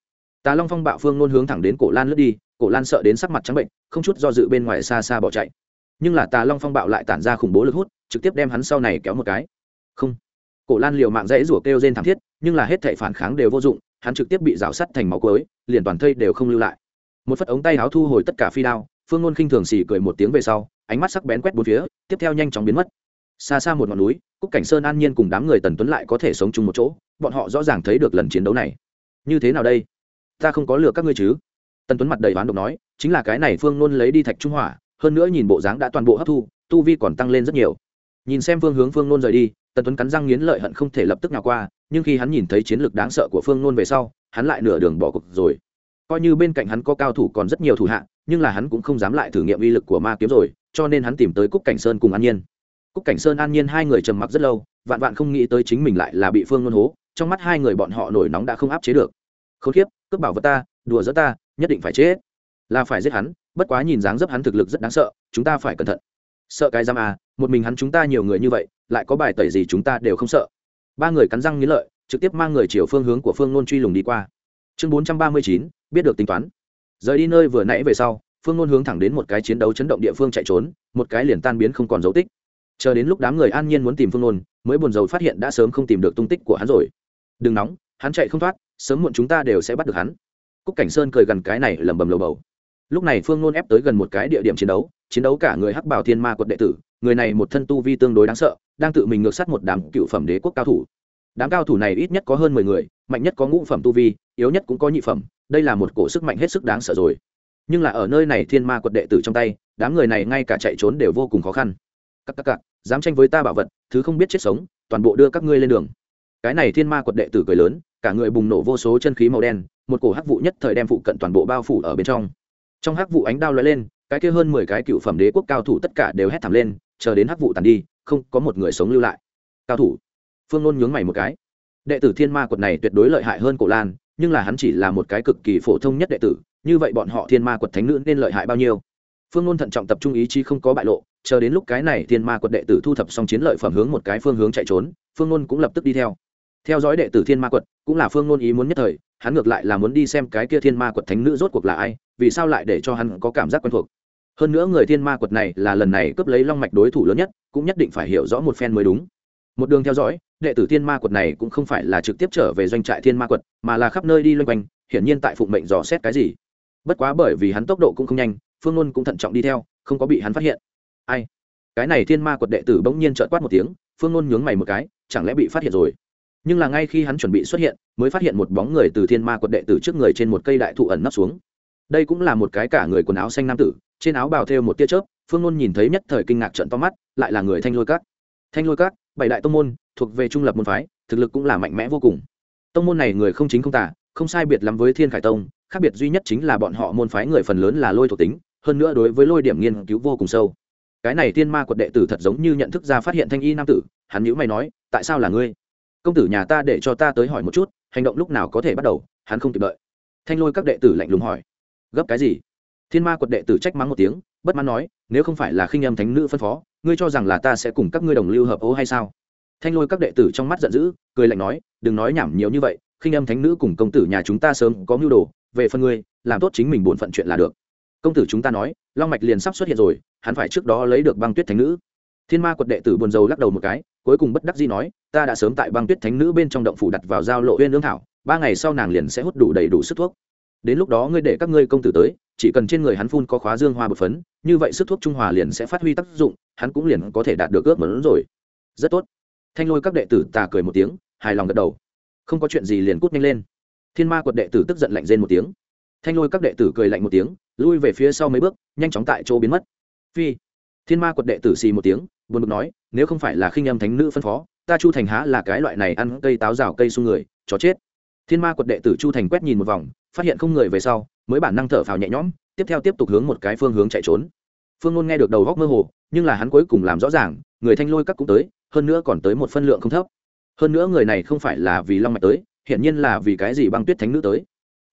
Tà long phong bạo phương ngôn hướng thẳng đến cổ lan lướt đi, cổ lan sợ đến sắc mặt trắng bệnh, không chút do dự bên ngoài xa xa bỏ chạy. Nhưng là tà long phong bạo lại tản ra khủng bố lực hút, trực tiếp đem hắn sau này kéo một cái. Không. Cổ lan liều mạng rẽ rủa kêu rên thảm thiết, nhưng là hết thảy phản kháng đều vô dụng, hắn trực tiếp bị rào sắt thành máu cối liền toàn thây đều không lưu lại một phất ống tay áo thu hồi tất cả phi đao, phương ngôn khinh thường xỉ cười một tiếng về sau, ánh mắt sắc bén quét bốn phía, tiếp theo nhanh chóng biến mất. Xa xa một ngọn núi, cúc cảnh sơn an nhiên cùng đám người tần tuấn lại có thể sống chung một chỗ, bọn họ rõ ràng thấy được lần chiến đấu này. Như thế nào đây? Ta không có lừa các ngươi chứ? Tần tuấn mặt đầy oán độc nói, chính là cái này phương ngôn lấy đi thạch trung hỏa, hơn nữa nhìn bộ dáng đã toàn bộ hấp thu, tu vi còn tăng lên rất nhiều. Nhìn xem phương hướng phương ngôn rời đi, tần tuấn cắn răng nghiến lợi hận không thể lập tức nào qua, nhưng khi hắn nhìn thấy chiến lược đáng sợ của phương ngôn về sau, hắn lại nửa đường bỏ cuộc rồi coi như bên cạnh hắn có cao thủ còn rất nhiều thủ hạ, nhưng là hắn cũng không dám lại thử nghiệm uy lực của ma kiếm rồi, cho nên hắn tìm tới cúc cảnh sơn cùng an nhiên. Cúc cảnh sơn, an nhiên hai người trầm mặc rất lâu, vạn vạn không nghĩ tới chính mình lại là bị phương ngôn hố, trong mắt hai người bọn họ nổi nóng đã không áp chế được. K h ố n kiếp, cướp bảo vật ta, đùa giỡn ta, nhất định phải chết. Là phải giết hắn, bất quá nhìn dáng dấp hắn thực lực rất đáng sợ, chúng ta phải cẩn thận. Sợ cái giam à một mình hắn chúng ta nhiều người như vậy, lại có bài tẩy gì chúng ta đều không sợ. Ba người cắn răng nghĩ lợi, trực tiếp mang người chiều phương hướng của phương nôn truy lùng đi qua. Chương bốn trăm ba mươi chín biết được tính toán. Rời đi nơi vừa nãy về sau, phương ngôn hướng thẳng đến một cái chiến đấu chấn động địa phương chạy trốn, một cái liền tan biến không còn dấu tích. Chờ đến lúc đám người an nhiên muốn tìm phương ngôn mới buồn rầu phát hiện đã sớm không tìm được tung tích của hắn rồi. Đừng nóng, hắn chạy không thoát, sớm muộn chúng ta đều sẽ bắt được hắn. Cúc cảnh sơn cười gần cái này lầm bầm lầu bầu. Lúc này phương ngôn ép tới gần một cái địa điểm chiến đấu chiến đấu cả người hắc bảo thiên ma quật đệ tử, người này một thân tu vi tương đối đáng sợ, đang tự mình ngược sát một đám cựu phẩm đế quốc cao thủ. Đám cao thủ này ít nhất có hơn mười người, mạnh nhất có ngũ phẩm tu vi, yếu nhất cũng có nhị phẩm đây là một cổ sức mạnh hết sức đáng sợ rồi. Nhưng là ở nơi này thiên ma quật đệ tử trong tay, đám người này ngay cả chạy trốn đều vô cùng khó khăn. Các các các, dám tranh với ta bảo vật, thứ không biết chết sống, toàn bộ đưa các ngươi lên đường. Cái này thiên ma quật đệ tử cười lớn, cả người bùng nổ vô số chân khí màu đen, một cổ hắc vụ nhất thời đem phụ cận toàn bộ bao phủ ở bên trong. Trong hắc vụ ánh đao lóe lên, cái kia hơn mười cái cựu phẩm đế quốc cao thủ tất cả đều hét thảm lên, chờ đến hắc vụ tàn đi, không có một người sống lưu lại. Cao thủ. Phương nôn nhướng mày một cái. Đệ tử thiên ma quật này tuyệt đối lợi hại hơn cổ lan nhưng là hắn chỉ là một cái cực kỳ phổ thông nhất đệ tử, như vậy bọn họ thiên ma quật thánh nữ nên lợi hại bao nhiêu? Phương ngôn thận trọng tập trung ý chí không có bại lộ, chờ đến lúc cái này thiên ma quật đệ tử thu thập xong chiến lợi phẩm hướng một cái phương hướng chạy trốn, phương ngôn cũng lập tức đi theo. Theo dõi đệ tử thiên ma quật, cũng là phương ngôn ý muốn nhất thời, hắn ngược lại là muốn đi xem cái kia thiên ma quật thánh nữ rốt cuộc là ai, vì sao lại để cho hắn có cảm giác quen thuộc. Hơn nữa người thiên ma quật này là lần này cướp lấy long mạch đối thủ lớn nhất, cũng nhất định phải hiểu rõ một phen mới đúng một đường theo dõi, đệ tử thiên ma quật này cũng không phải là trực tiếp trở về doanh trại thiên ma quật, mà là khắp nơi đi loanh quanh, hiển nhiên tại phụng mệnh dò xét cái gì. Bất quá bởi vì hắn tốc độ cũng không nhanh, phương luân cũng thận trọng đi theo, không có bị hắn phát hiện. Ai? Cái này thiên ma quật đệ tử bỗng nhiên trợn quát một tiếng, phương luân nhướng mày một cái, chẳng lẽ bị phát hiện rồi? Nhưng là ngay khi hắn chuẩn bị xuất hiện, mới phát hiện một bóng người từ thiên ma quật đệ tử trước người trên một cây đại thụ ẩn nấp xuống. Đây cũng là một cái cả người quần áo xanh nam tử, trên áo bào thêu một tia chớp, phương luân nhìn thấy nhất thời kinh ngạc trận to mắt, lại là người thanh lôi các. Thanh lôi các? Bảy đại tông môn thuộc về trung lập môn phái, thực lực cũng là mạnh mẽ vô cùng. Tông môn này người không chính không tả, không sai biệt lắm với thiên khải tông, khác biệt duy nhất chính là bọn họ môn phái người phần lớn là lôi thuộc tính, hơn nữa đối với lôi điểm nghiên cứu vô cùng sâu. Cái này tiên ma quật đệ tử thật giống như nhận thức ra phát hiện thanh y nam tử, hắn nhữ mày nói, tại sao là ngươi? Công tử nhà ta để cho ta tới hỏi một chút, hành động lúc nào có thể bắt đầu, hắn không kịp đợi. Thanh lôi các đệ tử lạnh lùng hỏi, gấp cái gì? Thiên ma quật đệ tử trách mắng một tiếng, bất mãn nói, nếu không phải là khinh âm thánh nữ phân phó ngươi cho rằng là ta sẽ cùng các ngươi đồng lưu hợp ố hay sao? Thanh lôi các đệ tử trong mắt giận dữ, cười lạnh nói, đừng nói nhảm nhiều như vậy, khinh âm thánh nữ cùng công tử nhà chúng ta sớm có mưu đồ, về phần ngươi, làm tốt chính mình bổn phận chuyện là được. Công tử chúng ta nói, long mạch liền sắp xuất hiện rồi, hắn phải trước đó lấy được băng tuyết thánh nữ. Thiên ma quật đệ tử buồn rầu lắc đầu một cái, cuối cùng bất đắc dĩ nói, ta đã sớm tại băng tuyết thánh nữ bên trong động phủ đặt vào giao lộ uyên lương thảo, ba ngày sau nàng liền sẽ hút đủ đầy đủ sức thuốc. Đến lúc đó ngươi để các ngươi công tử tới chỉ cần trên người hắn phun có khóa dương hoa bột phấn, như vậy sức thuốc trung hòa liền sẽ phát huy tác dụng, hắn cũng liền có thể đạt được ước mớn rồi. Rất tốt. Thanh lôi các đệ tử tà cười một tiếng, hài lòng gật đầu. Không có chuyện gì liền cút nhanh lên. Thiên ma quật đệ tử tức giận lạnh rên một tiếng. Thanh lôi các đệ tử cười lạnh một tiếng, lui về phía sau mấy bước, nhanh chóng tại chỗ biến mất. Phi. Thiên ma quật đệ tử xì một tiếng, buồn bực nói, nếu không phải là khinh âm thánh nữ phân phó, ta chu thành há là cái loại này ăn cây táo rào cây xung người, chó chết. Thiên ma quật đệ tử chu thành quét nhìn một vòng, phát hiện không người về sau mới bản năng thở phào nhẹ nhõm, tiếp theo tiếp tục hướng một cái phương hướng chạy trốn. Phương ngôn nghe được đầu góc mơ hồ, nhưng là hắn cuối cùng làm rõ ràng, người thanh lôi các cũng tới, hơn nữa còn tới một phân lượng không thấp. Hơn nữa người này không phải là vì long mạch tới, hiển nhiên là vì cái gì băng tuyết thánh nữ tới.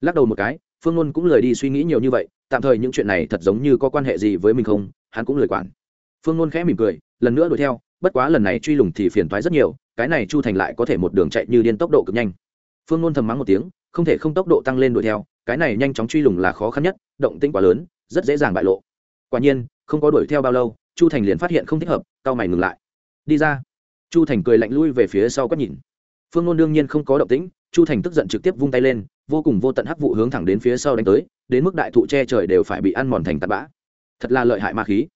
Lắc đầu một cái, phương ngôn cũng lời đi suy nghĩ nhiều như vậy, tạm thời những chuyện này thật giống như có quan hệ gì với mình không, hắn cũng lời quản. Phương ngôn khẽ mỉm cười, lần nữa đuổi theo, bất quá lần này truy lùng thì phiền toái rất nhiều, cái này chu thành lại có thể một đường chạy như điên tốc độ cực nhanh. Phương ngôn thầm mắng một tiếng, không thể không tốc độ tăng lên đuổi theo cái này nhanh chóng truy lùng là khó khăn nhất, động tĩnh quá lớn, rất dễ dàng bại lộ. Quả nhiên, không có đuổi theo bao lâu, chu thành liền phát hiện không thích hợp cao mày ngừng lại. Đi ra. Chu thành cười lạnh lui về phía sau quét nhìn. Phương nôn đương nhiên không có động tĩnh, chu thành tức giận trực tiếp vung tay lên, vô cùng vô tận hắc vụ hướng thẳng đến phía sau đánh tới, đến mức đại thụ che trời đều phải bị ăn mòn thành tạt bã. Thật là lợi hại ma khí.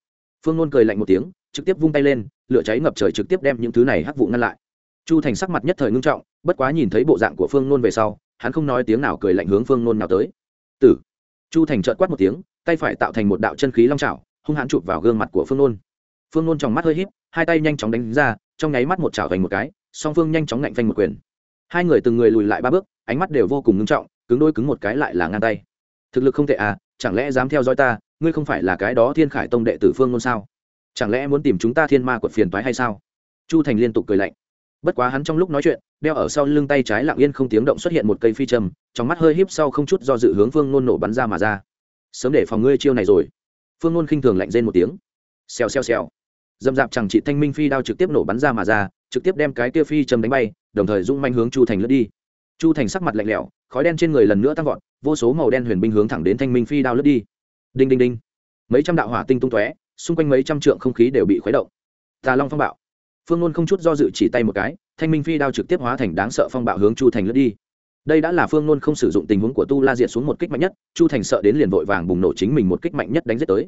Phương nôn cười lạnh một tiếng, trực tiếp vung tay lên, lửa cháy ngập trời trực tiếp đem những thứ này hắc vụ ngăn lại. Chu thành sắc mặt nhất thời ngưng trọng, bất quá nhìn thấy bộ dạng của phương nôn về sau hắn không nói tiếng nào cười lạnh hướng phương nôn nào tới. Tử. Chu thành trợn quát một tiếng, tay phải tạo thành một đạo chân khí long trào hung hãn chụp vào gương mặt của phương nôn. Phương nôn trong mắt hơi híp, hai tay nhanh chóng đánh ra, trong nháy mắt một chảo vành một cái, song phương nhanh chóng ngạnh phanh một quyền. Hai người từng người lùi lại ba bước, ánh mắt đều vô cùng ngưng trọng, cứng đôi cứng một cái lại là ngang tay. Thực lực không tệ à chẳng lẽ dám theo dõi ta, ngươi không phải là cái đó thiên khải tông đệ tử phương ngôn sao? Chẳng lẽ muốn tìm chúng ta thiên ma quật phiền toái hay sao? Chu thành liên tục cười lạnh bất quá hắn trong lúc nói chuyện, đeo ở sau lưng tay trái lặng yên không tiếng động xuất hiện một cây phi châm, trong mắt hơi híp sau không chút do dự hướng phương nôn nổ bắn ra mà ra. Sớm để phòng ngươi chiêu này rồi. Phương nôn khinh thường lạnh rên một tiếng. Xèo xèo xèo. Dâm dạp chẳng chị thanh minh phi đao trực tiếp nổ bắn ra mà ra, trực tiếp đem cái kia phi châm đánh bay, đồng thời rung manh hướng chu thành lướt đi. Chu thành sắc mặt lạnh lẽo, khói đen trên người lần nữa tăng vọt, vô số màu đen huyền binh hướng thẳng đến thanh minh phi đao lướt đi. Đinh đinh đinh. Mấy trăm đạo hỏa tinh tung tóe, xung quanh mấy trăm trượng không khí đều bị khuấy động. Tà long phong bạo phương nôn không chút do dự chỉ tay một cái, thanh minh phi đao trực tiếp hóa thành đáng sợ phong bạo hướng chu thành lướt đi. Đây đã là phương nôn không sử dụng tình huống của tu la diệt xuống một kích mạnh nhất, chu thành sợ đến liền vội vàng bùng nổ chính mình một kích mạnh nhất đánh giết tới.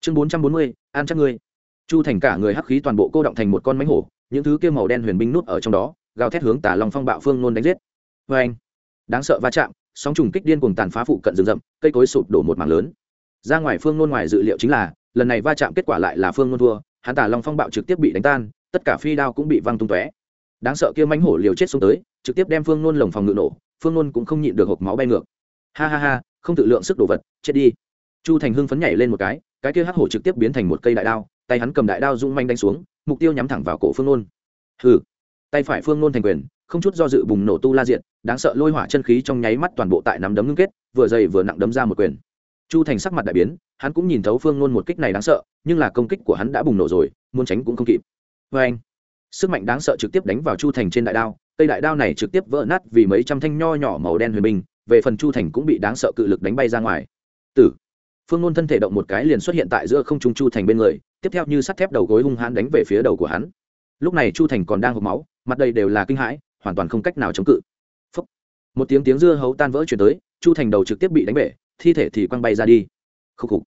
Chương bốn trăm bốn mươi, an chắc ngươi. Chu thành cả người hắc khí toàn bộ cô động thành một con mánh hổ, những thứ kia màu đen huyền binh nút ở trong đó, gào thét hướng Tả long phong bạo phương nôn đánh giết. Vê anh đáng sợ va chạm, sóng trùng kích điên cùng tàn phá phụ cận rừng rậm, cây cối sụp đổ một mảng lớn. Ra ngoài phương nôn ngoài dự liệu chính là, lần này va chạm kết quả lại là phương nôn thua, hắn Tả long phong bạo trực tiếp bị đánh tan tất cả phi đao cũng bị văng tung tóe. Đáng sợ kia mánh hổ liều chết xuống tới, trực tiếp đem phương nôn lồng phòng ngự nổ, phương nôn cũng không nhịn được hộp máu bay ngược. Ha ha ha, không tự lượng sức đồ vật, chết đi. Chu thành hưng phấn nhảy lên một cái cái kia hắc hổ trực tiếp biến thành một cây đại đao, tay hắn cầm đại đao rung manh đánh xuống, mục tiêu nhắm thẳng vào cổ phương nôn. Hừ, tay phải phương nôn thành quyền, không chút do dự bùng nổ tu la diện đáng sợ lôi hỏa chân khí trong nháy mắt toàn bộ tại nắm đấm ngưng kết, vừa dày vừa nặng đấm ra một quyền. Chu thành sắc mặt đại biến, hắn cũng nhìn thấu phương nôn một kích này đáng sợ, nhưng là công kích của hắn đã bùng nổ rồi, muốn tránh cũng không kịp vê anh. Sức mạnh đáng sợ trực tiếp đánh vào chu thành trên đại đao, cây đại đao này trực tiếp vỡ nát vì mấy trăm thanh nho nhỏ màu đen huyền binh, về phần chu thành cũng bị đáng sợ cự lực đánh bay ra ngoài. Tử. Phương nôn thân thể động một cái liền xuất hiện tại giữa không trung chu thành bên người, tiếp theo như sắt thép đầu gối hung hãn đánh về phía đầu của hắn. Lúc này chu thành còn đang hộp máu, mặt đây đều là kinh hãi, hoàn toàn không cách nào chống cự. Phốc. một tiếng tiếng dưa hấu tan vỡ chuyển tới, chu thành đầu trực tiếp bị đánh bể, thi thể thì quăng bay ra đi. Khúc khục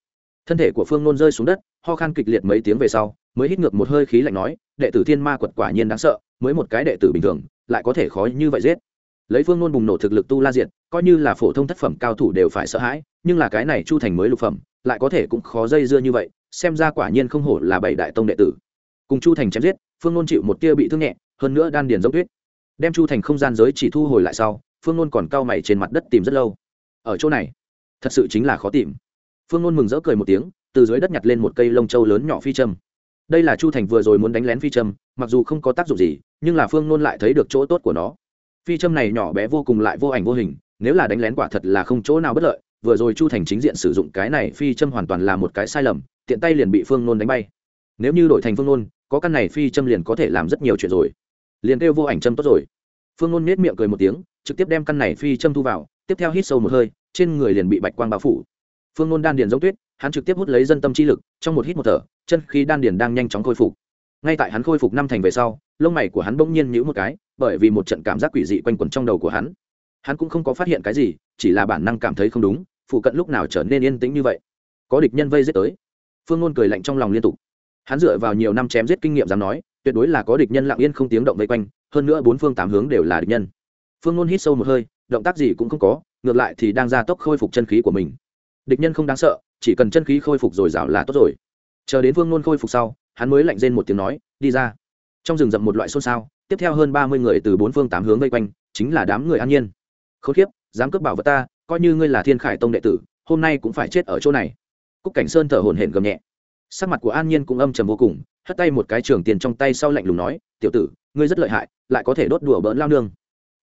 thân thể của phương nôn rơi xuống đất, ho khan kịch liệt mấy tiếng về sau, mới hít ngược một hơi khí lạnh nói, đệ tử thiên ma quật quả nhiên đáng sợ, mới một cái đệ tử bình thường, lại có thể khó như vậy giết. Lấy phương nôn bùng nổ thực lực tu la diện coi như là phổ thông thất phẩm cao thủ đều phải sợ hãi, nhưng là cái này chu thành mới lục phẩm, lại có thể cũng khó dây dưa như vậy, xem ra quả nhiên không hổ là bảy đại tông đệ tử. Cùng chu thành chém giết, phương nôn chịu một tia bị thương nhẹ, hơn nữa đan điền dốc tuyết. Đem chu thành không gian giới chỉ thu hồi lại sau, phương nôn còn cao mày trên mặt đất tìm rất lâu. Ở chỗ này, thật sự chính là khó tìm phương nôn mừng rỡ cười một tiếng, từ dưới đất nhặt lên một cây lông trâu lớn nhỏ phi châm. Đây là chu thành vừa rồi muốn đánh lén phi châm, mặc dù không có tác dụng gì, nhưng là phương nôn lại thấy được chỗ tốt của nó. Phi châm này nhỏ bé vô cùng lại vô ảnh vô hình, nếu là đánh lén quả thật là không chỗ nào bất lợi, vừa rồi chu thành chính diện sử dụng cái này phi châm hoàn toàn là một cái sai lầm, tiện tay liền bị phương nôn đánh bay. Nếu như đổi thành phương nôn, có căn này phi châm liền có thể làm rất nhiều chuyện rồi. Liền kêu vô ảnh châm tốt rồi. Phương nôn nết miệng cười một tiếng, trực tiếp đem căn này phi châm thu vào, tiếp theo hít sâu một hơi, trên người liền bị bạch quang bao phủ phương nôn đan điền giống tuyết, hắn trực tiếp hút lấy dân tâm chi lực, trong một hít một thở, chân khi đan điền đang nhanh chóng khôi phục. Ngay tại hắn khôi phục năm thành về sau, lông mày của hắn bỗng nhiên nhữ một cái, bởi vì một trận cảm giác quỷ dị quanh quẩn trong đầu của hắn. Hắn cũng không có phát hiện cái gì, chỉ là bản năng cảm thấy không đúng, phụ cận lúc nào trở nên yên tĩnh như vậy. Có địch nhân vây giết tới. Phương nôn cười lạnh trong lòng liên tục. Hắn dựa vào nhiều năm chém giết kinh nghiệm dám nói, tuyệt đối là có địch nhân lặng yên không tiếng động vây quanh, hơn nữa bốn phương tám hướng đều là địch nhân. Phương nôn hít sâu một hơi, động tác gì cũng không có, ngược lại thì đang gia tốc khôi phục chân khí của mình địch nhân không đáng sợ, chỉ cần chân khí khôi phục dồi dào là tốt rồi. Chờ đến Vương Nôn khôi phục sau, hắn mới lạnh rên một tiếng nói, đi ra. Trong rừng rậm một loại xôn xao, tiếp theo hơn ba mươi người từ bốn phương tám hướng vây quanh, chính là đám người an nhiên. Khốn kiếp, dám cướp bảo vật ta, coi như ngươi là thiên khải tông đệ tử, hôm nay cũng phải chết ở chỗ này. Cúc cảnh sơn thở hổn hển gầm nhẹ. Sắc mặt của an nhiên cũng âm trầm vô cùng, hất tay một cái trường tiền trong tay sau lạnh lùng nói, tiểu tử, ngươi rất lợi hại, lại có thể đốt đùa bỡn lao nương.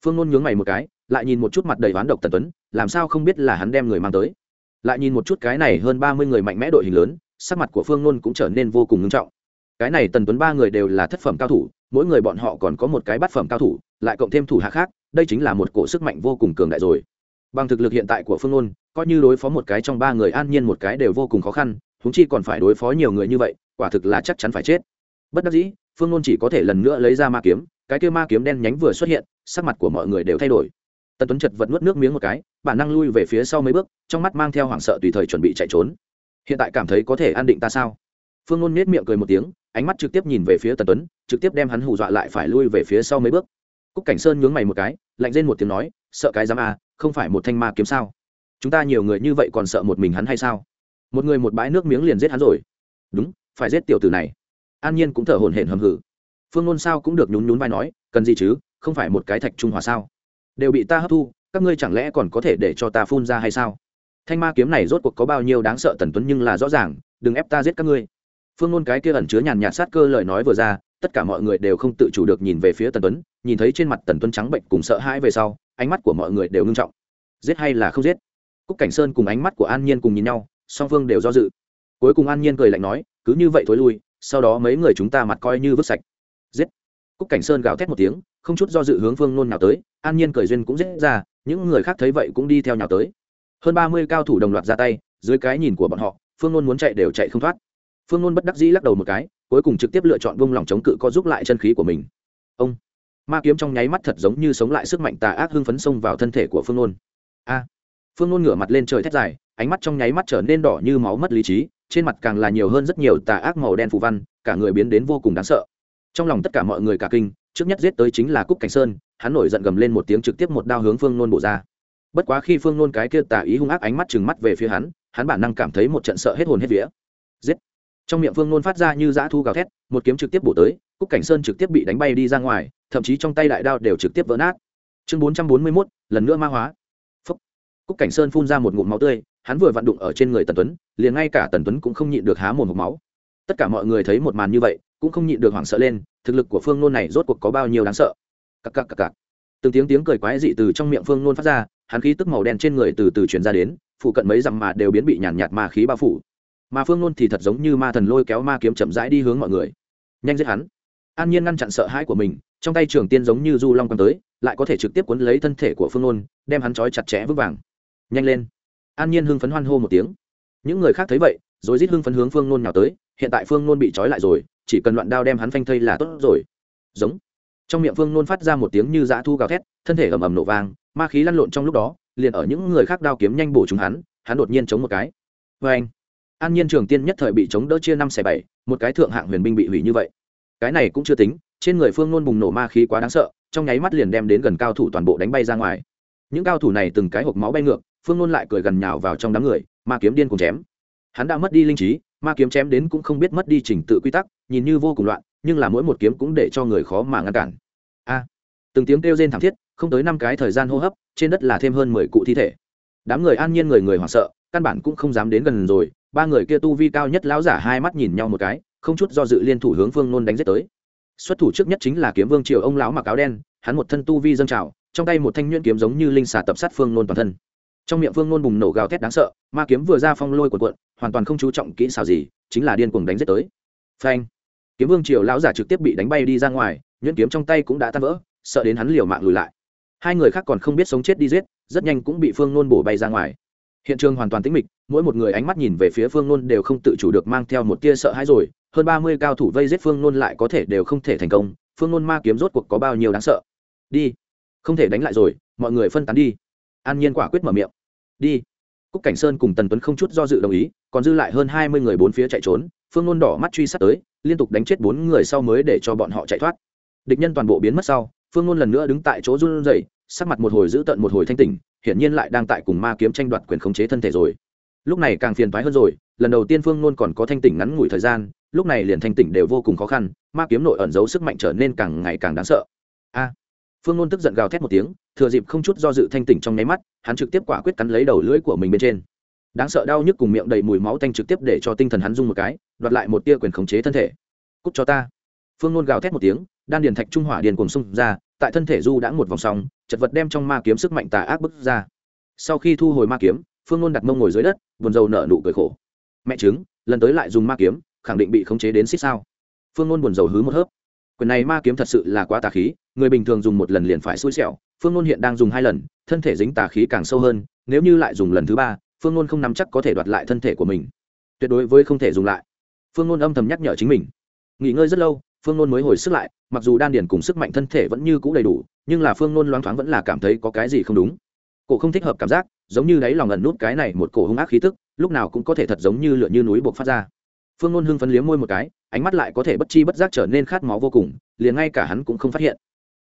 Phương nôn nhướng mày một cái, lại nhìn một chút mặt đầy ván độc tần tuấn, làm sao không biết là hắn đem người mang tới lại nhìn một chút cái này hơn ba mươi người mạnh mẽ đội hình lớn, sắc mặt của phương nôn cũng trở nên vô cùng nghiêm trọng. Cái này tần tuấn ba người đều là thất phẩm cao thủ, mỗi người bọn họ còn có một cái bát phẩm cao thủ, lại cộng thêm thủ hạ khác, đây chính là một cổ sức mạnh vô cùng cường đại rồi. Bằng thực lực hiện tại của phương nôn, coi như đối phó một cái trong ba người an nhiên một cái đều vô cùng khó khăn húng chi còn phải đối phó nhiều người như vậy, quả thực là chắc chắn phải chết. Bất đắc dĩ, phương nôn chỉ có thể lần nữa lấy ra ma kiếm, cái kêu ma kiếm đen nhánh vừa xuất hiện, sắc mặt của mọi người đều thay đổi tần tuấn chật vật nuốt nước miếng một cái, bản năng lui về phía sau mấy bước, trong mắt mang theo hoảng sợ tùy thời chuẩn bị chạy trốn. Hiện tại cảm thấy có thể an định ta sao? Phương ngôn nết miệng cười một tiếng, ánh mắt trực tiếp nhìn về phía tần tuấn, trực tiếp đem hắn hù dọa lại phải lui về phía sau mấy bước. Cúc cảnh sơn nhướng mày một cái, lạnh lên một tiếng nói, sợ cái dám à không phải một thanh ma kiếm sao? Chúng ta nhiều người như vậy còn sợ một mình hắn hay sao? Một người một bãi nước miếng liền giết hắn rồi. Đúng, phải giết tiểu tử này. An nhiên cũng thở hổn hển hầm hử phương ngôn sao cũng được nhún nhún vai nói, cần gì chứ, không phải một cái thạch trung hòa sao? Đều bị ta hấp thu, các ngươi chẳng lẽ còn có thể để cho ta phun ra hay sao? Thanh ma kiếm này rốt cuộc có bao nhiêu đáng sợ tần tuấn nhưng là rõ ràng, đừng ép ta giết các ngươi. Phương ngôn cái kia ẩn chứa nhàn nhạt sát cơ lời nói vừa ra, tất cả mọi người đều không tự chủ được nhìn về phía tần tuấn, nhìn thấy trên mặt tần tuấn trắng bệnh cùng sợ hãi về sau, ánh mắt của mọi người đều ngưng trọng. Giết hay là không giết? Cúc cảnh sơn cùng ánh mắt của an nhiên cùng nhìn nhau, song phương đều do dự. Cuối cùng an nhiên cười lạnh nói, cứ như vậy thối lui, sau đó mấy người chúng ta mặt coi như vứt sạch. Giết! Cúc cảnh sơn gào thét một tiếng, không chút do dự hướng phương nôn nào tới an nhiên cười duyên cũng dễ ra, những người khác thấy vậy cũng đi theo nhào tới. Hơn ba mươi cao thủ đồng loạt ra tay, dưới cái nhìn của bọn họ, phương nôn muốn chạy đều chạy không thoát. Phương nôn bất đắc dĩ lắc đầu một cái, cuối cùng trực tiếp lựa chọn vung lòng chống cự có giúp lại chân khí của mình. Ông, ma kiếm trong nháy mắt thật giống như sống lại sức mạnh tà ác hưng phấn xông vào thân thể của phương nôn. A, phương nôn ngửa mặt lên trời thét dài, ánh mắt trong nháy mắt trở nên đỏ như máu mất lý trí, trên mặt càng là nhiều hơn rất nhiều tà ác màu đen phù văn, cả người biến đến vô cùng đáng sợ. Trong lòng tất cả mọi người cả kinh, trước nhất giết tới chính là cúc cảnh sơn hắn nổi giận gầm lên một tiếng trực tiếp một đao hướng phương nôn bổ ra. Bất quá khi phương nôn cái kia tà ý hung ác ánh mắt trừng mắt về phía hắn hắn bản năng cảm thấy một trận sợ hết hồn hết vía. Giết! Trong miệng phương nôn phát ra như dã thu gào thét, một kiếm trực tiếp bổ tới, cúc cảnh sơn trực tiếp bị đánh bay đi ra ngoài, thậm chí trong tay đại đao đều trực tiếp vỡ nát. Chương bốn trăm bốn mươi mốt, lần nữa ma hóa. Phúc. cúc cảnh sơn phun ra một ngụm máu tươi, hắn vừa vặn đụng ở trên người tần tuấn, liền ngay cả tần tuấn cũng không nhịn được há một hộp máu. Tất cả mọi người thấy một màn như vậy, cũng không nhịn được hoảng sợ lên, thực lực của phương nôn này rốt cuộc có bao nhiêu đáng sợ cặc cặc cặc cặc. Từng tiếng tiếng cười quái dị từ trong miệng phương nôn phát ra, hắn khí tức màu đen trên người từ từ chuyển ra đến phụ cận mấy dặm mà đều biến bị nhàn nhạt ma khí bao phủ. Mà phương nôn thì thật giống như ma thần lôi kéo ma kiếm chậm rãi đi hướng mọi người. Nhanh giết hắn. An nhiên ngăn chặn sợ hãi của mình, trong tay trường tiên giống như du long quăng tới, lại có thể trực tiếp cuốn lấy thân thể của phương nôn, đem hắn trói chặt chẽ vững vàng. Nhanh lên. An nhiên hưng phấn hoan hô một tiếng. Những người khác thấy vậy, rồi rít hưng phấn hướng phương nôn nào tới, hiện tại phương nôn bị trói lại rồi, chỉ cần loạn đao đem hắn phanh thây là tốt rồi. Giống trong miệng phương nôn phát ra một tiếng như dã thu gào thét, thân thể ầm ầm nổ vang, ma khí lăn lộn trong lúc đó, liền ở những người khác đao kiếm nhanh bổ chúng hắn hắn đột nhiên chống một cái. Vê anh an nhiên trường tiên nhất thời bị chống đỡ chia năm xẻ bảy, một cái thượng hạng huyền binh bị hủy như vậy. Cái này cũng chưa tính, trên người phương nôn bùng nổ ma khí quá đáng sợ, trong nháy mắt liền đem đến gần cao thủ toàn bộ đánh bay ra ngoài. Những cao thủ này từng cái hộp máu bay ngược, phương nôn lại cười gần nhào vào trong đám người, ma kiếm điên cùng chém. Hắn đã mất đi linh trí, ma kiếm chém đến cũng không biết mất đi trình tự quy tắc, nhìn như vô cùng loạn, nhưng là mỗi một kiếm cũng để cho người khó mà ngăn cản từng tiếng kêu rên thảm thiết, không tới năm cái thời gian hô hấp, trên đất là thêm hơn mười cụ thi thể. Đám người an nhiên người người hoảng sợ, căn bản cũng không dám đến gần rồi, ba người kia tu vi cao nhất lão giả hai mắt nhìn nhau một cái, không chút do dự liên thủ hướng phương nôn đánh giết tới. Xuất thủ trước nhất chính là kiếm vương triều ông lão mặc áo đen, hắn một thân tu vi dâng trào, trong tay một thanh nhuyễn kiếm giống như linh xà tập sát phương nôn toàn thân. Trong miệng phương nôn bùng nổ gào thét đáng sợ, ma kiếm vừa ra phong lôi cuộn cuộn, hoàn toàn không chú trọng kỹ xảo gì, chính là điên cuồng đánh giết tới. Phanh! Kiếm vương triều lão giả trực tiếp bị đánh bay đi ra ngoài, nhuyễn kiếm trong tay cũng đã tan vỡ sợ đến hắn liều mạng lùi lại. Hai người khác còn không biết sống chết đi giết, rất nhanh cũng bị phương nôn bổ bay ra ngoài. Hiện trường hoàn toàn tĩnh mịch, mỗi một người ánh mắt nhìn về phía phương nôn đều không tự chủ được mang theo một tia sợ hãi rồi, hơn ba mươi cao thủ vây giết phương nôn lại có thể đều không thể thành công, phương nôn ma kiếm rốt cuộc có bao nhiêu đáng sợ? Đi, không thể đánh lại rồi, mọi người phân tán đi. An nhiên quả quyết mở miệng. Đi. Cúc cảnh sơn cùng tần tuấn không chút do dự đồng ý, còn dư lại hơn hai mươi người bốn phía chạy trốn, phương nôn đỏ mắt truy sát tới, liên tục đánh chết bốn người sau mới để cho bọn họ chạy thoát. Địch nhân toàn bộ biến mất sau phương Luân lần nữa đứng tại chỗ run rẩy, sắc mặt một hồi giữ tận một hồi thanh tỉnh, hiển nhiên lại đang tại cùng ma kiếm tranh đoạt quyền khống chế thân thể rồi. Lúc này càng phiền toái hơn rồi, lần đầu tiên phương Luân còn có thanh tỉnh ngắn ngủi thời gian, lúc này liền thanh tỉnh đều vô cùng khó khăn, ma kiếm nội ẩn giấu sức mạnh trở nên càng ngày càng đáng sợ. A! Phương Luân tức giận gào thét một tiếng, thừa dịp không chút do dự thanh tỉnh trong nháy mắt, hắn trực tiếp quả quyết cắn lấy đầu lưỡi của mình bên trên. Đáng sợ đau nhức cùng miệng đầy mùi máu tanh trực tiếp để cho tinh thần hắn rung một cái, đoạt lại một tia quyền khống chế thân thể. Cúc cho ta! Phương Luân gào thét một tiếng đan điền thạch trung hỏa điền cùng xung ra, tại thân thể du đã một vòng sóng, chật vật đem trong ma kiếm sức mạnh tà ác bức ra. Sau khi thu hồi ma kiếm, phương Luân đặt mông ngồi dưới đất, buồn rầu nở nụ cười khổ. Mẹ chứng lần tới lại dùng ma kiếm, khẳng định bị khống chế đến xích sao. Phương Luân buồn rầu hứ một hớp. Quyền này ma kiếm thật sự là quá tà khí, người bình thường dùng một lần liền phải xui xẻo. Phương Luân hiện đang dùng hai lần, thân thể dính tà khí càng sâu hơn, nếu như lại dùng lần thứ ba, phương Luân không nắm chắc có thể đoạt lại thân thể của mình. Tuyệt đối với không thể dùng lại. Phương Luân âm thầm nhắc nhở chính mình. Nghỉ ngơi rất lâu phương nôn mới hồi sức lại, mặc dù đan điền cùng sức mạnh thân thể vẫn như c ũ đầy đủ, nhưng là phương nôn loáng thoáng vẫn là cảm thấy có cái gì không đúng. Cổ không thích hợp cảm giác, giống như đáy lòng ẩn nút cái này một cổ hung ác khí tức, lúc nào cũng có thể thật giống như lửa như núi buộc phát ra. Phương nôn hưng phấn liếm môi một cái, ánh mắt lại có thể bất chi bất giác trở nên khát máu vô cùng, liền ngay cả hắn cũng không phát hiện.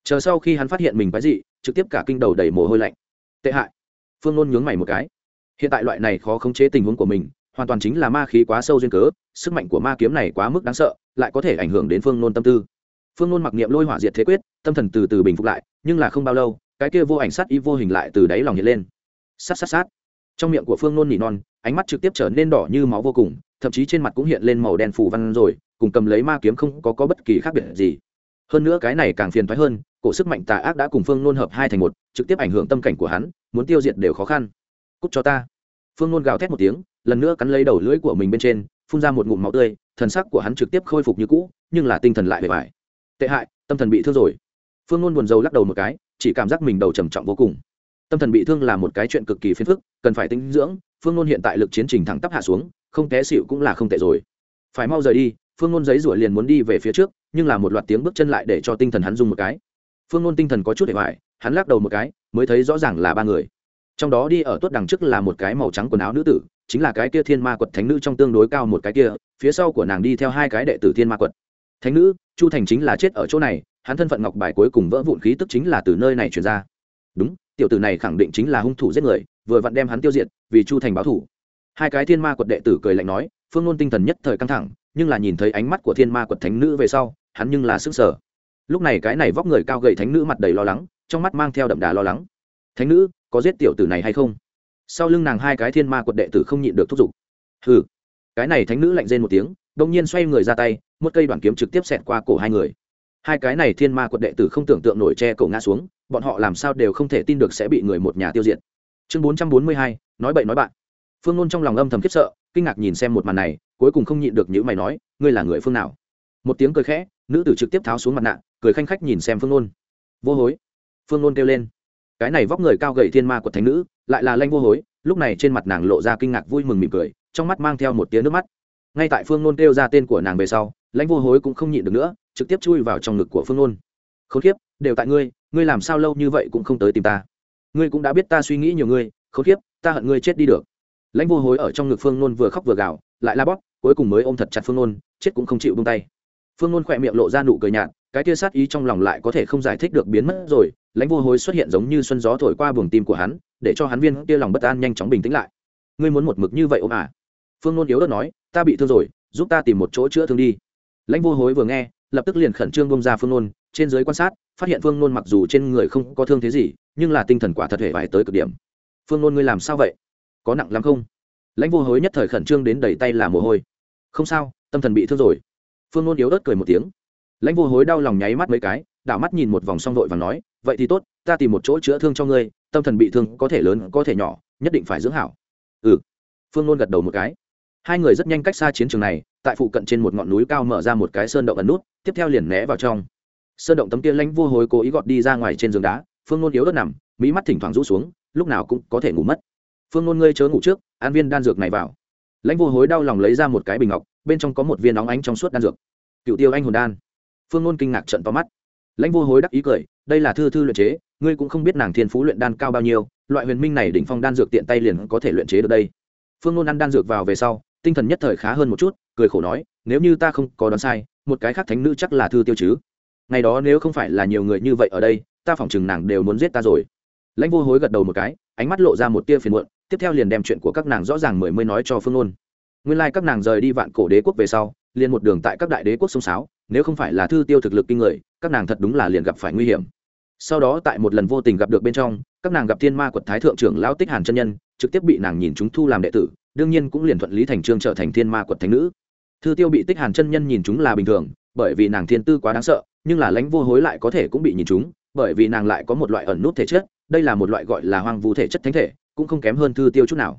Chờ sau khi hắn phát hiện mình cái gì trực tiếp cả kinh đầu đầy mồ hôi lạnh. Tệ hại. Phương nôn nhướng mày một cái. Hiện tại loại này khó khống chế tình huống của mình hoàn toàn chính là ma khí quá sâu duyên cớ sức mạnh của ma kiếm này quá mức đáng sợ lại có thể ảnh hưởng đến phương nôn tâm tư. Phương nôn mặc niệm lôi hỏa diệt thế quyết tâm thần từ từ bình phục lại nhưng là không bao lâu cái kia vô ảnh sát y vô hình lại từ đáy lòng hiện lên. Sát sát sát. Trong miệng của phương nôn nỉ non ánh mắt trực tiếp trở nên đỏ như máu vô cùng thậm chí trên mặt cũng hiện lên màu đen phủ văn rồi cùng cầm lấy ma kiếm không có, có bất kỳ khác biệt gì. Hơn nữa cái này càng phiền thoái hơn cổ sức mạnh tà ác đã cùng phương nôn hợp hai thành một trực tiếp ảnh hưởng tâm cảnh của hắn muốn tiêu diệt đều khó khăn. Cúc cho ta. Phương nôn gào thét một tiếng lần nữa cắn lấy đầu lưỡi của mình bên trên, phun ra một ngụm máu tươi, thần sắc của hắn trực tiếp khôi phục như cũ, nhưng là tinh thần lại bề bài tệ hại, tâm thần bị thương rồi. Phương ngôn buồn rầu lắc đầu một cái, chỉ cảm giác mình đầu trầm trọng vô cùng. Tâm thần bị thương là một cái chuyện cực kỳ phiền phức, cần phải tinh dưỡng, phương ngôn hiện tại lực chiến trình thẳng tắp hạ xuống, không té xịu cũng là không tệ rồi. Phải mau rời đi, phương ngôn giấy rủa liền muốn đi về phía trước, nhưng là một loạt tiếng bước chân lại để cho tinh thần hắn dùng một cái. Phương ngôn tinh thần có chút để hoài, hắn lắc đầu một cái, mới thấy rõ ràng là ba người. Trong đó đi ở tuốt đằng trước là một cái màu trắng quần áo nữ tử chính là cái kia thiên ma quật thánh nữ trong tương đối cao một cái kia, phía sau của nàng đi theo hai cái đệ tử thiên ma quật. Thánh nữ, chu thành chính là chết ở chỗ này, hắn thân phận ngọc bài cuối cùng vỡ vụn khí tức chính là từ nơi này truyền ra. Đúng, tiểu tử này khẳng định chính là hung thủ giết người, vừa vặn đem hắn tiêu diệt, vì chu thành báo thủ hai cái thiên ma quật đệ tử cười lạnh nói, phương ngôn tinh thần nhất thời căng thẳng, nhưng là nhìn thấy ánh mắt của thiên ma quật thánh nữ về sau, hắn nhưng là sức sở lúc này cái này vóc người cao gầy thánh nữ mặt đầy lo lắng, trong mắt mang theo đậm đà lo lắng. Thánh nữ, có giết tiểu tử này hay không? Sau lưng nàng hai cái thiên ma quật đệ tử không nhịn được thúc giục. Hừ. Cái này thánh nữ lạnh rên một tiếng đông nhiên xoay người ra tay, một cây đoàn kiếm trực tiếp xẹt qua cổ hai người. Hai cái này thiên ma quật đệ tử không tưởng tượng nổi che cổ ngã xuống, bọn họ làm sao đều không thể tin được sẽ bị người một nhà tiêu diệt. Chương bốn trăm bốn mươi hai, nói bậy nói bạn. Phương nôn trong lòng âm thầm khiếp sợ, kinh ngạc nhìn xem một màn này, cuối cùng không nhịn được những mày nói, ngươi là người phương nào? Một tiếng cười khẽ, nữ tử trực tiếp tháo xuống mặt nạ, cười khanh khách nhìn xem phương nôn. Vô hối. Phương nôn kêu lên cái này vóc người cao gậy thiên ma của thánh nữ, lại là lanh vô hối, lúc này trên mặt nàng lộ ra kinh ngạc vui mừng mỉm cười, trong mắt mang theo một tiếng nước mắt. Ngay tại phương nôn kêu ra tên của nàng về sau lãnh vô hối cũng không nhịn được nữa, trực tiếp chui vào trong ngực của phương nôn. Khốn kiếp, đều tại ngươi ngươi làm sao lâu như vậy cũng không tới tìm ta. Ngươi cũng đã biết ta suy nghĩ nhiều ngươi, khốn kiếp, ta hận ngươi chết đi được. Lãnh vô hối ở trong ngực phương nôn vừa khóc vừa gào, lại la bóp, cuối cùng mới ôm thật chặt phương nôn, chết cũng không chịu bông tay. Phương nôn khỏe miệng lộ ra nụ cười nhạt, cái tia sát ý trong lòng lại có thể không giải thích được biến mất rồi lãnh vô hối xuất hiện giống như xuân gió thổi qua buồng tim của hắn, để cho hắn viên kia lòng bất an nhanh chóng bình tĩnh lại. Ngươi muốn một mực như vậy ôm à? Phương nôn yếu ớt nói, ta bị thương rồi, giúp ta tìm một chỗ chữa thương đi. Lãnh vô hối vừa nghe, lập tức liền khẩn trương bông ra phương nôn, trên giới quan sát, phát hiện phương nôn mặc dù trên người không có thương thế gì, nhưng là tinh thần quả thật hề phải tới cực điểm. Phương nôn ngươi làm sao vậy? Có nặng lắm không? Lãnh vô hối nhất thời khẩn trương đến đầy tay là mồ hôi. Không sao, tâm thần bị thương rồi. Phương nôn yếu ớt cười một tiếng. Lãnh vô hối đau lòng nháy mắt mấy cái đảo mắt nhìn một vòng xong vội và nói, vậy thì tốt, ta tìm một chỗ chữa thương cho ngươi, tâm thần bị thương có thể lớn, có thể nhỏ, nhất định phải dưỡng hảo. Ừ. Phương nôn gật đầu một cái. Hai người rất nhanh cách xa chiến trường này, tại phụ cận trên một ngọn núi cao mở ra một cái sơn động ẩn nút, tiếp theo liền né vào trong. Sơn động tấm kia lãnh vô hối cố ý gọt đi ra ngoài trên giường đá, phương nôn yếu đất nằm, mỹ mắt thỉnh thoảng rũ xuống, lúc nào cũng có thể ngủ mất. Phương nôn ngươi chớ ngủ trước, an viên đan dược này vào. Lãnh vô hối đau lòng lấy ra một cái bình ngọc, bên trong có một viên nóng ánh trong suốt đan dược. Cựu tiêu anh hồn đan. Phương nôn kinh ngạc trận to mắt lãnh vô hối đắc ý cười, đây là thư thư luyện chế, ngươi cũng không biết nàng thiên phú luyện đan cao bao nhiêu, loại huyền minh này đỉnh phong đan dược tiện tay liền có thể luyện chế được đây. Phương nôn ăn đan dược vào về sau, tinh thần nhất thời khá hơn một chút, cười khổ nói, nếu như ta không có đoán sai, một cái khác thánh nữ chắc là thư tiêu chứ. Ngày đó nếu không phải là nhiều người như vậy ở đây, ta phỏng chừng nàng đều muốn giết ta rồi. Lãnh vô hối gật đầu một cái, ánh mắt lộ ra một tia phiền muộn, tiếp theo liền đem chuyện của các nàng rõ ràng mười mới nói cho phương nôn. Nguyên lai、like、các nàng rời đi vạn cổ đế quốc về sau, liền một đường tại các đại đế quốc sông sáo nếu không phải là thư tiêu thực lực kinh người, các nàng thật đúng là liền gặp phải nguy hiểm. Sau đó tại một lần vô tình gặp được bên trong, các nàng gặp thiên ma quật thái thượng trưởng lão tích hàn chân nhân, trực tiếp bị nàng nhìn chúng thu làm đệ tử, đương nhiên cũng liền thuận lý thành trương trở thành thiên ma quật thánh nữ. Thư tiêu bị tích hàn chân nhân nhìn chúng là bình thường, bởi vì nàng thiên tư quá đáng sợ, nhưng là lãnh vô hối lại có thể cũng bị nhìn chúng bởi vì nàng lại có một loại ẩn nút thể chất, đây là một loại gọi là hoang vu thể chất thánh thể, cũng không kém hơn thư tiêu chút nào.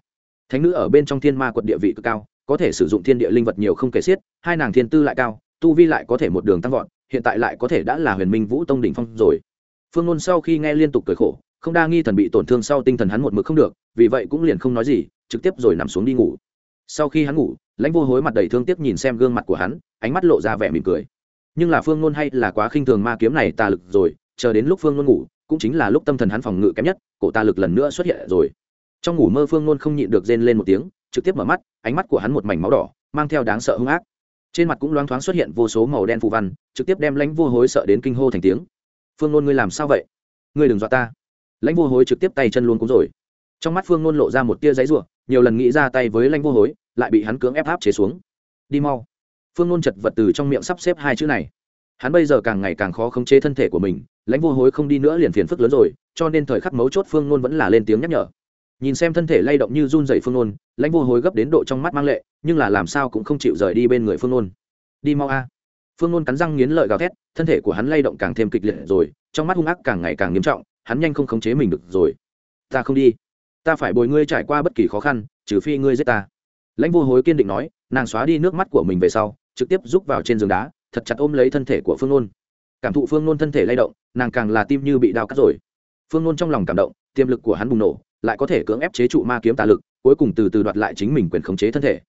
Thánh nữ ở bên trong thiên ma quật địa vị cực cao, có thể sử dụng thiên địa linh vật nhiều không kể xiết, hai nàng thiên tư lại cao tu vi lại có thể một đường tăng vọt, hiện tại lại có thể đã là huyền minh vũ tông đỉnh phong rồi. Phương ngôn sau khi nghe liên tục cười khổ, không đa nghi thần bị tổn thương sau tinh thần hắn một mực không được, vì vậy cũng liền không nói gì, trực tiếp rồi nằm xuống đi ngủ. Sau khi hắn ngủ, lãnh vô hối mặt đầy thương tiếc nhìn xem gương mặt của hắn, ánh mắt lộ ra vẻ mỉm cười. Nhưng là phương ngôn hay là quá khinh thường ma kiếm này tà lực rồi, chờ đến lúc phương ngôn ngủ, cũng chính là lúc tâm thần hắn phòng ngự kém nhất, cổ tà lực lần nữa xuất hiện rồi. Trong ngủ mơ phương ngôn không nhịn được rên lên một tiếng, trực tiếp mở mắt, ánh mắt của hắn một mảnh máu đỏ, mang theo đáng sợ hung ác trên mặt cũng loáng thoáng xuất hiện vô số màu đen phù văn, trực tiếp đem lãnh vô hối sợ đến kinh hô thành tiếng. Phương nôn ngươi làm sao vậy? Ngươi đừng dọa ta. Lãnh vô hối trực tiếp tay chân luôn cũng rồi. Trong mắt phương nôn lộ ra một tia giấy ruộng nhiều lần nghĩ ra tay với lãnh vô hối, lại bị hắn cưỡng ép áp chế xuống. Đi mau. Phương nôn chật vật từ trong miệng sắp xếp hai chữ này. Hắn bây giờ càng ngày càng khó khống chế thân thể của mình, lãnh vô hối không đi nữa liền phiền phức lớn rồi, cho nên thời khắc mấu chốt phương nôn vẫn là lên tiếng nhắc nhở. Nhìn xem thân thể lay động như run dày phương nôn, lãnh vô hối gấp đến độ trong mắt mang lệ nhưng là làm sao cũng không chịu rời đi bên người phương nôn. Đi mau a. Phương nôn cắn răng nghiến lợi gào thét, thân thể của hắn lay động càng thêm kịch liệt rồi, trong mắt hung ác càng ngày càng nghiêm trọng, hắn nhanh không khống chế mình được rồi. Ta không đi. Ta phải bồi ngươi trải qua bất kỳ khó khăn, trừ phi ngươi giết ta. Lãnh vô hối kiên định nói, nàng xóa đi nước mắt của mình về sau, trực tiếp rúc vào trên giường đá, thật chặt ôm lấy thân thể của phương nôn. Cảm thụ phương nôn thân thể lay động, nàng càng là tim như bị đau cắt rồi. Phương nôn trong lòng cảm động, tiềm lực của hắn bùng nổ, lại có thể cưỡng ép chế trụ ma kiếm tà lực, cuối cùng từ từ đoạt lại chính mình quyền khống chế thân thể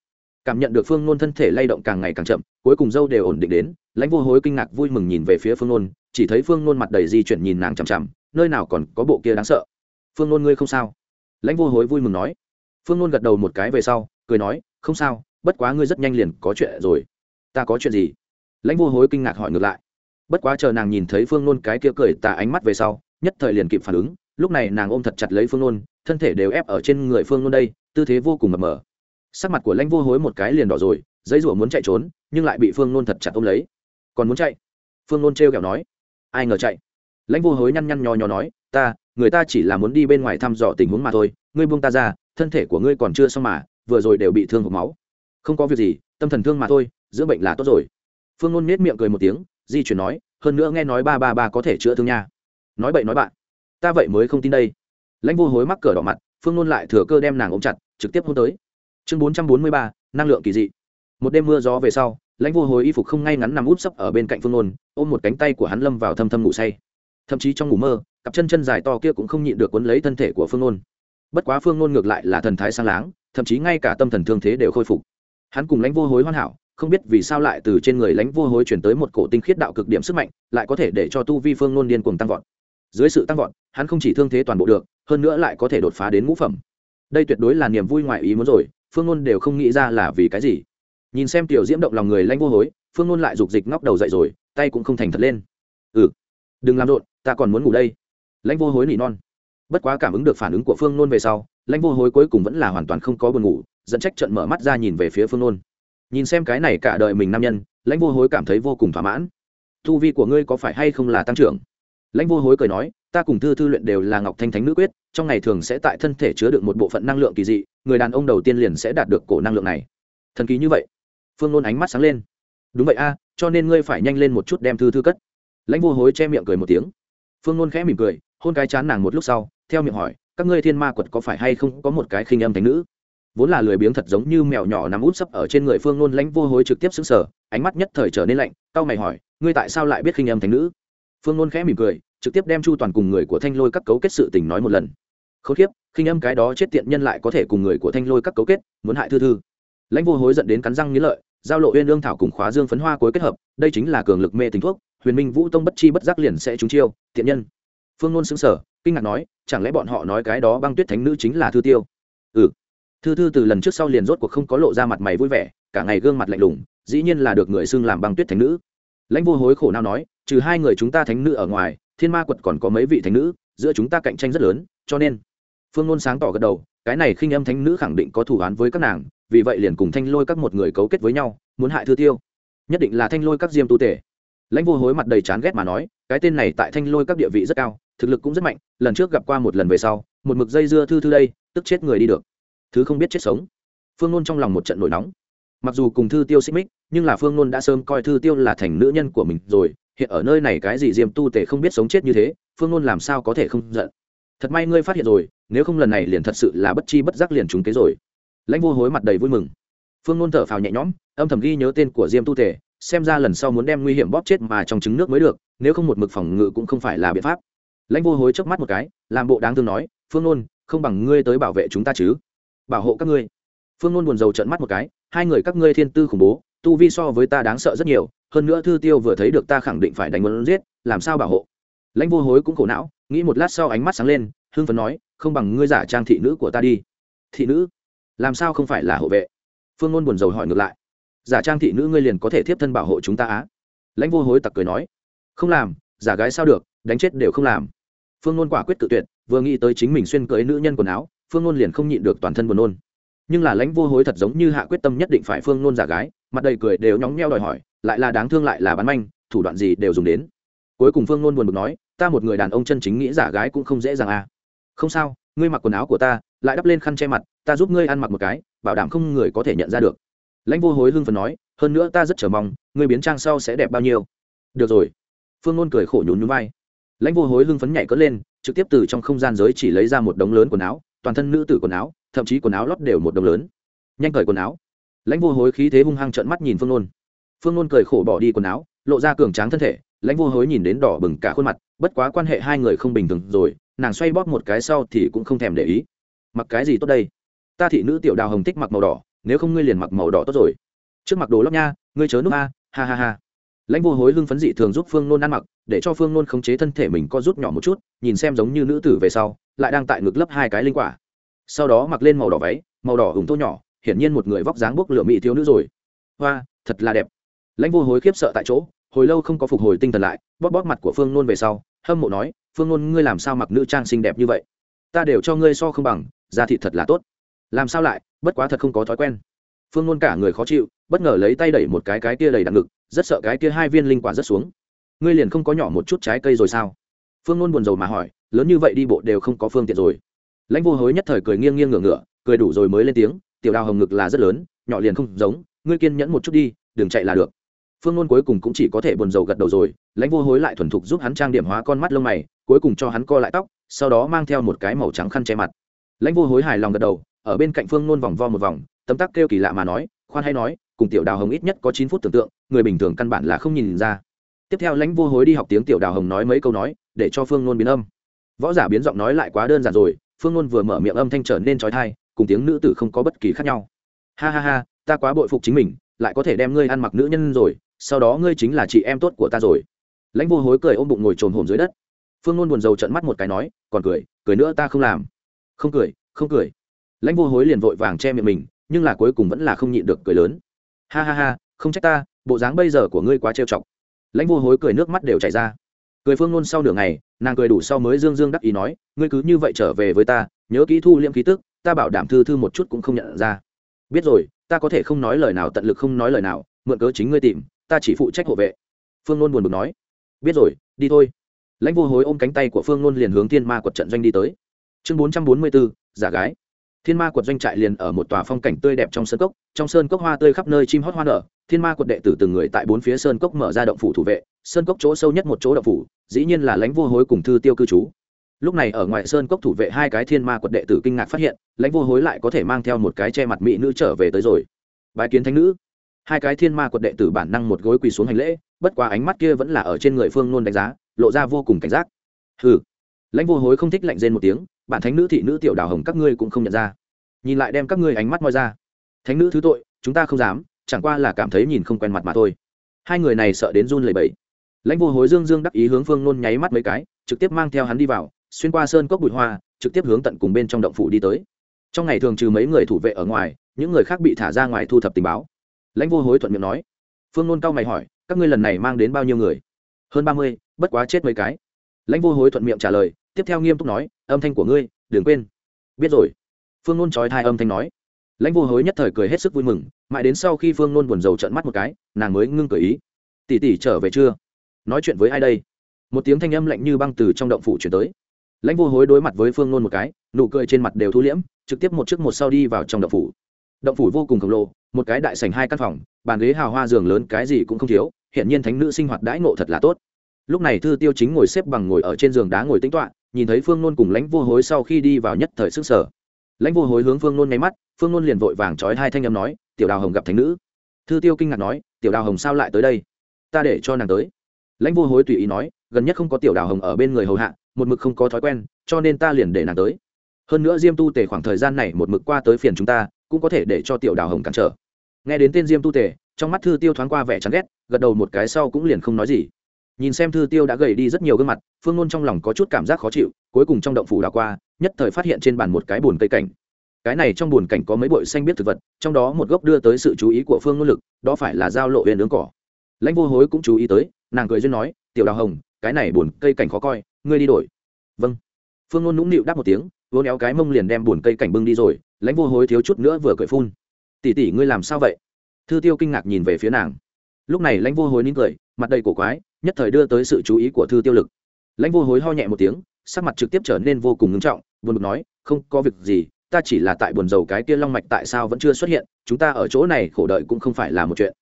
cảm nhận được phương nôn thân thể lay động càng ngày càng chậm, cuối cùng dâu đều ổn định đến, lãnh vô hối kinh ngạc vui mừng nhìn về phía phương nôn, chỉ thấy phương nôn mặt đầy di chuyển nhìn nàng chằm chằm, nơi nào còn có bộ kia đáng sợ. Phương nôn ngươi không sao? Lãnh vô hối vui mừng nói. Phương nôn gật đầu một cái về sau, cười nói, không sao, bất quá ngươi rất nhanh liền có chuyện rồi. Ta có chuyện gì? Lãnh vô hối kinh ngạc hỏi ngược lại. Bất quá chờ nàng nhìn thấy phương nôn cái kia cười tà ánh mắt về sau, nhất thời liền kịp phản ứng, lúc này nàng ôm thật chặt lấy phương nôn, thân thể đều ép ở trên người phương nôn đây, tư thế vô cùng mập mờ sắc mặt của lãnh vô hối một cái liền đỏ rồi, giấy rủa muốn chạy trốn, nhưng lại bị phương nôn thật chặt ôm lấy. Còn muốn chạy? Phương nôn trêu kẹo nói. Ai ngờ chạy? Lãnh vô hối nhăn nhăn nhò nhò nói, ta, người ta chỉ là muốn đi bên ngoài thăm dò tình huống mà thôi, ngươi buông ta ra, thân thể của ngươi còn chưa xong mà, vừa rồi đều bị thương hộp máu. Không có việc gì, tâm thần thương mà thôi, dưỡng bệnh là tốt rồi. Phương nôn nết miệng cười một tiếng, di chuyển nói, hơn nữa nghe nói ba ba ba có thể chữa thương nha. Nói bậy nói bạn, ta vậy mới không tin đây. Lãnh vô hối mắc cờ đỏ mặt, phương nôn lại thừa cơ đem nàng ôm chặt, trực tiếp hôn tới chương bốn trăm bốn mươi ba, năng lượng kỳ dị. Một đêm mưa gió về sau, lãnh vô hối y phục không ngay ngắn nằm út sấp ở bên cạnh phương nôn, ôm một cánh tay của hắn lâm vào thâm thâm ngủ say. Thậm chí trong ngủ mơ, cặp chân chân dài to kia cũng không nhịn được quấn lấy thân thể của phương nôn. Bất quá phương nôn ngược lại là thần thái sang láng, thậm chí ngay cả tâm thần thương thế đều khôi phục. Hắn cùng lãnh vô hối hoàn hảo, không biết vì sao lại từ trên người lãnh vô hối chuyển tới một cổ tinh khiết đạo cực điểm sức mạnh, lại có thể để cho tu vi phương nôn điên cuồng tăng vọt. Dưới sự tăng vọt, hắn không chỉ thương thế toàn bộ được, hơn nữa lại có thể đột phá đến ngũ phẩm. Đây tuyệt đối là niềm vui ngoại ý muốn rồi phương ngôn đều không nghĩ ra là vì cái gì. Nhìn xem tiểu diễm động lòng người lãnh vô hối, phương ngôn lại rục dịch ngóc đầu dậy rồi, tay cũng không thành thật lên. Ừ đừng làm rộn, ta còn muốn ngủ đây. Lãnh vô hối nỉ non. Bất quá cảm ứng được phản ứng của phương nôn về sau lãnh vô hối cuối cùng vẫn là hoàn toàn không có buồn ngủ, dẫn trách trận mở mắt ra nhìn về phía phương nôn. Nhìn xem cái này cả đời mình nam nhân lãnh vô hối cảm thấy vô cùng thỏa mãn. Thu vi của ngươi có phải hay không là tăng trưởng? Lãnh vô hối cười nói ta cùng thư thư luyện đều là ngọc thanh thánh nữ quyết, trong ngày thường sẽ tại thân thể chứa được một bộ phận năng lượng kỳ dị, người đàn ông đầu tiên liền sẽ đạt được cổ năng lượng này. Thần kỳ như vậy. Phương nôn ánh mắt sáng lên. Đúng vậy a, cho nên ngươi phải nhanh lên một chút đem thư thư cất. Lãnh vô hối che miệng cười một tiếng. Phương nôn khẽ mỉm cười, hôn cái chán nàng một lúc sau, theo miệng hỏi, các ngươi thiên ma quật có phải hay không có một cái khinh âm thánh nữ? Vốn là lười biếng thật giống như mèo nhỏ nằm út sấp ở trên người phương nôn, lãnh vô hối trực tiếp xứng sở ánh mắt nhất thời trở nên lạnh tao mày hỏi, ngươi tại sao lại biết khinh âm thánh nữ? Phương nôn khẽ mỉm cười trực tiếp đem chu toàn cùng người của thanh lôi các cấu kết sự tình nói một lần khấu khiếp khinh âm cái đó chết tiện nhân lại có thể cùng người của thanh lôi các cấu kết muốn hại thư thư lãnh vô hối dẫn đến cắn răng nghĩ lợi giao lộ uyên lương thảo cùng khóa dương phấn hoa cuối kết hợp đây chính là cường lực mê tính thuốc huyền minh vũ tông bất chi bất giác liền sẽ trúng chiêu tiện nhân phương nôn xứng sở kinh ngạc nói chẳng lẽ bọn họ nói cái đó băng tuyết thánh nữ chính là thư tiêu ừ thư thư từ lần trước sau liền rốt cuộc không có lộ ra mặt mày vui vẻ cả ngày gương mặt lạnh lùng dĩ nhiên là được người xưng làm băng tuyết thánh nữ lãnh vô hối khổ nào nói trừ hai người chúng ta thánh nữ ở ngoài thiên ma quật còn có mấy vị thánh nữ, giữa chúng ta cạnh tranh rất lớn, cho nên phương ngôn sáng tỏ gật đầu, cái này khinh âm thánh nữ khẳng định có thủ án với các nàng, vì vậy liền cùng thanh lôi các một người cấu kết với nhau, muốn hại thư tiêu. Nhất định là thanh lôi các diêm tu tể. Lãnh vô hối mặt đầy chán ghét mà nói, cái tên này tại thanh lôi các địa vị rất cao, thực lực cũng rất mạnh, lần trước gặp qua một lần về sau, một mực dây dưa thư thư đây, tức chết người đi được. Thứ không biết chết sống. Phương nôn trong lòng một trận nổi nóng mặc dù cùng thư tiêu xích mích, nhưng là phương nôn đã sớm coi thư tiêu là thành nữ nhân của mình rồi, hiện ở nơi này cái gì diêm tu tể không biết sống chết như thế, phương nôn làm sao có thể không giận? Thật may ngươi phát hiện rồi, nếu không lần này liền thật sự là bất chi bất giác liền trúng kế rồi. Lãnh vô hối mặt đầy vui mừng. Phương nôn thở phào nhẹ nhõm, âm thầm ghi nhớ tên của diêm tu tể, xem ra lần sau muốn đem nguy hiểm bóp chết mà trong trứng nước mới được, nếu không một mực phòng ngự cũng không phải là biện pháp. Lãnh vô hối chớp mắt một cái, làm bộ đáng thương nói, phương nôn, không bằng ngươi tới bảo vệ chúng ta chứ. Bảo hộ các ngươi phương nôn buồn rầu trợn mắt một cái, hai người các ngươi thiên tư khủng bố, tu vi so với ta đáng sợ rất nhiều, hơn nữa thư tiêu vừa thấy được ta khẳng định phải đánh muốn giết, làm sao bảo hộ? Lãnh vô hối cũng khổ não, nghĩ một lát sau ánh mắt sáng lên, hưng phấn nói, không bằng ngươi giả trang thị nữ của ta đi. Thị nữ? Làm sao không phải là hộ vệ? Phương ngôn buồn rầu hỏi ngược lại. Giả trang thị nữ ngươi liền có thể tiếp thân bảo hộ chúng ta á? Lãnh vô hối tặc cười nói. Không làm, giả gái sao được, đánh chết đều không làm. Phương ngôn quả quyết tự tuyệt, vừa nghĩ tới chính mình xuyên cưới nữ nhân quần áo, phương ngôn liền không nhịn được toàn thân buồn nôn nhưng là lãnh vô hối thật giống như hạ quyết tâm nhất định phải phương nôn giả gái, mặt đầy cười đều nhóng nheo đòi hỏi, lại là đáng thương lại là bán manh, thủ đoạn gì đều dùng đến. Cuối cùng phương nôn buồn bực nói, ta một người đàn ông chân chính nghĩ giả gái cũng không dễ dàng à. Không sao, ngươi mặc quần áo của ta, lại đắp lên khăn che mặt, ta giúp ngươi ăn mặc một cái, bảo đảm không người có thể nhận ra được. Lãnh vô hối hưng phần nói, hơn nữa ta rất chờ mong, ngươi biến trang sau sẽ đẹp bao nhiêu. Được rồi. Phương nôn cười khổ nhún nhún vai. Lãnh vô hối hưng phấn nhảy cất lên, trực tiếp từ trong không gian giới chỉ lấy ra một đống lớn quần áo, toàn thân nữ tử quần áo thậm chí quần áo lót đều một đồng lớn. Nhanh cởi quần áo. Lãnh vô hối khí thế hung hăng trợn mắt nhìn phương nôn. Phương nôn cười khổ bỏ đi quần áo, lộ ra cường tráng thân thể, lãnh vô hối nhìn đến đỏ bừng cả khuôn mặt, bất quá quan hệ hai người không bình thường rồi, nàng xoay bóp một cái sau thì cũng không thèm để ý. Mặc cái gì tốt đây? Ta thị nữ tiểu đào hồng thích mặc màu đỏ, nếu không ngươi liền mặc màu đỏ tốt rồi. Trước mặc đồ lót nha, ngươi chớ nước a, ha ha ha. Lãnh vô hối hưng phấn dị thường giúp phương nôn ăn mặc, để cho phương nôn khống chế thân thể mình có rút nhỏ một chút, nhìn xem giống như nữ tử về sau, lại đang tại ngực lấp hai cái linh quả sau đó mặc lên màu đỏ váy, màu đỏ ủng tô nhỏ, hiển nhiên một người vóc dáng bốc lửa mỹ thiếu nữ rồi. Hoa, thật là đẹp. Lãnh vô hối khiếp sợ tại chỗ, hồi lâu không có phục hồi tinh thần lại, bóp bóp mặt của phương nôn về sau, hâm mộ nói, phương nôn, ngươi làm sao mặc nữ trang xinh đẹp như vậy? Ta đều cho ngươi so không bằng, da thịt thật là tốt. Làm sao lại? Bất quá thật không có thói quen. Phương nôn cả người khó chịu, bất ngờ lấy tay đẩy một cái cái kia đầy đặn ngực, rất sợ cái kia hai viên linh quả rất xuống. Ngươi liền không có nhỏ một chút trái cây rồi sao? Phương nôn buồn rầu mà hỏi, lớn như vậy đi bộ đều không có phương tiện rồi lãnh vô hối nhất thời cười nghiêng nghiêng ngửa ngửa, cười đủ rồi mới lên tiếng, tiểu đào hồng ngực là rất lớn, nhỏ liền không giống, ngươi kiên nhẫn một chút đi, đừng chạy là được. Phương ngôn cuối cùng cũng chỉ có thể buồn rầu gật đầu rồi, lãnh vô hối lại thuần thục giúp hắn trang điểm hóa con mắt lông mày, cuối cùng cho hắn co lại tóc, sau đó mang theo một cái màu trắng khăn che mặt. Lãnh vô hối hài lòng gật đầu, ở bên cạnh phương nôn vòng vo một vòng, tấm tắc kêu kỳ lạ mà nói, khoan hay nói, cùng tiểu đào hồng ít nhất có chín phút tưởng tượng, người bình thường căn bản là không nhìn ra. Tiếp theo lãnh vô hối đi học tiếng tiểu đào hồng nói mấy câu nói, để cho phương nôn biến âm. Võ giả biến giọng nói lại quá đơn giản rồi phương ngôn vừa mở miệng âm thanh trở nên trói thai cùng tiếng nữ tử không có bất kỳ khác nhau. Ha ha ha, ta quá bội phục chính mình, lại có thể đem ngươi ăn mặc nữ nhân rồi, sau đó ngươi chính là chị em tốt của ta rồi. Lãnh vô hối cười ôm bụng ngồi trồn hổm dưới đất. Phương ngôn buồn rầu trận mắt một cái nói, còn cười cười nữa ta không làm. Không cười không cười. Lãnh vô hối liền vội vàng che miệng mình, nhưng là cuối cùng vẫn là không nhịn được cười lớn. Ha ha ha, không trách ta, bộ dáng bây giờ của ngươi quá trêu chọc. Lãnh vô hối cười nước mắt đều chảy ra cười phương nôn sau nửa ngày, nàng cười đủ sau mới dương dương đắc ý nói, ngươi cứ như vậy trở về với ta, nhớ kỹ thu liễm khí tức, ta bảo đảm thư thư một chút cũng không nhận ra. Biết rồi, ta có thể không nói lời nào tận lực không nói lời nào, mượn cớ chính ngươi tìm, ta chỉ phụ trách hộ vệ. Phương nôn buồn bực nói, biết rồi, đi thôi. Lãnh vô hối ôm cánh tay của phương nôn liền hướng thiên ma quật trận doanh đi tới. Chương bốn trăm bốn mươi bốn giả gái. Thiên ma quật doanh trại liền ở một tòa phong cảnh tươi đẹp trong sơn cốc, trong sơn cốc hoa tươi khắp nơi chim hót hoa nở thiên ma quật đệ tử từng người tại bốn phía sơn cốc mở ra động phủ thủ vệ, sơn cốc chỗ sâu nhất một chỗ động phủ, dĩ nhiên là lãnh vô hối cùng thư tiêu cư trú. Lúc này ở ngoài sơn cốc thủ vệ hai cái thiên ma quật đệ tử kinh ngạc phát hiện, lãnh vô hối lại có thể mang theo một cái che mặt mỹ nữ trở về tới rồi. Bài kiến thánh nữ. Hai cái thiên ma quật đệ tử bản năng một gối quỳ xuống hành lễ, bất quá ánh mắt kia vẫn là ở trên người phương nôn đánh giá, lộ ra vô cùng cảnh giác. Hừ. Lãnh vô hối không thích lạnh rên một tiếng, bản thánh nữ thị nữ tiểu đào hồng các ngươi cũng không nhận ra. Nhìn lại đem các ngươi ánh mắt moi ra. Thánh nữ thứ tội, chúng ta không dám chẳng qua là cảm thấy nhìn không quen mặt mà thôi. Hai người này sợ đến run lầy bẫy lãnh vô hối dương dương đắc ý hướng phương nôn nháy mắt mấy cái, trực tiếp mang theo hắn đi vào, xuyên qua sơn cốc bụi hoa, trực tiếp hướng tận cùng bên trong động phủ đi tới. Trong ngày thường trừ mấy người thủ vệ ở ngoài, những người khác bị thả ra ngoài thu thập tình báo. Lãnh vô hối thuận miệng nói. Phương nôn cao mày hỏi, các ngươi lần này mang đến bao nhiêu người? Hơn ba mươi, bất quá chết mấy cái. Lãnh vô hối thuận miệng trả lời, tiếp theo nghiêm túc nói, âm thanh của ngươi, đừng quên. Biết rồi. Phương nôn trói thai âm thanh nói lãnh vô hối nhất thời cười hết sức vui mừng, mãi đến sau khi phương nôn buồn rầu trận mắt một cái, nàng mới ngưng cười ý. Tỉ tỉ trở về chưa? Nói chuyện với ai đây? Một tiếng thanh âm lạnh như băng từ trong động phủ chuyển tới. Lãnh vô hối đối mặt với phương nôn một cái, nụ cười trên mặt đều thu liễm, trực tiếp một chiếc một sau đi vào trong động phủ. Động phủ vô cùng khổng lồ, một cái đại sành hai căn phòng, bàn ghế hào hoa giường lớn, cái gì cũng không thiếu hiện nhiên thánh nữ sinh hoạt đãi ngộ thật là tốt. Lúc này thư tiêu chính ngồi xếp bằng ngồi ở trên giường đá ngồi tính toạ nhìn thấy phương nôn cùng lãnh vô hối sau khi đi vào nhất thời sức sở lãnh vô hối hướng phương nôn nháy mắt phương nôn liền vội vàng trói hai thanh âm nói, tiểu đào hồng gặp thánh nữ. Thư tiêu kinh ngạc nói, tiểu đào hồng sao lại tới đây? Ta để cho nàng tới. Lãnh vô hối tùy ý nói, gần nhất không có tiểu đào hồng ở bên người hầu hạ, một mực không có thói quen, cho nên ta liền để nàng tới. Hơn nữa diêm tu tề khoảng thời gian này một mực qua tới phiền chúng ta, cũng có thể để cho tiểu đào hồng cản trở. Nghe đến tên diêm tu tề, trong mắt thư tiêu thoáng qua vẻ chán ghét, gật đầu một cái sau cũng liền không nói gì. Nhìn xem thư tiêu đã gầy đi rất nhiều gương mặt, phương ngôn trong lòng có chút cảm giác khó chịu, cuối cùng trong động phủ đào qua, nhất thời phát hiện trên bàn một cái bùn cây cảnh cái này trong buồn cảnh có mấy bụi xanh biết thực vật, trong đó một gốc đưa tới sự chú ý của phương ngôn lực, đó phải là giao lộ huyền nướng cỏ. Lãnh vô hối cũng chú ý tới, nàng cười duyên nói, tiểu đào hồng, cái này buồn cây cảnh khó coi, ngươi đi đổi. Vâng. Phương ngôn nũng nịu đáp một tiếng vô néo cái mông liền đem buồn cây cảnh bưng đi rồi, lãnh vô hối thiếu chút nữa vừa cười phun. Tỉ tỉ ngươi làm sao vậy? Thư tiêu kinh ngạc nhìn về phía nàng. Lúc này lãnh vô hối nín cười, mặt đầy cổ quái, nhất thời đưa tới sự chú ý của thư tiêu lực. Lãnh vô hối ho nhẹ một tiếng, sắc mặt trực tiếp trở nên vô cùng ngưng trọng, buồn bực nói, không có việc gì ta chỉ là tại buồn dầu cái kia long mạch tại sao vẫn chưa xuất hiện, chúng ta ở chỗ này khổ đợi cũng không phải là một chuyện.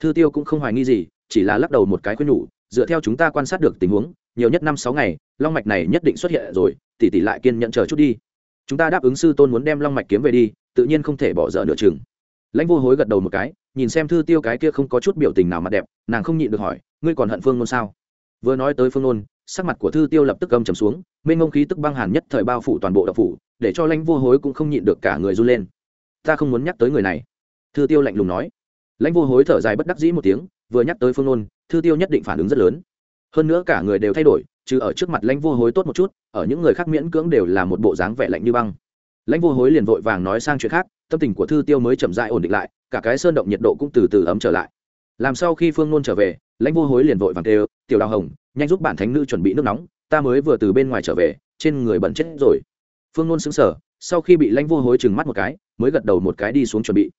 Thư tiêu cũng không hoài nghi gì, chỉ là lắc đầu một cái khuyên nhủ, dựa theo chúng ta quan sát được tình huống, nhiều nhất năm sáu ngày, long mạch này nhất định xuất hiện rồi, tỷ tỷ lại kiên nhận chờ chút đi. Chúng ta đáp ứng sư tôn muốn đem long mạch kiếm về đi, tự nhiên không thể bỏ dở nửa chừng. Lãnh vô hối gật đầu một cái, nhìn xem thư tiêu cái kia không có chút biểu tình nào mặt đẹp, nàng không nhịn được hỏi, ngươi còn hận phương nôn sao? Vừa nói tới phương nôn, sắc mặt của thư tiêu lập tức gầm trầm xuống, mênh ngông khí tức băng hàn nhất thời bao phủ toàn bộ đậu phủ để cho lãnh vô hối cũng không nhịn được cả người run lên. Ta không muốn nhắc tới người này. Thư tiêu lạnh lùng nói. Lãnh vô hối thở dài bất đắc dĩ một tiếng, vừa nhắc tới phương nôn, thư tiêu nhất định phản ứng rất lớn. Hơn nữa cả người đều thay đổi, trừ ở trước mặt lãnh vô hối tốt một chút, ở những người khác miễn cưỡng đều là một bộ dáng vẻ lạnh như băng. Lãnh vô hối liền vội vàng nói sang chuyện khác, tâm tình của thư tiêu mới chậm dại ổn định lại, cả cái sơn động nhiệt độ cũng từ từ ấm trở lại. Làm sau khi phương nôn trở về, lãnh vô hối liền vội vàng kêu, tiểu đào hồng, nhanh giúp bản thánh nữ chuẩn bị nước nóng, ta mới vừa từ bên ngoài trở về, trên người bẩn chết rồi phương nôn xứng sở sau khi bị lãnh vô hối chừng mắt một cái, mới gật đầu một cái đi xuống chuẩn bị.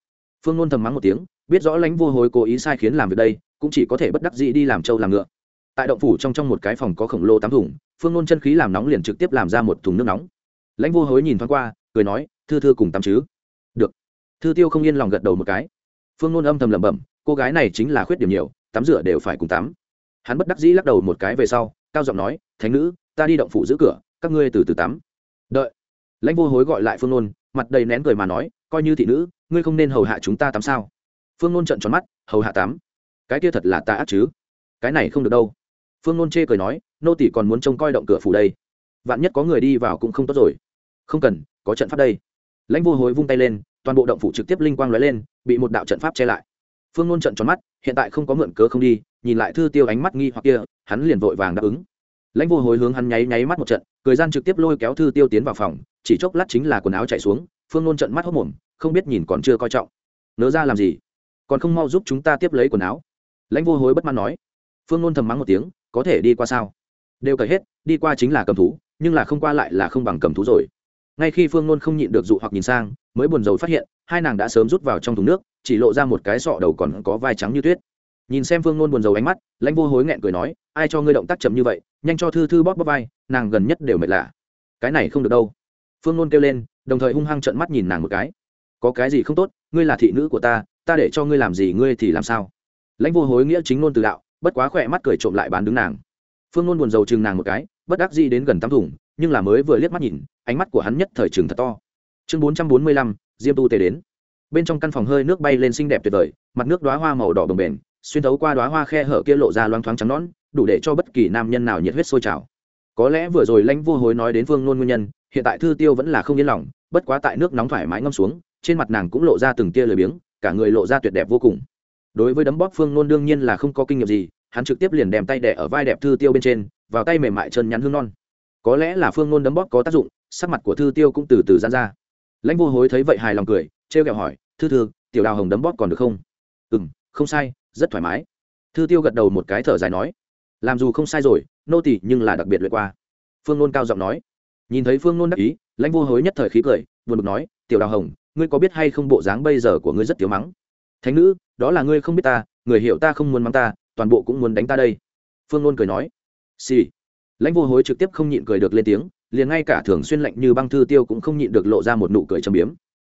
Phương nôn thầm mắng một tiếng, biết rõ lãnh vô hối cố ý sai khiến làm việc đây, cũng chỉ có thể bất đắc dĩ đi làm trâu làm ngựa. Tại động phủ trong trong một cái phòng có khổng lồ tám thùng, phương nôn chân khí làm nóng liền trực tiếp làm ra một thùng nước nóng. Lãnh vô hối nhìn thoáng qua, cười nói, thư thư cùng tắm chứ? Được. Thư tiêu không yên lòng gật đầu một cái. Phương nôn âm thầm lẩm bẩm, cô gái này chính là khuyết điểm nhiều, tắm rửa đều phải cùng tắm. Hắn bất đắc dĩ lắc đầu một cái về sau, cao giọng nói, thánh nữ, ta đi động phủ giữ cửa, các ngươi từ từ tắm. Đợi lãnh vô hối gọi lại phương nôn, mặt đầy nén cười mà nói, coi như thị nữ, ngươi không nên hầu hạ chúng ta tắm sao? Phương nôn trận tròn mắt, hầu hạ tắm? Cái kia thật là ta ác chứ? Cái này không được đâu. Phương nôn chê cười nói, nô tỷ còn muốn trông coi động cửa phủ đây. Vạn nhất có người đi vào cũng không tốt rồi. Không cần, có trận pháp đây. Lãnh vô hối vung tay lên, toàn bộ động phủ trực tiếp linh quang lóe lên, bị một đạo trận pháp che lại. Phương nôn trận tròn mắt, hiện tại không có mượn cớ không đi, nhìn lại thư tiêu ánh mắt nghi hoặc kia, hắn liền vội vàng đáp ứng. Lãnh vô hối hướng hắn nháy nháy mắt một trận Cười gian trực tiếp lôi kéo thư tiêu tiến vào phòng, chỉ chốc lát chính là quần áo chạy xuống, phương nôn trận mắt hốc mồm, không biết nhìn còn chưa coi trọng. Nỡ ra làm gì? Còn không mau giúp chúng ta tiếp lấy quần áo. Lãnh vô hối bất mãn nói. Phương nôn thầm mắng một tiếng, có thể đi qua sao? Đều cởi hết, đi qua chính là cầm thú, nhưng là không qua lại là không bằng cầm thú rồi. Ngay khi phương nôn không nhịn được dụ hoặc nhìn sang, mới buồn rầu phát hiện, hai nàng đã sớm rút vào trong thùng nước, chỉ lộ ra một cái sọ đầu còn có vai trắng như tuyết nhìn xem phương nôn buồn rầu ánh mắt, lãnh vô hối nghẹn cười nói, ai cho ngươi động tác chậm như vậy, nhanh cho thư thư bóp bóp vai, nàng gần nhất đều mệt lạ. Cái này không được đâu. Phương nôn kêu lên, đồng thời hung hăng trợn mắt nhìn nàng một cái. Có cái gì không tốt, ngươi là thị nữ của ta ta để cho ngươi làm gì ngươi thì làm sao? Lãnh vô hối nghĩa chính nôn từ đạo, bất quá khỏe mắt cười trộm lại bán đứng nàng. Phương nôn buồn rầu chừng nàng một cái, bất đắc dĩ đến gần tắm thủng, nhưng là mới vừa liếc mắt nhìn, ánh mắt của hắn nhất thời chừng thật to. Chương bốn trăm bốn mươi lăm, diêm tu tề đến. Bên trong căn phòng hơi nước bay lên xinh đẹp tuyệt vời, mặt nước đoá hoa màu đỏ đồng bền xuyên thấu qua đoá hoa khe hở kia lộ ra loáng thoáng trắng nón đủ để cho bất kỳ nam nhân nào nhiệt huyết sôi trào. Có lẽ vừa rồi lãnh vô hối nói đến Vương nôn nguyên nhân, hiện tại thư tiêu vẫn là không yên lòng, bất quá tại nước nóng thoải mái ngâm xuống, trên mặt nàng cũng lộ ra từng tia lười biếng, cả người lộ ra tuyệt đẹp vô cùng. Đối với đấm bóp phương nôn đương nhiên là không có kinh nghiệm gì, hắn trực tiếp liền đem tay đẻ ở vai đẹp thư tiêu bên trên, vào tay mềm mại chân nhắn hương non. Có lẽ là phương nôn đấm bóp có tác dụng, sắc mặt của thư tiêu cũng từ từ gian ra. Lãnh vô hối thấy vậy hài lòng cười, trêu kẹo hỏi, thư thư, tiểu đào hồng đấm bóp còn được không? Ừ m không sai rất thoải mái. Thư tiêu gật đầu một cái thở dài nói, làm dù không sai rồi, nô tỳ nhưng là đặc biệt luyện qua. Phương nôn cao giọng nói. Nhìn thấy phương nôn đắc ý, lãnh vô hối nhất thời khí cười, buồn bực nói, tiểu đào hồng, ngươi có biết hay không bộ dáng bây giờ của ngươi rất thiếu mắng? Thánh nữ, đó là ngươi không biết ta, người hiểu ta không muốn mắng ta, toàn bộ cũng muốn đánh ta đây. Phương nôn cười nói. Xì、sì. lãnh vô hối trực tiếp không nhịn cười được lên tiếng, liền ngay cả thường xuyên lạnh như băng thư tiêu cũng không nhịn được lộ ra một nụ cười trầm biếm.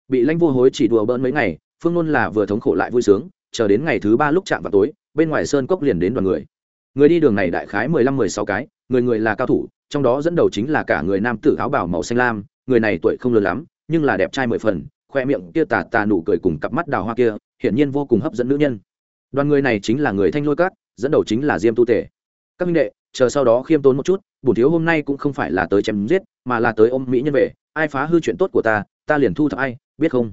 Bị lãnh vô hối chỉ đùa bỡn mấy ngày, phương nôn là vừa thống khổ lại vui sướng chờ đến ngày thứ ba lúc chạm vào tối, bên ngoài sơn cốc liền đến đoàn người. Người đi đường này đại khái mười lăm, mười sáu cái, người người là cao thủ, trong đó dẫn đầu chính là cả người nam tử áo bảo màu xanh lam, người này tuổi không lớn lắm, nhưng là đẹp trai mười phần, khoe miệng kia tà tà nụ cười cùng cặp mắt đào hoa kia, hiển nhiên vô cùng hấp dẫn nữ nhân. Đoàn người này chính là người thanh lôi cát dẫn đầu chính là diêm tu tể. Các minh đệ, chờ sau đó khiêm tốn một chút, bổn thiếu hôm nay cũng không phải là tới chém giết, mà là tới ôm mỹ nhân về, ai phá hư chuyện tốt của ta ta liền thu thập ai, biết không?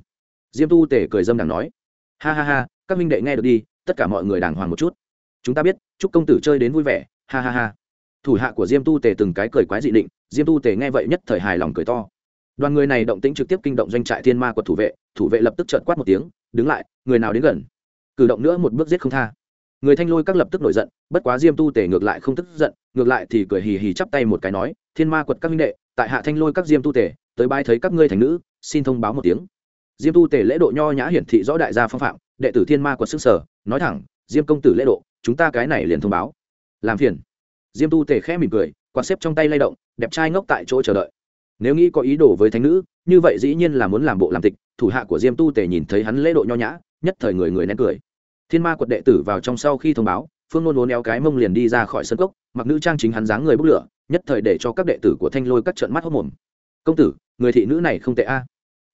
Diêm tu tể cười dâm đằng nói. Ha ha ha các minh đệ nghe được đi, tất cả mọi người đàng hoàng một chút. Chúng ta biết, chúc công tử chơi đến vui vẻ, ha ha ha. Thủ hạ của diêm tu tề từng cái cười quái dị định, diêm tu tề nghe vậy nhất thời hài lòng cười to. Đoàn người này động tĩnh trực tiếp kinh động doanh trại thiên ma của thủ vệ thủ vệ lập tức trợn quát một tiếng, đứng lại, người nào đến gần? Cử động nữa một bước giết không tha. Người thanh lôi các lập tức nổi giận, bất quá diêm tu tề ngược lại không tức giận, ngược lại thì cười hì hì chắp tay một cái nói, thiên ma quật các minh đệ, tại hạ thanh lôi các diêm tu tề, tới bãi thấy các ngươi thành nữ, xin thông báo một tiếng. Diêm tu tề lễ độ nho nhã hiển thị rõ đại gia phong phạm đệ tử thiên ma quật sức sở, nói thẳng, diêm công tử lễ độ, chúng ta cái này liền thông báo. Làm phiền. Diêm tu tề khẽ mỉm cười, quạt xếp trong tay lay động, đẹp trai ngốc tại chỗ chờ đợi. Nếu nghĩ có ý đồ với thánh nữ, như vậy dĩ nhiên là muốn làm bộ làm tịch, thủ hạ của diêm tu tề nhìn thấy hắn lễ độ nho nhã, nhất thời người người nén cười. Thiên ma quật đệ tử vào trong sau khi thông báo, phương nôn uốn éo cái mông liền đi ra khỏi sân cốc, mặc nữ trang chính hắn dáng người bốc lửa, nhất thời để cho các đệ tử của thanh lôi các trận mắt hốc mồm công tử, người thị nữ này không tệ a.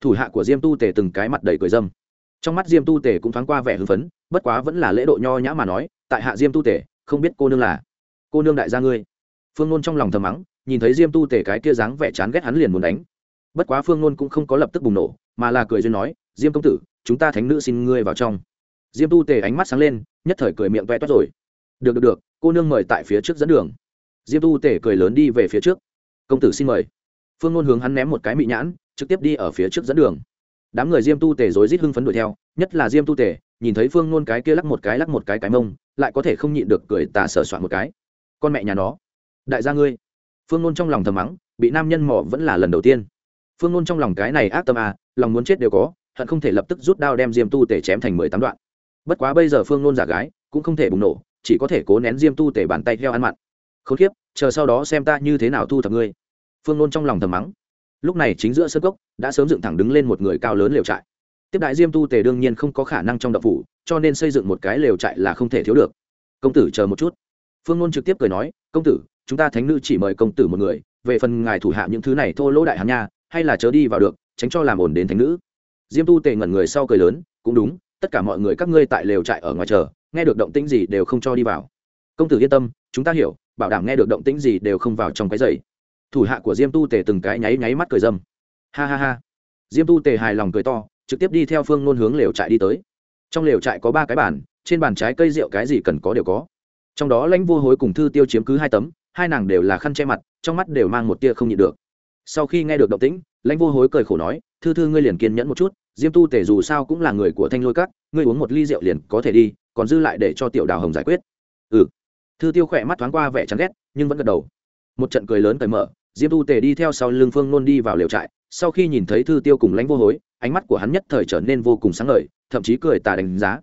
Thủ hạ của diêm tu tề từng cái mặt đầy cười dâm trong mắt diêm tu tề cũng thoáng qua vẻ hưng phấn, bất quá vẫn là lễ độ nho nhã mà nói, tại hạ diêm tu tề không biết cô nương là cô nương đại gia ngươi. Phương nôn trong lòng thầm mắng, nhìn thấy diêm tu tề cái kia dáng vẻ chán ghét hắn liền muốn đánh. Bất quá phương nôn cũng không có lập tức bùng nổ, mà là cười duyên nói, diêm công tử, chúng ta thánh nữ xin ngươi vào trong. Diêm tu tề ánh mắt sáng lên, nhất thời cười miệng vẽ toát rồi. Được được được, cô nương mời tại phía trước dẫn đường. Diêm tu tề cười lớn đi về phía trước. Công tử xin mời. Phương nôn hướng hắn ném một cái mị nhãn, trực tiếp đi ở phía trước dẫn đường đám người diêm tu tề rối rít hưng phấn đuổi theo, nhất là diêm tu tề, nhìn thấy phương nôn cái kia lắc một cái lắc một cái cái mông, lại có thể không nhịn được cười tà sở soạn một cái. Con mẹ nhà nó, đại gia ngươi. Phương nôn trong lòng thầm mắng, bị nam nhân mỏ vẫn là lần đầu tiên. Phương nôn trong lòng cái này ác tâm à lòng muốn chết đều có, hận không thể lập tức rút đao đem diêm tu tể chém thành mười tám đoạn. Bất quá bây giờ phương nôn giả gái, cũng không thể bùng nổ, chỉ có thể cố nén diêm tu tể bàn tay theo ăn mặn. Khốn kiếp, chờ sau đó xem ta như thế nào thu thập ngươi. Phương nôn trong lòng thầm mắng lúc này chính giữa sân cốc, đã sớm dựng thẳng đứng lên một người cao lớn lều trại. Tiếp đại diêm tu tề đương nhiên không có khả năng trong đậu phủ, cho nên xây dựng một cái lều trại là không thể thiếu được. Công tử chờ một chút. Phương ngôn trực tiếp cười nói, công tử, chúng ta thánh nữ chỉ mời công tử một người, về phần ngài thủ hạ những thứ này thô lỗ đại hàn nha, hay là chớ đi vào được, tránh cho làm ổn đến thánh nữ. Diêm tu tề ngẩn người sau cười lớn, cũng đúng, tất cả mọi người các ngươi tại lều trại ở ngoài chờ, nghe được động tĩnh gì đều không cho đi vào. Công tử yên tâm, chúng ta hiểu, bảo đảm nghe được động tĩnh gì đều không vào trong cái giày thủ hạ của diêm tu tề từng cái nháy nháy mắt cười dâm. Ha ha ha. Diêm tu tề hài lòng cười to, trực tiếp đi theo phương nôn hướng lều trại đi tới. Trong lều trại có ba cái bàn, trên bàn trái cây rượu cái gì cần có đều có. Trong đó lãnh vô hối cùng thư tiêu chiếm cứ hai tấm, hai nàng đều là khăn che mặt, trong mắt đều mang một tia không nhịn được. Sau khi nghe được động tĩnh, lãnh vô hối cười khổ nói, thư thư ngươi liền kiên nhẫn một chút, diêm tu tể dù sao cũng là người của thanh lôi cắt ngươi uống một ly rượu liền có thể đi, còn dư lại để cho tiểu đào hồng giải quyết. Ừ. Thư tiêu khỏe mắt thoáng qua vẻ chán ghét, nhưng vẫn gật đầu một trận cười lớn cởi mở, diêm tu tề đi theo sau lưng phương nôn đi vào liều trại, sau khi nhìn thấy thư tiêu cùng lãnh vô hối, ánh mắt của hắn nhất thời trở nên vô cùng sáng ngời, thậm chí cười tà đánh giá.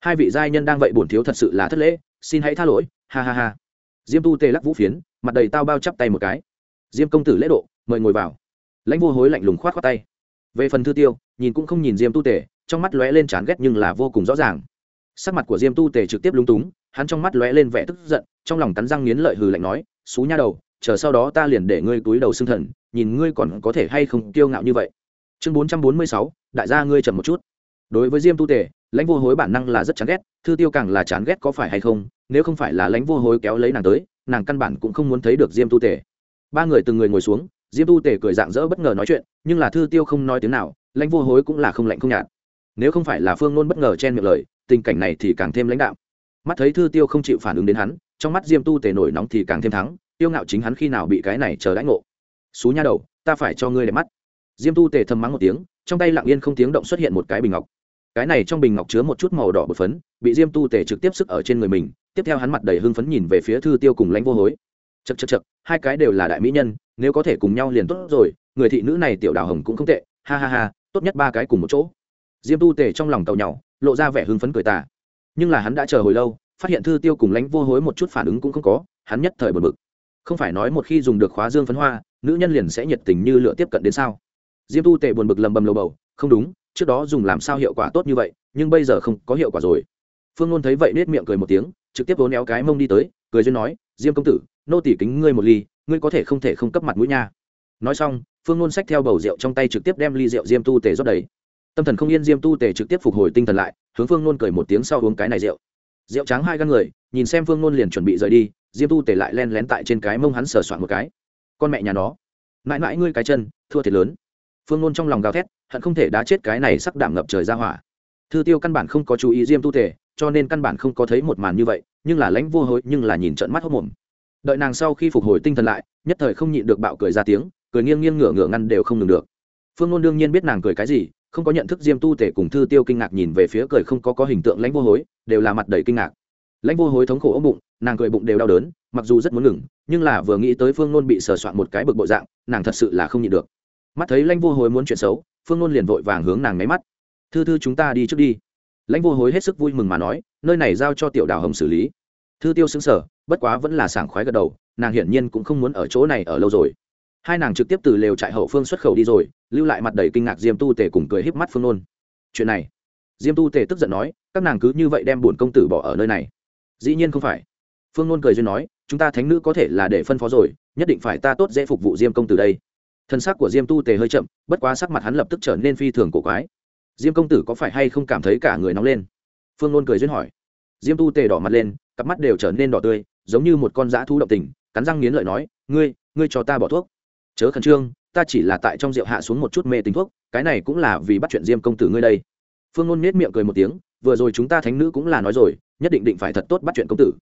Hai vị giai nhân đang vậy bổn thiếu thật sự là thất lễ, xin hãy tha lỗi, ha ha ha. Diêm tu tề lắc vũ phiến, mặt đầy tao bao chắp tay một cái. Diêm công tử lễ độ, mời ngồi vào. Lãnh vô hối lạnh lùng khoát khoát tay. Về phần thư tiêu, nhìn cũng không nhìn diêm tu tề, trong mắt lóe lên chán ghét nhưng là vô cùng rõ ràng. Sắc mặt của diêm tu tề trực tiếp lung túng, hắn trong mắt lóe lên vẻ tức giận, trong lòng cắn răng nghiến lợi hừ lạnh nói, xú nha đầu chờ sau đó ta liền để ngươi túi đầu xương thần, nhìn ngươi còn có thể hay không kiêu ngạo như vậy. Chương bốn trăm bốn mươi sáu, đại gia ngươi chậm một chút. Đối với diêm tu tề, lãnh vô hối bản năng là rất chán ghét, thư tiêu càng là chán ghét có phải hay không, nếu không phải là lãnh vô hối kéo lấy nàng tới, nàng căn bản cũng không muốn thấy được diêm tu tề. Ba người từng người ngồi xuống, diêm tu tề cười dạng dỡ bất ngờ nói chuyện, nhưng là thư tiêu không nói tiếng nào, lãnh vô hối cũng là không lạnh không nhạt. Nếu không phải là phương nôn bất ngờ chen miệng lời, tình cảnh này thì càng thêm lãnh đạo mắt thấy thư tiêu không chịu phản ứng đến hắn, trong mắt diêm tu tề nổi nóng thì càng thêm thắng tiêu ngạo chính hắn khi nào bị cái này chờ đãi ngộ. Xú nha đầu, ta phải cho ngươi để mắt. Diêm tu tề thầm mắng một tiếng, trong tay lặng yên không tiếng động xuất hiện một cái bình ngọc. Cái này trong bình ngọc chứa một chút màu đỏ bột phấn, bị diêm tu tề trực tiếp sức ở trên người mình, tiếp theo hắn mặt đầy hưng phấn nhìn về phía thư tiêu cùng lãnh vô hối. Chật chật chật hai cái đều là đại mỹ nhân, nếu có thể cùng nhau liền tốt rồi, người thị nữ này tiểu đào hồng cũng không tệ, ha ha ha, tốt nhất ba cái cùng một chỗ. Diêm tu tề trong lòng tàu nhau lộ ra vẻ hưng phấn cười tà. Nhưng là hắn đã chờ hồi lâu, phát hiện thư tiêu cùng lãnh vô hối một chút phản ứng cũng không có, hắn nhất thời bật bực không phải nói một khi dùng được khóa dương phấn hoa, nữ nhân liền sẽ nhiệt tình như lửa tiếp cận đến sao? Diêm tu tề buồn bực lầm bầm lầu bầu, không đúng, trước đó dùng làm sao hiệu quả tốt như vậy, nhưng bây giờ không có hiệu quả rồi. Phương ngôn thấy vậy nết miệng cười một tiếng, trực tiếp vốn éo cái mông đi tới, cười duyên nói, diêm công tử, nô tỷ kính ngươi một ly, ngươi có thể không thể không cấp mặt mũi nha. Nói xong, phương ngôn xách theo bầu rượu trong tay trực tiếp đem ly rượu diêm tu tề rót đầy. Tâm thần không yên diêm tu tề trực tiếp phục hồi tinh thần lại, hướng phương ngôn cười một tiếng sau uống cái này rượu. Rượu trắng hai gan người, nhìn xem phương ngôn liền chuẩn bị rời đi diêm tu tề lại len lén tại trên cái mông hắn sờ soạn một cái. Con mẹ nhà nó, mãi mãi ngươi cái chân, thua thiệt lớn. Phương nôn trong lòng gào thét, hận không thể đá chết cái này sắc đảm ngập trời ra hỏa. Thư tiêu căn bản không có chú ý diêm tu tề, cho nên căn bản không có thấy một màn như vậy, nhưng là lãnh vô hối, nhưng là nhìn trận mắt hốc mồm. Đợi nàng sau khi phục hồi tinh thần lại, nhất thời không nhịn được bạo cười ra tiếng, cười nghiêng nghiêng ngửa ngửa ngăn đều không ngừng được. Phương ngôn đương nhiên biết nàng cười cái gì, không có nhận thức diêm tu tể cùng thư tiêu kinh ngạc nhìn về phía cười không có có hình tượng lãnh vô hối, đều là mặt đầy kinh ngạc. Lãnh vô hối thống khổ ốm bụng nàng cười bụng đều đau đớn, mặc dù rất muốn ngừng, nhưng là vừa nghĩ tới phương nôn bị sờ soạn một cái bực bộ dạng, nàng thật sự là không nhịn được. Mắt thấy lãnh vô hối muốn chuyện xấu, phương nôn liền vội vàng hướng nàng máy mắt. Thư thư chúng ta đi trước đi. Lãnh vô hối hết sức vui mừng mà nói, nơi này giao cho tiểu đào hồng xử lý. Thư tiêu xứng sở bất quá vẫn là sảng khoái gật đầu, nàng hiển nhiên cũng không muốn ở chỗ này ở lâu rồi. Hai nàng trực tiếp từ lều trại hậu phương xuất khẩu đi rồi, lưu lại mặt đầy kinh ngạc diêm tu tề cùng cười híp mắt phương nôn. Chuyện này. Diêm tu tề tức giận nói, các nàng cứ như vậy đem bổn công tử bỏ ở nơi này. Dĩ nhiên không phải phương nôn cười duyên nói, chúng ta thánh nữ có thể là để phân phó rồi, nhất định phải ta tốt dễ phục vụ diêm công tử đây. Thân xác của diêm tu tề hơi chậm, bất quá sắc mặt hắn lập tức trở nên phi thường cổ quái. Diêm công tử có phải hay không cảm thấy cả người nóng lên? Phương nôn cười duyên hỏi. Diêm tu tề đỏ mặt lên, cặp mắt đều trở nên đỏ tươi, giống như một con dã thu động tình, cắn răng nghiến lợi nói, ngươi ngươi cho ta bỏ thuốc. Chớ khẩn trương, ta chỉ là tại trong rượu hạ xuống một chút mê tính thuốc, cái này cũng là vì bắt chuyện diêm công tử ngươi đây. Phương ngôn nết miệng cười một tiếng, vừa rồi chúng ta thánh nữ cũng là nói rồi, nhất định định phải thật tốt bắt chuyện công tử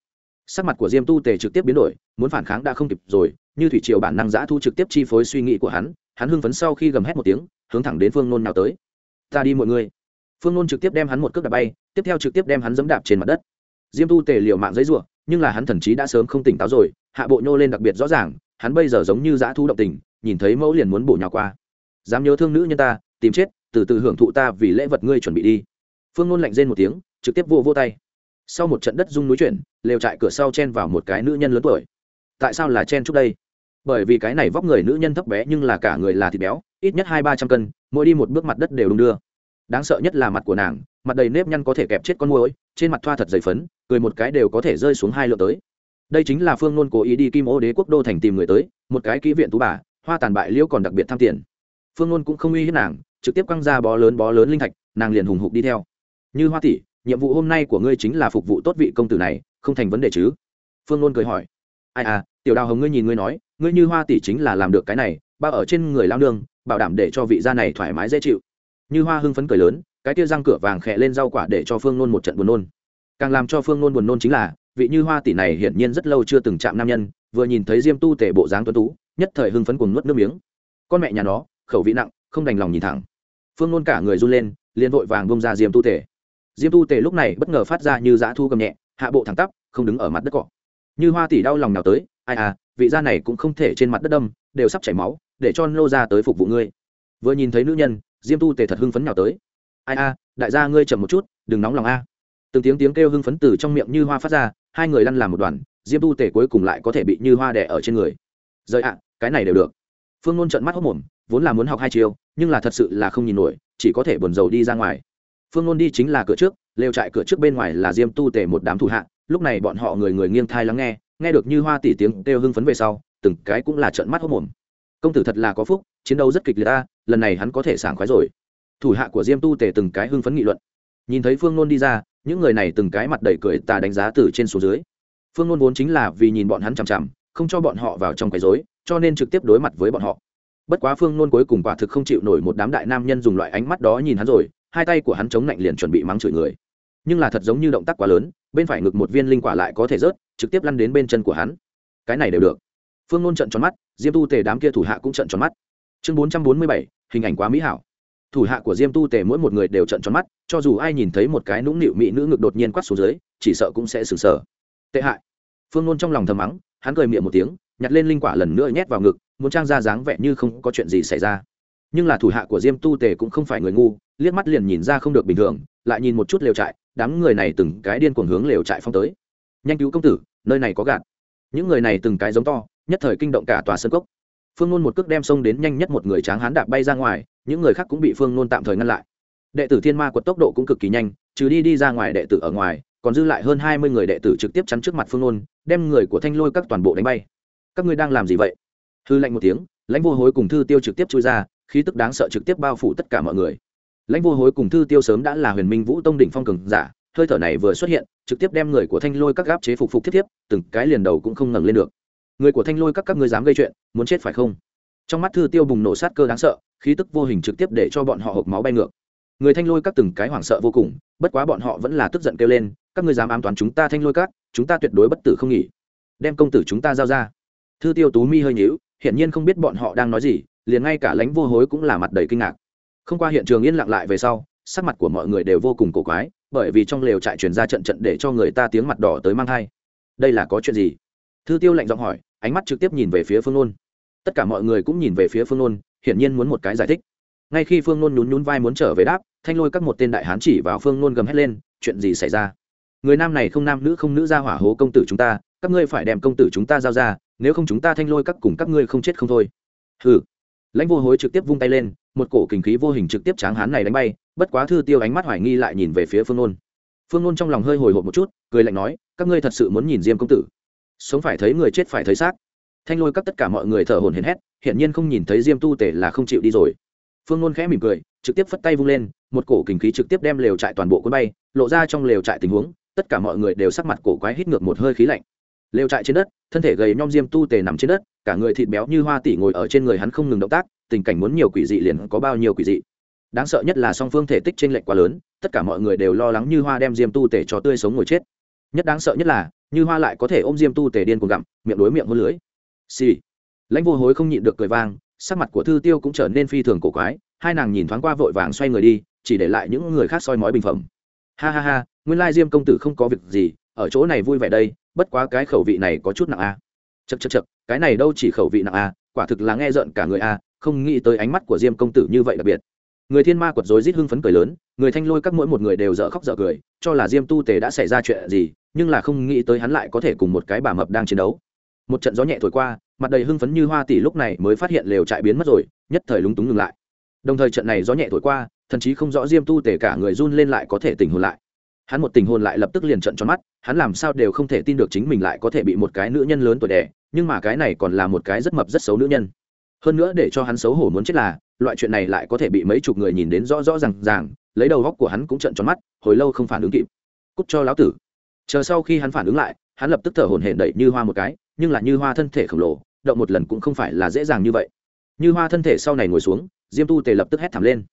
sắc mặt của diêm tu tề trực tiếp biến đổi, muốn phản kháng đã không kịp rồi, như thủy triều bản năng giã thu trực tiếp chi phối suy nghĩ của hắn hắn hưng phấn sau khi gầm hét một tiếng, hướng thẳng đến phương nôn nào tới. Ta đi mọi người. Phương nôn trực tiếp đem hắn một cước đạp bay, tiếp theo trực tiếp đem hắn dẫm đạp trên mặt đất. Diêm tu tề liều mạng giấy ruộng nhưng là hắn thần chí đã sớm không tỉnh táo rồi, hạ bộ nhô lên đặc biệt rõ ràng, hắn bây giờ giống như dã thu động tình, nhìn thấy mẫu liền muốn bổ nhào qua. Dám nhớ thương nữ nhân ta, tìm chết, từ từ hưởng thụ ta vì lễ vật ngươi chuẩn bị đi. Phương Nôn lạnh rên một tiếng, trực tiếp vô vô tay. Sau một trận đất rung núi chuyển lều trại cửa sau chen vào một cái nữ nhân lớn tuổi. Tại sao là chen chúc đây? Bởi vì cái này vóc người nữ nhân thấp bé nhưng là cả người là thịt béo, ít nhất hai ba trăm cân, mỗi đi một bước mặt đất đều đung đưa. Đáng sợ nhất là mặt của nàng, mặt đầy nếp nhăn có thể kẹp chết con môi trên mặt thoa thật dày phấn, cười một cái đều có thể rơi xuống hai lượng tới. Đây chính là phương nôn cố ý đi kim ô đế quốc đô thành tìm người tới, một cái kỹ viện tú bà, hoa tàn bại liễu còn đặc biệt tham tiền. Phương nôn cũng không uy hiếp nàng, trực tiếp quăng ra bó lớn bó lớn linh thạch, nàng liền hùng hục đi theo. Như hoa tỷ, nhiệm vụ hôm nay của ngươi chính là phục vụ tốt vị công tử này không thành vấn đề chứ? Phương nôn cười hỏi. Ai à tiểu đào hồng ngươi nhìn ngươi nói, ngươi như hoa tỷ chính là làm được cái này bao ở trên người lao nương, bảo đảm để cho vị gia này thoải mái dễ chịu. Như hoa hưng phấn cười lớn, cái tia răng cửa vàng khẽ lên rau quả để cho phương nôn một trận buồn nôn. Càng làm cho phương nôn buồn nôn chính là, vị như hoa tỷ này hiển nhiên rất lâu chưa từng chạm nam nhân, vừa nhìn thấy diêm tu tể bộ dáng tuấn tú, nhất thời hưng phấn cùng nuốt nước miếng. Con mẹ nhà nó, khẩu vị nặng, không đành lòng nhìn thẳng. Phương nôn cả người run lên, liền vội vàng bông ra diêm tu tể diêm tu tể lúc này bất ngờ phát ra như dã thu cầm nhẹ hạ bộ thẳng tắp, không đứng ở mặt đất cọ như hoa tỷ đau lòng nào tới, ai à vị gia này cũng không thể trên mặt đất đâm, đều sắp chảy máu, để cho nô ra tới phục vụ ngươi. Vừa nhìn thấy nữ nhân, diêm tu tề thật hưng phấn nào tới. Ai a đại gia ngươi chậm một chút, đừng nóng lòng a. Từng tiếng tiếng kêu hưng phấn từ trong miệng như hoa phát ra, hai người lăn làm một đoàn, diêm tu tề cuối cùng lại có thể bị như hoa đẻ ở trên người. Rời ạ, cái này đều được. Phương Nôn trận mắt hốc mồm, vốn là muốn học hai chiều nhưng là thật sự là không nhìn nổi, chỉ có thể buồn rầu đi ra ngoài. Phương Nôn đi chính là cửa trước lều trại cửa trước bên ngoài là diêm tu tề một đám thủ hạ, lúc này bọn họ người người nghiêng thai lắng nghe nghe được như hoa tỷ tiếng kêu hưng phấn về sau, từng cái cũng là trận mắt hốc mồm công tử thật là có phúc, chiến đấu rất kịch liệt ta lần này hắn có thể sảng khoái rồi. Thủ hạ của diêm tu tề từng cái hưng phấn nghị luận. Nhìn thấy phương nôn đi ra, những người này từng cái mặt đầy cười tà đánh giá từ trên xuống dưới. Phương nôn vốn chính là vì nhìn bọn hắn chằm chằm, không cho bọn họ vào trong quấy dối cho nên trực tiếp đối mặt với bọn họ. Bất quá phương nôn cuối cùng quả thực không chịu nổi một đám đại nam nhân dùng loại ánh mắt đó nhìn hắn rồi, hai tay của hắn chống lạnh liền chuẩn bị mắng chửi người nhưng là thật giống như động tác quá lớn, bên phải ngực một viên linh quả lại có thể rớt, trực tiếp lăn đến bên chân của hắn. Cái này đều được. Phương nôn trận tròn mắt, diêm tu tề đám kia thủ hạ cũng trận tròn mắt. Chương bốn trăm bốn mươi bảy, hình ảnh quá mỹ hảo. Thủ hạ của diêm tu tề mỗi một người đều trận tròn mắt, cho dù ai nhìn thấy một cái nũng nịu mỹ nữ ngực đột nhiên quát xuống dưới, chỉ sợ cũng sẽ sừng sờ. Tệ hại. Phương nôn trong lòng thầm mắng, hắn cười miệng một tiếng, nhặt lên linh quả lần nữa nhét vào ngực, muốn trang ra dáng vẻ như không có chuyện gì xảy ra. Nhưng là thủ hạ của diêm tu tề cũng không phải người ngu, liếc mắt liền nhìn ra không được bình thường lại nhìn một chút lều trại, đám người này từng cái điên cuồng hướng lều trại phong tới. Nhanh cứu công tử, nơi này có gạt. Những người này từng cái giống to, nhất thời kinh động cả tòa sân cốc. Phương nôn một cước đem xông đến nhanh nhất một người tráng hán đạp bay ra ngoài, những người khác cũng bị phương nôn tạm thời ngăn lại. Đệ tử thiên ma quật tốc độ cũng cực kỳ nhanh, trừ đi đi ra ngoài đệ tử ở ngoài, còn dư lại hơn hai mươi người đệ tử trực tiếp chắn trước mặt phương nôn, đem người của thanh lôi các toàn bộ đánh bay. Các ngươi đang làm gì vậy? Hư lạnh một tiếng, lãnh vô hối cùng thư tiêu trực tiếp chui ra, khí tức đáng sợ trực tiếp bao phủ tất cả mọi người lãnh vô hối cùng thư tiêu sớm đã là huyền minh vũ tông đỉnh phong cường giả, hơi thở này vừa xuất hiện, trực tiếp đem người của thanh lôi các gáp chế phục phục tiếp tiếp từng cái liền đầu cũng không ngẩng lên được. Người của thanh lôi các các ngươi dám gây chuyện, muốn chết phải không? Trong mắt thư tiêu bùng nổ sát cơ đáng sợ, khí tức vô hình trực tiếp để cho bọn họ hộp máu bay ngược. Người thanh lôi các từng cái hoảng sợ vô cùng, bất quá bọn họ vẫn là tức giận kêu lên, các ngươi dám ám toán chúng ta thanh lôi các, chúng ta tuyệt đối bất tử không nghỉ. Đem công tử chúng ta giao ra. Thư tiêu tú mi hơi nhíu, hiển nhiên không biết bọn họ đang nói gì, liền ngay cả lãnh vô hối cũng là mặt đầy kinh ngạc không qua hiện trường yên lặng lại về sau, sắc mặt của mọi người đều vô cùng cổ quái, bởi vì trong lều trại truyền ra trận trận để cho người ta tiếng mặt đỏ tới mang thai. Đây là có chuyện gì? Thư tiêu lạnh giọng hỏi, ánh mắt trực tiếp nhìn về phía phương nôn. Tất cả mọi người cũng nhìn về phía phương nôn, hiển nhiên muốn một cái giải thích. Ngay khi phương nôn nhún nhún vai muốn trở về đáp, thanh lôi các một tên đại hán chỉ vào phương nôn gầm hét lên, chuyện gì xảy ra? Người nam này không nam nữ không nữ ra hỏa hố công tử chúng ta, các ngươi phải đem công tử chúng ta giao ra, nếu không chúng ta thanh lôi các cùng các ngươi không chết không thôi. Hừ. Lãnh vô hối trực tiếp vung tay lên một cổ kình khí vô hình trực tiếp tráng hán này đánh bay, bất quá thư tiêu ánh mắt hoài nghi lại nhìn về phía phương nôn. Phương nôn trong lòng hơi hồi hộp một chút, cười lạnh nói, các ngươi thật sự muốn nhìn diêm công tử? Sống phải thấy người chết phải thấy xác. Thanh lôi các tất cả mọi người thở hồn hển hét, hiển nhiên không nhìn thấy diêm tu tể là không chịu đi rồi. Phương nôn khẽ mỉm cười, trực tiếp phất tay vung lên, một cổ kình khí trực tiếp đem lều trại toàn bộ cuốn bay, lộ ra trong lều trại tình huống, tất cả mọi người đều sắc mặt cổ quái hít ngược một hơi khí lạnh. Lều trại trên đất, thân thể gầy nhom diêm tu tề nằm trên đất, cả người thịt béo như hoa tỉ ngồi ở trên người hắn không ngừng động tác tình cảnh muốn nhiều quỷ dị liền có bao nhiêu quỷ dị đáng sợ nhất là song phương thể tích trên lệch quá lớn, tất cả mọi người đều lo lắng như hoa đem diêm tu tề cho tươi sống ngồi chết nhất đáng sợ nhất là, như hoa lại có thể ôm diêm tu tề điên cuồng gặm, miệng đối miệng hôn lưới xì、sì. lãnh vô hối không nhịn được cười vang, sắc mặt của thư tiêu cũng trở nên phi thường cổ quái, hai nàng nhìn thoáng qua vội vàng xoay người đi, chỉ để lại những người khác soi mói bình phẩm ha ha ha, nguyên lai diêm công tử không có việc gì, ở chỗ này vui vẻ đây, bất quá cái khẩu vị này có chút nặng a à. chật chật chật cái này đâu chỉ khẩu vị nặng a quả thực là nghe rợn cả người a không nghĩ tới ánh mắt của diêm công tử như vậy đặc biệt. Người thiên ma quật dối rít hưng phấn cười lớn, người thanh lôi các mỗi một người đều dở khóc dở cười, cho là diêm tu tề đã xảy ra chuyện gì, nhưng là không nghĩ tới hắn lại có thể cùng một cái bà mập đang chiến đấu. Một trận gió nhẹ thổi qua, mặt đầy hưng phấn như hoa tỷ lúc này mới phát hiện lều trại biến mất rồi, nhất thời lúng túng ngừng lại. Đồng thời trận này gió nhẹ thổi qua thậm chí không rõ diêm tu tề cả người run lên lại có thể tỉnh hồn lại. Hắn một tình hồn lại lập tức liền trận tròn mắt, hắn làm sao đều không thể tin được chính mình lại có thể bị một cái nữ nhân lớn tuổi đẻ nhưng mà cái này còn là một cái rất mập rất xấu nữ nhân hơn nữa để cho hắn xấu hổ muốn chết là, loại chuyện này lại có thể bị mấy chục người nhìn đến rõ rõ r à n g ràng, lấy đầu góc của hắn cũng trận tròn mắt, hồi lâu không phản ứng kịp. Cút cho lão tử. Chờ sau khi hắn phản ứng lại, hắn lập tức thở hổn hển đẩy như hoa một cái, nhưng là như hoa thân thể khổng lồ, động một lần cũng không phải là dễ dàng như vậy. Như hoa thân thể sau này ngồi xuống, diêm tu tề lập tức hét thảm lên.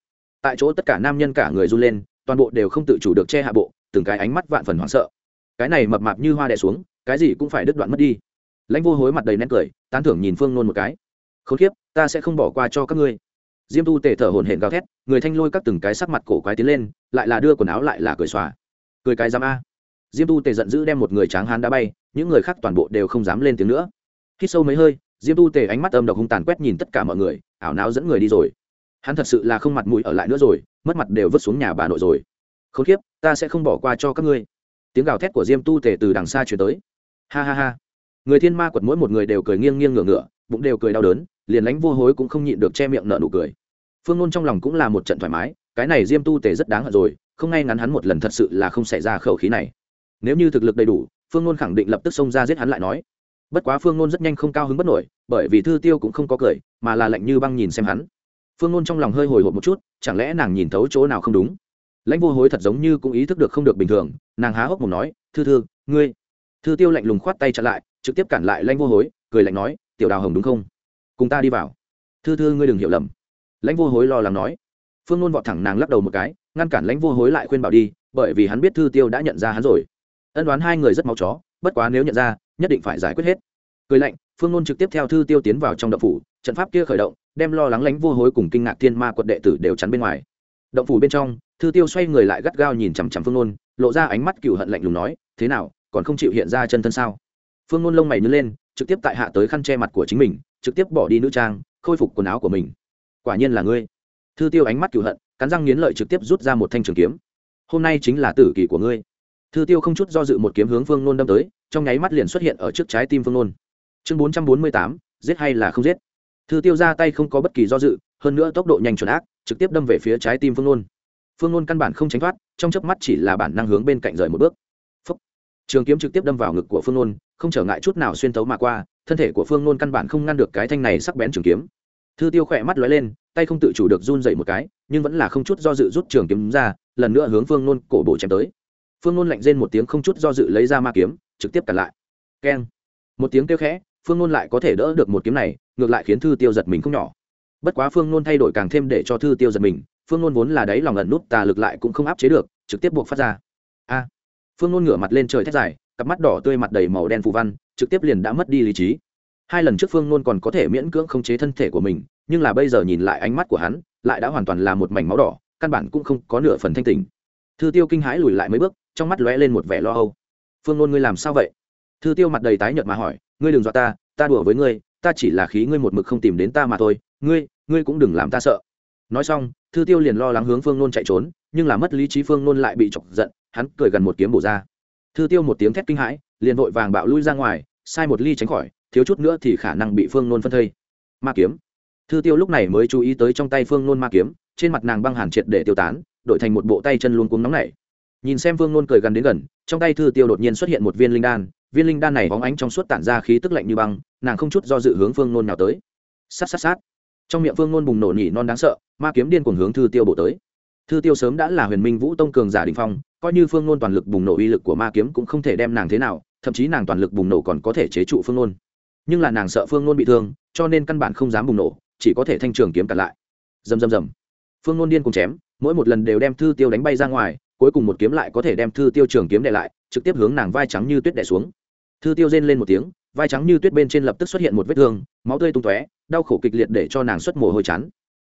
Tại chỗ tất cả nam nhân cả người run lên, toàn bộ đều không tự chủ được che hạ bộ, từng cái ánh mắt vạn phần hoảng sợ. Cái này mập mạp như hoa đè xuống, cái gì cũng phải đứt đoạn mất đi. Lãnh vô hối mặt đầy nén cười, tán thưởng nhìn phương nôn một cái khốn kiếp, ta sẽ không bỏ qua cho các ngươi. Diêm tu tể thở hồn hển gào thét, người thanh lôi các từng cái sắc mặt cổ quái tiến lên, lại là đưa quần áo lại là cười xòa. Cười cái dám a. Diêm tu tể giận dữ đem một người tráng hán đã bay, những người khác toàn bộ đều không dám lên tiếng nữa. Hít sâu mấy hơi, diêm tu tể ánh mắt âm độc hung tàn quét nhìn tất cả mọi người, ảo não dẫn người đi rồi. Hắn thật sự là không mặt mũi ở lại nữa rồi, mất mặt đều vứt xuống nhà bà nội rồi. Khốn kiếp, ta sẽ không bỏ qua cho các ngươi. Tiếng gào thét của diêm tu tể từ đằng xa chuyển tới. Ha ha ha. Người thiên ma quật mỗi một người đều cười nghiêng nghiêng ngửa ngửa bụng đều cười đau đớn, liền lánh vô hối cũng không nhịn được che miệng nợ nụ cười. Phương nôn trong lòng cũng là một trận thoải mái, cái này diêm tu tề rất đáng hận rồi, không ngay ngắn hắn một lần thật sự là không xảy ra khẩu khí này. Nếu như thực lực đầy đủ, phương nôn khẳng định lập tức xông ra giết hắn lại nói. Bất quá phương nôn rất nhanh không cao hứng bất nổi, bởi vì thư tiêu cũng không có cười, mà là lạnh như băng nhìn xem hắn. Phương nôn trong lòng hơi hồi hộp một chút, chẳng lẽ nàng nhìn thấu chỗ nào không đúng? Lãnh vô hối thật giống như cũng ý thức được không được bình thường, nàng há hốc một nói, thư thư, ngươi. Thư tiêu lạnh lùng khoát tay chặn lại, trực tiếp cản lại lãnh vô hối, cười lạnh nói tiểu đào hồng đúng không? Cùng ta đi vào. Thư thư ngươi đừng hiểu lầm. Lãnh vô hối lo lắng nói. Phương nôn vọt thẳng nàng lắc đầu một cái, ngăn cản lãnh vô hối lại khuyên bảo đi, bởi vì hắn biết thư tiêu đã nhận ra hắn rồi. Ân đoán hai người rất máu chó, bất quá nếu nhận ra, nhất định phải giải quyết hết. Cười lạnh, phương nôn trực tiếp theo thư tiêu tiến vào trong động phủ, trận pháp kia khởi động, đem lo lắng lãnh vô hối cùng kinh ngạc thiên ma quật đệ tử đều chắn bên ngoài. Động phủ bên trong, thư tiêu xoay người lại gắt gao nhìn chằm chằm phương nôn, lộ ra ánh mắt cựu hận lạnh lùng nói, thế nào, còn không chịu hiện ra chân thân sao? Phương nôn lông mày nhớ lên trực tiếp tại hạ tới khăn che mặt của chính mình, trực tiếp bỏ đi nữ trang, khôi phục quần áo của mình. Quả nhiên là ngươi. Thư tiêu ánh mắt cựu hận, cắn răng nghiến lợi trực tiếp rút ra một thanh trường kiếm. Hôm nay chính là tử kỳ của ngươi. Thư tiêu không chút do dự một kiếm hướng phương nôn đâm tới, trong nháy mắt liền xuất hiện ở trước trái tim phương nôn. Chương bốn trăm bốn mươi tám, giết hay là không giết? Thư tiêu ra tay không có bất kỳ do dự, hơn nữa tốc độ nhanh chuẩn ác, trực tiếp đâm về phía trái tim phương nôn. Phương nôn căn bản không tránh thoát, trong chớp mắt chỉ là bản năng hướng bên cạnh rời một bước trường kiếm trực tiếp đâm vào ngực của phương nôn, không trở ngại chút nào xuyên tấu mà qua, thân thể của phương nôn căn bản không ngăn được cái thanh này sắc bén trường kiếm. Thư tiêu khỏe mắt lóe lên, tay không tự chủ được run dậy một cái, nhưng vẫn là không chút do dự rút trường kiếm ra, lần nữa hướng phương nôn cổ bổ chém tới. Phương nôn lạnh rên một tiếng không chút do dự lấy ra ma kiếm, trực tiếp cản lại. Keng. Một tiếng kêu khẽ, phương nôn lại có thể đỡ được một kiếm này, ngược lại khiến thư tiêu giật mình không nhỏ. Bất quá phương nôn thay đổi càng thêm để cho thư tiêu giật mình, phương nôn vốn là đáy lòng ẩn nút, tà lực lại cũng không áp chế được, trực tiếp buộc phát ra. A phương nôn ngửa mặt lên trời thét dài, cặp mắt đỏ tươi mặt đầy màu đen phù văn, trực tiếp liền đã mất đi lý trí. Hai lần trước phương nôn còn có thể miễn cưỡng khống chế thân thể của mình, nhưng là bây giờ nhìn lại ánh mắt của hắn, lại đã hoàn toàn là một mảnh máu đỏ, căn bản cũng không có nửa phần thanh tình thư tiêu kinh hãi lùi lại mấy bước, trong mắt lóe lên một vẻ lo âu. Phương nôn ngươi làm sao vậy? Thư tiêu mặt đầy tái nhợt mà hỏi, ngươi đừng dọa ta ta đùa với ngươi, ta chỉ là khí ngươi một mực không tìm đến ta mà thôi, ngươi ngươi cũng đừng làm ta sợ. Nói xong, thư tiêu liền lo lắng hướng phương nôn chạy trốn, nhưng là mất lý trí phương nôn lại bị chọc giận hắn cười gần một kiếm bổ ra. Thư tiêu một tiếng thét kinh hãi, liền vội vàng bạo lui ra ngoài, sai một ly tránh khỏi, thiếu chút nữa thì khả năng bị phương nôn phân thây. Ma kiếm. Thư tiêu lúc này mới chú ý tới trong tay phương nôn ma kiếm, trên mặt nàng băng hàn triệt để tiêu tán, đổi thành một bộ tay chân luôn cuống nóng nảy. Nhìn xem phương nôn cười gần đến gần, trong tay thư tiêu đột nhiên xuất hiện một viên linh đan, viên linh đan này bóng ánh trong suốt tản ra khí tức lạnh như băng, nàng không chút do dự hướng phương nôn nào tới. Sát sát sát. Trong miệng phương nôn bùng nổ nhỉ non đáng sợ, ma kiếm điên cuồng hướng thư tiêu bổ tới thư tiêu sớm đã là huyền minh vũ tông cường giả đình phong, coi như phương nôn toàn lực bùng nổ uy lực của ma kiếm cũng không thể đem nàng thế nào, thậm chí nàng toàn lực bùng nổ còn có thể chế trụ phương nôn nhưng là nàng sợ phương nôn bị thương, cho nên căn bản không dám bùng nổ, chỉ có thể thanh trường kiếm cản lại. Dầm dầm dầm phương nôn điên cùng chém, mỗi một lần đều đem thư tiêu đánh bay ra ngoài, cuối cùng một kiếm lại có thể đem thư tiêu trường kiếm đệ lại, trực tiếp hướng nàng vai trắng như tuyết đệ xuống. Thư tiêu rên lên một tiếng, vai trắng như tuyết bên trên lập tức xuất hiện một vết thương, máu tươi tung tóe, đau khổ kịch liệt để cho nàng xuất mồ hôi chán.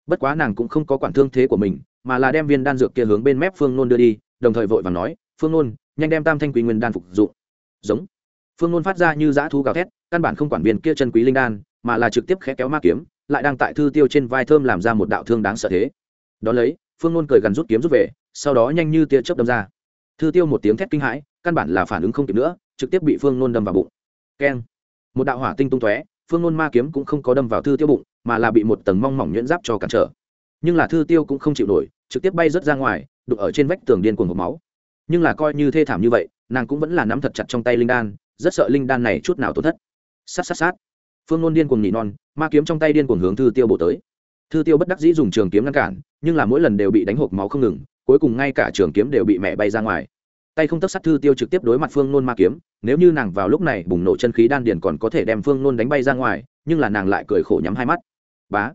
Bất quá nàng cũng không có quản thương thế của mình mà là đem viên đan dược kia hướng bên mép phương nôn đưa đi, đồng thời vội vàng nói, phương nôn, nhanh đem tam thanh quý nguyên đan phục dụng. Giống. Phương nôn phát ra như dã thu gào thét, căn bản không quản viên kia chân quý linh đan, mà là trực tiếp khẽ kéo ma kiếm, lại đang tại thư tiêu trên vai thơm làm ra một đạo thương đáng sợ thế. Đ ó lấy, phương nôn cười gần rút kiếm rút về, sau đó nhanh như tia chớp đâm ra. Thư tiêu một tiếng thét kinh hãi, căn bản là phản ứng không kịp nữa, trực tiếp bị phương nôn đâm vào bụng. Keng. Một đạo hỏa tinh tung tóe, phương nôn ma kiếm cũng không có đâm vào thư tiêu bụng, mà là bị một tầng mong mỏng nhuyễn giáp cho cản trở. Nhưng là thư tiêu cũng không chịu nổi trực tiếp bay rớt ra ngoài đụng ở trên vách tường điên cuồng hộp máu. Nhưng là coi như thê thảm như vậy, nàng cũng vẫn là nắm thật chặt trong tay linh đan, rất sợ linh đan này chút nào tổn thất. Sát sát sát. Phương nôn điên cuồng nhị non, ma kiếm trong tay điên cuồng hướng thư tiêu bổ tới. Thư tiêu bất đắc dĩ dùng trường kiếm ngăn cản, nhưng là mỗi lần đều bị đánh hộp máu không ngừng, cuối cùng ngay cả trường kiếm đều bị mẹ bay ra ngoài. Tay không tấp sát thư tiêu trực tiếp đối mặt phương nôn ma kiếm, nếu như nàng vào lúc này bùng nổ chân khí đan điền còn có thể đem phương nôn đánh bay ra ngoài, nhưng là nàng lại cười khổ nhắm hai mắt. Bá.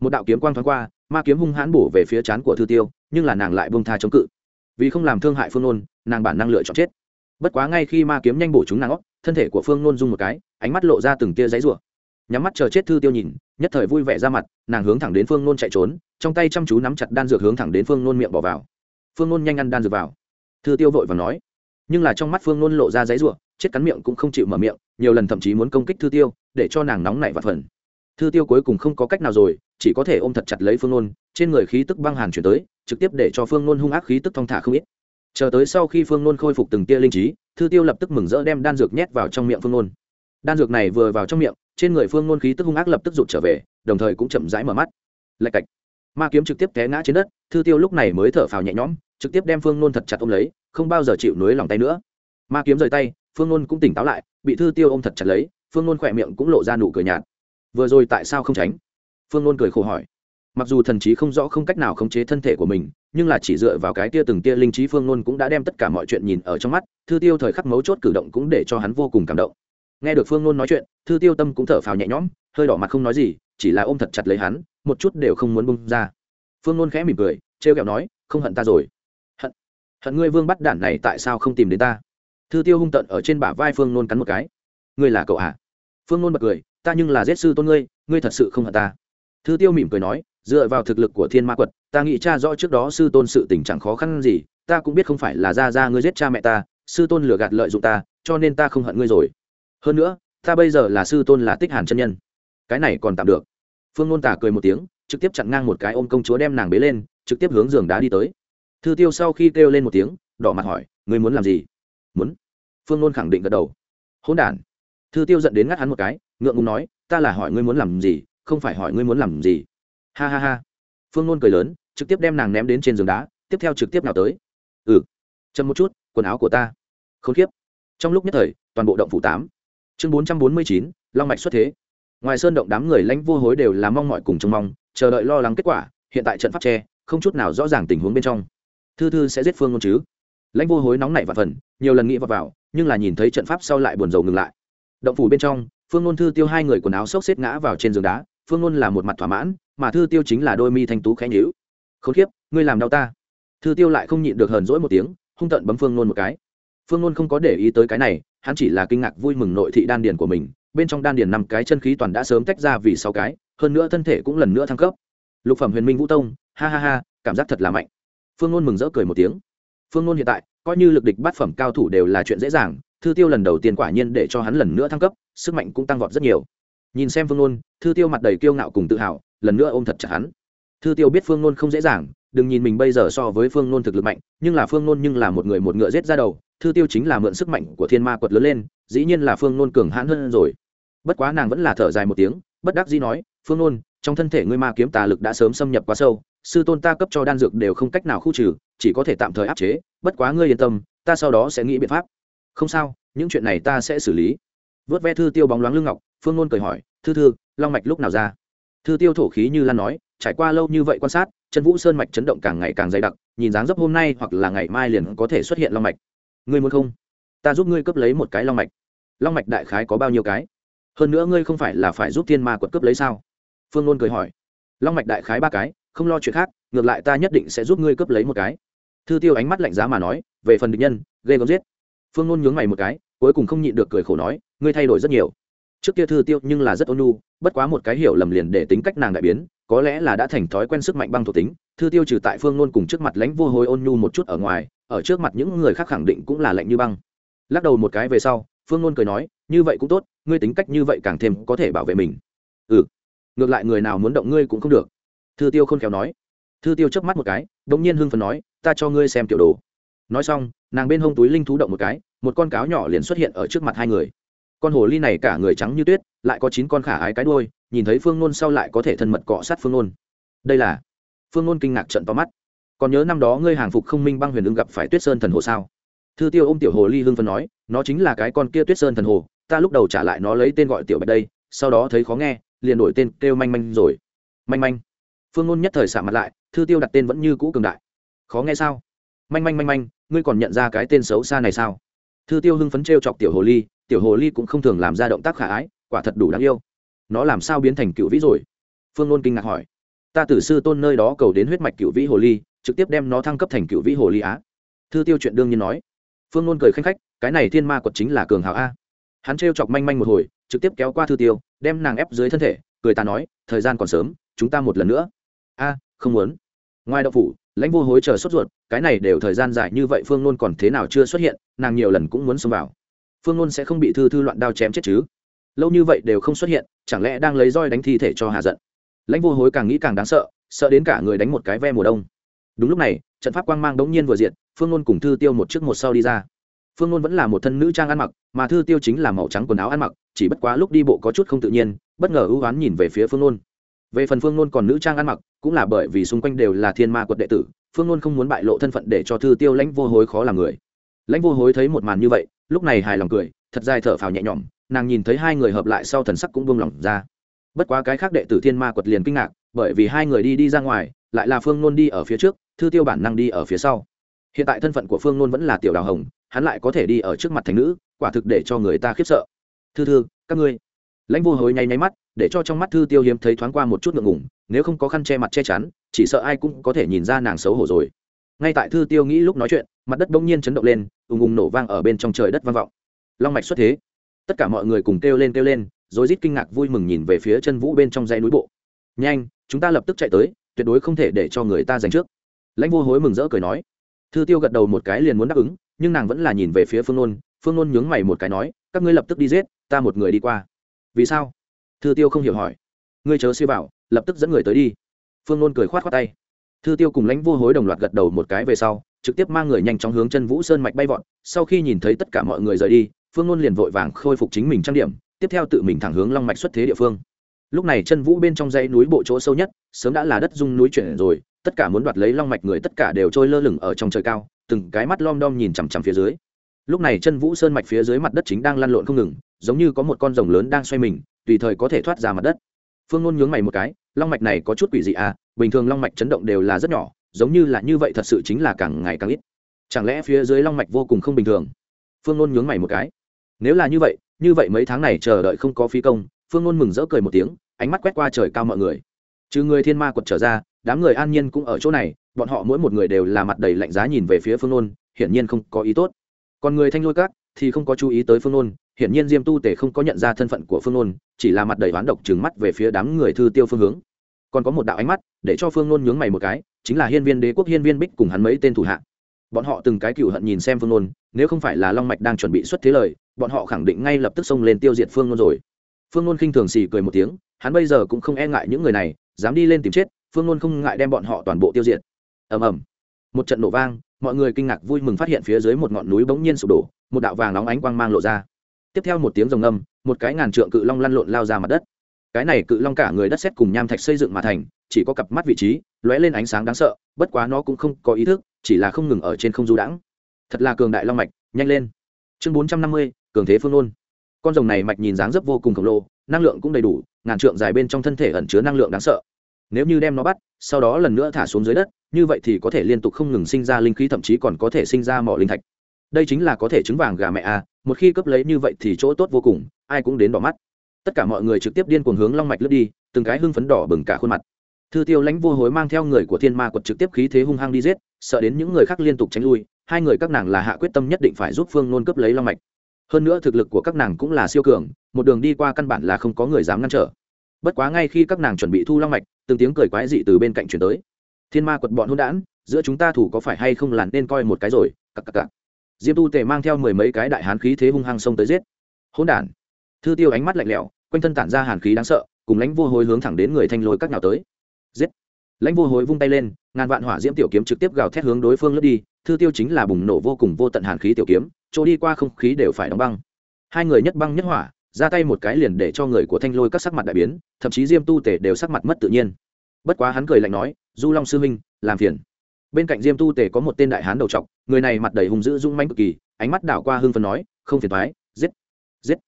Một đạo kiếm quang thoáng qua ma kiếm hung hãn bổ về phía chán của thư tiêu, nhưng là nàng lại bông tha chống cự. Vì không làm thương hại phương nôn, nàng bản năng lựa chọn chết. Bất quá ngay khi ma kiếm nhanh bổ chúng nàng óc, thân thể của phương nôn rung một cái, ánh mắt lộ ra từng tia giấy rủa. Nhắm mắt chờ chết thư tiêu nhìn, nhất thời vui vẻ ra mặt, nàng hướng thẳng đến phương nôn chạy trốn, trong tay chăm chú nắm chặt đan dược hướng thẳng đến phương nôn miệng bỏ vào. Phương nôn nhanh ăn đan dược vào. Thư tiêu vội và nói. Nhưng là trong mắt phương nôn lộ ra giấy rủa, chết cắn miệng cũng không chịu mở miệng, nhiều lần thậm chí muốn công kích thư tiêu, để cho nàng nóng nảy và phần thư tiêu cuối cùng không có cách nào rồi, chỉ có thể ôm thật chặt lấy phương nôn, trên người khí tức băng hàn chuyển tới, trực tiếp để cho phương nôn hung ác khí tức thong thả không ít. Chờ tới sau khi phương nôn khôi phục từng tia linh trí, thư tiêu lập tức mừng rỡ đem đan dược nhét vào trong miệng phương nôn. Đan dược này vừa vào trong miệng, trên người phương nôn khí tức hung ác lập tức rụt trở về, đồng thời cũng chậm rãi mở mắt. Lạch cạch. Ma kiếm trực tiếp té ngã trên đất, thư tiêu lúc này mới thở phào nhẹ nhõm, trực tiếp đem phương nôn thật chặt ôm lấy, không bao giờ chịu nối lòng tay nữa. Ma kiếm rời tay, phương nôn cũng tỉnh táo lại, bị thư tiêu ôm thật chặt lấy, phương nôn khỏe miệng cũng lộ ra nụ cười nhạt vừa rồi tại sao không tránh? Phương nôn cười khổ hỏi. Mặc dù thần trí không rõ không cách nào khống chế thân thể của mình, nhưng là chỉ dựa vào cái tia từng tia linh trí phương nôn cũng đã đem tất cả mọi chuyện nhìn ở trong mắt, thư tiêu thời khắc mấu chốt cử động cũng để cho hắn vô cùng cảm động. Nghe được phương nôn nói chuyện, thư tiêu tâm cũng thở phào nhẹ nhõm, hơi đỏ mặt không nói gì, chỉ là ôm thật chặt lấy hắn, một chút đều không muốn bung ra. Phương nôn khẽ mỉm cười, trêu kẹo nói, không hận ta rồi. Hận hận ngươi vương bắt đản này tại sao không tìm đến ta? Thư tiêu hung tận ở trên bả vai phương nôn cắn một cái. Ngươi là cậu à? Phương nôn bật cười ta nhưng là giết sư tôn ngươi ngươi thật sự không hận ta. Thư tiêu mỉm cười nói, dựa vào thực lực của thiên ma quật, ta nghĩ cha rõ trước đó sư tôn sự tình trạng khó khăn gì, ta cũng biết không phải là ra ra ngươi giết cha mẹ ta, sư tôn lừa gạt lợi dụng ta, cho nên ta không hận ngươi rồi. Hơn nữa, ta bây giờ là sư tôn là tích hàn chân nhân. Cái này còn tạm được. Phương ngôn tả cười một tiếng, trực tiếp chặn ngang một cái ôm công chúa đem nàng bế lên, trực tiếp hướng giường đá đi tới. Thư tiêu sau khi kêu lên một tiếng, đỏ mặt hỏi, ngươi muốn làm gì? Muốn. Phương ngôn khẳng định gật đầu. Hỗn đản. Thư tiêu dẫn đến ngắt hắn một cái ngượng ngùng nói ta là hỏi ngươi muốn làm gì không phải hỏi ngươi muốn làm gì. Ha ha ha. Phương nôn cười lớn trực tiếp đem nàng ném đến trên giường đá tiếp theo trực tiếp nào tới. Ừ chậm một chút quần áo của ta. K h ố n k i ế p trong lúc nhất thời toàn bộ động phủ tám. Chương bốn trăm bốn mươi chín long mạch xuất thế. Ngoài sơn động đám người lãnh vô hối đều là mong mọi cùng trông mong chờ đợi lo lắng kết quả hiện tại trận pháp tre không chút nào rõ ràng tình huống bên trong. Thư thư sẽ giết phương ngôn chứ? Lãnh vô hối nóng nảy và phần nhiều lần nghĩ vào, vào nhưng là nhìn thấy trận pháp sau lại buồn rầu ngừng lại. Động phủ bên trong phương nôn thư tiêu hai người quần áo xốc xếp ngã vào trên giường đá, phương nôn là một mặt thỏa mãn, mà thư tiêu chính là đôi mi thanh tú khẽ nhữ khốn kiếp, ngươi làm đau ta. Thư tiêu lại không nhịn được hờn rỗi một tiếng, hung tận bấm phương nôn một cái. Phương nôn không có để ý tới cái này, hắn chỉ là kinh ngạc vui mừng nội thị đan điền của mình, bên trong đan điền năm cái chân khí toàn đã sớm tách ra vì sáu cái, hơn nữa thân thể cũng lần nữa thăng cấp. Lục phẩm huyền minh vũ tông, ha ha ha, cảm giác thật là mạnh. Phương nôn mừng rỡ cười một tiếng. Phương nôn hiện tại, coi như lực địch bát phẩm cao thủ đều là chuyện dễ dàng thư tiêu lần đầu tiên quả nhiên để cho hắn lần nữa thăng cấp, sức mạnh cũng tăng vọt rất nhiều. Nhìn xem phương nôn, thư tiêu mặt đầy kiêu ngạo cùng tự hào, lần nữa ôm thật chặt hắn. Thư tiêu biết phương nôn không dễ dàng, đừng nhìn mình bây giờ so với phương nôn thực lực mạnh, nhưng là phương nôn nhưng là một người một ngựa rết ra đầu, thư tiêu chính là mượn sức mạnh của thiên ma quật lớn lên, dĩ nhiên là phương nôn cường hãn hơn rồi. Bất quá nàng vẫn là thở dài một tiếng, bất đắc dĩ nói, phương nôn, trong thân thể ngươi ma kiếm tà lực đã sớm xâm nhập quá sâu, sư tôn ta cấp cho đan dược đều không cách nào khu trừ, chỉ có thể tạm thời áp chế, bất quá ngươi yên tâm, ta sau đó sẽ nghĩ biện pháp không sao, những chuyện này ta sẽ xử lý. Vớt ve thư tiêu bóng loáng lưng ngọc, phương ngôn cười hỏi, thư thư, long mạch lúc nào ra? Thư tiêu thổ khí như lan nói, trải qua lâu như vậy quan sát, chân vũ sơn mạch chấn động càng ngày càng dày đặc, nhìn dáng dấp hôm nay hoặc là ngày mai liền có thể xuất hiện long mạch. Ngươi muốn không? Ta giúp ngươi cấp lấy một cái long mạch. Long mạch đại khái có bao nhiêu cái? Hơn nữa ngươi không phải là phải giúp thiên ma quật cấp lấy sao? Phương ngôn cười hỏi. Long mạch đại khái ba cái, không lo chuyện khác, ngược lại ta nhất định sẽ giúp ngươi cấp lấy một cái. Thư tiêu ánh mắt lạnh giá mà nói, về phần địch nhân, ghê gớm giết phương nôn nhướng mày một cái, cuối cùng không nhịn được cười khổ nói, ngươi thay đổi rất nhiều. Trước kia thư tiêu nhưng là rất ôn nhu, bất quá một cái hiểu lầm liền để tính cách nàng đại biến, có lẽ là đã thành thói quen sức mạnh băng thuộc tính, thư tiêu trừ tại phương nôn cùng trước mặt lãnh vô hồi ôn nhu một chút ở ngoài, ở trước mặt những người khác khẳng định cũng là lạnh như băng. Lắc đầu một cái về sau, phương nôn cười nói, như vậy cũng tốt, ngươi tính cách như vậy càng thêm có thể bảo vệ mình. Ừ ngược lại người nào muốn động ngươi cũng không được. Thư tiêu khôn khéo nói. Thư tiêu chớp mắt một cái đ ỗ n g nhiên hưng phần nói, ta cho ngươi xem tiểu đồ nói xong, nàng bên hông túi linh thú động một cái, một con cáo nhỏ liền xuất hiện ở trước mặt hai người. Con hồ ly này cả người trắng như tuyết, lại có chín con khả ái cái đôi nhìn thấy phương nôn sau lại có thể thân mật cọ sát phương nôn. Đây là phương nôn kinh ngạc trận to mắt. Còn nhớ năm đó ngươi hàng phục không minh băng huyền ưng gặp phải tuyết sơn thần hồ sao? Thư tiêu ô m tiểu hồ ly hưng phân nói, nó chính là cái con kia tuyết sơn thần hồ, ta lúc đầu trả lại nó lấy tên gọi tiểu bạch đây, sau đó thấy khó nghe, liền đổi tên kêu manh manh rồi. Manh manh. Phương ngôn nhất thời xả mặt lại, thư tiêu đặt tên vẫn như cũ cường đại. Khó nghe sao? Manh manh manh manh ngươi còn nhận ra cái tên xấu xa này sao? Thư tiêu hưng phấn t r e o chọc tiểu hồ ly, tiểu hồ ly cũng không thường làm ra động tác khả ái, quả thật đủ đáng yêu. Nó làm sao biến thành cựu vĩ rồi? Phương ngôn kinh ngạc hỏi. Ta tử sư tôn nơi đó cầu đến huyết mạch cựu vĩ hồ ly, trực tiếp đem nó thăng cấp thành cựu vĩ hồ ly á. Thư tiêu chuyện đương nhiên nói. Phương ngôn cười khanh khách, cái này thiên ma quật chính là cường hào a. Hắn t r e o chọc manh manh một hồi, trực tiếp kéo qua thư tiêu, đem nàng ép dưới thân thể, cười ta nói, thời gian còn sớm, chúng ta một lần nữa. A, không muốn. Ngoài đậu phủ lãnh vô hối chờ sốt ruột cái này đều thời gian dài như vậy phương nôn còn thế nào chưa xuất hiện nàng nhiều lần cũng muốn xông vào. Phương nôn sẽ không bị thư thư loạn đao chém chết chứ? Lâu như vậy đều không xuất hiện chẳng lẽ đang lấy roi đánh thi thể cho hà giận? Lãnh vô hối càng nghĩ càng đáng sợ sợ đến cả người đánh một cái ve mùa đông. Đúng lúc này trận pháp quang mang đống nhiên vừa diệt, phương nôn cùng thư tiêu một trước một sau đi ra. Phương nôn vẫn là một thân nữ trang ăn mặc mà thư tiêu chính là màu trắng quần áo ăn mặc chỉ bất quá lúc đi bộ có chút không tự nhiên bất ngờ ưu oán nhìn về phía phương nôn về phần phương nôn còn nữ trang ăn mặc, cũng là bởi vì xung quanh đều là thiên ma quật đệ tử, phương nôn không muốn bại lộ thân phận để cho thư tiêu lãnh vô hối khó làm người. Lãnh vô hối thấy một màn như vậy, lúc này hài lòng cười, thật dài thở phào nhẹ nhõm, nàng nhìn thấy hai người hợp lại sau thần sắc cũng buông lỏng ra. Bất quá cái khác đệ tử thiên ma quật liền kinh ngạc, bởi vì hai người đi đi ra ngoài, lại là phương nôn đi ở phía trước, thư tiêu bản năng đi ở phía sau. Hiện tại thân phận của phương nôn vẫn là tiểu đào hồng, hắn lại có thể đi ở trước mặt thành nữ, quả thực để cho người ta khiếp sợ. Thư thư, các ngươi. Lãnh vô hối nháy nháy mắt để cho trong mắt thư tiêu hiếm thấy thoáng qua một chút ngượng ngủng nếu không có khăn che mặt che chắn, chỉ sợ ai cũng có thể nhìn ra nàng xấu hổ rồi. Ngay tại thư tiêu nghĩ lúc nói chuyện, mặt đất bỗng nhiên chấn động lên, ùng ùng nổ vang ở bên trong trời đất vang vọng. Long mạch xuất thế. Tất cả mọi người cùng kêu lên kêu lên rồi rít kinh ngạc vui mừng nhìn về phía chân vũ bên trong dãy núi bộ. Nhanh, chúng ta lập tức chạy tới, tuyệt đối không thể để cho người ta giành trước. Lãnh vô hối mừng rỡ cười nói. Thư tiêu gật đầu một cái liền muốn đáp ứng, nhưng nàng vẫn là nhìn về phía phương nôn. Phương nôn nhướng mày một cái nói, các ngươi lập tức đi giết, ta một người đi qua. Vì sao? Thư tiêu không hiểu hỏi. Ngươi chớ suy bảo lập tức dẫn người tới đi. Phương nôn cười khoát khoát tay. Thư tiêu cùng lãnh vô hối đồng loạt gật đầu một cái về sau, trực tiếp mang người nhanh chóng hướng chân vũ sơn mạch bay vọt. Sau khi nhìn thấy tất cả mọi người rời đi, phương nôn liền vội vàng khôi phục chính mình trang điểm, tiếp theo tự mình thẳng hướng long mạch xuất thế địa phương. Lúc này chân vũ bên trong dãy núi bộ chỗ sâu nhất, sớm đã là đất dung núi chuyển rồi, tất cả muốn đoạt lấy long mạch người tất cả đều trôi lơ lửng ở trong trời cao, từng cái mắt lom đom nhìn chằm chằm phía dưới. Lúc này chân vũ sơn mạch phía dưới mặt đất chính đang lăn lộn không ngừng, giống như có một con rồng lớn đang xoay mình tùy thời có thể thoát ra mặt đất. Phương ngôn nhướng mày một cái, long mạch này có chút quỷ dị à bình thường long mạch chấn động đều là rất nhỏ, giống như là như vậy thật sự chính là càng ngày càng ít. Chẳng lẽ phía dưới long mạch vô cùng không bình thường? Phương ngôn nhướng mày một cái. Nếu là như vậy như vậy mấy tháng này chờ đợi không có phi công, phương ngôn mừng rỡ cười một tiếng, ánh mắt quét qua trời cao mọi người. Trừ người thiên ma quật trở ra, đám người an nhiên cũng ở chỗ này, bọn họ mỗi một người đều là mặt đầy lạnh giá nhìn về phía phương ngôn hiển nhiên không có ý tốt. Còn người thanh lôi các thì không có chú ý tới phương ngôn hiển nhiên diêm tu tề không có nhận ra thân phận của phương nôn, chỉ là mặt đầy oán độc trừng mắt về phía đám người thư tiêu phương hướng. Còn có một đạo ánh mắt, để cho phương nôn nhướng mày một cái, chính là hiên viên đế quốc, hiên viên bích cùng hắn mấy tên thủ hạ. Bọn họ từng cái cựu hận nhìn xem phương nôn, nếu không phải là long mạch đang chuẩn bị xuất thế lời, bọn họ khẳng định ngay lập tức xông lên tiêu diệt phương nôn rồi. Phương nôn khinh thường xì cười một tiếng, hắn bây giờ cũng không e ngại những người này, dám đi lên tìm chết, phương nôn không ngại đem bọn họ toàn bộ tiêu diệt. Ầm ầm. Một trận nổ vang, mọi người kinh ngạc vui mừng phát hiện phía dưới một ngọn núi bỗng nhiên sụp đổ, một đạo vàng nóng ánh quang mang lộ ra tiếp theo một tiếng rồng âm một cái ngàn trượng cự long lăn lộn lao ra mặt đất. Cái này cự long cả người đất xét cùng nham thạch xây dựng mà thành, chỉ có cặp mắt vị trí, lóe lên ánh sáng đáng sợ, bất quá nó cũng không có ý thức, chỉ là không ngừng ở trên không du đãng. Thật là cường đại long mạch, nhanh lên. Chương bốn trăm năm mươi, cường thế phương ôn con rồng này mạch nhìn dáng dấp vô cùng khổng lồ, năng lượng cũng đầy đủ, ngàn trượng dài bên trong thân thể ẩn chứa năng lượng đáng sợ. Nếu như đem nó bắt, sau đó lần nữa thả xuống dưới đất, như vậy thì có thể liên tục không ngừng sinh ra linh khí, thậm chí còn có thể sinh ra mỏ linh thạch. Đây chính là có thể trứng vàng gà mẹ a một khi cấp lấy như vậy thì chỗ tốt vô cùng, ai cũng đến bỏ mắt. Tất cả mọi người trực tiếp điên cuồng hướng long mạch lướt đi, từng cái hưng phấn đỏ bừng cả khuôn mặt. Thư tiêu lãnh vô hối mang theo người của thiên ma quật trực tiếp khí thế hung hăng đi giết, sợ đến những người khác liên tục tránh lui, hai người các nàng là hạ quyết tâm nhất định phải giúp phương nôn cấp lấy long mạch. Hơn nữa thực lực của các nàng cũng là siêu cường, một đường đi qua căn bản là không có người dám ngăn trở. Bất quá ngay khi các nàng chuẩn bị thu long mạch, từng tiếng cười quái dị từ bên cạnh chuyển tới. Thiên ma quật bọn hôn đản, giữa chúng ta thủ có phải hay không làn nên coi một cái rồi, cặc cặc cặc diêm tu tề mang theo mười mấy cái đại hán khí thế hung hăng xông tới giết. Hỗn đản. Thư tiêu ánh mắt lạnh lẽo, quanh thân tản ra hàn khí đáng sợ, cùng lãnh vô hối hướng thẳng đến người thanh lôi các nào tới. Giết. Lãnh vô hối vung tay lên, ngàn vạn hỏa diễm tiểu kiếm trực tiếp gào thét hướng đối phương lướt đi, thư tiêu chính là bùng nổ vô cùng vô tận hàn khí tiểu kiếm, chỗ đi qua không khí đều phải đóng băng. Hai người nhất băng nhất hỏa, ra tay một cái liền để cho người của thanh lôi các sắc mặt đại biến, thậm chí diêm tu tể đều sắc mặt mất tự nhiên. Bất quá hắn cười lạnh nói, du long sư huynh, làm phiền bên cạnh diêm tu tề có một tên đại hán đầu trọc, người này mặt đầy hung dữ dung manh cực kỳ, ánh mắt đảo qua hưng phần nói, không phiền thoái giết giết.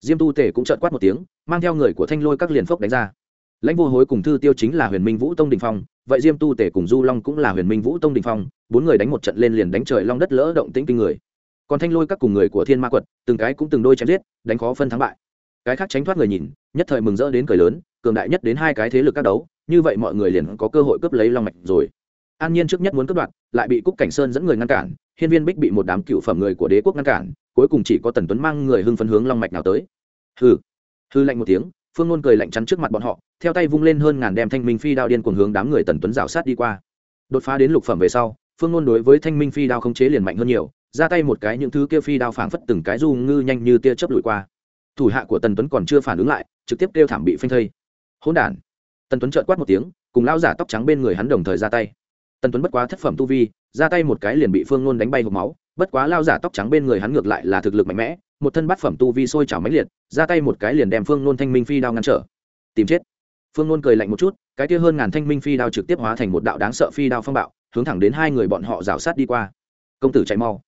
Diêm tu tề cũng trợn quát một tiếng, mang theo người của thanh lôi các liền phốc đánh ra. Lãnh vô hối cùng thư tiêu chính là huyền minh vũ tông đình phong, vậy diêm tu tể cùng du long cũng là huyền minh vũ tông đình phong, bốn người đánh một trận lên liền đánh trời long đất lỡ động tĩnh kinh người. Còn thanh lôi các cùng người của thiên ma quật, từng cái cũng từng đôi chém giết, đánh khó phân thắng bại. Cái khác tránh thoát người nhìn, nhất thời mừng rỡ đến cười lớn, cường đại nhất đến hai cái thế lực các đấu, như vậy mọi người liền có cơ hội cướp lấy long mạch rồi an nhiên trước nhất muốn cất đoạn lại bị cúc cảnh sơn dẫn người ngăn cản, hiên viên bích bị một đám cựu phẩm người của đế quốc ngăn cản, cuối cùng chỉ có tần tuấn mang người hưng phấn hướng long mạch nào tới. Hư hư lạnh một tiếng, phương ngôn cười lạnh chắn trước mặt bọn họ, theo tay vung lên hơn ngàn đem thanh minh phi đao điên cuồng hướng đám người tần tuấn rào sát đi qua. Đột phá đến lục phẩm về sau, phương ngôn đối với thanh minh phi đao không chế liền mạnh hơn nhiều, ra tay một cái những thứ kia phi đao phảng phất từng cái du ngư nhanh như tia chớp lùi qua. Thủ hạ của tần tuấn còn chưa phản ứng lại, trực tiếp kêu thảm bị phanh thây. Hỗn đản. Tần tuấn trợn quát một tiếng, cùng lao giả tóc trắng bên người hắn đồng thời ra tay tần tuấn bất quá thất phẩm tu vi, ra tay một cái liền bị phương nôn đánh bay hộp máu, bất quá lao giả tóc trắng bên người hắn ngược lại là thực lực mạnh mẽ, một thân bát phẩm tu vi sôi trào mãnh liệt, ra tay một cái liền đem phương nôn thanh minh phi đao ngăn trở. Tìm chết. Phương nôn cười lạnh một chút, cái kia hơn ngàn thanh minh phi đao trực tiếp hóa thành một đạo đáng sợ phi đao phong bạo, hướng thẳng đến hai người bọn họ rào sát đi qua. Công tử chạy mau.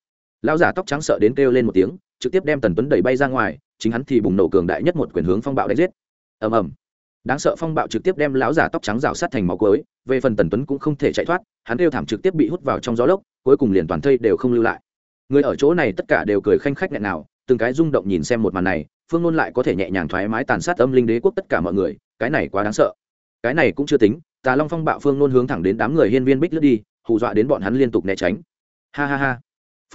Lão giả tóc trắng sợ đến kêu lên một tiếng, trực tiếp đem tần tuấn đẩy bay ra ngoài, chính hắn thì bùng nổ cường đại nhất một quyền hướng phong bạo đánh giết. Ầm ầm đáng sợ phong bạo trực tiếp đem lão giả tóc trắng rào sát thành máu cối về phần tần tuấn cũng không thể chạy thoát, hắn kêu thảm trực tiếp bị hút vào trong gió lốc, cuối cùng liền toàn thây đều không lưu lại. Người ở chỗ này tất cả đều cười khanh khách nghẹn nào, từng cái rung động nhìn xem một màn này, phương ngôn lại có thể nhẹ nhàng thoải mái tàn sát âm linh đế quốc tất cả mọi người, cái này quá đáng sợ. Cái này cũng chưa tính, tà long phong bạo phương ngôn hướng thẳng đến đám người hiên viên bích lướt đi, hù dọa đến bọn hắn liên tục né tránh. Ha ha ha.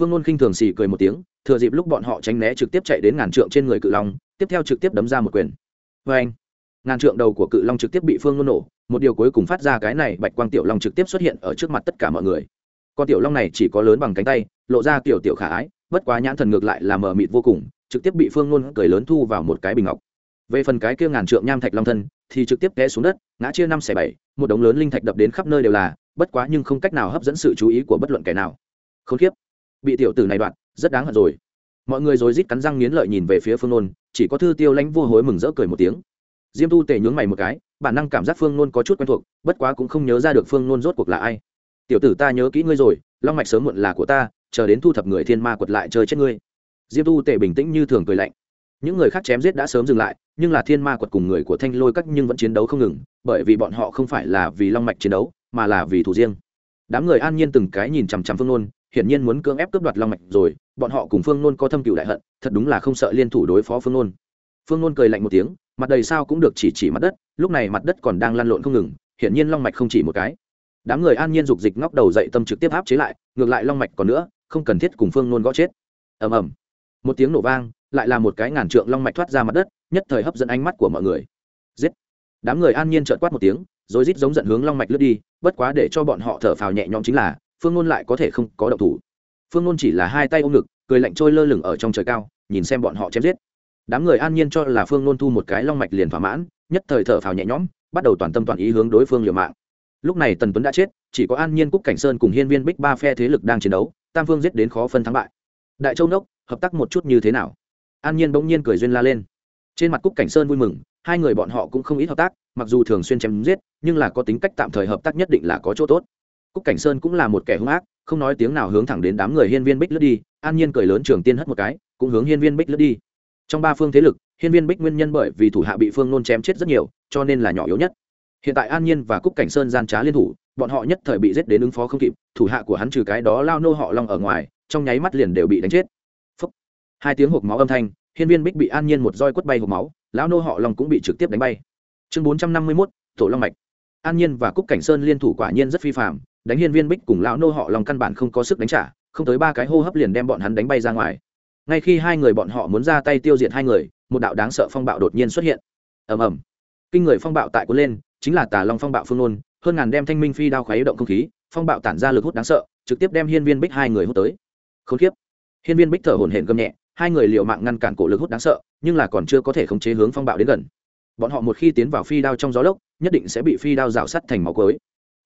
Phương ngôn khinh thường xì cười một tiếng, thừa dịp lúc bọn họ tránh né trực tiếp chạy đến ngàn trượng trên người cự long, tiếp theo trực tiếp đấm ra một quyền. Vê anh ngàn trượng đầu của cự long trực tiếp bị phương Luân nổ, một điều cuối cùng phát ra cái này bạch quang tiểu long trực tiếp xuất hiện ở trước mặt tất cả mọi người. Con tiểu long này chỉ có lớn bằng cánh tay, lộ ra tiểu tiểu khả ái, bất quá nhãn thần ngược lại là mờ mịt vô cùng, trực tiếp bị phương Luân cười lớn thu vào một cái bình ngọc. Về phần cái kia ngàn trượng nham thạch long thân, thì trực tiếp té xuống đất, ngã chia năm xẻ bảy, một đống lớn linh thạch đập đến khắp nơi đều là, bất quá nhưng không cách nào hấp dẫn sự chú ý của bất luận kẻ nào. Không khiếp bị tiểu tử này đoạn, rất đáng hận rồi. Mọi người rồi rít cắn răng nghiến lợi nhìn về phía phương nôn, chỉ có thư tiêu lãnh vô hối mừng rỡ cười một tiếng diêm tu tề nhướng mày một cái, bản năng cảm giác phương nôn có chút quen thuộc, bất quá cũng không nhớ ra được phương nôn rốt cuộc là ai. Tiểu tử ta nhớ kỹ ngươi rồi, long mạch sớm muộn là của ta, chờ đến thu thập người thiên ma quật lại chơi chết ngươi. Diêm tu tề bình tĩnh như thường cười lạnh. Những người khác chém giết đã sớm dừng lại, nhưng là thiên ma quật cùng người của thanh lôi các nhưng vẫn chiến đấu không ngừng, bởi vì bọn họ không phải là vì long mạch chiến đấu, mà là vì thủ riêng. Đám người an nhiên từng cái nhìn chằm chằm phương nôn, hiển nhiên muốn cưỡng ép cướp đoạt long mạch rồi, bọn họ cùng phương nôn có thâm cựu đại hận, thật đúng là không sợ liên thủ đối phó phương nôn. Phương nôn cười lạnh một tiếng mặt đầy sao cũng được chỉ chỉ mặt đất, lúc này mặt đất còn đang lăn lộn không ngừng, hiển nhiên long mạch không chỉ một cái. Đám người an nhiên dục dịch ngóc đầu dậy tâm trực tiếp áp chế lại, ngược lại long mạch còn nữa, không cần thiết cùng phương nôn gõ chết. Ầm ầm. Một tiếng nổ vang, lại là một cái ngàn trượng long mạch thoát ra mặt đất, nhất thời hấp dẫn ánh mắt của mọi người. Giết. Đám người an nhiên trợn quát một tiếng, rồi rít giống giận hướng long mạch lướt đi, bất quá để cho bọn họ thở phào nhẹ nhõm chính là, phương ngôn lại có thể không có động thủ. Phương ngôn chỉ là hai tay ôm ngực, cười lạnh trôi lơ lửng ở trong trời cao, nhìn xem bọn họ chém giết đám người an nhiên cho là phương nôn thu một cái long mạch liền thỏa mãn, nhất thời thở phào nhẹ nhõm, bắt đầu toàn tâm toàn ý hướng đối phương liều mạng. Lúc này tần tuấn đã chết, chỉ có an nhiên cúc cảnh sơn cùng hiên viên bích ba phe thế lực đang chiến đấu, tam phương giết đến khó phân thắng bại. Đại châu đốc hợp tác một chút như thế nào? An nhiên bỗng nhiên cười duyên la lên. Trên mặt cúc cảnh sơn vui mừng, hai người bọn họ cũng không ít hợp tác, mặc dù thường xuyên chém giết, nhưng là có tính cách tạm thời hợp tác nhất định là có chỗ tốt. Cúc cảnh sơn cũng là một kẻ hung ác, không nói tiếng nào hướng thẳng đến đám người hiên viên bích lướt đi, an nhiên cười lớn trường tiên hất một cái, cũng hướng hiên viên bích lướt đi trong ba phương thế lực, hiên viên bích nguyên nhân bởi vì thủ hạ bị phương nôn chém chết rất nhiều, cho nên là nhỏ yếu nhất. Hiện tại an nhiên và cúc cảnh sơn gian trá liên thủ, bọn họ nhất thời bị giết đến ứng phó không kịp, thủ hạ của hắn trừ cái đó lao nô họ long ở ngoài, trong nháy mắt liền đều bị đánh chết. Phúc. hai tiếng hộp máu âm thanh, hiên viên bích bị an nhiên một roi quất bay hộp máu, lão nô họ long cũng bị trực tiếp đánh bay. Chương bốn trăm năm mươi mốt, tổ long mạch. An nhiên và cúc cảnh sơn liên thủ quả nhiên rất phi phạm đánh hiên viên bích cùng lão nô họ long căn bản không có sức đánh trả, không tới ba cái hô hấp liền đem bọn hắn đánh bay ra ngoài ngay khi hai người bọn họ muốn ra tay tiêu diệt hai người một đạo đáng sợ phong bạo đột nhiên xuất hiện. Ầm ầm. Kinh người phong bạo tại cuốn lên chính là tà long phong bạo phương nôn hơn ngàn đem thanh minh phi đao khuấy động không khí phong bạo tản ra lực hút đáng sợ trực tiếp đem hiên viên bích hai người hút tới. Không kiếp, hiên viên bích thở hổn hển gầm nhẹ hai người liều mạng ngăn cản cổ lực hút đáng sợ nhưng là còn chưa có thể khống chế hướng phong bạo đến gần. Bọn họ một khi tiến vào phi đao trong gió lốc nhất định sẽ bị phi đao rào sắt thành máu cối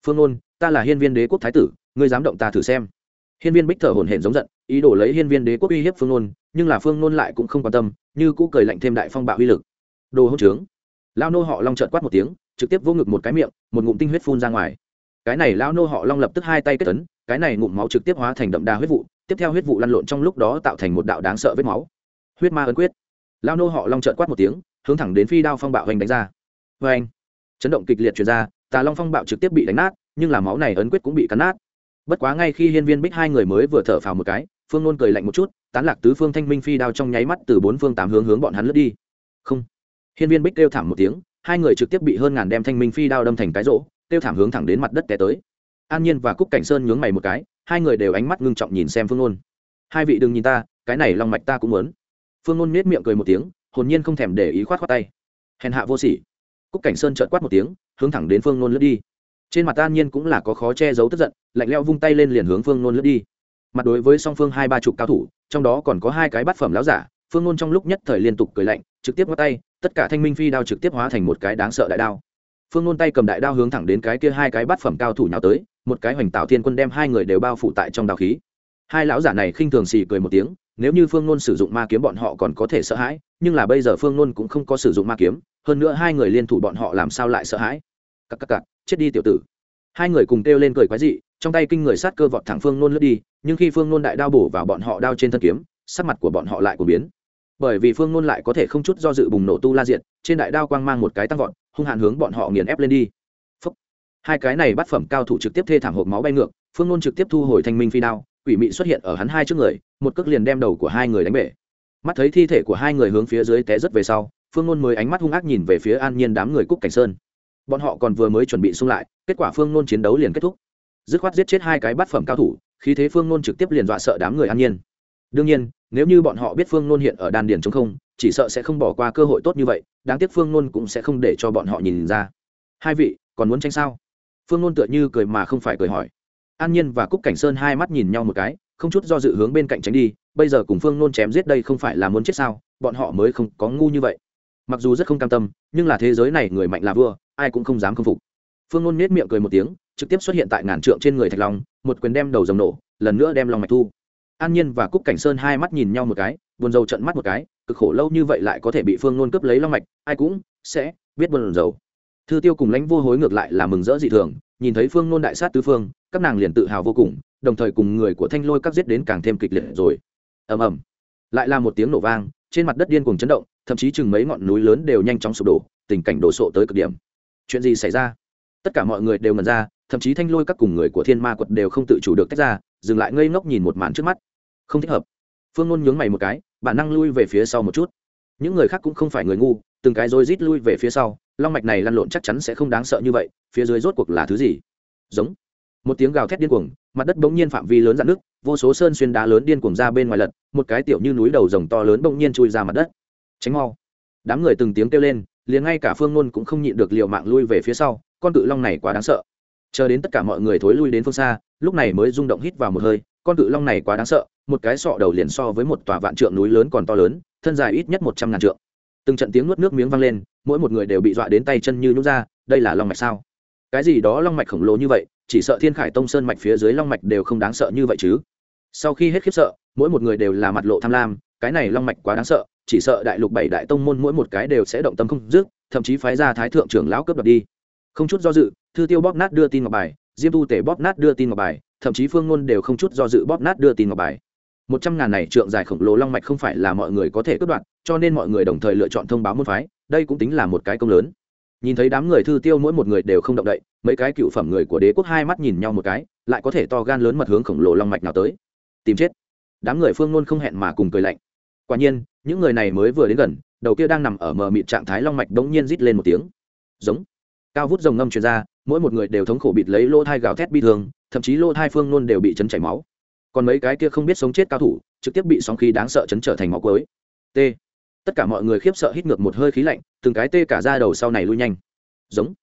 phương ôn ta là hiên viên đế quốc thái tử ngươi dám động ta thử xem hiên viên bích thở hổn hển giống giận ý đồ lấy hiên viên đế quốc uy hiếp phương Nôn, nhưng là phương Nôn lại cũng không quan tâm như cũ cười lạnh thêm đại phong bạo uy lực. Đồ hỗn trướng. Lao nô họ long trợn quát một tiếng trực tiếp vô ngực một cái miệng một ngụm tinh huyết phun ra ngoài. Cái này lão nô họ long lập tức hai tay kết tấn cái này ngụm máu trực tiếp hóa thành đậm đà huyết vụ tiếp theo huyết vụ lăn lộn trong lúc đó tạo thành một đạo đáng sợ vết máu. Huyết ma ấn quyết. Lão nô họ long trợn quát một tiếng hướng thẳng đến phi đao phong bạo hoành đánh ra. Vê anh chấn động kịch liệt chuyển ra tà long phong bạo trực tiếp bị đánh nát nhưng là máu này ấn quyết cũng bị cắn nát bất quá ngay khi hiên viên bích hai người mới vừa thở phào một cái, phương nôn cười lạnh một chút, tán lạc tứ phương thanh minh phi đao trong nháy mắt từ bốn phương tám hướng hướng bọn hắn lướt đi. Không. Hiên viên bích kêu thảm một tiếng, hai người trực tiếp bị hơn ngàn đem thanh minh phi đao đâm thành cái rỗ, kêu thảm hướng thẳng đến mặt đất té tới. An nhiên và cúc cảnh sơn nhướng mày một cái, hai người đều ánh mắt ngưng trọng nhìn xem phương nôn. Hai vị đừng nhìn ta, cái này long mạch ta cũng muốn. Phương nôn nết miệng cười một tiếng, hồn nhiên không thèm để ý khoát khoát tay. Hèn hạ vô sỉ. Cúc cảnh sơn trợn quát một tiếng, hướng thẳng đến phương nôn lướt đi trên mặt an nhiên cũng là có khó che giấu tức giận, lạnh leo vung tay lên liền hướng phương nôn lướt đi. Mặt đối với song phương hai ba chục cao thủ, trong đó còn có hai cái bát phẩm láo giả, phương nôn trong lúc nhất thời liên tục cười lạnh, trực tiếp bắt tay, tất cả thanh minh phi đao trực tiếp hóa thành một cái đáng sợ đại đao. Phương nôn tay cầm đại đao hướng thẳng đến cái kia hai cái bát phẩm cao thủ nào tới, một cái hoành tạo thiên quân đem hai người đều bao phủ tại trong đào khí. Hai lão giả này khinh thường xì cười một tiếng, nếu như phương nôn sử dụng ma kiếm bọn họ còn có thể sợ hãi, nhưng là bây giờ phương nôn cũng không có sử dụng ma kiếm, hơn nữa hai người liên thủ bọn họ làm sao lại sợ hãi? Cặp cặp cặp chết đi tiểu tử. Hai người cùng kêu lên cười quái dị, trong tay kinh người sát cơ vọt thẳng phương nôn lướt đi, nhưng khi phương nôn đại đao bổ vào bọn họ đao trên thân kiếm, sắc mặt của bọn họ lại của biến. Bởi vì phương nôn lại có thể không chút do dự bùng nổ tu la diện trên đại đao quang mang một cái tăng vọt, hung hạn hướng bọn họ nghiền ép lên đi. Phúc. hai cái này bắt phẩm cao thủ trực tiếp thê thảm hộp máu bay ngược, phương nôn trực tiếp thu hồi thanh minh phi đao, quỷ mị xuất hiện ở hắn hai trước người, một cước liền đem đầu của hai người đánh bể. Mắt thấy thi thể của hai người hướng phía dưới té rất về sau, phương nôn mới ánh mắt hung ác nhìn về phía an nhiên đám người cúc cảnh sơn bọn họ còn vừa mới chuẩn bị xung lại, kết quả phương nôn chiến đấu liền kết thúc. Dứt khoát giết chết hai cái bát phẩm cao thủ khi thế phương nôn trực tiếp liền dọa sợ đám người an nhiên. Đương nhiên, nếu như bọn họ biết phương nôn hiện ở đan điền chống không, chỉ sợ sẽ không bỏ qua cơ hội tốt như vậy, đáng tiếc phương nôn cũng sẽ không để cho bọn họ nhìn ra. Hai vị, còn muốn tranh sao? Phương nôn tựa như cười mà không phải cười hỏi. An nhiên và cúc cảnh sơn hai mắt nhìn nhau một cái, không chút do dự hướng bên cạnh tránh đi, bây giờ cùng phương nôn chém giết đây không phải là muốn chết sao? Bọn họ mới không có ngu như vậy. Mặc dù rất không cam tâm, nhưng là thế giới này người mạnh là vua ai cũng không dám k phục. Phương nôn nết miệng cười một tiếng, trực tiếp xuất hiện tại ngàn trượng trên người thạch long, một quyền đem đầu rồng nổ, lần nữa đem lòng mạch thu. An nhiên và cúc cảnh sơn hai mắt nhìn nhau một cái, buồn rầu trận mắt một cái, cực khổ lâu như vậy lại có thể bị phương nôn cướp lấy long mạch, ai cũng sẽ biết buồn rầu. Thư tiêu cùng lãnh vô hối ngược lại là mừng rỡ dị thường, nhìn thấy phương nôn đại sát tứ phương, các nàng liền tự hào vô cùng, đồng thời cùng người của thanh lôi các giết đến càng thêm kịch liệt rồi. Ầm ầm. Lại là một tiếng nổ vang, trên mặt đất điên cuồng chấn động, thậm chí chừng mấy ngọn núi lớn đều nhanh chóng sụp đổ, tình cảnh đổ sộ tới cực điểm chuyện gì xảy ra? Tất cả mọi người đều ngần ra, thậm chí thanh lôi các cùng người của thiên ma quật đều không tự chủ được tách ra, dừng lại ngây ngốc nhìn một màn trước mắt. Không thích hợp. Phương ngôn nhướng mày một cái, bản năng lui về phía sau một chút. Những người khác cũng không phải người ngu, từng cái rối rít lui về phía sau, long mạch này lăn lộn chắc chắn sẽ không đáng sợ như vậy, phía dưới rốt cuộc là thứ gì? Giống. Một tiếng gào thét điên cuồng, mặt đất bỗng nhiên phạm vi lớn dạn nước vô số sơn xuyên đá lớn điên cuồng ra bên ngoài lật, một cái tiểu như núi đầu rồng to lớn bỗng nhiên chui ra mặt đất. Tránh mau. Đám người từng tiếng kêu lên liền ngay cả phương ngôn cũng không nhịn được liều mạng lui về phía sau, con cự long này quá đáng sợ. Chờ đến tất cả mọi người thối lui đến phương xa, lúc này mới rung động hít vào một hơi, con cự long này quá đáng sợ, một cái sọ đầu liền so với một tòa vạn trượng núi lớn còn to lớn, thân dài ít nhất một trăm ngàn trượng. Từng trận tiếng nuốt nước miếng vang lên, mỗi một người đều bị dọa đến tay chân như nhút ra, đây là long mạch sao? Cái gì đó long mạch khổng lồ như vậy, chỉ sợ thiên khải tông sơn mạch phía dưới long mạch đều không đáng sợ như vậy chứ. Sau khi hết khiếp sợ, mỗi một người đều là mặt lộ tham lam, cái này long mạch quá đáng sợ chỉ sợ đại lục bảy đại tông môn mỗi một cái đều sẽ động tâm không dứt, thậm chí phái ra thái thượng trưởng lão cướp đoạt đi. Không chút do dự, thư tiêu bóp nát đưa tin ngọc bài, diêm tu tể bóp nát đưa tin ngọc bài, thậm chí phương ngôn đều không chút do dự bóp nát đưa tin ngọc bài. Một trăm ngàn này trượng dài khổng lồ long mạch không phải là mọi người có thể cướp đoạt, cho nên mọi người đồng thời lựa chọn thông báo môn phái, đây cũng tính là một cái công lớn. Nhìn thấy đám người thư tiêu mỗi một người đều không động đậy, mấy cái cựu phẩm người của đế quốc hai mắt nhìn nhau một cái, lại có thể to gan lớn mật hướng khổng lồ long mạch nào tới. Tìm chết. Đám người phương ngôn không hẹn mà cùng cười lạnh quả nhiên, những người này mới vừa đến gần, đầu kia đang nằm ở mờ mịt trạng thái long mạch đống nhiên rít lên một tiếng. Giống. Cao vút rồng ngâm truyền ra, mỗi một người đều thống khổ bịt lấy lô thai gào thét bi thương, thậm chí lô thai phương nôn đều bị chấn chảy máu. Còn mấy cái kia không biết sống chết cao thủ, trực tiếp bị sóng khí đáng sợ chấn trở thành máu cuối. T. Tất cả mọi người khiếp sợ hít ngược một hơi khí lạnh, từng cái tê cả ra đầu sau này lui nhanh. Giống.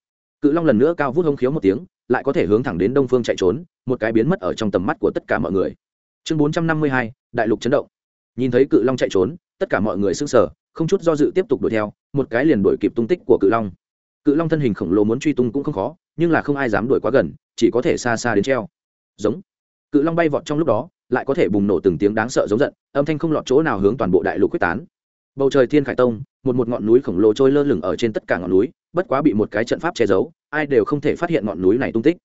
Cự long lần nữa cao vút hông khiếu một tiếng, lại có thể hướng thẳng đến đông phương chạy trốn, một cái biến mất ở trong tầm mắt của tất cả mọi người. Chương bốn trăm năm mươi hai, đại lục chấn động nhìn thấy cự long chạy trốn, tất cả mọi người s ư n g sở không chút do dự tiếp tục đuổi theo, một cái liền đuổi kịp tung tích của cự long. Cự long thân hình khổng lồ muốn truy tung cũng không khó, nhưng là không ai dám đuổi quá gần, chỉ có thể xa xa đến treo. Giống. Cự long bay vọt trong lúc đó, lại có thể bùng nổ từng tiếng đáng sợ giống giận, âm thanh không lọt chỗ nào hướng toàn bộ đại lục quyết tán. Bầu trời thiên khải tông, một một ngọn núi khổng lồ trôi lơ lửng ở trên tất cả ngọn núi, bất quá bị một cái trận pháp che giấu, ai đều không thể phát hiện ngọn núi này tung tích.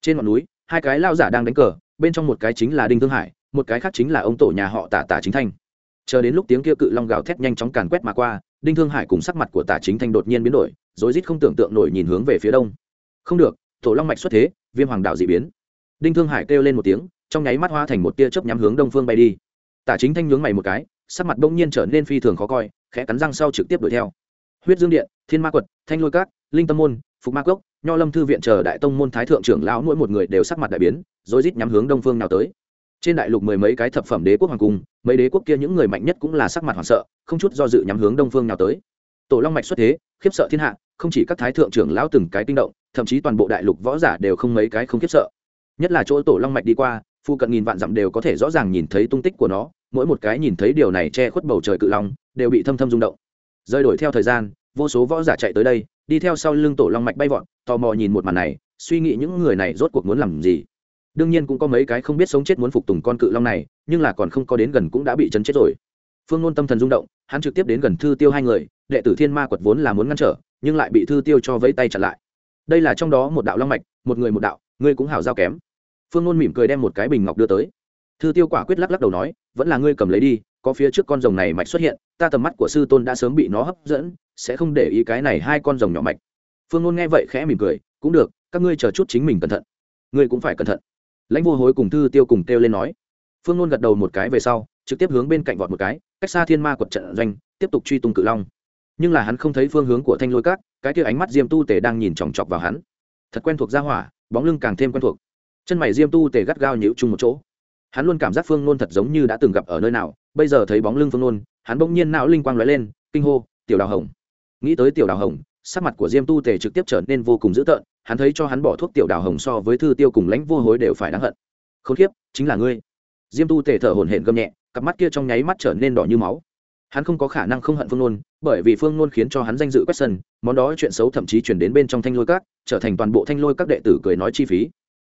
Trên ngọn núi, hai cái lao giả đang đánh cờ, bên trong một cái chính là đinh thương hải một cái khác chính là ông tổ nhà họ tả tả chính thanh. Chờ đến lúc tiếng kia cự long gào thét nhanh chóng càn quét mà qua, đinh thương hải cùng sắc mặt của tả chính thanh đột nhiên biến đổi, rối rít không tưởng tượng nổi nhìn hướng về phía đông. Không được, tổ long mạch xuất thế, viêm hoàng đạo dị biến. Đinh thương hải kêu lên một tiếng, trong nháy mắt hoa thành một tia chớp nhắm hướng đông phương bay đi. Tả chính thanh nhướng mày một cái, sắc mặt đông nhiên trở nên phi thường khó coi, khẽ cắn răng sau trực tiếp đuổi theo. Huyết dương điện, thiên ma quật, thanh lôi cát linh tâm môn, phục ma cốc, nho lâm thư viện chờ đại tông môn thái thượng trưởng lão mỗi một người đều sắc mặt đại biến, rối rít nhắm hướng đông phương nào tới trên đại lục mười mấy cái thập phẩm đế quốc hoàng cung, mấy đế quốc kia những người mạnh nhất cũng là sắc mặt hoảng sợ, không chút do dự nhắm hướng đông phương nào tới. Tổ long mạch xuất thế, khiếp sợ thiên hạ, không chỉ các thái thượng trưởng lão từng cái kinh động, thậm chí toàn bộ đại lục võ giả đều không mấy cái không khiếp sợ. Nhất là chỗ tổ long mạch đi qua, phu cận nghìn vạn dặm đều có thể rõ ràng nhìn thấy tung tích của nó, mỗi một cái nhìn thấy điều này che khuất bầu trời cự long, đều bị thâm thâm rung động. Rơi đổi theo thời gian, vô số võ giả chạy tới đây, đi theo sau lưng tổ long mạch bay vọn tò mò nhìn một màn này, suy nghĩ những người này rốt cuộc muốn làm gì đương nhiên cũng có mấy cái không biết sống chết muốn phục tùng con cự long này, nhưng là còn không có đến gần cũng đã bị chấn chết rồi. Phương nôn tâm thần rung động, hắn trực tiếp đến gần thư tiêu hai người, đệ tử thiên ma quật vốn là muốn ngăn trở, nhưng lại bị thư tiêu cho vẫy tay chặn lại. Đây là trong đó một đạo long mạch, một người một đạo, ngươi cũng hảo giao kém. Phương nôn mỉm cười đem một cái bình ngọc đưa tới. Thư tiêu quả quyết lắc lắc đầu nói, vẫn là ngươi cầm lấy đi, có phía trước con rồng này mạch xuất hiện, ta tầm mắt của sư tôn đã sớm bị nó hấp dẫn, sẽ không để ý cái này hai con rồng nhỏ mạch. Phương nôn nghe vậy khẽ mỉm cười, cũng được, các ngươi chờ chút chính mình cẩn thận. Ngươi cũng phải cẩn thận lãnh vô hối cùng thư tiêu cùng kêu lên nói. Phương nôn gật đầu một cái về sau, trực tiếp hướng bên cạnh vọt một cái, cách xa thiên ma quật trận doanh, tiếp tục truy tung cự long. Nhưng là hắn không thấy phương hướng của thanh lôi cát cái kia ánh mắt diêm tu tề đang nhìn chòng chọc vào hắn. Thật quen thuộc ra hỏa, bóng lưng càng thêm quen thuộc. Chân mày diêm tu tề gắt gao nhịu chung một chỗ. Hắn luôn cảm giác phương nôn thật giống như đã từng gặp ở nơi nào, bây giờ thấy bóng lưng phương nôn, hắn bỗng nhiên não linh quang lóe lên, kinh hô, tiểu đào hồng. Nghĩ tới tiểu đào hồng sắc mặt của diêm tu tề trực tiếp trở nên vô cùng dữ tợn, hắn thấy cho hắn bỏ thuốc tiểu đào hồng so với thư tiêu cùng lãnh vô hối đều phải đáng hận. Khốn kiếp, chính là ngươi. Diêm tu tề thở hổn hển gầm nhẹ, cặp mắt kia trong nháy mắt trở nên đỏ như máu. Hắn không có khả năng không hận phương nôn, bởi vì phương nôn khiến cho hắn danh dự quét sân, món đó chuyện xấu thậm chí chuyển đến bên trong thanh lôi các, trở thành toàn bộ thanh lôi các đệ tử cười nói chi phí.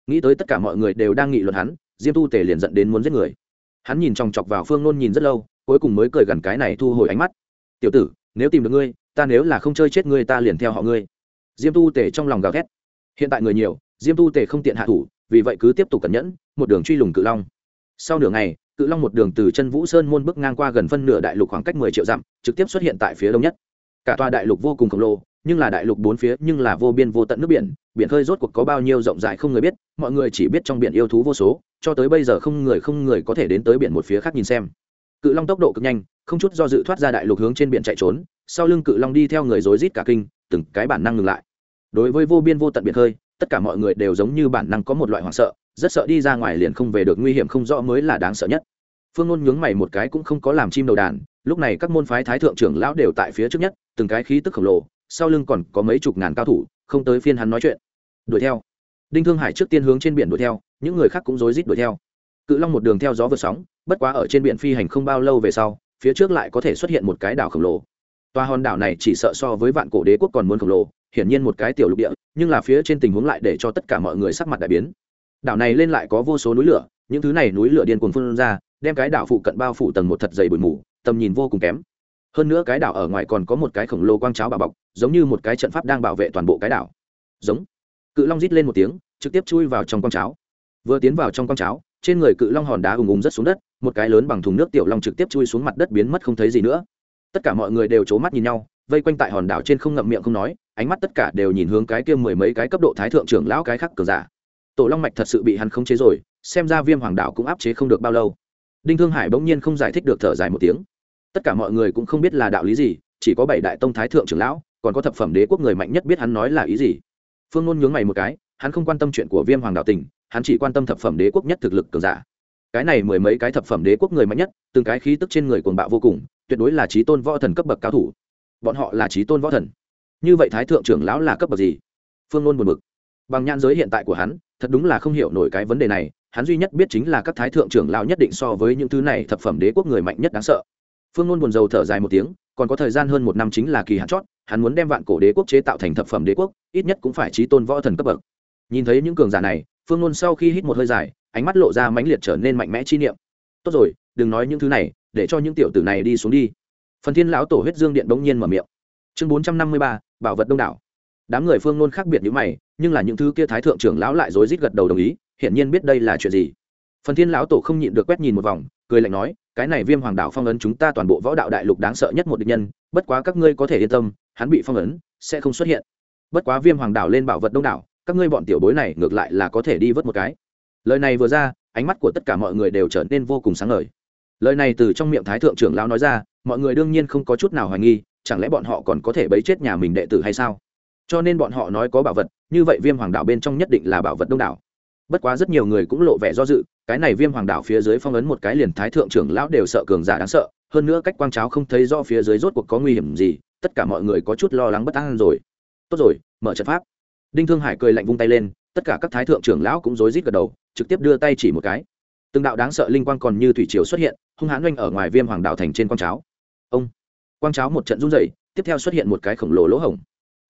Nghĩ tới tất cả mọi người đều đang nghị luận hắn, diêm tu tề liền dẫn đến muốn giết người. Hắn nhìn chòng chọc vào phương nôn nhìn rất lâu, cuối cùng mới cười gần cái này thu hồi ánh mắt. Tiểu tử, nếu tìm được ngươi ta nếu là không chơi chết ngươi ta liền theo họ ngươi. Diêm tu tề trong lòng gào thét. Hiện tại người nhiều, diêm tu tề không tiện hạ thủ, vì vậy cứ tiếp tục cẩn nhẫn, một đường truy lùng cự long. Sau nửa ngày, cự long một đường từ chân vũ sơn môn bước ngang qua gần phân nửa đại lục khoảng cách mười triệu dặm, trực tiếp xuất hiện tại phía đông nhất. Cả tòa đại lục vô cùng khổng lồ, nhưng là đại lục bốn phía nhưng là vô biên vô tận nước biển biển khơi rốt cuộc có bao nhiêu rộng rãi không người biết, mọi người chỉ biết trong biển yêu thú vô số, cho tới bây giờ không người không người có thể đến tới biển một phía khác nhìn xem. Cự long tốc độ cực nhanh không chút do dự thoát ra đại lục hướng trên biển chạy trốn sau lưng cự long đi theo người rối rít cả kinh từng cái bản năng ngừng lại. Đối với vô biên vô tận biển hơi, tất cả mọi người đều giống như bản năng có một loại hoảng sợ rất sợ đi ra ngoài liền không về được nguy hiểm không rõ mới là đáng sợ nhất. Phương ngôn nhướng mày một cái cũng không có làm chim đầu đàn lúc này các môn phái thái thượng trưởng lão đều tại phía trước nhất từng cái khí tức khổng lồ sau lưng còn có mấy chục ngàn cao thủ không tới phiên hắn nói chuyện. Đuổi theo. Đinh thương hải trước tiên hướng trên biển đuổi theo những người khác cũng rối rít đuổi theo. Cự long một đường theo gió vượt sóng bất quá ở trên biển phi hành không bao lâu về sau phía trước lại có thể xuất hiện một cái đảo khổng lồ. Tòa hòn đảo này chỉ sợ so với vạn cổ đế quốc còn muốn khổng lồ, hiển nhiên một cái tiểu lục địa, nhưng là phía trên tình huống lại để cho tất cả mọi người sắc mặt đại biến. Đảo này lên lại có vô số núi lửa, những thứ này núi lửa điên cuồng phun ra, đem cái đảo phụ cận bao phủ tầng một thật dày bụi mù, tầm nhìn vô cùng kém. Hơn nữa cái đảo ở ngoài còn có một cái khổng lồ quang cháo bảo bọc, giống như một cái trận pháp đang bảo vệ toàn bộ cái đảo. Giống. Cự long rít lên một tiếng, trực tiếp chui vào trong quang cháo. Vừa tiến vào trong quang cháo, trên người cự long hòn đá ùng ùng rất xuống đất một cái lớn bằng thùng nước tiểu long trực tiếp chui xuống mặt đất biến mất không thấy gì nữa. Tất cả mọi người đều c mắt nhìn nhau, vây quanh tại hòn đảo trên không ngậm miệng không nói, ánh mắt tất cả đều nhìn hướng cái kia mười mấy cái cấp độ thái thượng trưởng lão cái khác cờ giả. Tổ long mạch thật sự bị hắn khống chế rồi, xem ra viêm hoàng đảo cũng áp chế không được bao lâu. Đinh thương hải bỗng nhiên không giải thích được thở dài một tiếng. Tất cả mọi người cũng không biết là đạo lý gì, chỉ có bảy đại tông thái thượng trưởng lão, còn có thập phẩm đế quốc người mạnh nhất biết hắn nói là ý gì. Phương ngôn nhướng mày một cái, hắn không quan tâm chuyện của viêm hoàng đạo tình, hắn chỉ quan tâm thập phẩm đế quốc nhất thực lực cường giả cái này mười mấy cái thập phẩm đế quốc người mạnh nhất, từng cái khí tức trên người cuồng bạo vô cùng, tuyệt đối là trí tôn võ thần cấp bậc cao thủ. Bọn họ là trí tôn võ thần. Như vậy thái thượng trưởng lão là cấp bậc gì? Phương luôn buồn bực. Bằng nhãn giới hiện tại của hắn, thật đúng là không hiểu nổi cái vấn đề này, hắn duy nhất biết chính là các thái thượng trưởng lão nhất định so với những thứ này thập phẩm đế quốc người mạnh nhất đáng sợ. Phương luôn buồn rầu thở dài một tiếng, còn có thời gian hơn một năm chính là kỳ hạn chót, hắn muốn đem vạn cổ đế quốc chế tạo thành thập phẩm đế quốc, ít nhất cũng phải trí tôn võ thần cấp bậc. Nhìn thấy những cường giả này, phương luôn sau khi hít một hơi dài ánh mắt lộ ra mãnh liệt trở nên mạnh mẽ chi niệm. Tốt rồi, đừng nói những thứ này, để cho những tiểu tử này đi xuống đi. Phần thiên lão tổ huyết dương điện bỗng nhiên mở miệng. Chương bốn trăm năm mươi ba, bảo vật đông đảo. Đám người phương nôn khác biệt như mày, nhưng là những thứ kia thái thượng trưởng lão lại rối rít gật đầu đồng ý, hiển nhiên biết đây là chuyện gì. Phần thiên lão tổ không nhịn được quét nhìn một vòng, cười lạnh nói, cái này viêm hoàng đạo phong ấn chúng ta toàn bộ võ đạo đại lục đáng sợ nhất một địch nhân, bất quá các ngươi có thể yên tâm, hắn bị phong ấn, sẽ không xuất hiện. Bất quá viêm hoàng đảo lên bảo vật đông đảo, các ngươi bọn tiểu bối này ngược lại là có thể đi vớt một cái lời này vừa ra, ánh mắt của tất cả mọi người đều trở nên vô cùng sáng ngời. Lời này từ trong miệng thái thượng trưởng lão nói ra, mọi người đương nhiên không có chút nào hoài nghi, chẳng lẽ bọn họ còn có thể bấy chết nhà mình đệ tử hay sao? Cho nên bọn họ nói có bảo vật, như vậy viêm hoàng đảo bên trong nhất định là bảo vật đông đảo. Bất quá rất nhiều người cũng lộ vẻ do dự, cái này viêm hoàng đảo phía dưới phong ấn một cái liền thái thượng trưởng lão đều sợ cường giả đáng sợ, hơn nữa cách quang cháo không thấy do phía dưới rốt cuộc có nguy hiểm gì, tất cả mọi người có chút lo lắng bất an rồi. Tốt rồi, mở trận pháp. Đinh thương hải cười lạnh vung tay lên tất cả các thái thượng trưởng lão cũng rối rít gật đầu, trực tiếp đưa tay chỉ một cái. Từng đạo đáng sợ linh quang còn như thủy triều xuất hiện, hung hãn oanh ở ngoài viêm hoàng đạo thành trên quang cháo. Ông, quang cháo một trận run dày tiếp theo xuất hiện một cái khổng lồ lỗ hổng.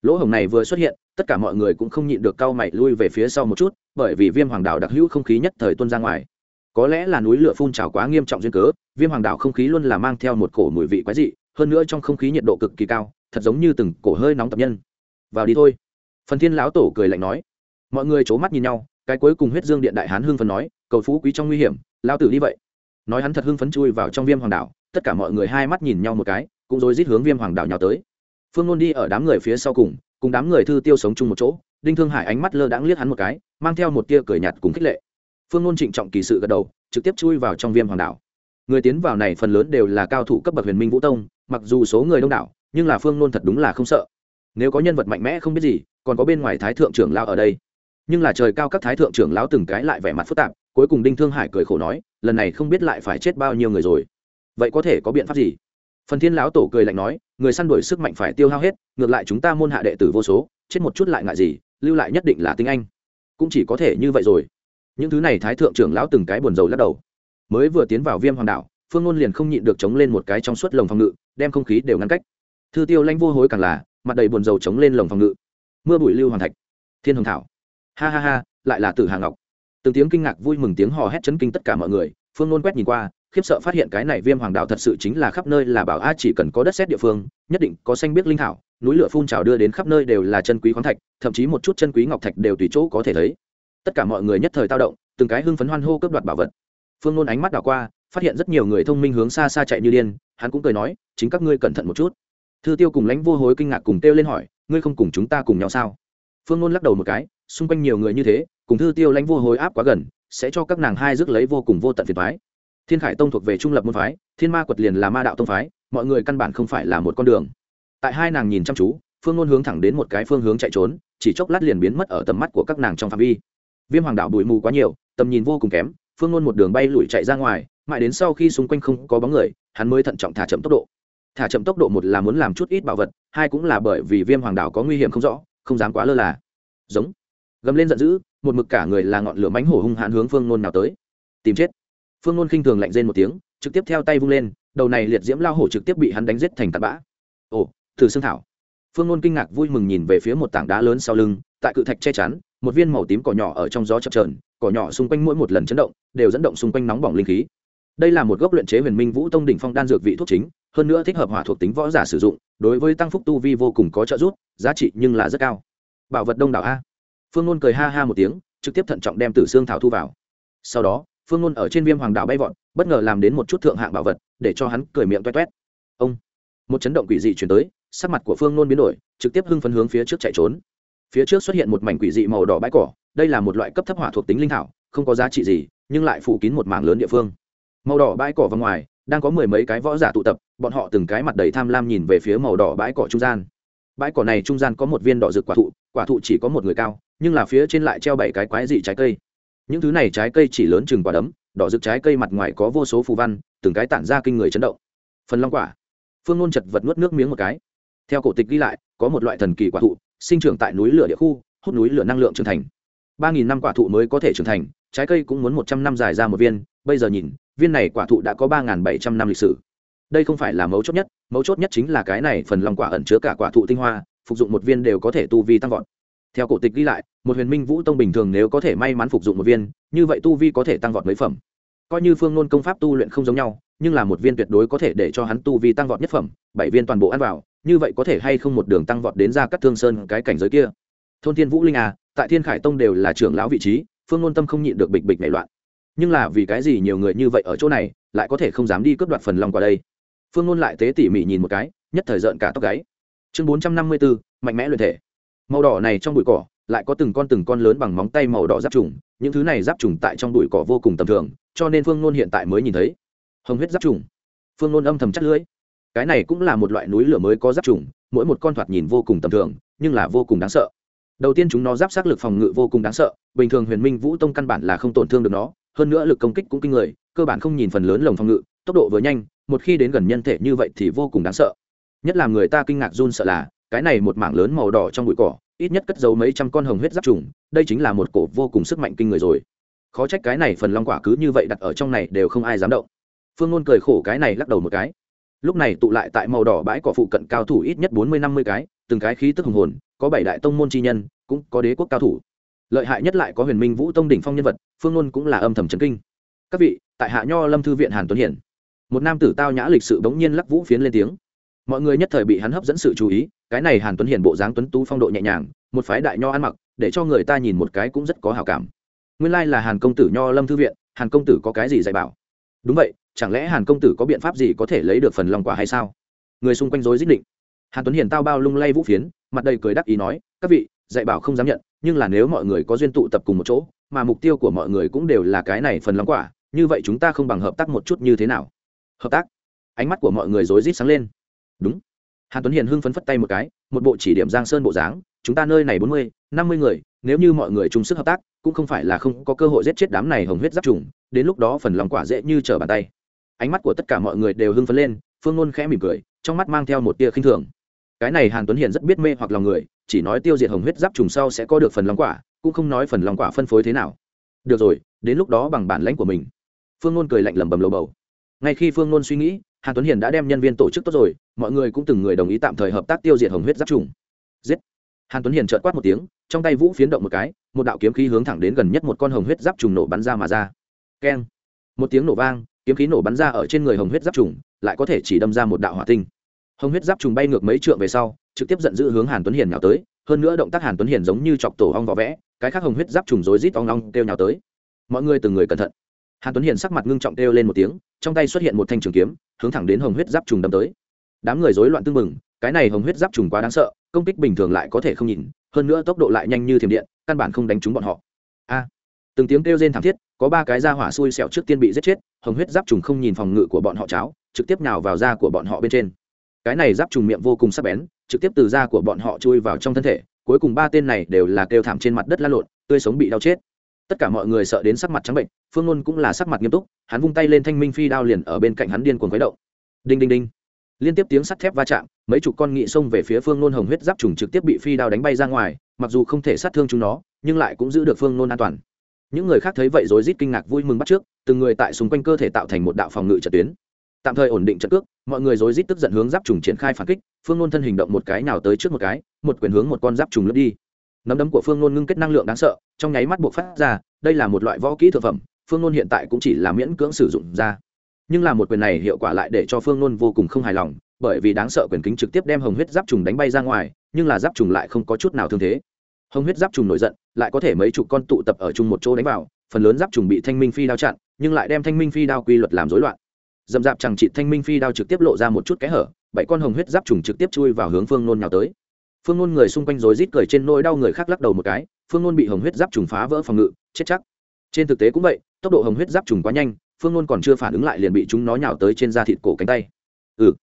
Lỗ hổng này vừa xuất hiện, tất cả mọi người cũng không nhịn được cau mày lui về phía sau một chút, bởi vì viêm hoàng đạo đặc hữu không khí nhất thời tuôn ra ngoài. Có lẽ là núi lửa phun trào quá nghiêm trọng duyên cớ, viêm hoàng đạo không khí luôn là mang theo một cổ mùi vị quái dị, hơn nữa trong không khí nhiệt độ cực kỳ cao, thật giống như từng cổ hơi nóng tập nhân. Vào đi thôi. Phần thiên lão tổ cười lạnh nói mọi người c h ố mắt nhìn nhau, cái cuối cùng huyết dương điện đại hán hưng phấn nói, cầu phú quý trong nguy hiểm, lao tử đi vậy. Nói hắn thật hưng phấn chui vào trong viêm hoàng đảo, tất cả mọi người hai mắt nhìn nhau một cái, cũng rồi rít hướng viêm hoàng đảo nhào tới. Phương nôn đi ở đám người phía sau cùng cùng đám người thư tiêu sống chung một chỗ, đinh thương hải ánh mắt lơ đãng liếc hắn một cái, mang theo một tia cười nhạt cùng khích lệ. Phương nôn trịnh trọng kỳ sự gật đầu, trực tiếp chui vào trong viêm hoàng đảo. Người tiến vào này phần lớn đều là cao thủ cấp bậc huyền minh vũ tông, mặc dù số người đông đảo, nhưng là phương nôn thật đúng là không sợ. Nếu có nhân vật mạnh mẽ không biết gì, còn có bên ngoài thái thượng trưởng lao ở đây nhưng là trời cao các thái thượng trưởng lão từng cái lại vẻ mặt phức tạp, cuối cùng đinh thương hải cười khổ nói, lần này không biết lại phải chết bao nhiêu người rồi. Vậy có thể có biện pháp gì? Phần thiên lão tổ cười lạnh nói, người săn đuổi sức mạnh phải tiêu hao hết, ngược lại chúng ta môn hạ đệ tử vô số, chết một chút lại ngại gì, lưu lại nhất định là tinh anh. Cũng chỉ có thể như vậy rồi. Những thứ này thái thượng trưởng lão từng cái buồn rầu lắc đầu. Mới vừa tiến vào viêm hoàng đạo, phương ngôn liền không nhịn được chống lên một cái trong suốt lồng phòng ngự, đem không khí đều ngăn cách. Thư tiêu lanh vô hối càng là, mặt đầy buồn rầu chống lên lồng phòng ngự. Mưa bụi lưu hoàn thạch. Thiên hồng thảo ha ha ha, lại là tử hà ngọc. Từng tiếng kinh ngạc vui mừng tiếng hò hét chấn kinh tất cả mọi người, phương nôn quét nhìn qua, khiếp sợ phát hiện cái này viêm hoàng đạo thật sự chính là khắp nơi là bảo a, chỉ cần có đất xét địa phương, nhất định có xanh biết linh thảo, núi lửa phun trào đưa đến khắp nơi đều là chân quý khoáng thạch, thậm chí một chút chân quý ngọc thạch đều tùy chỗ có thể thấy. Tất cả mọi người nhất thời tao động, từng cái hưng phấn hoan hô cướp đoạt bảo vật. Phương nôn ánh mắt đảo qua, phát hiện rất nhiều người thông minh hướng xa xa chạy như điên, hắn cũng cười nói, chính các ngươi cẩn thận một chút. Thư tiêu cùng lãnh vô hối kinh ngạc cùng kêu lên hỏi, ngươi không cùng chúng ta cùng nhau sao? Phương ngôn lắc đầu một cái, xung quanh nhiều người như thế, cùng thư tiêu lãnh vô hối áp quá gần, sẽ cho các nàng hai rước lấy vô cùng vô tận phiền phái thiên khải tông thuộc về trung lập môn phái, thiên ma quật liền là ma đạo tông phái, mọi người căn bản không phải là một con đường. Tại hai nàng nhìn chăm chú, phương ngôn hướng thẳng đến một cái phương hướng chạy trốn, chỉ chốc lát liền biến mất ở tầm mắt của các nàng trong phạm vi. Viêm hoàng đạo bụi mù quá nhiều, tầm nhìn vô cùng kém, phương ngôn một đường bay lủi chạy ra ngoài, mãi đến sau khi xung quanh không có bóng người, hắn mới thận trọng thả chậm tốc độ. Thả chậm tốc độ một là muốn làm chút ít bảo vật, hai cũng là bởi vì viêm hoàng đảo có nguy hiểm không rõ không dám quá lơ là. Giống. Gầm lên giận dữ, một mực cả người là ngọn lửa mánh hổ hung hãn hướng phương nôn nào tới. Tìm chết. Phương nôn khinh thường lạnh rên một tiếng, trực tiếp theo tay vung lên, đầu này liệt diễm lao hổ trực tiếp bị hắn đánh giết thành tạt bã. Ồ, thử xương thảo. Phương nôn kinh ngạc vui mừng nhìn về phía một tảng đá lớn sau lưng, tại cự thạch che chắn, một viên màu tím cỏ nhỏ ở trong gió chập trờn cỏ nhỏ xung quanh mỗi một lần chấn động, đều dẫn động xung quanh nóng bỏng linh khí. Đây là một gốc luyện chế huyền minh vũ tông đỉnh phong đan dược vị thuốc chính hơn nữa thích hợp hỏa thuộc tính võ giả sử dụng, đối với tăng phúc tu vi vô cùng có trợ giúp, giá trị nhưng là rất cao. Bảo vật đông đảo a. Phương ngôn cười ha ha một tiếng, trực tiếp thận trọng đem tử xương thảo thu vào. Sau đó, phương ngôn ở trên viêm hoàng đạo bay vọt, bất ngờ làm đến một chút thượng hạng bảo vật, để cho hắn cười miệng toét toét ông! Một chấn động quỷ dị chuyển tới, sắc mặt của phương ngôn biến đổi, trực tiếp hưng phấn hướng phía trước chạy trốn. Phía trước xuất hiện một mảnh quỷ dị màu đỏ bãi cỏ, đây là một loại cấp thấp hỏa thuộc tính linh thảo, không có giá trị gì, nhưng lại phủ kín một mảng lớn địa phương. Màu đỏ bãi cỏ và ngoài đang có mười mấy cái võ giả tụ tập, bọn họ từng cái mặt đầy tham lam nhìn về phía màu đỏ bãi cỏ trung gian. Bãi cỏ này trung gian có một viên đỏ rực quả thụ quả thụ chỉ có một người cao, nhưng là phía trên lại treo bảy cái quái dị trái cây. Những thứ này trái cây chỉ lớn chừng quả đấm, đỏ rực trái cây mặt ngoài có vô số phù văn, từng cái tản ra kinh người chấn động. Phần long quả. Phương ngôn chật vật nuốt nước miếng một cái. Theo cổ tịch ghi lại, có một loại thần kỳ quả thụ, sinh trưởng tại núi lửa địa khu, hút núi lửa năng lượng trưởng thành. Ba nghìn năm quả thụ mới có thể trưởng thành, trái cây cũng muốn một trăm năm dài ra một viên bây giờ nhìn, viên này quả thụ đã có ba nghìn bảy trăm năm lịch sử. Đây không phải là mấu chốt nhất, mấu chốt nhất chính là cái này phần lòng quả ẩn chứa cả quả thụ tinh hoa, phục dụng một viên đều có thể tu vi tăng vọt. Theo cổ tịch ghi lại, một huyền minh vũ tông bình thường nếu có thể may mắn phục dụng một viên, như vậy tu vi có thể tăng vọt mấy phẩm. Coi như phương nôn công pháp tu luyện không giống nhau, nhưng là một viên tuyệt đối có thể để cho hắn tu vi tăng vọt nhất phẩm, bảy viên toàn bộ ăn vào, như vậy có thể hay không một đường tăng vọt đến ra các thương sơn cái cảnh giới kia. Thôn thiên vũ linh à tại thiên khải tông đều là trưởng lão vị trí, phương nôn tâm không nhịn được bịch bịch nảy loạn nhưng là vì cái gì nhiều người như vậy ở chỗ này, lại có thể không dám đi cướp đoạt phần lòng qua đây? Phương ngôn lại tế tỉ mỉ nhìn một cái, nhất thời rợn cả tóc gáy. Chương bốn trăm năm mươi bốn mạnh mẽ luyện thể. Màu đỏ này trong bụi cỏ, lại có từng con từng con lớn bằng móng tay màu đỏ giáp trùng, những thứ này giáp trùng tại trong bụi cỏ vô cùng tầm thường, cho nên phương ngôn hiện tại mới nhìn thấy. Hồng huyết giáp trùng. Phương ngôn âm thầm chắc lưỡi. Cái này cũng là một loại núi lửa mới có giáp trùng, mỗi một con thoạt nhìn vô cùng tầm thường, nhưng là vô cùng đáng sợ. Đầu tiên chúng nó giáp sát lực phòng ngự vô cùng đáng sợ, bình thường huyền minh vũ tông căn bản là không tổn thương được nó hơn nữa lực công kích cũng kinh người, cơ bản không nhìn phần lớn lồng phòng ngự, tốc độ vừa nhanh, một khi đến gần nhân thể như vậy thì vô cùng đáng sợ. Nhất là người ta kinh ngạc run sợ là, cái này một mảng lớn màu đỏ trong bụi cỏ, ít nhất cất giấu mấy trăm con hồng huyết giáp trùng, đây chính là một cổ vô cùng sức mạnh kinh người rồi. Khó trách cái này phần long quả cứ như vậy đặt ở trong này đều không ai dám động. Phương ngôn cười khổ cái này lắc đầu một cái. Lúc này tụ lại tại màu đỏ bãi cỏ phụ cận cao thủ ít nhất bốn mươi năm mươi cái, từng cái khí tức hùng hồn, có bảy đại tông môn chi nhân, cũng có đế quốc cao thủ lợi hại nhất lại có huyền minh vũ tông đỉnh phong nhân vật, phương ngôn cũng là âm thầm trấn kinh. Các vị, tại hạ nho lâm thư viện hàn tuấn hiển. Một nam tử tao nhã lịch sự bỗng nhiên lắc vũ phiến lên tiếng. Mọi người nhất thời bị hắn hấp dẫn sự chú ý, cái này hàn tuấn hiển bộ dáng tuấn tú phong độ nhẹ nhàng, một phái đại nho ăn mặc, để cho người ta nhìn một cái cũng rất có hào cảm. Nguyên lai là hàn công tử nho lâm thư viện, hàn công tử có cái gì dạy bảo? Đúng vậy, chẳng lẽ hàn công tử có biện pháp gì có thể lấy được phần lòng quả hay sao? Người xung quanh rối dích định. Hàn tuấn hiển tao bao lung lay vũ phiến, mặt đầy cười đắc ý nói, các vị, dạy bảo không dám nhận nhưng là nếu mọi người có duyên tụ tập cùng một chỗ, mà mục tiêu của mọi người cũng đều là cái này phần lòng quả, như vậy chúng ta không bằng hợp tác một chút như thế nào? Hợp tác? Ánh mắt của mọi người rối rít sáng lên. Đúng. Hàn tuấn hiền hưng phấn phất tay một cái, một bộ chỉ điểm giang sơn bộ dáng, chúng ta nơi này bốn mươi, năm mươi người, nếu như mọi người chung sức hợp tác, cũng không phải là không có cơ hội giết chết đám này hồng huyết giáp trùng, đến lúc đó phần lòng quả dễ như trở bàn tay. Ánh mắt của tất cả mọi người đều hưng phấn lên, phương ngôn khẽ mỉm cười, trong mắt mang theo một tia khinh thường cái này hàn tuấn hiền rất biết mê hoặc lòng người, chỉ nói tiêu diệt hồng huyết giáp trùng sau sẽ có được phần lòng quả, cũng không nói phần lòng quả phân phối thế nào. Được rồi, đến lúc đó bằng bản lãnh của mình. Phương nôn cười lạnh lẩm bẩm lầu bầu. Ngay khi phương nôn suy nghĩ, hàn tuấn hiền đã đem nhân viên tổ chức tốt rồi, mọi người cũng từng người đồng ý tạm thời hợp tác tiêu diệt hồng huyết giáp trùng. Giết! Hàn tuấn hiền trợt quát một tiếng, trong tay vũ phiến động một cái, một đạo kiếm khí hướng thẳng đến gần nhất một con hồng huyết giáp trùng nổ bắn ra mà ra. Keng! Một tiếng nổ vang, kiếm khí nổ bắn ra ở trên người hồng huyết giáp trùng, lại có thể chỉ đâm ra một đạo hỏa tinh hồng huyết giáp trùng bay ngược mấy trượng về sau, trực tiếp giận dữ hướng hàn tuấn hiền nhào tới, hơn nữa động tác hàn tuấn hiền giống như chọc tổ ong vỏ vẽ, cái khác hồng huyết giáp trùng rối rít ong ong kêu nhào tới. Mọi người từng người cẩn thận. Hàn tuấn hiền sắc mặt ngưng trọng kêu lên một tiếng, trong tay xuất hiện một thanh trường kiếm, hướng thẳng đến hồng huyết giáp trùng đâm tới. Đám người rối loạn tưng mừng cái này hồng huyết giáp trùng quá đáng sợ, công kích bình thường lại có thể không nhìn, hơn nữa tốc độ lại nhanh như thiểm điện, căn bản không đánh trúng bọn họ. A! Từng tiếng kêu rên thảm thiết, có ba cái da hỏa xui xẹo trước tiên bị giết chết, hồng huyết giáp trùng không nhìn phòng ngự của bọn họ cháo, trực tiếp nào vào da của bọn họ bên trên cái này giáp trùng miệng vô cùng sắc bén, trực tiếp từ da của bọn họ chui vào trong thân thể, cuối cùng ba tên này đều là kêu thảm trên mặt đất la lộn, tươi sống bị đau chết. Tất cả mọi người sợ đến sắc mặt trắng bệnh, phương ngôn cũng là sắc mặt nghiêm túc, hắn vung tay lên thanh minh phi đao liền ở bên cạnh hắn điên cuồng khuấy động. Đinh đinh đinh. Liên tiếp tiếng sắt thép va chạm, mấy chục con nghị xông về phía phương nôn hồng huyết giáp trùng trực tiếp bị phi đao đánh bay ra ngoài, mặc dù không thể sát thương chúng nó, nhưng lại cũng giữ được phương nôn an toàn. Những người khác thấy vậy rối rít kinh ngạc vui mừng bắt trước, từng người tại xung quanh cơ thể tạo thành một đạo phòng ngự trật tuyến tạm thời ổn định trận cước, mọi người rối rít tức giận hướng giáp trùng triển khai phản kích, phương nôn thân hình động một cái nào tới trước một cái, một quyền hướng một con giáp trùng lướt đi. Nắm đấm của phương nôn ngưng kết năng lượng đáng sợ, trong nháy mắt buộc phát ra, đây là một loại võ kỹ thực phẩm, phương nôn hiện tại cũng chỉ là miễn cưỡng sử dụng ra. Nhưng là một quyền này hiệu quả lại để cho phương nôn vô cùng không hài lòng, bởi vì đáng sợ quyền kính trực tiếp đem hồng huyết giáp trùng đánh bay ra ngoài, nhưng là giáp trùng lại không có chút nào thương thế. Hồng huyết giáp trùng nổi giận, lại có thể mấy chục con tụ tập ở chung một chỗ đánh vào, phần lớn giáp trùng bị thanh minh phi đao chặn, nhưng lại đem thanh minh phi đao quy luật làm rối loạn dầm dạp chẳng trị thanh minh phi đao trực tiếp lộ ra một chút kẽ hở, bảy con hồng huyết giáp trùng trực tiếp chui vào hướng phương nôn nhào tới. Phương nôn người xung quanh rối rít cười trên nỗi đau người khác lắc đầu một cái, phương nôn bị hồng huyết giáp trùng phá vỡ phòng ngự, chết chắc. Trên thực tế cũng vậy, tốc độ hồng huyết giáp trùng quá nhanh, phương nôn còn chưa phản ứng lại liền bị chúng nó nhào tới trên da thịt cổ cánh tay. Ừ.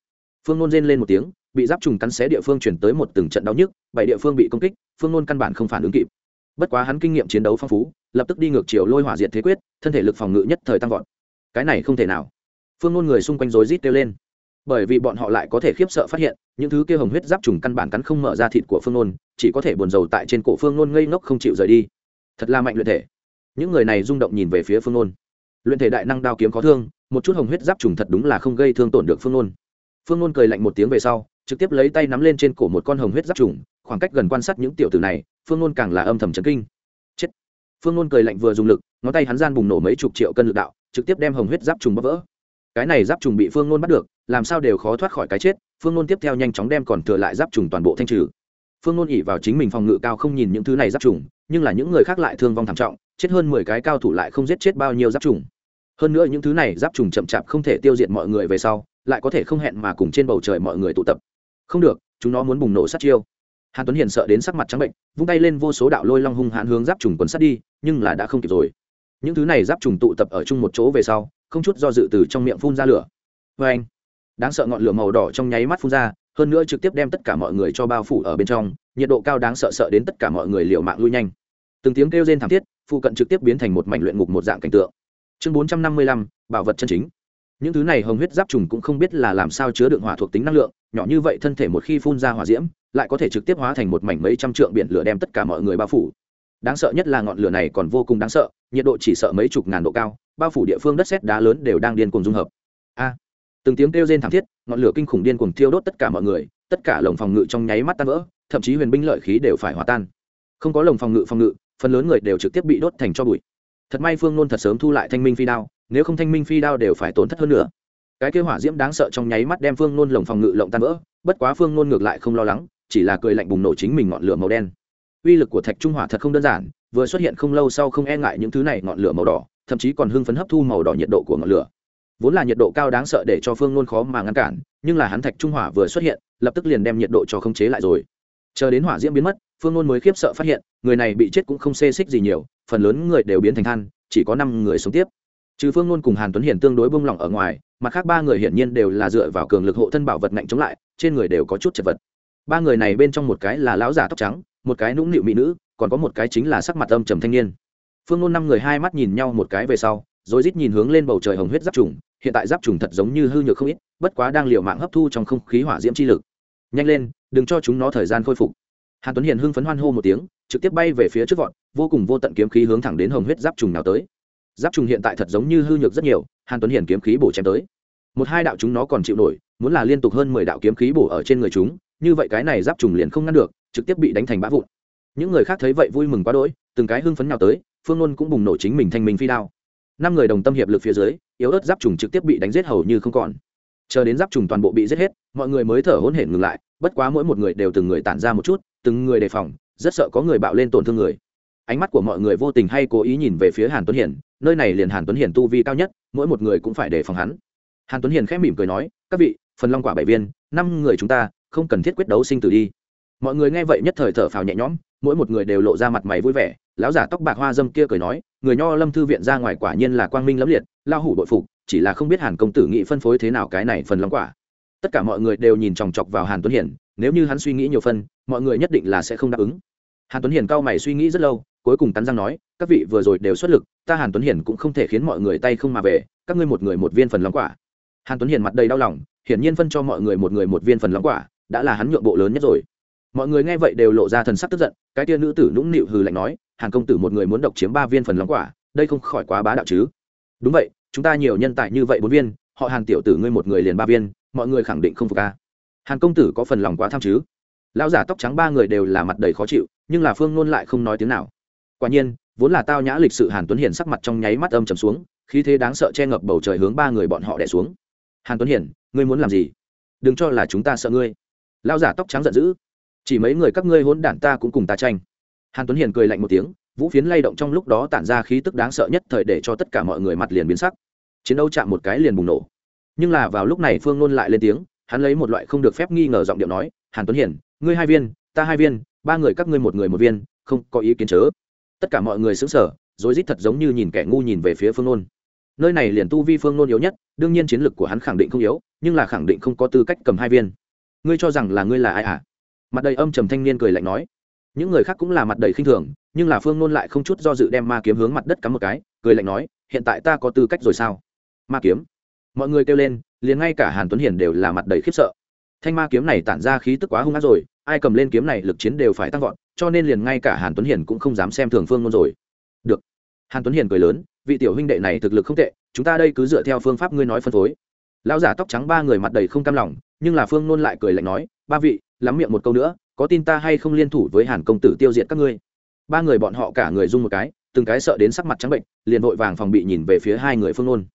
Phương nôn rên lên một tiếng, bị giáp trùng cắn xé địa phương chuyển tới một từng trận đau nhức, bảy địa phương bị công kích, phương nôn căn bản không phản ứng kịp. Bất quá hắn kinh nghiệm chiến đấu phong phú, lập tức đi ngược chiều lôi hỏa diệt thế quyết, thân thể lực phòng ngự nhất thời tăng vọt. Cái này không thể nào phương nôn người xung quanh rối rít kêu lên. Bởi vì bọn họ lại có thể khiếp sợ phát hiện, những thứ kia hồng huyết giáp trùng căn bản cắn không mở ra thịt của phương nôn chỉ có thể buồn rầu tại trên cổ phương nôn ngây ngốc không chịu rời đi. Thật là mạnh luyện thể. Những người này rung động nhìn về phía phương nôn luyện thể đại năng đao kiếm có thương, một chút hồng huyết giáp trùng thật đúng là không gây thương tổn được phương nôn phương nôn cười lạnh một tiếng về sau, trực tiếp lấy tay nắm lên trên cổ một con hồng huyết giáp trùng, khoảng cách gần quan sát những tiểu tử này, phương nôn càng là âm thầm chấn kinh. Chết. Phương nôn cười lạnh vừa dùng lực, ngón tay hắn gian bùng nổ mấy chục triệu cân lực đạo, trực tiếp đem hồng huyết giáp trùng bóp vỡ cái này giáp trùng bị phương nôn bắt được, làm sao đều khó thoát khỏi cái chết, phương nôn tiếp theo nhanh chóng đem còn thừa lại giáp trùng toàn bộ thanh trừ. Phương nôn ỉ vào chính mình phòng ngự cao không nhìn những thứ này giáp trùng, nhưng là những người khác lại thương vong thảm trọng, chết hơn mười cái cao thủ lại không giết chết bao nhiêu giáp trùng. Hơn nữa những thứ này giáp trùng chậm chạp không thể tiêu diệt mọi người về sau, lại có thể không hẹn mà cùng trên bầu trời mọi người tụ tập. Không được, chúng nó muốn bùng nổ sát chiêu. Hàn tuấn hiền sợ đến sắc mặt trắng bệnh, vung tay lên vô số đạo lôi long hung hãn hướng giáp trùng quần sát đi, nhưng là đã không kịp rồi. Những thứ này giáp trùng tụ tập ở chung một chỗ về sau không chút do dự từ trong miệng phun ra lửa. Vê anh, đáng sợ ngọn lửa màu đỏ trong nháy mắt phun ra, hơn nữa trực tiếp đem tất cả mọi người cho bao phủ ở bên trong, nhiệt độ cao đáng sợ sợ đến tất cả mọi người liều mạng lui nhanh. Từng tiếng kêu rên thảm thiết, phụ cận trực tiếp biến thành một mảnh luyện ngục một dạng cảnh tượng. Chương bốn trăm năm mươi lăm, bảo vật chân chính. Những thứ này hồng huyết giáp trùng cũng không biết là làm sao chứa đựng hỏa thuộc tính năng lượng, nhỏ như vậy thân thể một khi phun ra hỏa diễm, lại có thể trực tiếp hóa thành một mảnh mấy trăm trượng biển lửa đem tất cả mọi người bao phủ. Đáng sợ nhất là ngọn lửa này còn vô cùng đáng sợ, nhiệt độ chỉ sợ mấy chục ngàn độ cao bao phủ địa phương đất sét đá lớn đều đang điên cuồng dung hợp. A, từng tiếng kêu rên thảm thiết, ngọn lửa kinh khủng điên cuồng thiêu đốt tất cả mọi người, tất cả lồng phòng ngự trong nháy mắt tan vỡ, thậm chí huyền binh lợi khí đều phải hòa tan. Không có lồng phòng ngự phòng ngự, phần lớn người đều trực tiếp bị đốt thành cho bụi. Thật may phương nôn thật sớm thu lại thanh minh phi đao, nếu không thanh minh phi đao đều phải tổn thất hơn nữa. Cái kêu hỏa diễm đáng sợ trong nháy mắt đem phương nôn lồng phòng ngự lộng tan vỡ, bất quá phương nôn ngược lại không lo lắng, chỉ là cười lạnh bùng nổ chính mình ngọn lửa màu đen. Uy lực của thạch trung hỏa thật không đơn giản, vừa xuất hiện không lâu sau không e ngại những thứ này ngọn lửa màu đỏ thậm chí còn hưng phấn hấp thu màu đỏ nhiệt độ của ngọn lửa. Vốn là nhiệt độ cao đáng sợ để cho phương nôn khó mà ngăn cản, nhưng là hắn thạch trung hỏa vừa xuất hiện, lập tức liền đem nhiệt độ cho khống chế lại rồi. Chờ đến hỏa diễm biến mất, phương nôn mới khiếp sợ phát hiện, người này bị chết cũng không xê xích gì nhiều, phần lớn người đều biến thành than, chỉ có năm người sống tiếp. Trừ phương nôn cùng hàn tuấn hiển tương đối bông lỏng ở ngoài, mặt khác ba người hiển nhiên đều là dựa vào cường lực hộ thân bảo vật mạnh chống lại, trên người đều có chút chật vật. Ba người này bên trong một cái là lão giả tóc trắng, một cái nũng nịu mỹ nữ, còn có một cái chính là sắc mặt âm trầm thanh niên phương nôn năm người hai mắt nhìn nhau một cái về sau, rồi rít nhìn hướng lên bầu trời hồng huyết giáp trùng, hiện tại giáp trùng thật giống như hư nhược không ít, bất quá đang liều mạng hấp thu trong không khí hỏa diễm chi lực. Nhanh lên, đừng cho chúng nó thời gian khôi phục. Hàn tuấn hiền hưng phấn hoan hô một tiếng, trực tiếp bay về phía trước vọt, vô cùng vô tận kiếm khí hướng thẳng đến hồng huyết giáp trùng nào tới. Giáp trùng hiện tại thật giống như hư nhược rất nhiều, hàn tuấn hiền kiếm khí bổ chém tới. Một hai đạo chúng nó còn chịu nổi, muốn là liên tục hơn mười đạo kiếm khí bổ ở trên người chúng, như vậy cái này giáp trùng liền không ngăn được, trực tiếp bị đánh thành bã vụn. Những người khác thấy vậy vui mừng quá đỗi, từng cái hưng phấn nào tới phương luân cũng bùng nổ chính mình thanh minh phi đao. Năm người đồng tâm hiệp lực phía dưới, yếu ớt giáp trùng trực tiếp bị đánh giết hầu như không còn. Chờ đến giáp trùng toàn bộ bị giết hết, mọi người mới thở hỗn hển ngừng lại, bất quá mỗi một người đều từng người tản ra một chút, từng người đề phòng, rất sợ có người bạo lên tổn thương người. Ánh mắt của mọi người vô tình hay cố ý nhìn về phía hàn tuấn hiển, nơi này liền hàn tuấn hiển tu vi cao nhất, mỗi một người cũng phải đề phòng hắn. Hàn tuấn hiển khẽ mỉm cười nói, các vị, phần long quả bảy viên, năm người chúng ta, không cần thiết quyết đấu sinh tử đi. Mọi người nghe vậy nhất thời thở phào nhẹ nhõm, mỗi một người đều lộ ra mặt mày vui vẻ lão giả tóc bạc hoa dâm kia cười nói, người nho lâm thư viện ra ngoài quả nhiên là quang minh lẫm liệt, lao hủ bội phục, chỉ là không biết hàn công tử nghĩ phân phối thế nào cái này phần long quả. Tất cả mọi người đều nhìn chòng chọc vào hàn tuấn hiển, nếu như hắn suy nghĩ nhiều phân, mọi người nhất định là sẽ không đáp ứng. Hàn tuấn hiển cao mày suy nghĩ rất lâu, cuối cùng cắn răng nói, các vị vừa rồi đều xuất lực, ta hàn tuấn hiển cũng không thể khiến mọi người tay không mà về, các ngươi một người một viên phần long quả. Hàn tuấn hiển mặt đầy đau lòng, hiển nhiên phân cho mọi người một người một viên phần long quả, đã là hắn nhượng bộ lớn nhất rồi. Mọi người nghe vậy đều lộ ra thần sắc tức giận, cái tia nữ tử nũng nịu hừ lạnh nói hàn công tử một người muốn độc chiếm ba viên phần lòng quả, đây không khỏi quá bá đạo chứ. Đúng vậy, chúng ta nhiều nhân tài như vậy bốn viên, họ hàn tiểu tử ngươi một người liền ba viên, mọi người khẳng định không phục ca hàn công tử có phần lòng quá tham chứ. Lão giả tóc trắng ba người đều là mặt đầy khó chịu, nhưng là phương nôn lại không nói tiếng nào. Quả nhiên, vốn là tao nhã lịch sự hàn tuấn hiển sắc mặt trong nháy mắt âm trầm xuống, khí thế đáng sợ che ngập bầu trời hướng ba người bọn họ đẻ xuống. Hàn tuấn hiển ngươi muốn làm gì? Đừng cho là chúng ta sợ ngươi. Lão giả tóc trắng giận dữ. Chỉ mấy người các ngươi hỗn đản ta cũng cùng ta tranh hàn tuấn hiền cười lạnh một tiếng, vũ phiến lay động trong lúc đó tản ra khí tức đáng sợ nhất thời để cho tất cả mọi người mặt liền biến sắc. Chiến đấu chạm một cái liền bùng nổ. Nhưng là vào lúc này phương nôn lại lên tiếng, hắn lấy một loại không được phép nghi ngờ giọng điệu nói, hàn tuấn hiền, ngươi hai viên, ta hai viên, ba người các ngươi một người một viên, không có ý kiến chớ. Tất cả mọi người xứng sở rối rít thật giống như nhìn kẻ ngu nhìn về phía phương nôn nơi này liền tu vi phương nôn yếu nhất, đương nhiên chiến lược của hắn khẳng định không yếu, nhưng là khẳng định không có tư cách cầm hai viên. Ngươi cho rằng là ngươi là ai à? Mặt đầy âm trầm thanh niên cười lạnh nói những người khác cũng là mặt đầy khinh thường, nhưng là phương nôn lại không chút do dự đem ma kiếm hướng mặt đất cắm một cái, cười lạnh nói, hiện tại ta có tư cách rồi sao? Ma kiếm? Mọi người kêu lên, liền ngay cả hàn tuấn hiền đều là mặt đầy khiếp sợ. Thanh ma kiếm này tản ra khí tức quá hung ác rồi, ai cầm lên kiếm này lực chiến đều phải tăng vọt, cho nên liền ngay cả hàn tuấn hiền cũng không dám xem thường phương nôn rồi. Được. Hàn tuấn hiền cười lớn, vị tiểu huynh đệ này thực lực không tệ, chúng ta đây cứ dựa theo phương pháp ngươi nói phân phối. Lão giả tóc trắng ba người mặt đầy không cam lòng, nhưng là phương nôn lại cười lạnh nói, ba vị, lắm miệng một câu nữa có tin ta hay không liên thủ với hàn công tử tiêu diệt các ngươi? Ba người bọn họ cả người dung một cái, từng cái sợ đến sắc mặt trắng bệnh, liền vội vàng phòng bị nhìn về phía hai người phương nôn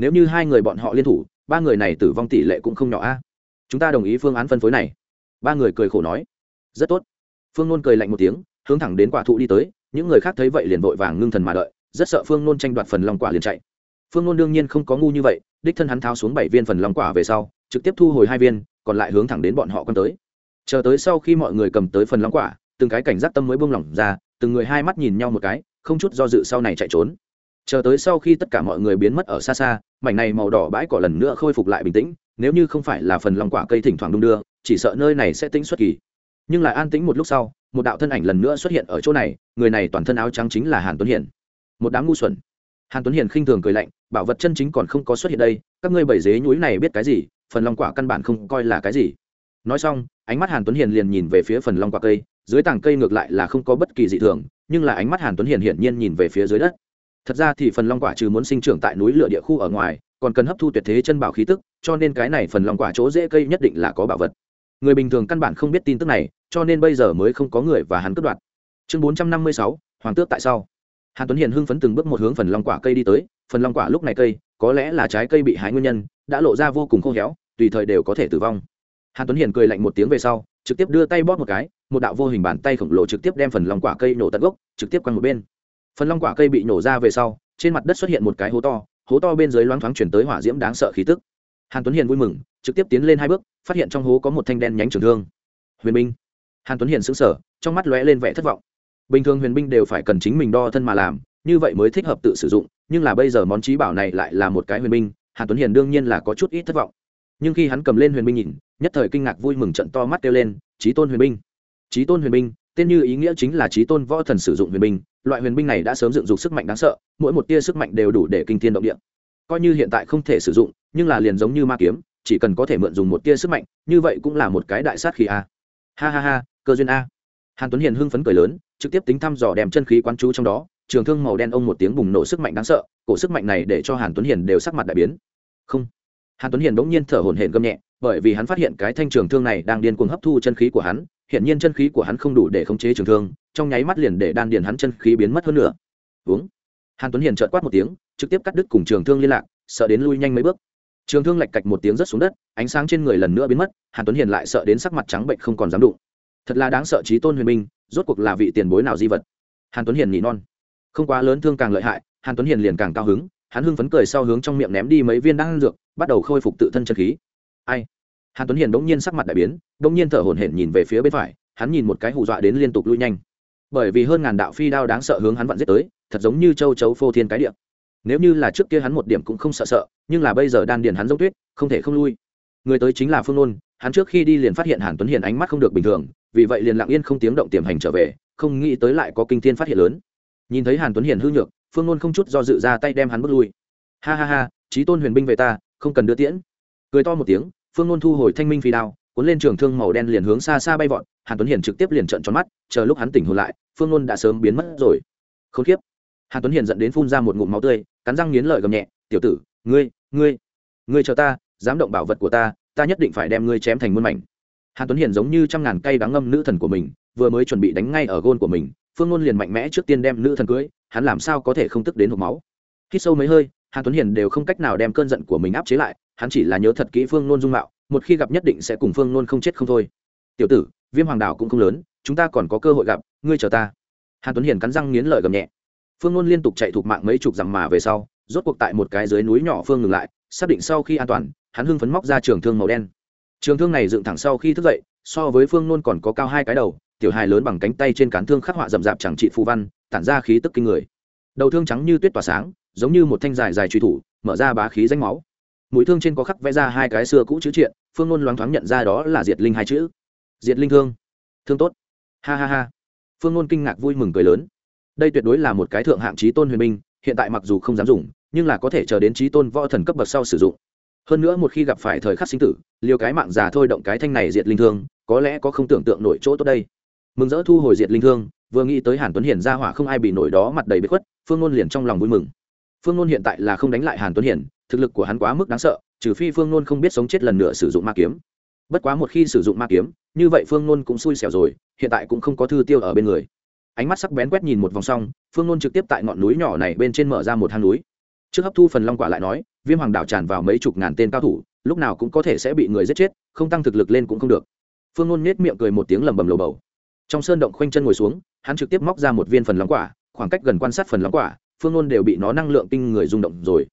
nếu như hai người bọn họ liên thủ, ba người này tử vong tỷ lệ cũng không nhỏ a. Chúng ta đồng ý phương án phân phối này. Ba người cười khổ nói. Rất tốt. Phương nôn cười lạnh một tiếng, hướng thẳng đến quả thụ đi tới, những người khác thấy vậy liền vội vàng ngưng thần mà đợi, rất sợ phương nôn tranh đoạt phần lòng quả liền chạy. Phương nôn đương nhiên không có ngu như vậy, đích thân hắn tháo xuống bảy viên phần lòng quả về sau, trực tiếp thu hồi hai viên, còn lại hướng thẳng đến bọn họ con tới chờ tới sau khi mọi người cầm tới phần lóng quả, từng cái cảnh giác tâm mới buông lỏng ra, từng người hai mắt nhìn nhau một cái, không chút do dự sau này chạy trốn. Chờ tới sau khi tất cả mọi người biến mất ở xa xa, mảnh này màu đỏ bãi cỏ lần nữa khôi phục lại bình tĩnh, nếu như không phải là phần lòng quả cây thỉnh thoảng đung đưa, chỉ sợ nơi này sẽ tĩnh xuất kỳ. Nhưng lại an tĩnh một lúc sau, một đạo thân ảnh lần nữa xuất hiện ở chỗ này, người này toàn thân áo trắng chính là hàn tuấn hiển một đám ngu xuẩn. Hàn tuấn hiển khinh thường cười lạnh, bảo vật chân chính còn không có xuất hiện đây, các ngươi bảy dế nhúi này biết cái gì, phần long quả căn bản không coi là cái gì nói xong, ánh mắt hàn tuấn hiền liền nhìn về phía phần long quả cây, dưới tảng cây ngược lại là không có bất kỳ dị thường, nhưng là ánh mắt hàn tuấn hiền hiển nhiên nhìn về phía dưới đất. Thật ra thì phần long quả trừ muốn sinh trưởng tại núi lửa địa khu ở ngoài, còn cần hấp thu tuyệt thế chân bảo khí tức, cho nên cái này phần long quả chỗ dễ cây nhất định là có bảo vật. Người bình thường căn bản không biết tin tức này, cho nên bây giờ mới không có người và hắn cướp đoạt. Chương bốn trăm năm mươi sáu, hoàng tước tại sao? Hàn tuấn hiền hưng phấn từng bước một hướng phần long quả cây đi tới, phần long quả lúc này cây, có lẽ là trái cây bị hái nguyên nhân, đã lộ ra vô cùng khô héo, tùy thời đều có thể tử vong hàn tuấn hiền cười lạnh một tiếng về sau, trực tiếp đưa tay bóp một cái, một đạo vô hình bàn tay khổng lồ trực tiếp đem phần long quả cây nổ tận gốc, trực tiếp quăng một bên. Phần long quả cây bị nổ ra về sau, trên mặt đất xuất hiện một cái hố to hố to bên dưới loáng thoáng chuyển tới hỏa diễm đáng sợ khí tức. Hàn tuấn hiền vui mừng, trực tiếp tiến lên hai bước, phát hiện trong hố có một thanh đen nhánh trường thương. Huyền binh. Hàn tuấn hiền sững sờ, trong mắt lóe lên vẻ thất vọng. Bình thường huyền binh đều phải cần chính mình đo thân mà làm, như vậy mới thích hợp tự sử dụng, nhưng là bây giờ món trí bảo này lại là một cái huyền binh, hàn tuấn hiền đương nhiên là có chút ít thất vọng. Nhưng khi hắn cầm lên huyền binh nhìn nhất thời kinh ngạc vui mừng trận to mắt kêu lên trí tôn huyền binh! Trí tôn huyền binh! Tên như ý nghĩa chính là trí tôn võ thần sử dụng huyền binh, loại huyền binh này đã sớm dựng dục sức mạnh đáng sợ, mỗi một tia sức mạnh đều đủ để kinh thiên động địa. Coi như hiện tại không thể sử dụng, nhưng là liền giống như ma kiếm, chỉ cần có thể mượn dùng một tia sức mạnh, như vậy cũng là một cái đại sát khí a. Ha ha ha, cơ duyên a. Hàn tuấn hiền hưng phấn cười lớn, trực tiếp tính thăm dò đem chân khí quán chú trong đó, trường thương màu đen ông một tiếng bùng nổ sức mạnh đáng sợ, cổ sức mạnh này để cho hàn tuấn hiền đều sắc mặt đại biến. Không. Hàn tuấn hiền bỗng nhiên thở hổn hển gầm nhẹ bởi vì hắn phát hiện cái thanh trường thương này đang điên cuồng hấp thu chân khí của hắn hiện nhiên chân khí của hắn không đủ để khống chế trường thương, trong nháy mắt liền để đan điền hắn chân khí biến mất hơn nữa. Uống. Hàn tuấn hiền chợt quát một tiếng, trực tiếp cắt đứt cùng trường thương liên lạc, sợ đến lui nhanh mấy bước. Trường thương lạch cạch một tiếng rất xuống đất, ánh sáng trên người lần nữa biến mất, hàn tuấn hiền lại sợ đến sắc mặt trắng bệnh không còn dám đụng. Thật là đáng sợ trí tôn huyền minh, rốt cuộc là vị tiền bối nào di vật? Hàn tuấn hiền nhị non. Không quá lớn thương càng lợi hại, hàn tuấn hiền liền càng cao hứng, hắn hưng phấn cười sau hướng trong miệng ném đi mấy viên đan dược, bắt đầu khôi phục tự thân chân khí ai? Hàn tuấn hiền bỗng nhiên sắc mặt đại biến, bỗng nhiên thở hổn hển nhìn về phía bên phải, hắn nhìn một cái hù dọa đến liên tục lui nhanh. Bởi vì hơn ngàn đạo phi đao đáng sợ hướng hắn vặn giết tới, thật giống như châu chấu phô thiên cái địa. Nếu như là trước kia hắn một điểm cũng không sợ sợ, nhưng là bây giờ đan điền hắn giống tuyết, không thể không lui. Người tới chính là phương nôn, hắn trước khi đi liền phát hiện hàn tuấn hiền ánh mắt không được bình thường, vì vậy liền lặng yên không tiếng động tiềm hành trở về, không nghĩ tới lại có kinh thiên phát hiện lớn. Nhìn thấy hàn tuấn hiền hư nhược, phương nôn không chút do dự ra tay đem hắn bước lui. Ha ha ha trí tôn huyền binh về ta, không cần đưa tiễn. Cười to một tiếng phương nôn thu hồi thanh minh phi đao, cuốn lên trường thương màu đen liền hướng xa xa bay vọt, hàn tuấn hiền trực tiếp liền trợn tròn mắt, chờ lúc hắn tỉnh hồn lại, phương nôn đã sớm biến mất rồi. Không khiếp hàn tuấn hiền dẫn đến phun ra một ngụm máu tươi, cắn răng nghiến lợi gầm nhẹ, tiểu tử, ngươi ngươi ngươi chờ ta, dám động bảo vật của ta ta nhất định phải đem ngươi chém thành muôn mảnh. Hàn tuấn hiền giống như trăm ngàn cây đắng ngâm nữ thần của mình, vừa mới chuẩn bị đánh ngay ở gôn của mình, phương nôn liền mạnh mẽ trước tiên đem nữ thần cưới, hắn làm sao có thể không tức đến hộp máu. Hít sâu mấy hơi, hàn tuấn hiền đều không cách nào đem cơn giận của mình áp chế lại hắn chỉ là nhớ thật kỹ phương nôn dung mạo, một khi gặp nhất định sẽ cùng phương nôn không chết không thôi. Tiểu tử, viêm hoàng đảo cũng không lớn, chúng ta còn có cơ hội gặp, ngươi chờ ta. Hàn tuấn hiển cắn răng nghiến lợi gầm nhẹ. Phương nôn liên tục chạy thuộc mạng mấy chục dặm mà về sau, rốt cuộc tại một cái dưới núi nhỏ phương ngừng lại, xác định sau khi an toàn, hắn hưng phấn móc ra trường thương màu đen. Trường thương này dựng thẳng sau khi thức dậy, so với phương nôn còn có cao hai cái đầu, tiểu hài lớn bằng cánh tay trên cán thương khắc họa rậm rạp chẳng trị phù văn, tản ra khí tức kinh người. Đầu thương trắng như tuyết tỏa sáng, giống như một thanh dài dài truy thủ, mở ra bá khí danh máu mũi thương trên có khắc vẽ ra hai cái xưa cũ chữ triện phương nôn loáng thoáng nhận ra đó là diệt linh hai chữ. Diệt linh thương. Thương tốt. Ha ha ha. Phương nôn kinh ngạc vui mừng cười lớn. Đây tuyệt đối là một cái thượng hạng trí tôn huyền minh, hiện tại mặc dù không dám dùng nhưng là có thể chờ đến trí tôn võ thần cấp bậc sau sử dụng. Hơn nữa một khi gặp phải thời khắc sinh tử liều cái mạng già thôi động cái thanh này diệt linh thương có lẽ có không tưởng tượng nổi chỗ tốt đây. Mừng rỡ thu hồi diệt linh thương vừa nghĩ tới hàn tuấn hiển ra hỏa không ai bị nổi đó mặt đầy bếp khuất phương ngôn liền trong lòng vui mừng. Phương ngôn hiện tại là không đánh lại hàn tuấn hiển thực lực của hắn quá mức đáng sợ, trừ phi phương nôn không biết sống chết lần nữa sử dụng ma kiếm. Bất quá một khi sử dụng ma kiếm, như vậy phương nôn cũng xui xẻo rồi, hiện tại cũng không có thư tiêu ở bên người. Ánh mắt sắc bén quét nhìn một vòng xong, phương nôn trực tiếp tại ngọn núi nhỏ này bên trên mở ra một hang núi. Trước hấp thu phần long quả lại nói, viêm hoàng đảo tràn vào mấy chục ngàn tên cao thủ, lúc nào cũng có thể sẽ bị người giết chết, không tăng thực lực lên cũng không được. Phương nôn nết miệng cười một tiếng lầm bầm lầu bầu. Trong sơn động khoanh chân ngồi xuống, hắn trực tiếp móc ra một viên phần long quả, khoảng cách gần quan sát phần long quả, phương nôn đều bị nó năng lượng kinh người rung động rồi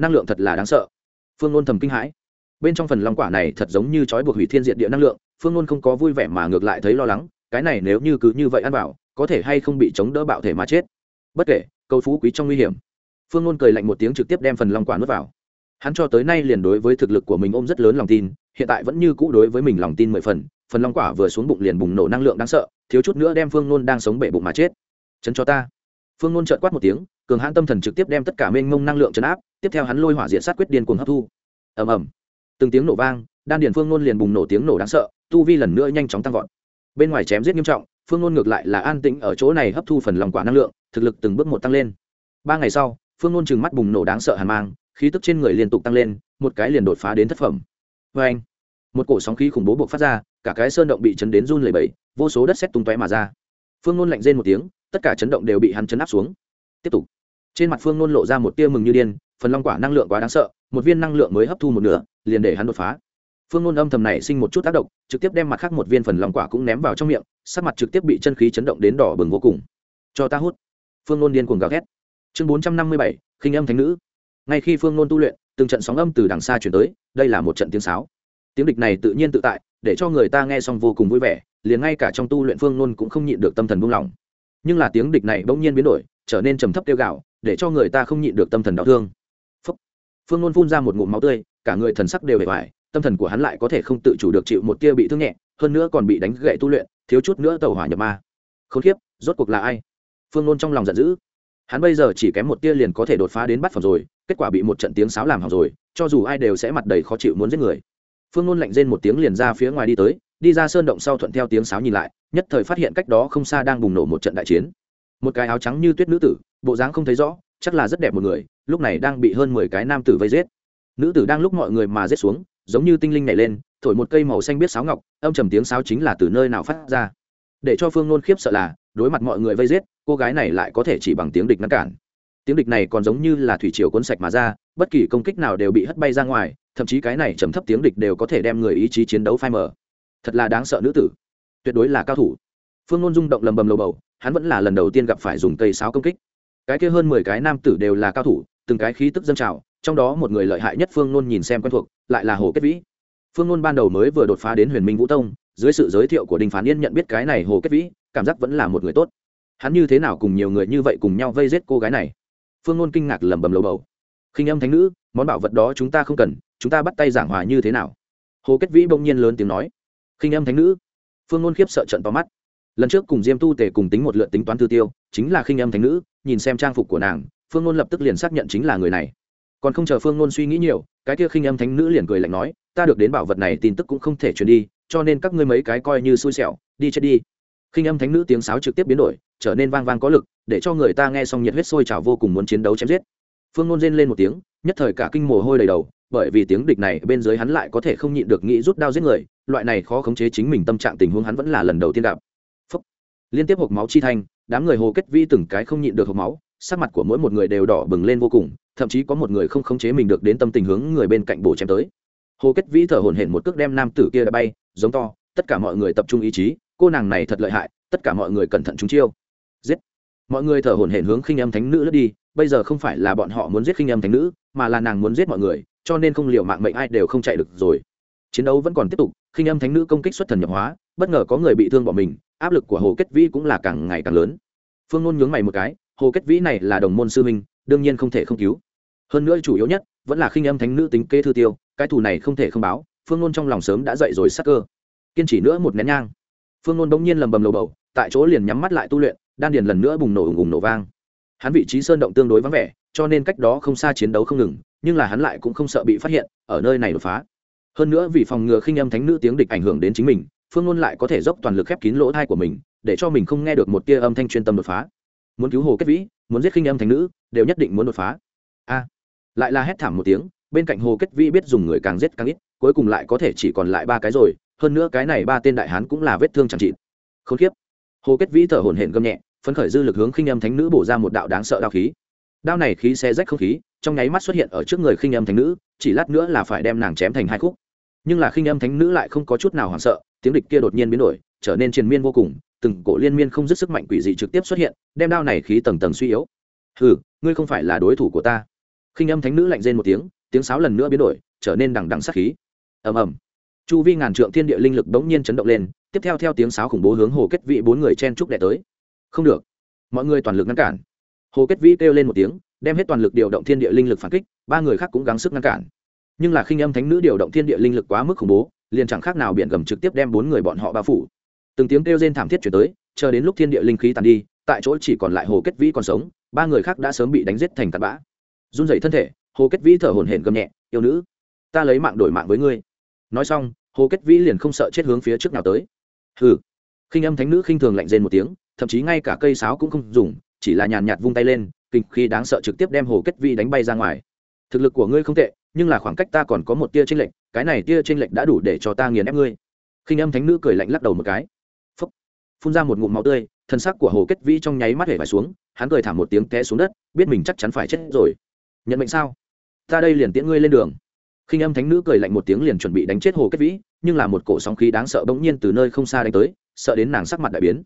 năng lượng thật là đáng sợ. Phương ngôn thầm kinh hãi. Bên trong phần long quả này thật giống như trói buộc hủy thiên diện địa năng lượng, phương ngôn không có vui vẻ mà ngược lại thấy lo lắng, cái này nếu như cứ như vậy ăn bảo có thể hay không bị chống đỡ bạo thể mà chết. Bất kể, câu phú quý trong nguy hiểm. Phương ngôn cười lạnh một tiếng trực tiếp đem phần long quả nuốt vào. Hắn cho tới nay liền đối với thực lực của mình ôm rất lớn lòng tin, hiện tại vẫn như cũ đối với mình lòng tin mười phần phần long quả vừa xuống bụng liền bùng nổ năng lượng đáng sợ, thiếu chút nữa đem phương nôn đang sống bể bụng mà chết. Chấn cho ta. Phương nôn trợn quát một tiếng cường hãn tâm thần trực tiếp đem tất cả mênh mông năng lượng chấn áp, tiếp theo hắn lôi hỏa diện sát quyết điên cuồng hấp thu. Ầm ầm. Từng tiếng nổ vang, đan điền phương nôn liền bùng nổ tiếng nổ đáng sợ, tu vi lần nữa nhanh chóng tăng vọt. Bên ngoài chém giết nghiêm trọng, phương nôn ngược lại là an tĩnh ở chỗ này hấp thu phần lòng quả năng lượng, thực lực từng bước một tăng lên. Ba ngày sau, phương nôn trừng mắt bùng nổ đáng sợ hàn mang, khí tức trên người liên tục tăng lên, một cái liền đột phá đến thất phẩm. Vê anh, một cổ sóng khí khủng bố buộc phát ra, cả cái sơn động bị chấn đến run lẩy bẩy, vô số đất xét tung tóe mà ra. Phương nôn lạnh rên một tiếng, tất cả chấn động đều bị hắn chấn áp xuống. Tiếp tục trên mặt phương nôn lộ ra một tia mừng như điên, phần long quả năng lượng quá đáng sợ, một viên năng lượng mới hấp thu một nửa, liền để hắn đột phá. Phương nôn âm thầm này sinh một chút tác động, trực tiếp đem mặt khác một viên phần long quả cũng ném vào trong miệng, sắc mặt trực tiếp bị chân khí chấn động đến đỏ bừng vô cùng. Cho ta hút. Phương nôn điên cuồng gào ghét chương bốn trăm năm mươi bảy, khinh âm thánh nữ. Ngay khi phương nôn tu luyện, từng trận sóng âm từ đằng xa chuyển tới, đây là một trận tiếng sáo. Tiếng địch này tự nhiên tự tại, để cho người ta nghe xong vô cùng vui vẻ, liền ngay cả trong tu luyện phương nôn cũng không nhịn được tâm thần buông lỏng. Nhưng là tiếng địch này bỗng nhiên biến đổi, trở nên trầm thấp tiêu gạo để cho người ta không nhịn được tâm thần đau thương. Phúc. phương nôn phun ra một ngụm máu tươi, cả người thần sắc đều bề ngoài tâm thần của hắn lại có thể không tự chủ được chịu một tia bị thương nhẹ, hơn nữa còn bị đánh gậy tu luyện, thiếu chút nữa tàu hỏa nhập ma. Không khiếp rốt cuộc là ai? Phương nôn trong lòng giận dữ. Hắn bây giờ chỉ kém một tia liền có thể đột phá đến bắt phòng rồi, kết quả bị một trận tiếng sáo làm hỏng rồi, cho dù ai đều sẽ mặt đầy khó chịu muốn giết người. Phương nôn lạnh rên một tiếng liền ra phía ngoài đi tới, đi ra sơn động sau thuận theo tiếng sáo nhìn lại, nhất thời phát hiện cách đó không xa đang bùng nổ một trận đại chiến một cái áo trắng như tuyết nữ tử, bộ dáng không thấy rõ, chắc là rất đẹp một người, lúc này đang bị hơn mười cái nam tử vây giết. Nữ tử đang lúc mọi người mà giết xuống, giống như tinh linh nhảy lên, thổi một cây màu xanh biết sáo ngọc, âm trầm tiếng sáo chính là từ nơi nào phát ra. Để cho phương nôn khiếp sợ là, đối mặt mọi người vây giết, cô gái này lại có thể chỉ bằng tiếng địch ngăn cản. Tiếng địch này còn giống như là thủy triều cuốn sạch mà ra, bất kỳ công kích nào đều bị hất bay ra ngoài, thậm chí cái này trầm thấp tiếng địch đều có thể đem người ý chí chiến đấu phai mờ. Thật là đáng sợ nữ tử. Tuyệt đối là cao thủ. Phương nôn rung động lầm bầm lầu bầu hắn vẫn là lần đầu tiên gặp phải dùng cây sáo công kích. Cái kia hơn mười cái nam tử đều là cao thủ, từng cái khí tức dân trào, trong đó một người lợi hại nhất phương nôn nhìn xem quen thuộc, lại là hồ kết vĩ. Phương nôn ban đầu mới vừa đột phá đến huyền minh vũ tông, dưới sự giới thiệu của đinh phán yên nhận biết cái này hồ kết vĩ, cảm giác vẫn là một người tốt. Hắn như thế nào cùng nhiều người như vậy cùng nhau vây giết cô gái này? Phương nôn kinh ngạc lầm bầm lầu bầu. Khinh âm thánh nữ, món bảo vật đó chúng ta không cần, chúng ta bắt tay giảng hòa như thế nào? Hồ kết vĩ bỗng nhiên lớn tiếng nói. Khinh âm thánh nữ. Phương nôn khiếp sợ trận to mắt lần trước cùng diêm tu tề cùng tính một lượt tính toán tư tiêu, chính là khinh âm thánh nữ, nhìn xem trang phục của nàng, phương ngôn lập tức liền xác nhận chính là người này. Còn không chờ phương ngôn suy nghĩ nhiều, cái kia khinh âm thánh nữ liền cười lạnh nói, ta được đến bảo vật này tin tức cũng không thể truyền đi, cho nên các ngươi mấy cái coi như xui xẻo, đi chết đi. Khinh âm thánh nữ tiếng sáo trực tiếp biến đổi, trở nên vang vang có lực, để cho người ta nghe xong nhiệt huyết sôi trào vô cùng muốn chiến đấu chém giết. Phương ngôn rên lên một tiếng, nhất thời cả kinh mồ hôi đầy đầu, bởi vì tiếng địch này bên dưới hắn lại có thể không nhịn được nghĩ rút đao giết người, loại này khó khống chế chính mình tâm trạng tình huống hắn vẫn là lần đầu tiên gặp liên tiếp hộp máu chi thanh, đám người hồ kết vi từng cái không nhịn được hộp máu, sắc mặt của mỗi một người đều đỏ bừng lên vô cùng, thậm chí có một người không khống chế mình được đến tâm tình hướng người bên cạnh bổ chém tới. Hồ kết vĩ thở hổn hển một cước đem nam tử kia đã bay, giống to, tất cả mọi người tập trung ý chí, cô nàng này thật lợi hại, tất cả mọi người cẩn thận chúng chiêu. Giết. Mọi người thở hổn hển hướng khinh âm thánh nữ lướt đi, bây giờ không phải là bọn họ muốn giết khinh âm thánh nữ, mà là nàng muốn giết mọi người, cho nên không liều mạng mệnh ai đều không chạy được rồi. Chiến đấu vẫn còn tiếp tục, khinh âm thánh nữ công kích xuất thần nhập hóa, bất ngờ có người bị thương bỏ mình áp lực của hồ kết vĩ cũng là càng ngày càng lớn. Phương nôn nhướng mày một cái, hồ kết vĩ này là đồng môn sư minh đương nhiên không thể không cứu. Hơn nữa chủ yếu nhất, vẫn là khinh âm thánh nữ tính kê thư tiêu, cái thù này không thể không báo, phương nôn trong lòng sớm đã dậy rồi sắc cơ. Kiên trì nữa một nén nhang. Phương nôn bỗng nhiên lầm bầm lầu bầu, tại chỗ liền nhắm mắt lại tu luyện, đan điền lần nữa bùng nổ ùng ùng nổ vang. Hắn vị trí sơn động tương đối vắng vẻ, cho nên cách đó không xa chiến đấu không ngừng, nhưng là hắn lại cũng không sợ bị phát hiện, ở nơi này đột phá. Hơn nữa vì phòng ngừa khinh âm thánh nữ tiếng địch ảnh hưởng đến chính mình phương ngôn lại có thể dốc toàn lực khép kín lỗ thai của mình, để cho mình không nghe được một tia âm thanh chuyên tâm đột phá. Muốn cứu hồ kết vĩ, muốn giết khinh âm thánh nữ, đều nhất định muốn đột phá. A. Lại là hét thảm một tiếng, bên cạnh hồ kết vĩ biết dùng người càng giết càng ít, cuối cùng lại có thể chỉ còn lại ba cái rồi, hơn nữa cái này ba tên đại hán cũng là vết thương chẳng trị không khiếp hồ kết vĩ thở hổn hển gầm nhẹ, phấn khởi dư lực hướng khinh âm thánh nữ bổ ra một đạo đáng sợ đao khí. Đao này khí xe rách không khí, trong nháy mắt xuất hiện ở trước người khinh âm thánh nữ, chỉ lát nữa là phải đem nàng chém thành hai khúc nhưng là khinh âm thánh nữ lại không có chút nào hoảng sợ, tiếng địch kia đột nhiên biến đổi, trở nên triền miên vô cùng, từng cổ liên miên không dứt sức mạnh quỷ dị trực tiếp xuất hiện, đem đao này khí tầng tầng suy yếu. Hừ, ngươi không phải là đối thủ của ta. Khinh âm thánh nữ lạnh rên một tiếng tiếng sáo lần nữa biến đổi, trở nên đằng đằng sát khí. Ầm ầm. Chu vi ngàn trượng thiên địa linh lực bỗng nhiên chấn động lên, tiếp theo theo tiếng sáo khủng bố hướng hồ kết vị bốn người chen trúc đẻ tới. Không được. Mọi người toàn lực ngăn cản. Hồ kết vĩ kêu lên một tiếng, đem hết toàn lực điều động thiên địa linh lực phản kích, ba người khác cũng gắng sức ngăn cản nhưng là khinh âm thánh nữ điều động thiên địa linh lực quá mức khủng bố, liền chẳng khác nào biển gầm trực tiếp đem bốn người bọn họ bao phủ. Từng tiếng kêu rên thảm thiết chuyển tới, chờ đến lúc thiên địa linh khí tàn đi, tại chỗ chỉ còn lại hồ kết vĩ còn sống, ba người khác đã sớm bị đánh giết thành tạt bã. Run rẩy thân thể, hồ kết vĩ thở hổn hển gầm nhẹ, yêu nữ, ta lấy mạng đổi mạng với ngươi. Nói xong, hồ kết vĩ liền không sợ chết hướng phía trước nào tới. Hừ. Khinh âm thánh nữ khinh thường lạnh rên một tiếng, thậm chí ngay cả cây sáo cũng không dùng, chỉ là nhàn nhạt vung tay lên, kinh khi đáng sợ trực tiếp đem hồ kết vĩ đánh bay ra ngoài. Thực lực của ngươi không tệ nhưng là khoảng cách ta còn có một tia chênh lệch, cái này tia chênh lệch đã đủ để cho ta nghiền ép ngươi. Khinh âm thánh nữ cười lạnh lắc đầu một cái. Phốc. phun ra một ngụm máu tươi, thân sắc của hồ kết vĩ trong nháy mắt hể vải xuống, hắn cười thảm một tiếng té xuống đất, biết mình chắc chắn phải chết rồi. Nhận mệnh sao? Ta đây liền tiễn ngươi lên đường. Khinh âm thánh nữ cười lạnh một tiếng liền chuẩn bị đánh chết hồ kết vĩ, nhưng là một cổ sóng khí đáng sợ bỗng nhiên từ nơi không xa đánh tới, sợ đến nàng sắc mặt đại biến.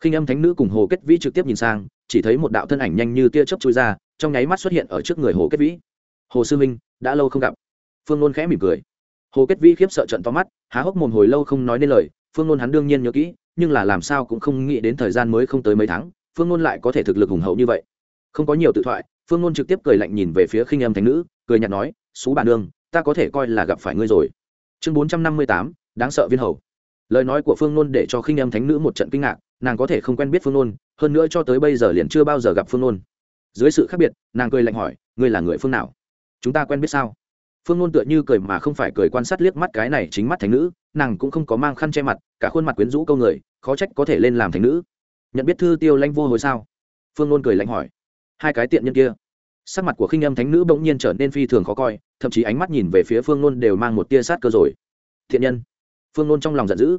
Khinh âm thánh nữ cùng hồ kết vĩ trực tiếp nhìn sang, chỉ thấy một đạo thân ảnh nhanh như tia chớp chui ra, trong nháy mắt xuất hiện ở trước người hồ kết vĩ hồ sư minh, đã lâu không gặp. Phương nôn khẽ mỉm cười. Hồ kết vĩ khiếp sợ trận to mắt, há hốc mồm hồi lâu không nói nên lời, phương nôn hắn đương nhiên nhớ kỹ, nhưng là làm sao cũng không nghĩ đến thời gian mới không tới mấy tháng, phương nôn lại có thể thực lực hùng hậu như vậy. Không có nhiều tự thoại, phương nôn trực tiếp cười lạnh nhìn về phía khinh âm thánh nữ, cười nhạt nói xú bản nương, ta có thể coi là gặp phải ngươi rồi. Chương bốn trăm năm mươi tám, đáng sợ viên hầu. Lời nói của phương nôn để cho khinh âm thánh nữ một trận kinh ngạc, nàng có thể không quen biết phương nôn, hơn nữa cho tới bây giờ liền chưa bao giờ gặp phương nôn. Dưới sự khác biệt, nàng cười lạnh hỏi, ngươi là người phương nào? Chúng ta quen biết sao? Phương ngôn tựa như cười mà không phải cười quan sát liếc mắt cái này chính mắt thành nữ, nàng cũng không có mang khăn che mặt, cả khuôn mặt quyến rũ câu người, khó trách có thể lên làm thành nữ. Nhận biết thư tiêu lanh vô hồi sao? Phương ngôn cười lạnh hỏi. Hai cái tiện nhân kia. Sắc mặt của khinh âm thánh nữ bỗng nhiên trở nên phi thường khó coi, thậm chí ánh mắt nhìn về phía phương ngôn đều mang một tia sát cơ rồi. Thiện nhân. Phương ngôn trong lòng giận dữ.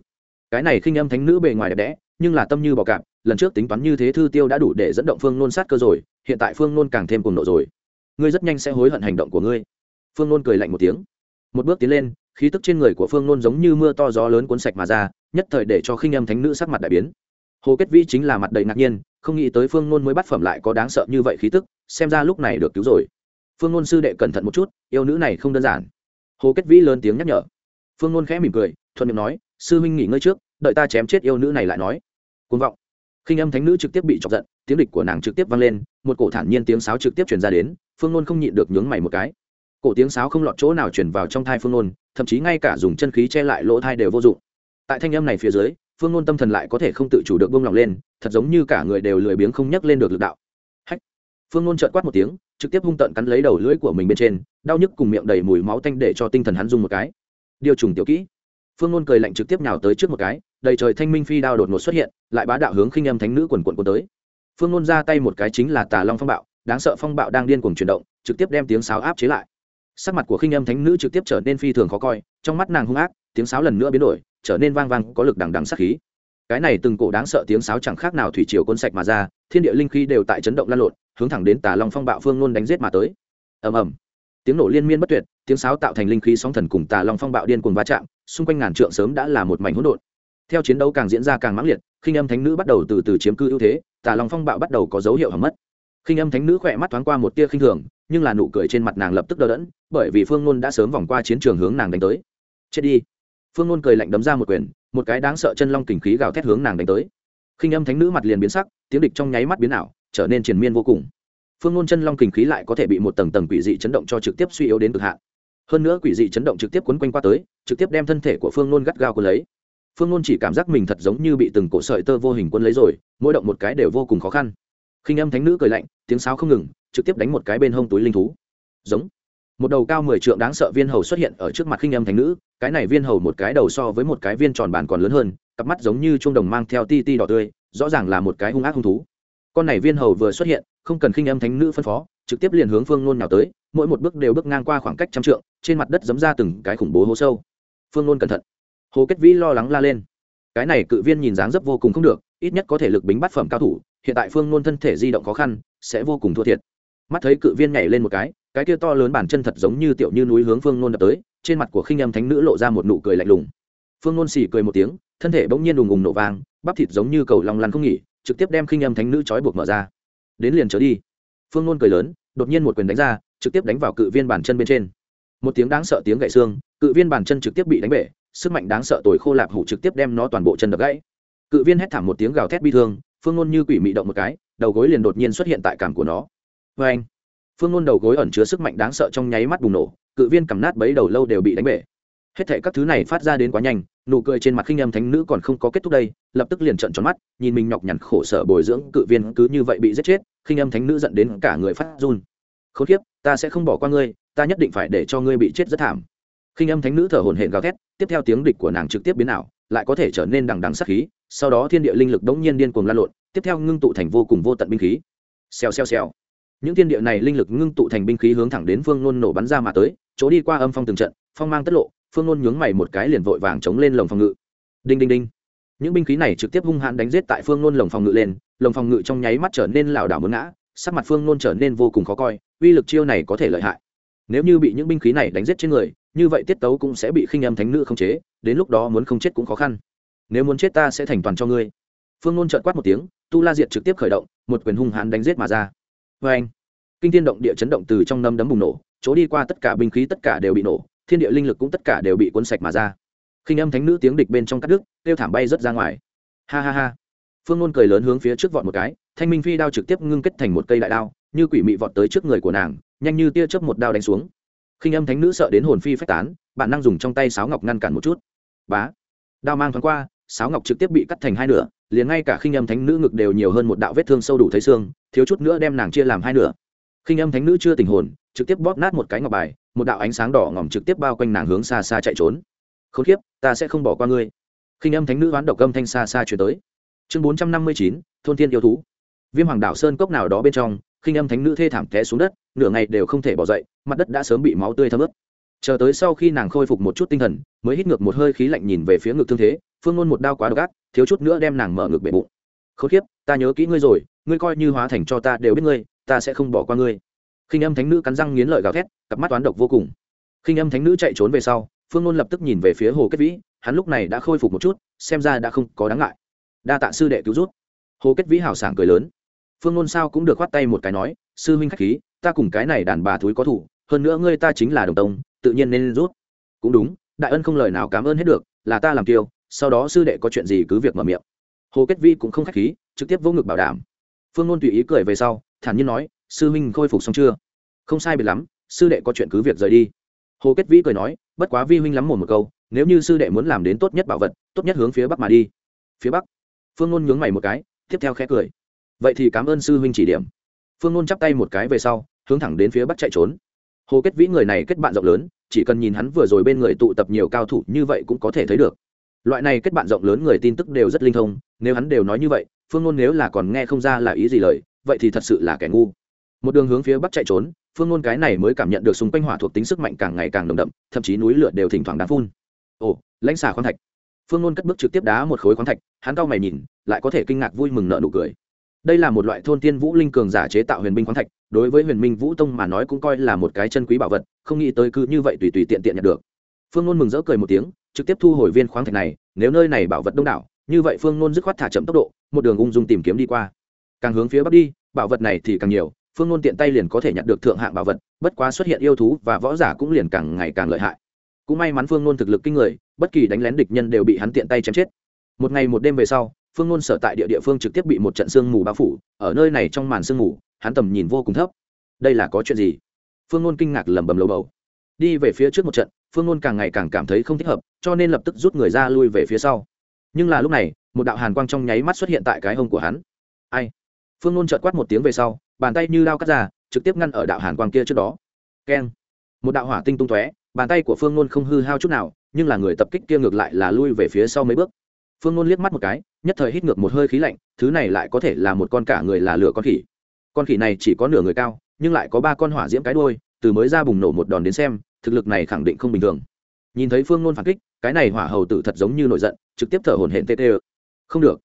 Cái này khinh âm thánh nữ bề ngoài đẹp đẽ, nhưng là tâm như bò cạp, lần trước tính toán như thế thư tiêu đã đủ để dẫn động phương nôn sát cơ rồi, hiện tại phương nôn càng thêm cùng nộ rồi ngươi rất nhanh sẽ hối hận hành động của ngươi. Phương nôn cười lạnh một tiếng. Một bước tiến lên, khí tức trên người của phương nôn giống như mưa to gió lớn cuốn sạch mà ra, nhất thời để cho khinh âm thánh nữ sắc mặt đại biến. Hồ kết vĩ chính là mặt đầy ngạc nhiên, không nghĩ tới phương nôn mới bắt phẩm lại có đáng sợ như vậy khí tức, xem ra lúc này được cứu rồi. Phương nôn sư đệ cẩn thận một chút, yêu nữ này không đơn giản. Hồ kết vĩ lớn tiếng nhắc nhở. Phương nôn khẽ mỉm cười, thuận miệng nói, sư huynh nghỉ ngơi trước, đợi ta chém chết yêu nữ này lại nói. Côn vọng. Khinh âm thánh nữ trực tiếp bị chọc giận, tiếng địch của nàng trực tiếp vang lên, một cổ thản nhiên tiếng sáo trực tiếp truyền ra đến phương nôn không nhịn được nhướng mày một cái. Cổ tiếng sáo không lọt chỗ nào truyền vào trong thai phương nôn, thậm chí ngay cả dùng chân khí che lại lỗ thai đều vô dụng. Tại thanh âm này phía dưới, phương nôn tâm thần lại có thể không tự chủ được bông lỏng lên, thật giống như cả người đều lười biếng không nhắc lên được lực đạo. Hách! Phương nôn trợn quát một tiếng, trực tiếp hung tợn cắn lấy đầu lưỡi của mình bên trên, đau nhức cùng miệng đầy mùi máu tanh để cho tinh thần hắn dùng một cái. Điều trùng tiểu kỹ. Phương nôn cười lạnh trực tiếp nhào tới trước một cái, đầy trời thanh minh phi đao đột ngột xuất hiện, lại bá đạo hướng khinh âm thánh nữ quần quần quần tới. Phương nôn ra tay một cái chính là tà long phong bạo đáng sợ phong bạo đang điên cuồng chuyển động, trực tiếp đem tiếng sáo áp chế lại. Sắc mặt của khinh âm thánh nữ trực tiếp trở nên phi thường khó coi, trong mắt nàng hung ác, tiếng sáo lần nữa biến đổi, trở nên vang vang, có lực đằng đằng sắc khí. Cái này từng cổ đáng sợ tiếng sáo chẳng khác nào thủy triều côn sạch mà ra, thiên địa linh khí đều tại chấn động lan lộn, hướng thẳng đến tà long phong bạo phương nôn đánh giết mà tới. Ầm ầm. Tiếng nổ liên miên bất tuyệt, tiếng sáo tạo thành linh khí sóng thần cùng tà long phong bạo điên cuồng va chạm, xung quanh ngàn trượng sớm đã là một mảnh hỗn độn. Theo chiến đấu càng diễn ra càng mãng liệt, khinh âm thánh nữ bắt đầu từ từ chiếm cư ưu thế, tà long phong bạo bắt đầu có dấu hiệu hỏng mất khinh âm thánh nữ khỏe mắt thoáng qua một tia khinh thường, nhưng là nụ cười trên mặt nàng lập tức đờ đẫn, bởi vì phương nôn đã sớm vòng qua chiến trường hướng nàng đánh tới. Chết đi. Phương nôn cười lạnh đấm ra một quyền, một cái đáng sợ chân long kình khí gào thét hướng nàng đánh tới. Khinh âm thánh nữ mặt liền biến sắc, tiếng địch trong nháy mắt biến ảo, trở nên triền miên vô cùng. Phương nôn chân long kình khí lại có thể bị một tầng tầng quỷ dị chấn động cho trực tiếp suy yếu đến cực hạn. Hơn nữa quỷ dị chấn động trực tiếp quấn quanh qua tới, trực tiếp đem thân thể của phương nôn gắt gao cuốn lấy. Phương nôn chỉ cảm giác mình thật giống như bị từng cổ sợi tơ vô hình quân lấy rồi, mỗi động một cái đều vô cùng khó khăn khinh âm thánh nữ cười lạnh, tiếng sáo không ngừng, trực tiếp đánh một cái bên hông túi linh thú. Giống. Một đầu cao mười trượng đáng sợ viên hầu xuất hiện ở trước mặt khinh âm thánh nữ, cái này viên hầu một cái đầu so với một cái viên tròn bàn còn lớn hơn, cặp mắt giống như chuông đồng mang theo ti ti đỏ tươi, rõ ràng là một cái hung ác hung thú. Con này viên hầu vừa xuất hiện, không cần khinh âm thánh nữ phân phó, trực tiếp liền hướng phương nôn nào tới, mỗi một bước đều bước ngang qua khoảng cách trăm trượng, trên mặt đất giấm ra từng cái khủng bố hố sâu. Phương nôn cẩn thận. Hồ kết vĩ lo lắng la lên. Cái này cự viên nhìn dáng dấp vô cùng không được, ít nhất có thể lực bính bắt phẩm cao thủ hiện tại phương nôn thân thể di động khó khăn, sẽ vô cùng thua thiệt. Mắt thấy cự viên nhảy lên một cái cái kia to lớn bản chân thật giống như tiểu như núi hướng phương nôn đập tới, trên mặt của khinh âm thánh nữ lộ ra một nụ cười lạnh lùng. Phương nôn xì cười một tiếng, thân thể bỗng nhiên đùng ùng nổ vang, bắp thịt giống như cầu lòng lăn không nghỉ, trực tiếp đem khinh âm thánh nữ trói buộc mở ra. Đến liền trở đi. Phương nôn cười lớn, đột nhiên một quyền đánh ra, trực tiếp đánh vào cự viên bàn chân bên trên. Một tiếng đáng sợ tiếng gậy xương, cự viên bàn chân trực tiếp bị đánh bể, sức mạnh đáng sợ tồi khô lạp hủ trực tiếp đem nó toàn bộ chân đập gãy. Cự viên hét thảm một tiếng gào thét bi thương phương nôn như quỷ mị động một cái, đầu gối liền đột nhiên xuất hiện tại cảm của nó. Vê anh, phương nôn đầu gối ẩn chứa sức mạnh đáng sợ trong nháy mắt bùng nổ, cự viên cầm nát bấy đầu lâu đều bị đánh bể. Hết thệ các thứ này phát ra đến quá nhanh, nụ cười trên mặt khinh Em thánh nữ còn không có kết thúc đây, lập tức liền trận tròn mắt, nhìn mình nhọc nhằn khổ sở bồi dưỡng cự viên cứ như vậy bị giết chết, khinh Em thánh nữ dẫn đến cả người phát run. Khốn kiếp, ta sẽ không bỏ qua ngươi, ta nhất định phải để cho ngươi bị chết rất thảm. Khinh Em thánh nữ thở hổn hển gào thét, tiếp theo tiếng địch của nàng trực tiếp biến ảo, lại có thể trở nên đằng đằng sắc khí sau đó thiên địa linh lực đống nhiên điên cuồng lan lộn, tiếp theo ngưng tụ thành vô cùng vô tận binh khí. Xèo xèo xèo. Những thiên địa này linh lực ngưng tụ thành binh khí hướng thẳng đến phương nôn nổ bắn ra mà tới, chỗ đi qua âm phong từng trận, phong mang tất lộ, phương nôn nhướng mày một cái liền vội vàng chống lên lồng phòng ngự. Đinh đinh đinh. Những binh khí này trực tiếp hung hãn đánh giết tại phương nôn lồng phòng ngự lên, lồng phòng ngự trong nháy mắt trở nên lảo đảo muốn ngã, sắc mặt phương nôn trở nên vô cùng khó coi, uy lực chiêu này có thể lợi hại. Nếu như bị những binh khí này đánh giết trên người, như vậy tiết tấu cũng sẽ bị khinh âm thánh nữ không chế, đến lúc đó muốn không chết cũng khó khăn nếu muốn chết ta sẽ thành toàn cho ngươi. Phương nôn trợn quát một tiếng, tu la diệt trực tiếp khởi động, một quyền hung hãn đánh giết mà ra. Vê anh kinh thiên động địa chấn động từ trong nâm đấm bùng nổ, chỗ đi qua tất cả binh khí tất cả đều bị nổ, thiên địa linh lực cũng tất cả đều bị cuốn sạch mà ra. Khinh âm thánh nữ tiếng địch bên trong cắt đứt, kêu thảm bay rớt ra ngoài. Ha ha ha! Phương nôn cười lớn hướng phía trước vọt một cái, thanh minh phi đao trực tiếp ngưng kết thành một cây đại đao, như quỷ mị vọt tới trước người của nàng, nhanh như tia chớp một đao đánh xuống. Khinh âm thánh nữ sợ đến hồn phi phách tán, bản năng dùng trong tay sáo ngọc ngăn cản một chút. Bá! Đao mang thoáng qua sáo ngọc trực tiếp bị cắt thành hai nửa, liền ngay cả khinh âm thánh nữ ngực đều nhiều hơn một đạo vết thương sâu đủ thấy xương, thiếu chút nữa đem nàng chia làm hai nửa. Khinh âm thánh nữ chưa tình hồn, trực tiếp bóp nát một cái ngọc bài, một đạo ánh sáng đỏ ngỏm trực tiếp bao quanh nàng hướng xa xa chạy trốn. Khốn kiếp, ta sẽ không bỏ qua ngươi. Khinh âm thánh nữ oán độc âm thanh xa xa chuyển tới. Chương bốn trăm năm mươi chín, thôn thiên yêu thú. Viêm hoàng đảo sơn cốc nào đó bên trong, khinh âm thánh nữ thê thảm té xuống đất, nửa ngày đều không thể bỏ dậy, mặt đất đã sớm bị máu tươi thấm ướt. Chờ tới sau khi nàng khôi phục một chút tinh thần, mới hít ngược một hơi khí lạnh nhìn về phía ngực thương thế phương ngôn một đao quá độc ác, thiếu chút nữa đem nàng mở ngực bể bụng. Khốn kiếp, ta nhớ kỹ ngươi rồi, ngươi coi như hóa thành cho ta đều biết ngươi, ta sẽ không bỏ qua ngươi. Khinh âm thánh nữ cắn răng nghiến lợi gào thét, cặp mắt toán độc vô cùng. Khinh âm thánh nữ chạy trốn về sau, phương ngôn lập tức nhìn về phía hồ kết vĩ, hắn lúc này đã khôi phục một chút, xem ra đã không có đáng ngại. Đa tạ sư đệ cứu rút hồ kết vĩ hào sảng cười lớn. Phương ngôn sao cũng được khoát tay một cái nói, sư huynh khách khí, ta cùng cái này đàn bà thúi có thủ, hơn nữa ngươi ta chính là đồng tông, tự nhiên nên rút. Cũng đúng, đại ân không lời nào cảm ơn hết được, là ta làm tiêu sau đó sư đệ có chuyện gì cứ việc mở miệng. Hồ kết vi cũng không khách khí, trực tiếp vô ngực bảo đảm. Phương ngôn tùy ý cười về sau, thản nhiên nói, sư huynh khôi phục xong chưa? Không sai biệt lắm, sư đệ có chuyện cứ việc rời đi. Hồ kết vĩ cười nói, bất quá vi huynh lắm một một câu, nếu như sư đệ muốn làm đến tốt nhất bảo vật, tốt nhất hướng phía bắc mà đi. Phía bắc? Phương ngôn nhướng mày một cái, tiếp theo khẽ cười. Vậy thì cảm ơn sư huynh chỉ điểm. Phương ngôn chắp tay một cái về sau, hướng thẳng đến phía bắc chạy trốn. Hồ kết vĩ người này kết bạn rộng lớn, chỉ cần nhìn hắn vừa rồi bên người tụ tập nhiều cao thủ như vậy cũng có thể thấy được loại này kết bạn rộng lớn người tin tức đều rất linh thông, nếu hắn đều nói như vậy, phương ngôn nếu là còn nghe không ra là ý gì lời, vậy thì thật sự là kẻ ngu. Một đường hướng phía bắc chạy trốn, phương ngôn cái này mới cảm nhận được xung quanh hỏa thuộc tính sức mạnh càng ngày càng nồng đậm, thậm chí núi lửa đều thỉnh thoảng đáng phun. Ồ, lãnh xà khoáng thạch. Phương ngôn cất bước trực tiếp đá một khối khoáng thạch, hắn cao mày nhìn, lại có thể kinh ngạc vui mừng nợ nụ cười. Đây là một loại thôn tiên vũ linh cường giả chế tạo huyền binh khoáng thạch, đối với huyền minh vũ tông mà nói cũng coi là một cái chân quý bảo vật, không nghĩ tới cứ như vậy tùy tùy tiện tiện nhận được. Phương ngôn mừng rỡ cười một tiếng trực tiếp thu hồi viên khoáng thạch này, nếu nơi này bảo vật đông đảo, như vậy phương nôn dứt khoát thả chậm tốc độ, một đường ung dung tìm kiếm đi qua. Càng hướng phía bắc đi, bảo vật này thì càng nhiều, phương nôn tiện tay liền có thể nhận được thượng hạng bảo vật, bất quá xuất hiện yêu thú và võ giả cũng liền càng ngày càng lợi hại. Cũng may mắn phương nôn thực lực kinh người, bất kỳ đánh lén địch nhân đều bị hắn tiện tay chém chết. Một ngày một đêm về sau, phương nôn sở tại địa địa phương trực tiếp bị một trận sương mù bao phủ, ở nơi này trong màn sương mù, hắn tầm nhìn vô cùng thấp. Đây là có chuyện gì? Phương nôn kinh ngạc lẩm bẩm lầu bầu đi về phía trước một trận, phương nôn càng ngày càng cảm thấy không thích hợp, cho nên lập tức rút người ra lui về phía sau. Nhưng là lúc này, một đạo hàn quang trong nháy mắt xuất hiện tại cái hông của hắn. Ai? Phương nôn trợt quát một tiếng về sau, bàn tay như lao cắt ra, trực tiếp ngăn ở đạo hàn quang kia trước đó. Keng. Một đạo hỏa tinh tung tóe, bàn tay của phương nôn không hư hao chút nào, nhưng là người tập kích kia ngược lại là lui về phía sau mấy bước. Phương nôn liếc mắt một cái, nhất thời hít ngược một hơi khí lạnh, thứ này lại có thể là một con cả người là lửa con khỉ. Con khỉ này chỉ có nửa người cao, nhưng lại có ba con hỏa diễm cái đôi từ mới ra bùng nổ một đòn đến xem thực lực này khẳng định không bình thường. Nhìn thấy phương nôn phản kích cái này hỏa hầu tử thật giống như nổi giận trực tiếp thở hổn hển tê tê. Không được.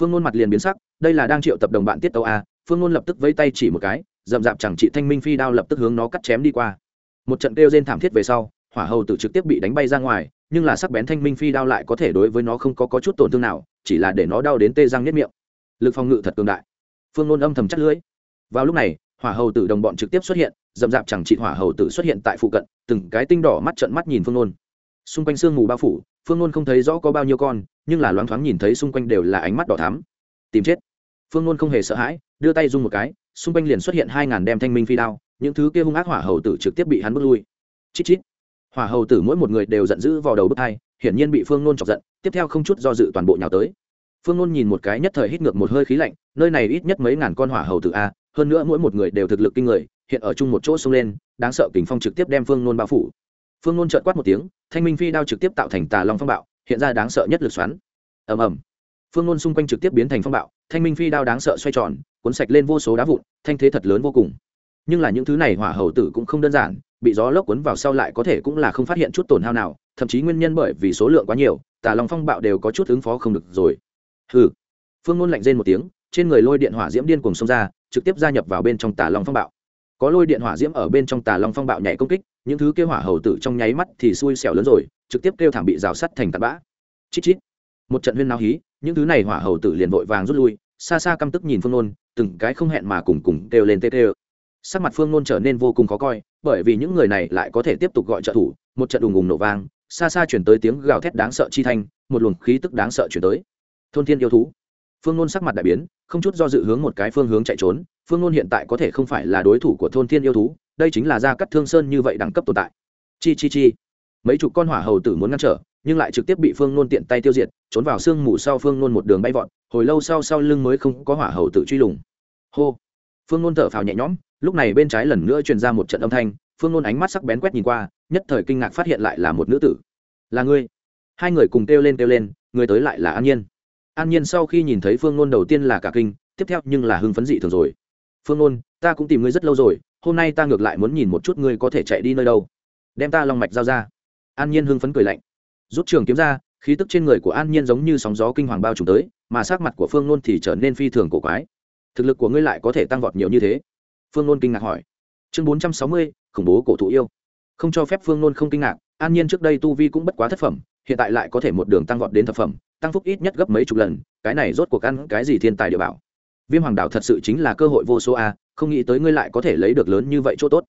Phương nôn mặt liền biến sắc đây là đang triệu tập đồng bạn tiết tàu a phương nôn lập tức vây tay chỉ một cái rậm rạp chẳng chị thanh minh phi đao lập tức hướng nó cắt chém đi qua. Một trận kêu rên thảm thiết về sau hỏa hầu tử trực tiếp bị đánh bay ra ngoài nhưng là sắc bén thanh minh phi đao lại có thể đối với nó không có, có chút tổn thương nào chỉ là để nó đau đến tê răng nhất miệng. Lực phòng ngự thật cường đại. Phương nôn âm thầm chắc lưới vào lúc này hỏa hầu tử đồng bọn trực tiếp xuất hiện, dậm dạp chẳng trị hỏa hầu tử xuất hiện tại phụ cận, từng cái tinh đỏ mắt trận mắt nhìn phương nôn. Xung quanh sương mù bao phủ, phương nôn không thấy rõ có bao nhiêu con, nhưng là loáng thoáng nhìn thấy xung quanh đều là ánh mắt đỏ thắm. Tìm chết. Phương nôn không hề sợ hãi, đưa tay dung một cái, xung quanh liền xuất hiện hai ngàn đem thanh minh phi đao, những thứ kia hung ác hỏa hầu tử trực tiếp bị hắn bước lui. Chít chít. Hỏa hầu tử mỗi một người đều giận dữ vào đầu bước hai, hiển nhiên bị phương nôn chọc giận, tiếp theo không chút do dự toàn bộ nhào tới. Phương nôn nhìn một cái nhất thời hít ngược một hơi khí lạnh, nơi này ít nhất mấy ngàn con hỏa hầu tử a hơn nữa mỗi một người đều thực lực kinh người, hiện ở chung một chỗ xông lên, đáng sợ kính phong trực tiếp đem phương nôn bao phủ. Phương nôn trợn quát một tiếng, thanh minh phi đao trực tiếp tạo thành tà long phong bạo, hiện ra đáng sợ nhất lực xoắn. Ầm ầm. Phương nôn xung quanh trực tiếp biến thành phong bạo, thanh minh phi đao đáng sợ xoay tròn, cuốn sạch lên vô số đá vụn, thanh thế thật lớn vô cùng. Nhưng là những thứ này hỏa hầu tử cũng không đơn giản, bị gió lốc cuốn vào sau lại có thể cũng là không phát hiện chút tổn hao nào, thậm chí nguyên nhân bởi vì số lượng quá nhiều, tà long phong bạo đều có chút ứng phó không được rồi. Hừ. Phương nôn lạnh rên một tiếng trên người lôi điện hỏa diễm điên cuồng xông ra, trực tiếp gia nhập vào bên trong tà long phong bạo. Có lôi điện hỏa diễm ở bên trong tà long phong bạo nhảy công kích, những thứ kêu hỏa hầu tử trong nháy mắt thì xui xẻo lớn rồi, trực tiếp kêu thảm bị rào sắt thành tạt bã. Chít chít. Một trận huyên nao hí, những thứ này hỏa hầu tử liền vội vàng rút lui, xa xa căm tức nhìn phương nôn, từng cái không hẹn mà cùng cùng kêu lên tê tê. Sắc mặt phương nôn trở nên vô cùng khó coi, bởi vì những người này lại có thể tiếp tục gọi trợ thủ, một trận đùng ùng nổ vang, xa xa chuyển tới tiếng gào thét đáng sợ chi thanh, một luồng khí tức đáng sợ chuyển tới. Thôn thiên yêu thú phương nôn sắc mặt đại biến, không chút do dự hướng một cái phương hướng chạy trốn. Phương nôn hiện tại có thể không phải là đối thủ của thôn thiên yêu thú, đây chính là gia cắt thương sơn như vậy đẳng cấp tồn tại. Chi chi chi. Mấy chục con hỏa hầu tử muốn ngăn trở, nhưng lại trực tiếp bị phương nôn tiện tay tiêu diệt, trốn vào sương mù sau phương nôn một đường bay vọt, hồi lâu sau sau lưng mới không có hỏa hầu tử truy lùng. Hô. Phương nôn thở phào nhẹ nhõm, lúc này bên trái lần nữa truyền ra một trận âm thanh, phương nôn ánh mắt sắc bén quét nhìn qua, nhất thời kinh ngạc phát hiện lại là một nữ tử. Là ngươi? Hai người cùng kêu lên kêu lên, người tới lại là an nhiên an nhiên sau khi nhìn thấy phương nôn đầu tiên là cả kinh, tiếp theo nhưng là hưng phấn dị thường rồi. Phương nôn, ta cũng tìm ngươi rất lâu rồi, hôm nay ta ngược lại muốn nhìn một chút ngươi có thể chạy đi nơi đâu. Đem ta long mạch giao ra. An nhiên hưng phấn cười lạnh. Rút trường kiếm ra, khí tức trên người của an nhiên giống như sóng gió kinh hoàng bao trùm tới, mà sắc mặt của phương nôn thì trở nên phi thường cổ quái. Thực lực của ngươi lại có thể tăng vọt nhiều như thế? Phương nôn kinh ngạc hỏi. Chương bốn trăm sáu mươi, khủng bố cổ thụ yêu. Không cho phép phương nôn không kinh ngạc, an nhiên trước đây tu vi cũng bất quá thất phẩm hiện tại lại có thể một đường tăng vọt đến thập phẩm, tăng phúc ít nhất gấp mấy chục lần, cái này rốt cuộc ăn cái gì thiên tài địa bảo? Viêm hoàng đảo thật sự chính là cơ hội vô số a, không nghĩ tới ngươi lại có thể lấy được lớn như vậy chỗ tốt.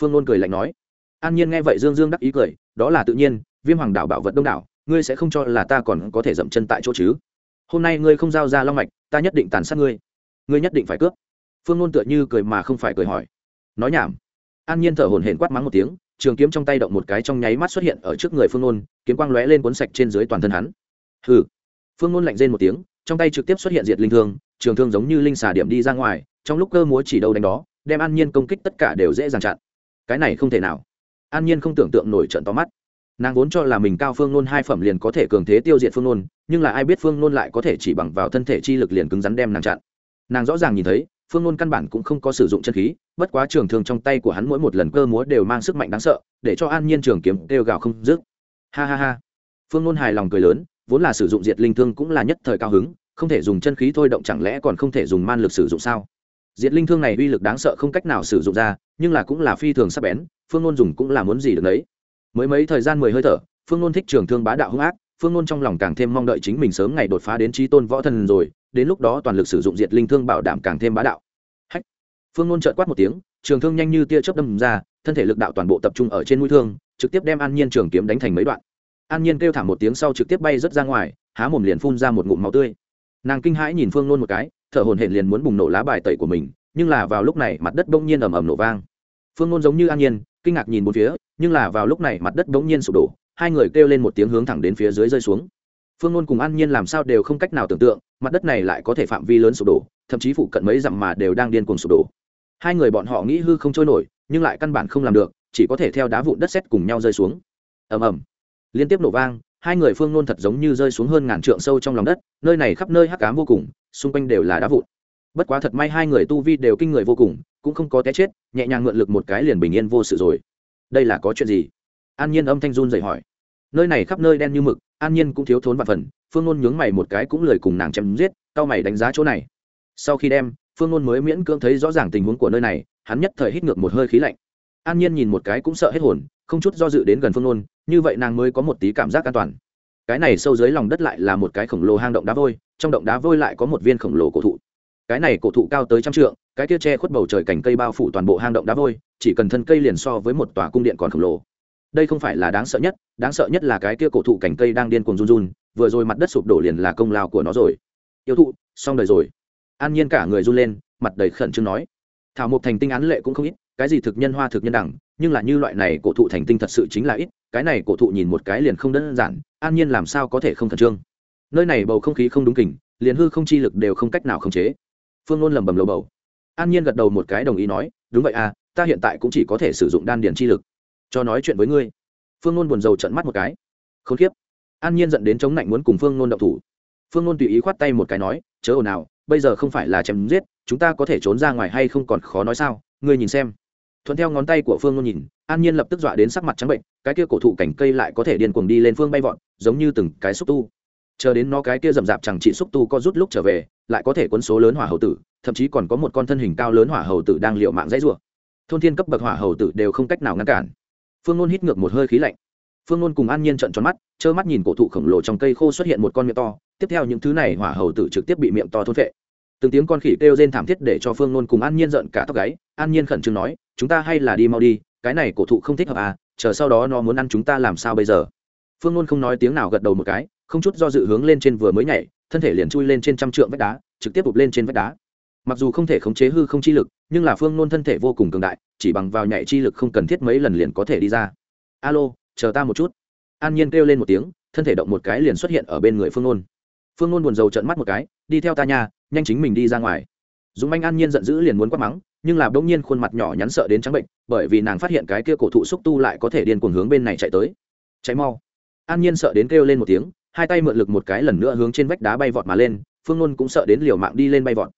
Phương nôn cười lạnh nói. An nhiên nghe vậy dương dương đắc ý cười, đó là tự nhiên, viêm hoàng đảo bảo vật đông đảo, ngươi sẽ không cho là ta còn có thể dậm chân tại chỗ chứ? Hôm nay ngươi không giao ra long mạch, ta nhất định tàn sát ngươi. Ngươi nhất định phải cướp. Phương nôn tựa như cười mà không phải cười hỏi. Nói nhảm. An nhiên thở hổn hển quát mắng một tiếng trường kiếm trong tay động một cái trong nháy mắt xuất hiện ở trước người phương nôn, kiếm quang lóe lên cuốn sạch trên dưới toàn thân hắn. Hừ. Phương nôn lạnh rên một tiếng, trong tay trực tiếp xuất hiện diệt linh thương, trường thương giống như linh xà điểm đi ra ngoài, trong lúc cơ múa chỉ đâu đánh đó, đem an nhiên công kích tất cả đều dễ dàng chặn. Cái này không thể nào. An nhiên không tưởng tượng nổi trận to mắt. Nàng vốn cho là mình cao phương nôn hai phẩm liền có thể cường thế tiêu diệt phương nôn, nhưng là ai biết phương nôn lại có thể chỉ bằng vào thân thể chi lực liền cứng rắn đem nàng chặn. Nàng rõ ràng nhìn thấy phương nôn căn bản cũng không có sử dụng chân khí, bất quá trường thương trong tay của hắn mỗi một lần cơ múa đều mang sức mạnh đáng sợ, để cho an nhiên trường kiếm đều gào không dứt. Ha ha ha. Phương nôn hài lòng cười lớn, vốn là sử dụng diệt linh thương cũng là nhất thời cao hứng, không thể dùng chân khí thôi động chẳng lẽ còn không thể dùng man lực sử dụng sao? Diệt linh thương này uy lực đáng sợ không cách nào sử dụng ra, nhưng là cũng là phi thường sắc bén, phương nôn dùng cũng là muốn gì được đấy mới mấy thời gian mười hơi thở, phương nôn thích trường thương bá đạo hung ác, phương nôn trong lòng càng thêm mong đợi chính mình sớm ngày đột phá đến trí tôn võ thần rồi đến lúc đó toàn lực sử dụng diệt linh thương bảo đảm càng thêm bá đạo. Hách! Phương nôn trợt quát một tiếng, trường thương nhanh như tia chớp đâm ra, thân thể lực đạo toàn bộ tập trung ở trên mũi thương, trực tiếp đem an nhiên trường kiếm đánh thành mấy đoạn. An nhiên kêu thảm một tiếng sau trực tiếp bay rớt ra ngoài, há mồm liền phun ra một ngụm máu tươi. Nàng kinh hãi nhìn phương nôn một cái, thở hồn hển liền muốn bùng nổ lá bài tẩy của mình, nhưng là vào lúc này mặt đất bỗng nhiên ầm ầm nổ vang. Phương nôn giống như an nhiên, kinh ngạc nhìn một phía, nhưng là vào lúc này mặt đất bỗng nhiên sụp đổ, hai người kêu lên một tiếng hướng thẳng đến phía dưới rơi xuống phương nôn cùng an nhiên làm sao đều không cách nào tưởng tượng, mặt đất này lại có thể phạm vi lớn sụp đổ, thậm chí phụ cận mấy dặm mà đều đang điên cuồng sụp đổ. Hai người bọn họ nghĩ hư không trôi nổi, nhưng lại căn bản không làm được, chỉ có thể theo đá vụn đất xét cùng nhau rơi xuống. Ầm ầm. Liên tiếp nổ vang, hai người phương nôn thật giống như rơi xuống hơn ngàn trượng sâu trong lòng đất, nơi này khắp nơi hắc cám vô cùng, xung quanh đều là đá vụn. Bất quá thật may hai người tu vi đều kinh người vô cùng, cũng không có té chết, nhẹ nhàng ngượn lực một cái liền bình yên vô sự rồi. Đây là có chuyện gì? An nhiên âm thanh run dậy hỏi. Nơi này khắp nơi đen như mực an nhiên cũng thiếu thốn vạn phần, phương nôn nhướng mày một cái cũng lời cùng nàng chém giết, cao mày đánh giá chỗ này. Sau khi đem, phương nôn mới miễn cưỡng thấy rõ ràng tình huống của nơi này, hắn nhất thời hít ngược một hơi khí lạnh. An nhiên nhìn một cái cũng sợ hết hồn, không chút do dự đến gần phương nôn, như vậy nàng mới có một tí cảm giác an toàn. Cái này sâu dưới lòng đất lại là một cái khổng lồ hang động đá vôi, trong động đá vôi lại có một viên khổng lồ cổ thụ. Cái này cổ thụ cao tới trăm trượng, cái kia che khuất bầu trời cành cây bao phủ toàn bộ hang động đá vôi, chỉ cần thân cây liền so với một tòa cung điện còn khổng lồ đây không phải là đáng sợ nhất, đáng sợ nhất là cái kia cổ thụ cành cây đang điên cuồng run run, vừa rồi mặt đất sụp đổ liền là công lao của nó rồi. Yêu thụ, xong đời rồi. An nhiên cả người run lên, mặt đầy khẩn trương nói. Thảo mộc thành tinh án lệ cũng không ít, cái gì thực nhân hoa thực nhân đẳng, nhưng là như loại này cổ thụ thành tinh thật sự chính là ít, cái này cổ thụ nhìn một cái liền không đơn giản, an nhiên làm sao có thể không khẩn trương? Nơi này bầu không khí không đúng kỉnh liền hư không chi lực đều không cách nào khống chế. Phương ngôn lầm bầm lầu bầu. An nhiên gật đầu một cái đồng ý nói, đúng vậy à ta hiện tại cũng chỉ có thể sử dụng đan điền chi lực cho nói chuyện với ngươi. Phương Nôn buồn rầu trận mắt một cái. K h ố n k i ế p an nhiên dẫn đến chống lạnh muốn cùng phương Nôn động thủ. Phương Nôn tùy ý khoát tay một cái nói, chớ ồn ào, bây giờ không phải là chém giết, chúng ta có thể trốn ra ngoài hay không còn khó nói sao? Ngươi nhìn xem. Thuận theo ngón tay của phương Nôn nhìn, an nhiên lập tức dọa đến sắc mặt trắng bệnh, cái kia cổ thụ cảnh cây lại có thể điên cuồng đi lên phương bay vọt, giống như từng cái xúc tu. Chờ đến nó cái kia rậm rạp chẳng chị xúc tu có rút lúc trở về, lại có thể quấn số lớn hỏa hầu tử, thậm chí còn có một con thân hình cao lớn hỏa hầu tử đang liệu mạng dãy rủa. Thôn thiên cấp bậc hỏa hầu tử đều không cách nào ngăn cản phương nôn hít ngược một hơi khí lạnh. Phương nôn cùng an nhiên trận tròn mắt, trơ mắt nhìn cổ thụ khổng lồ trong cây khô xuất hiện một con miệng to, tiếp theo những thứ này hỏa hầu tử trực tiếp bị miệng to thôn vệ từng tiếng con khỉ kêu rên thảm thiết để cho phương nôn cùng an nhiên giận cả tóc gáy, an nhiên khẩn trương nói, chúng ta hay là đi mau đi, cái này cổ thụ không thích hợp à chờ sau đó nó muốn ăn chúng ta làm sao bây giờ? Phương nôn không nói tiếng nào gật đầu một cái, không chút do dự hướng lên trên vừa mới nhảy, thân thể liền chui lên trên trăm trượng vách đá, trực tiếp ụp lên trên vách đá. Mặc dù không thể khống chế hư không chi lực nhưng là phương nôn thân thể vô cùng cường đại, chỉ bằng vào nhảy chi lực không cần thiết mấy lần liền có thể đi ra. Alo, chờ ta một chút. An nhiên kêu lên một tiếng, thân thể động một cái liền xuất hiện ở bên người phương nôn. Phương nôn buồn rầu trận mắt một cái, đi theo ta nhà nhanh chính mình đi ra ngoài. Dũng anh an nhiên giận dữ liền muốn quát mắng, nhưng là bỗng nhiên khuôn mặt nhỏ nhắn sợ đến trắng bệnh, bởi vì nàng phát hiện cái kia cổ thụ xúc tu lại có thể điên cuồng hướng bên này chạy tới. Cháy mau. An nhiên sợ đến kêu lên một tiếng, hai tay mượn lực một cái lần nữa hướng trên vách đá bay vọt mà lên, phương nôn cũng sợ đến liều mạng đi lên bay vọt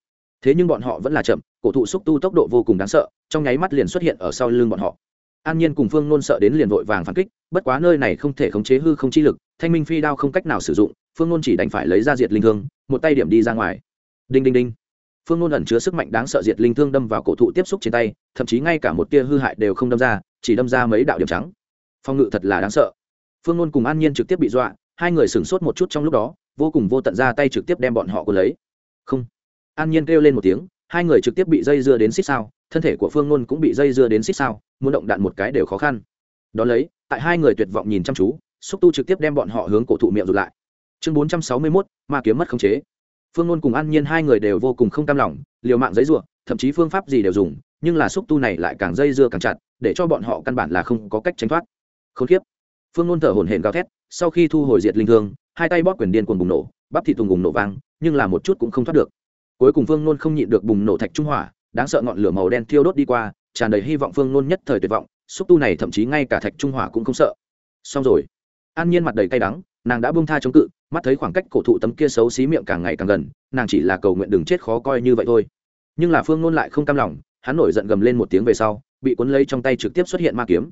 thế nhưng bọn họ vẫn là chậm, cổ thụ xúc tu tốc độ vô cùng đáng sợ, trong nháy mắt liền xuất hiện ở sau lưng bọn họ. An nhiên cùng phương nôn sợ đến liền vội vàng phản kích, bất quá nơi này không thể khống chế hư không chi lực, thanh minh phi đao không cách nào sử dụng, phương nôn chỉ đành phải lấy ra diệt linh thương, một tay điểm đi ra ngoài. Đinh đinh đinh. Phương nôn ẩn chứa sức mạnh đáng sợ diệt linh thương đâm vào cổ thụ tiếp xúc trên tay, thậm chí ngay cả một tia hư hại đều không đâm ra, chỉ đâm ra mấy đạo điểm trắng. Phong ngự thật là đáng sợ. Phương nôn cùng an nhiên trực tiếp bị dọa, hai người sửng sốt một chút trong lúc đó, vô cùng vô tận ra tay trực tiếp đem bọn họ cuốn lấy. Không an nhiên kêu lên một tiếng, hai người trực tiếp bị dây dưa đến xích sao, thân thể của phương nôn cũng bị dây dưa đến xích sao, muốn động đạn một cái đều khó khăn. Đ ó lấy, tại hai người tuyệt vọng nhìn chăm chú, xúc tu trực tiếp đem bọn họ hướng cổ thụ miệng rụt lại. Chương bốn trăm sáu mươi mốt, ma kiếm mất khống chế. Phương nôn cùng an nhiên hai người đều vô cùng không cam lòng, liều mạng giấy ruộng thậm chí phương pháp gì đều dùng, nhưng là xúc tu này lại càng dây dưa càng chặt, để cho bọn họ căn bản là không có cách tránh thoát. K h ố n k i ế p phương nôn thở hổn hển gào thét, sau khi thu hồi diệt linh thương, hai tay bóp quyền điên cuồng bùng nổ, bắp thị tùng bùng nổ vang, nhưng là một chút cũng không thoát được cuối cùng phương nôn không nhịn được bùng nổ thạch trung hỏa, đáng sợ ngọn lửa màu đen thiêu đốt đi qua, tràn đầy hy vọng phương nôn nhất thời tuyệt vọng, xúc tu này thậm chí ngay cả thạch trung hỏa cũng không sợ. Xong rồi. An nhiên mặt đầy cay đắng, nàng đã bông tha chống cự, mắt thấy khoảng cách cổ thụ tấm kia xấu xí miệng càng ngày càng gần, nàng chỉ là cầu nguyện đừng chết khó coi như vậy thôi. Nhưng là phương nôn lại không cam lòng, hắn nổi giận gầm lên một tiếng về sau, bị cuốn lấy trong tay trực tiếp xuất hiện ma kiếm.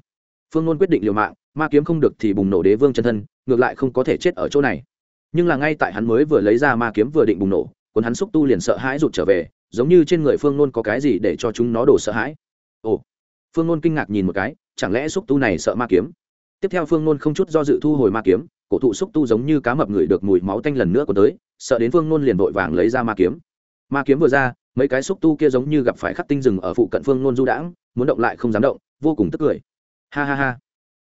Phương nôn quyết định liều mạng, ma kiếm không được thì bùng nổ đế vương chân thân, ngược lại không có thể chết ở chỗ này. Nhưng là ngay tại hắn mới vừa lấy ra ma kiếm vừa định bùng nổ còn hắn xúc tu liền sợ hãi rụt trở về, giống như trên người phương nôn có cái gì để cho chúng nó đổ sợ hãi. Ồ, phương nôn kinh ngạc nhìn một cái, chẳng lẽ xúc tu này sợ ma kiếm? Tiếp theo phương nôn không chút do dự thu hồi ma kiếm, cổ thụ xúc tu giống như cá mập người được mùi máu tanh lần nữa của tới, sợ đến phương nôn liền vội vàng lấy ra ma kiếm. Ma kiếm vừa ra, mấy cái xúc tu kia giống như gặp phải khắc tinh rừng ở phụ cận phương nôn du đãng, muốn động lại không dám động, vô cùng tức cười. Ha ha ha.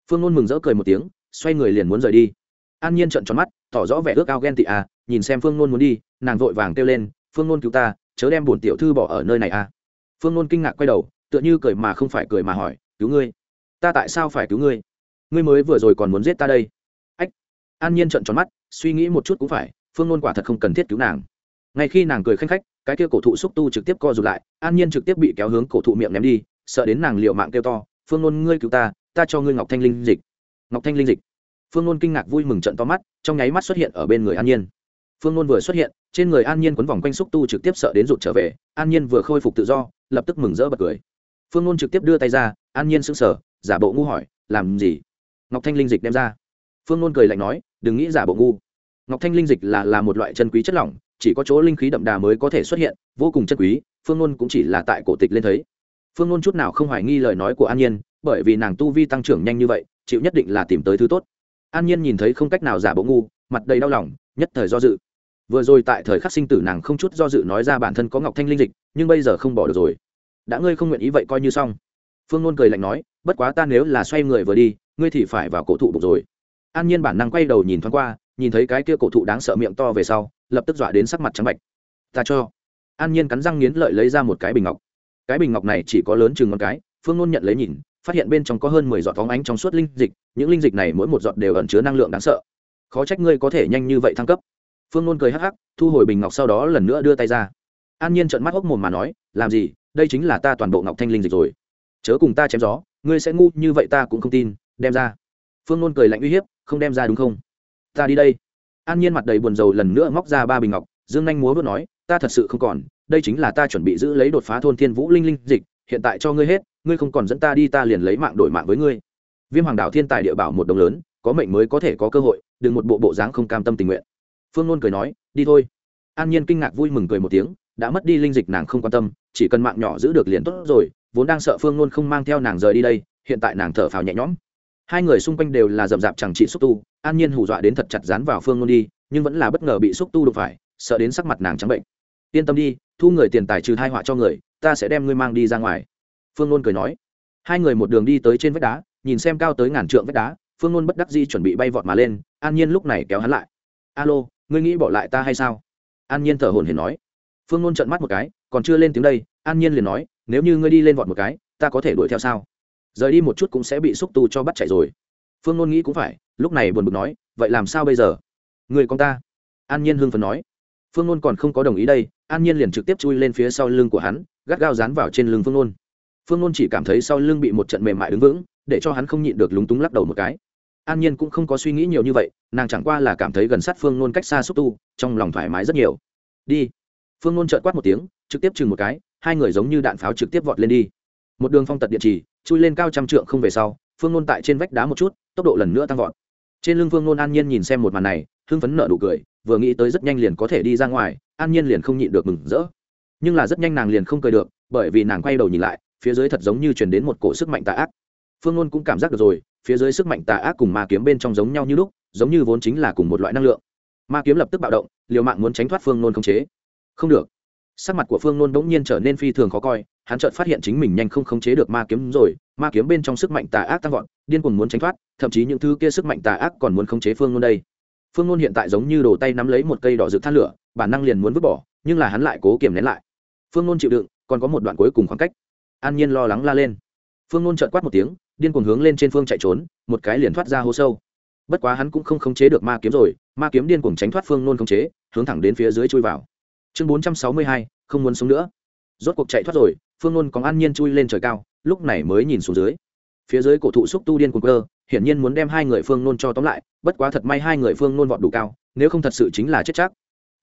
Phương nôn mừng rỡ cười một tiếng, xoay người liền muốn rời đi. An nhiên trợn tròn mắt tỏ rõ vẻ ước ao ghen tị à nhìn xem phương nôn muốn đi, nàng vội vàng kêu lên, phương nôn cứu ta, chớ đem bổn tiểu thư bỏ ở nơi này à. Phương nôn kinh ngạc quay đầu, tựa như cười mà không phải cười mà hỏi, cứu ngươi? Ta tại sao phải cứu ngươi? Ngươi mới vừa rồi còn muốn giết ta đây? Ách, an nhiên trợn tròn mắt, suy nghĩ một chút cũng phải, phương nôn quả thật không cần thiết cứu nàng. Ngay khi nàng cười khanh khách, cái kia cổ thụ xúc tu trực tiếp co rụt lại, an nhiên trực tiếp bị kéo hướng cổ thụ miệng ném đi, sợ đến nàng liệu mạng kêu to, phương nôn, ngươi cứu ta ta cho ngươi ngọc thanh linh dịch. Ngọc thanh linh dịch phương nôn kinh ngạc vui mừng trận to mắt, trong nháy mắt xuất hiện ở bên người an nhiên. Phương nôn vừa xuất hiện, trên người an nhiên quấn vòng quanh xúc tu trực tiếp sợ đến rụt trở về, an nhiên vừa khôi phục tự do, lập tức mừng rỡ bật cười. Phương nôn trực tiếp đưa tay ra, an nhiên sững sờ, giả bộ ngu hỏi, làm gì? Ngọc thanh linh dịch đem ra. Phương nôn cười lạnh nói, đừng nghĩ giả bộ ngu. Ngọc thanh linh dịch là là một loại chân quý chất lỏng, chỉ có chỗ linh khí đậm đà mới có thể xuất hiện, vô cùng chân quý, phương nôn cũng chỉ là tại cổ tịch lên thấy. Phương nôn chút nào không hoài nghi lời nói của an nhiên, bởi vì nàng tu vi tăng trưởng nhanh như vậy, chịu nhất định là tìm tới thứ tốt an nhiên nhìn thấy không cách nào giả bộ ngu, mặt đầy đau lòng, nhất thời do dự. Vừa rồi tại thời khắc sinh tử nàng không chút do dự nói ra bản thân có ngọc thanh linh dịch, nhưng bây giờ không bỏ được rồi. Đã ngươi không nguyện ý vậy coi như xong. Phương nôn cười lạnh nói, bất quá ta nếu là xoay người vừa đi, ngươi thì phải vào cổ thụ bục rồi. An nhiên bản năng quay đầu nhìn thoáng qua, nhìn thấy cái kia cổ thụ đáng sợ miệng to về sau, lập tức dọa đến sắc mặt trắng bạch ta cho. An nhiên cắn răng nghiến lợi lấy ra một cái bình ngọc. Cái bình ngọc này chỉ có lớn chừng một cái, phương nôn nhận lấy nhìn phát hiện bên trong có hơn mười giọt phóng ánh trong suốt linh dịch, những linh dịch này mỗi một giọt đều ẩn chứa năng lượng đáng sợ. Khó trách ngươi có thể nhanh như vậy thăng cấp. Phương nôn cười hắc hắc, thu hồi bình ngọc sau đó lần nữa đưa tay ra. An nhiên trợn mắt hốc mồm mà nói, làm gì? Đây chính là ta toàn bộ ngọc thanh linh dịch rồi. Chớ cùng ta chém gió, ngươi sẽ ngu như vậy ta cũng không tin, đem ra. Phương nôn cười lạnh uy hiếp, không đem ra đúng không? Ta đi đây. An nhiên mặt đầy buồn rầu lần nữa móc ra ba bình ngọc, dương anh múa vớt nói, ta thật sự không còn, đây chính là ta chuẩn bị giữ lấy đột phá thôn thiên vũ linh linh dịch, hiện tại cho ngươi hết ngươi không còn dẫn ta đi, ta liền lấy mạng đổi mạng với ngươi. Viêm hoàng đảo thiên tài địa bảo một đồng lớn, có mệnh mới có thể có cơ hội, đừng một bộ bộ dáng không cam tâm tình nguyện. Phương nôn cười nói, đi thôi. An nhiên kinh ngạc vui mừng cười một tiếng, đã mất đi linh dịch nàng không quan tâm, chỉ cần mạng nhỏ giữ được liền tốt rồi, vốn đang sợ phương nôn không mang theo nàng rời đi đây, hiện tại nàng thở phào nhẹ nhõm. Hai người xung quanh đều là rậm rạp chẳng trị xúc tu, an nhiên hù dọa đến thật chặt dán vào phương nôn đi, nhưng vẫn là bất ngờ bị xúc tu đụng phải, sợ đến sắc mặt nàng trắng bệnh. Yên tâm đi, thu người tiền tài trừ thai họa cho người, ta sẽ đem ngươi mang đi ra ngoài phương nôn cười nói. Hai người một đường đi tới trên vách đá, nhìn xem cao tới ngàn trượng vách đá, phương nôn bất đắc di chuẩn bị bay vọt mà lên, an nhiên lúc này kéo hắn lại. Alo, ngươi nghĩ bỏ lại ta hay sao? An nhiên thở hồn hển nói. Phương nôn trợn mắt một cái, còn chưa lên tiếng đây, an nhiên liền nói, nếu như ngươi đi lên vọt một cái, ta có thể đuổi theo sao? Rời đi một chút cũng sẽ bị xúc tu cho bắt chạy rồi. Phương nôn nghĩ cũng phải, lúc này buồn bực nói, vậy làm sao bây giờ? Người con ta. An nhiên hưng phấn nói. Phương nôn còn không có đồng ý đây, an nhiên liền trực tiếp chui lên phía sau lưng của hắn, gắt gao dán vào trên lưng phương nôn phương nôn chỉ cảm thấy sau lưng bị một trận mềm mại đứng vững, để cho hắn không nhịn được lúng túng lắc đầu một cái. An nhiên cũng không có suy nghĩ nhiều như vậy, nàng chẳng qua là cảm thấy gần sát phương nôn cách xa xúc tu, trong lòng thoải mái rất nhiều. Đi. Phương nôn trợt quát một tiếng, trực tiếp chừng một cái, hai người giống như đạn pháo trực tiếp vọt lên đi. Một đường phong tật điện trì chui lên cao trăm trượng không về sau, phương nôn tại trên vách đá một chút, tốc độ lần nữa tăng vọt. Trên lưng phương nôn an nhiên nhìn xem một màn này, hưng phấn nợ đủ cười, vừa nghĩ tới rất nhanh liền có thể đi ra ngoài, an nhiên liền không nhịn được mừng rỡ. Nhưng là rất nhanh nàng liền không cười được, bởi vì nàng quay đầu nhìn lại phía dưới thật giống như truyền đến một cổ sức mạnh tà ác. Phương luân cũng cảm giác được rồi, phía dưới sức mạnh tà ác cùng ma kiếm bên trong giống nhau như lúc, giống như vốn chính là cùng một loại năng lượng. Ma kiếm lập tức bạo động, liều mạng muốn tránh thoát phương nôn không chế. Không được. Sắc mặt của phương nôn bỗng nhiên trở nên phi thường khó coi, hắn chợt phát hiện chính mình nhanh không khống chế được ma kiếm rồi, ma kiếm bên trong sức mạnh tà ác tăng vọt, điên cuồng muốn tránh thoát, thậm chí những thứ kia sức mạnh tà ác còn muốn khống chế phương nôn đây. Phương nôn hiện tại giống như đổ tay nắm lấy một cây đỏ rực than lửa, bản năng liền muốn vứt bỏ, nhưng là hắn lại cố kiềm nén lại. Phương nôn chịu đựng, còn có một đoạn cuối cùng khoảng cách an nhiên lo lắng la lên. Phương nôn trợn quát một tiếng, điên cuồng hướng lên trên phương chạy trốn, một cái liền thoát ra hố sâu. Bất quá hắn cũng không khống chế được ma kiếm rồi, ma kiếm điên cuồng tránh thoát phương nôn khống chế, hướng thẳng đến phía dưới chui vào. Chương bốn trăm sáu mươi hai, không muốn sống nữa. Rốt cuộc chạy thoát rồi, phương nôn còn an nhiên chui lên trời cao, lúc này mới nhìn xuống dưới. Phía dưới cổ thụ xúc tu điên cuồng cơ, hiển nhiên muốn đem hai người phương nôn cho tóm lại, bất quá thật may hai người phương nôn vọt đủ cao, nếu không thật sự chính là chết chắc.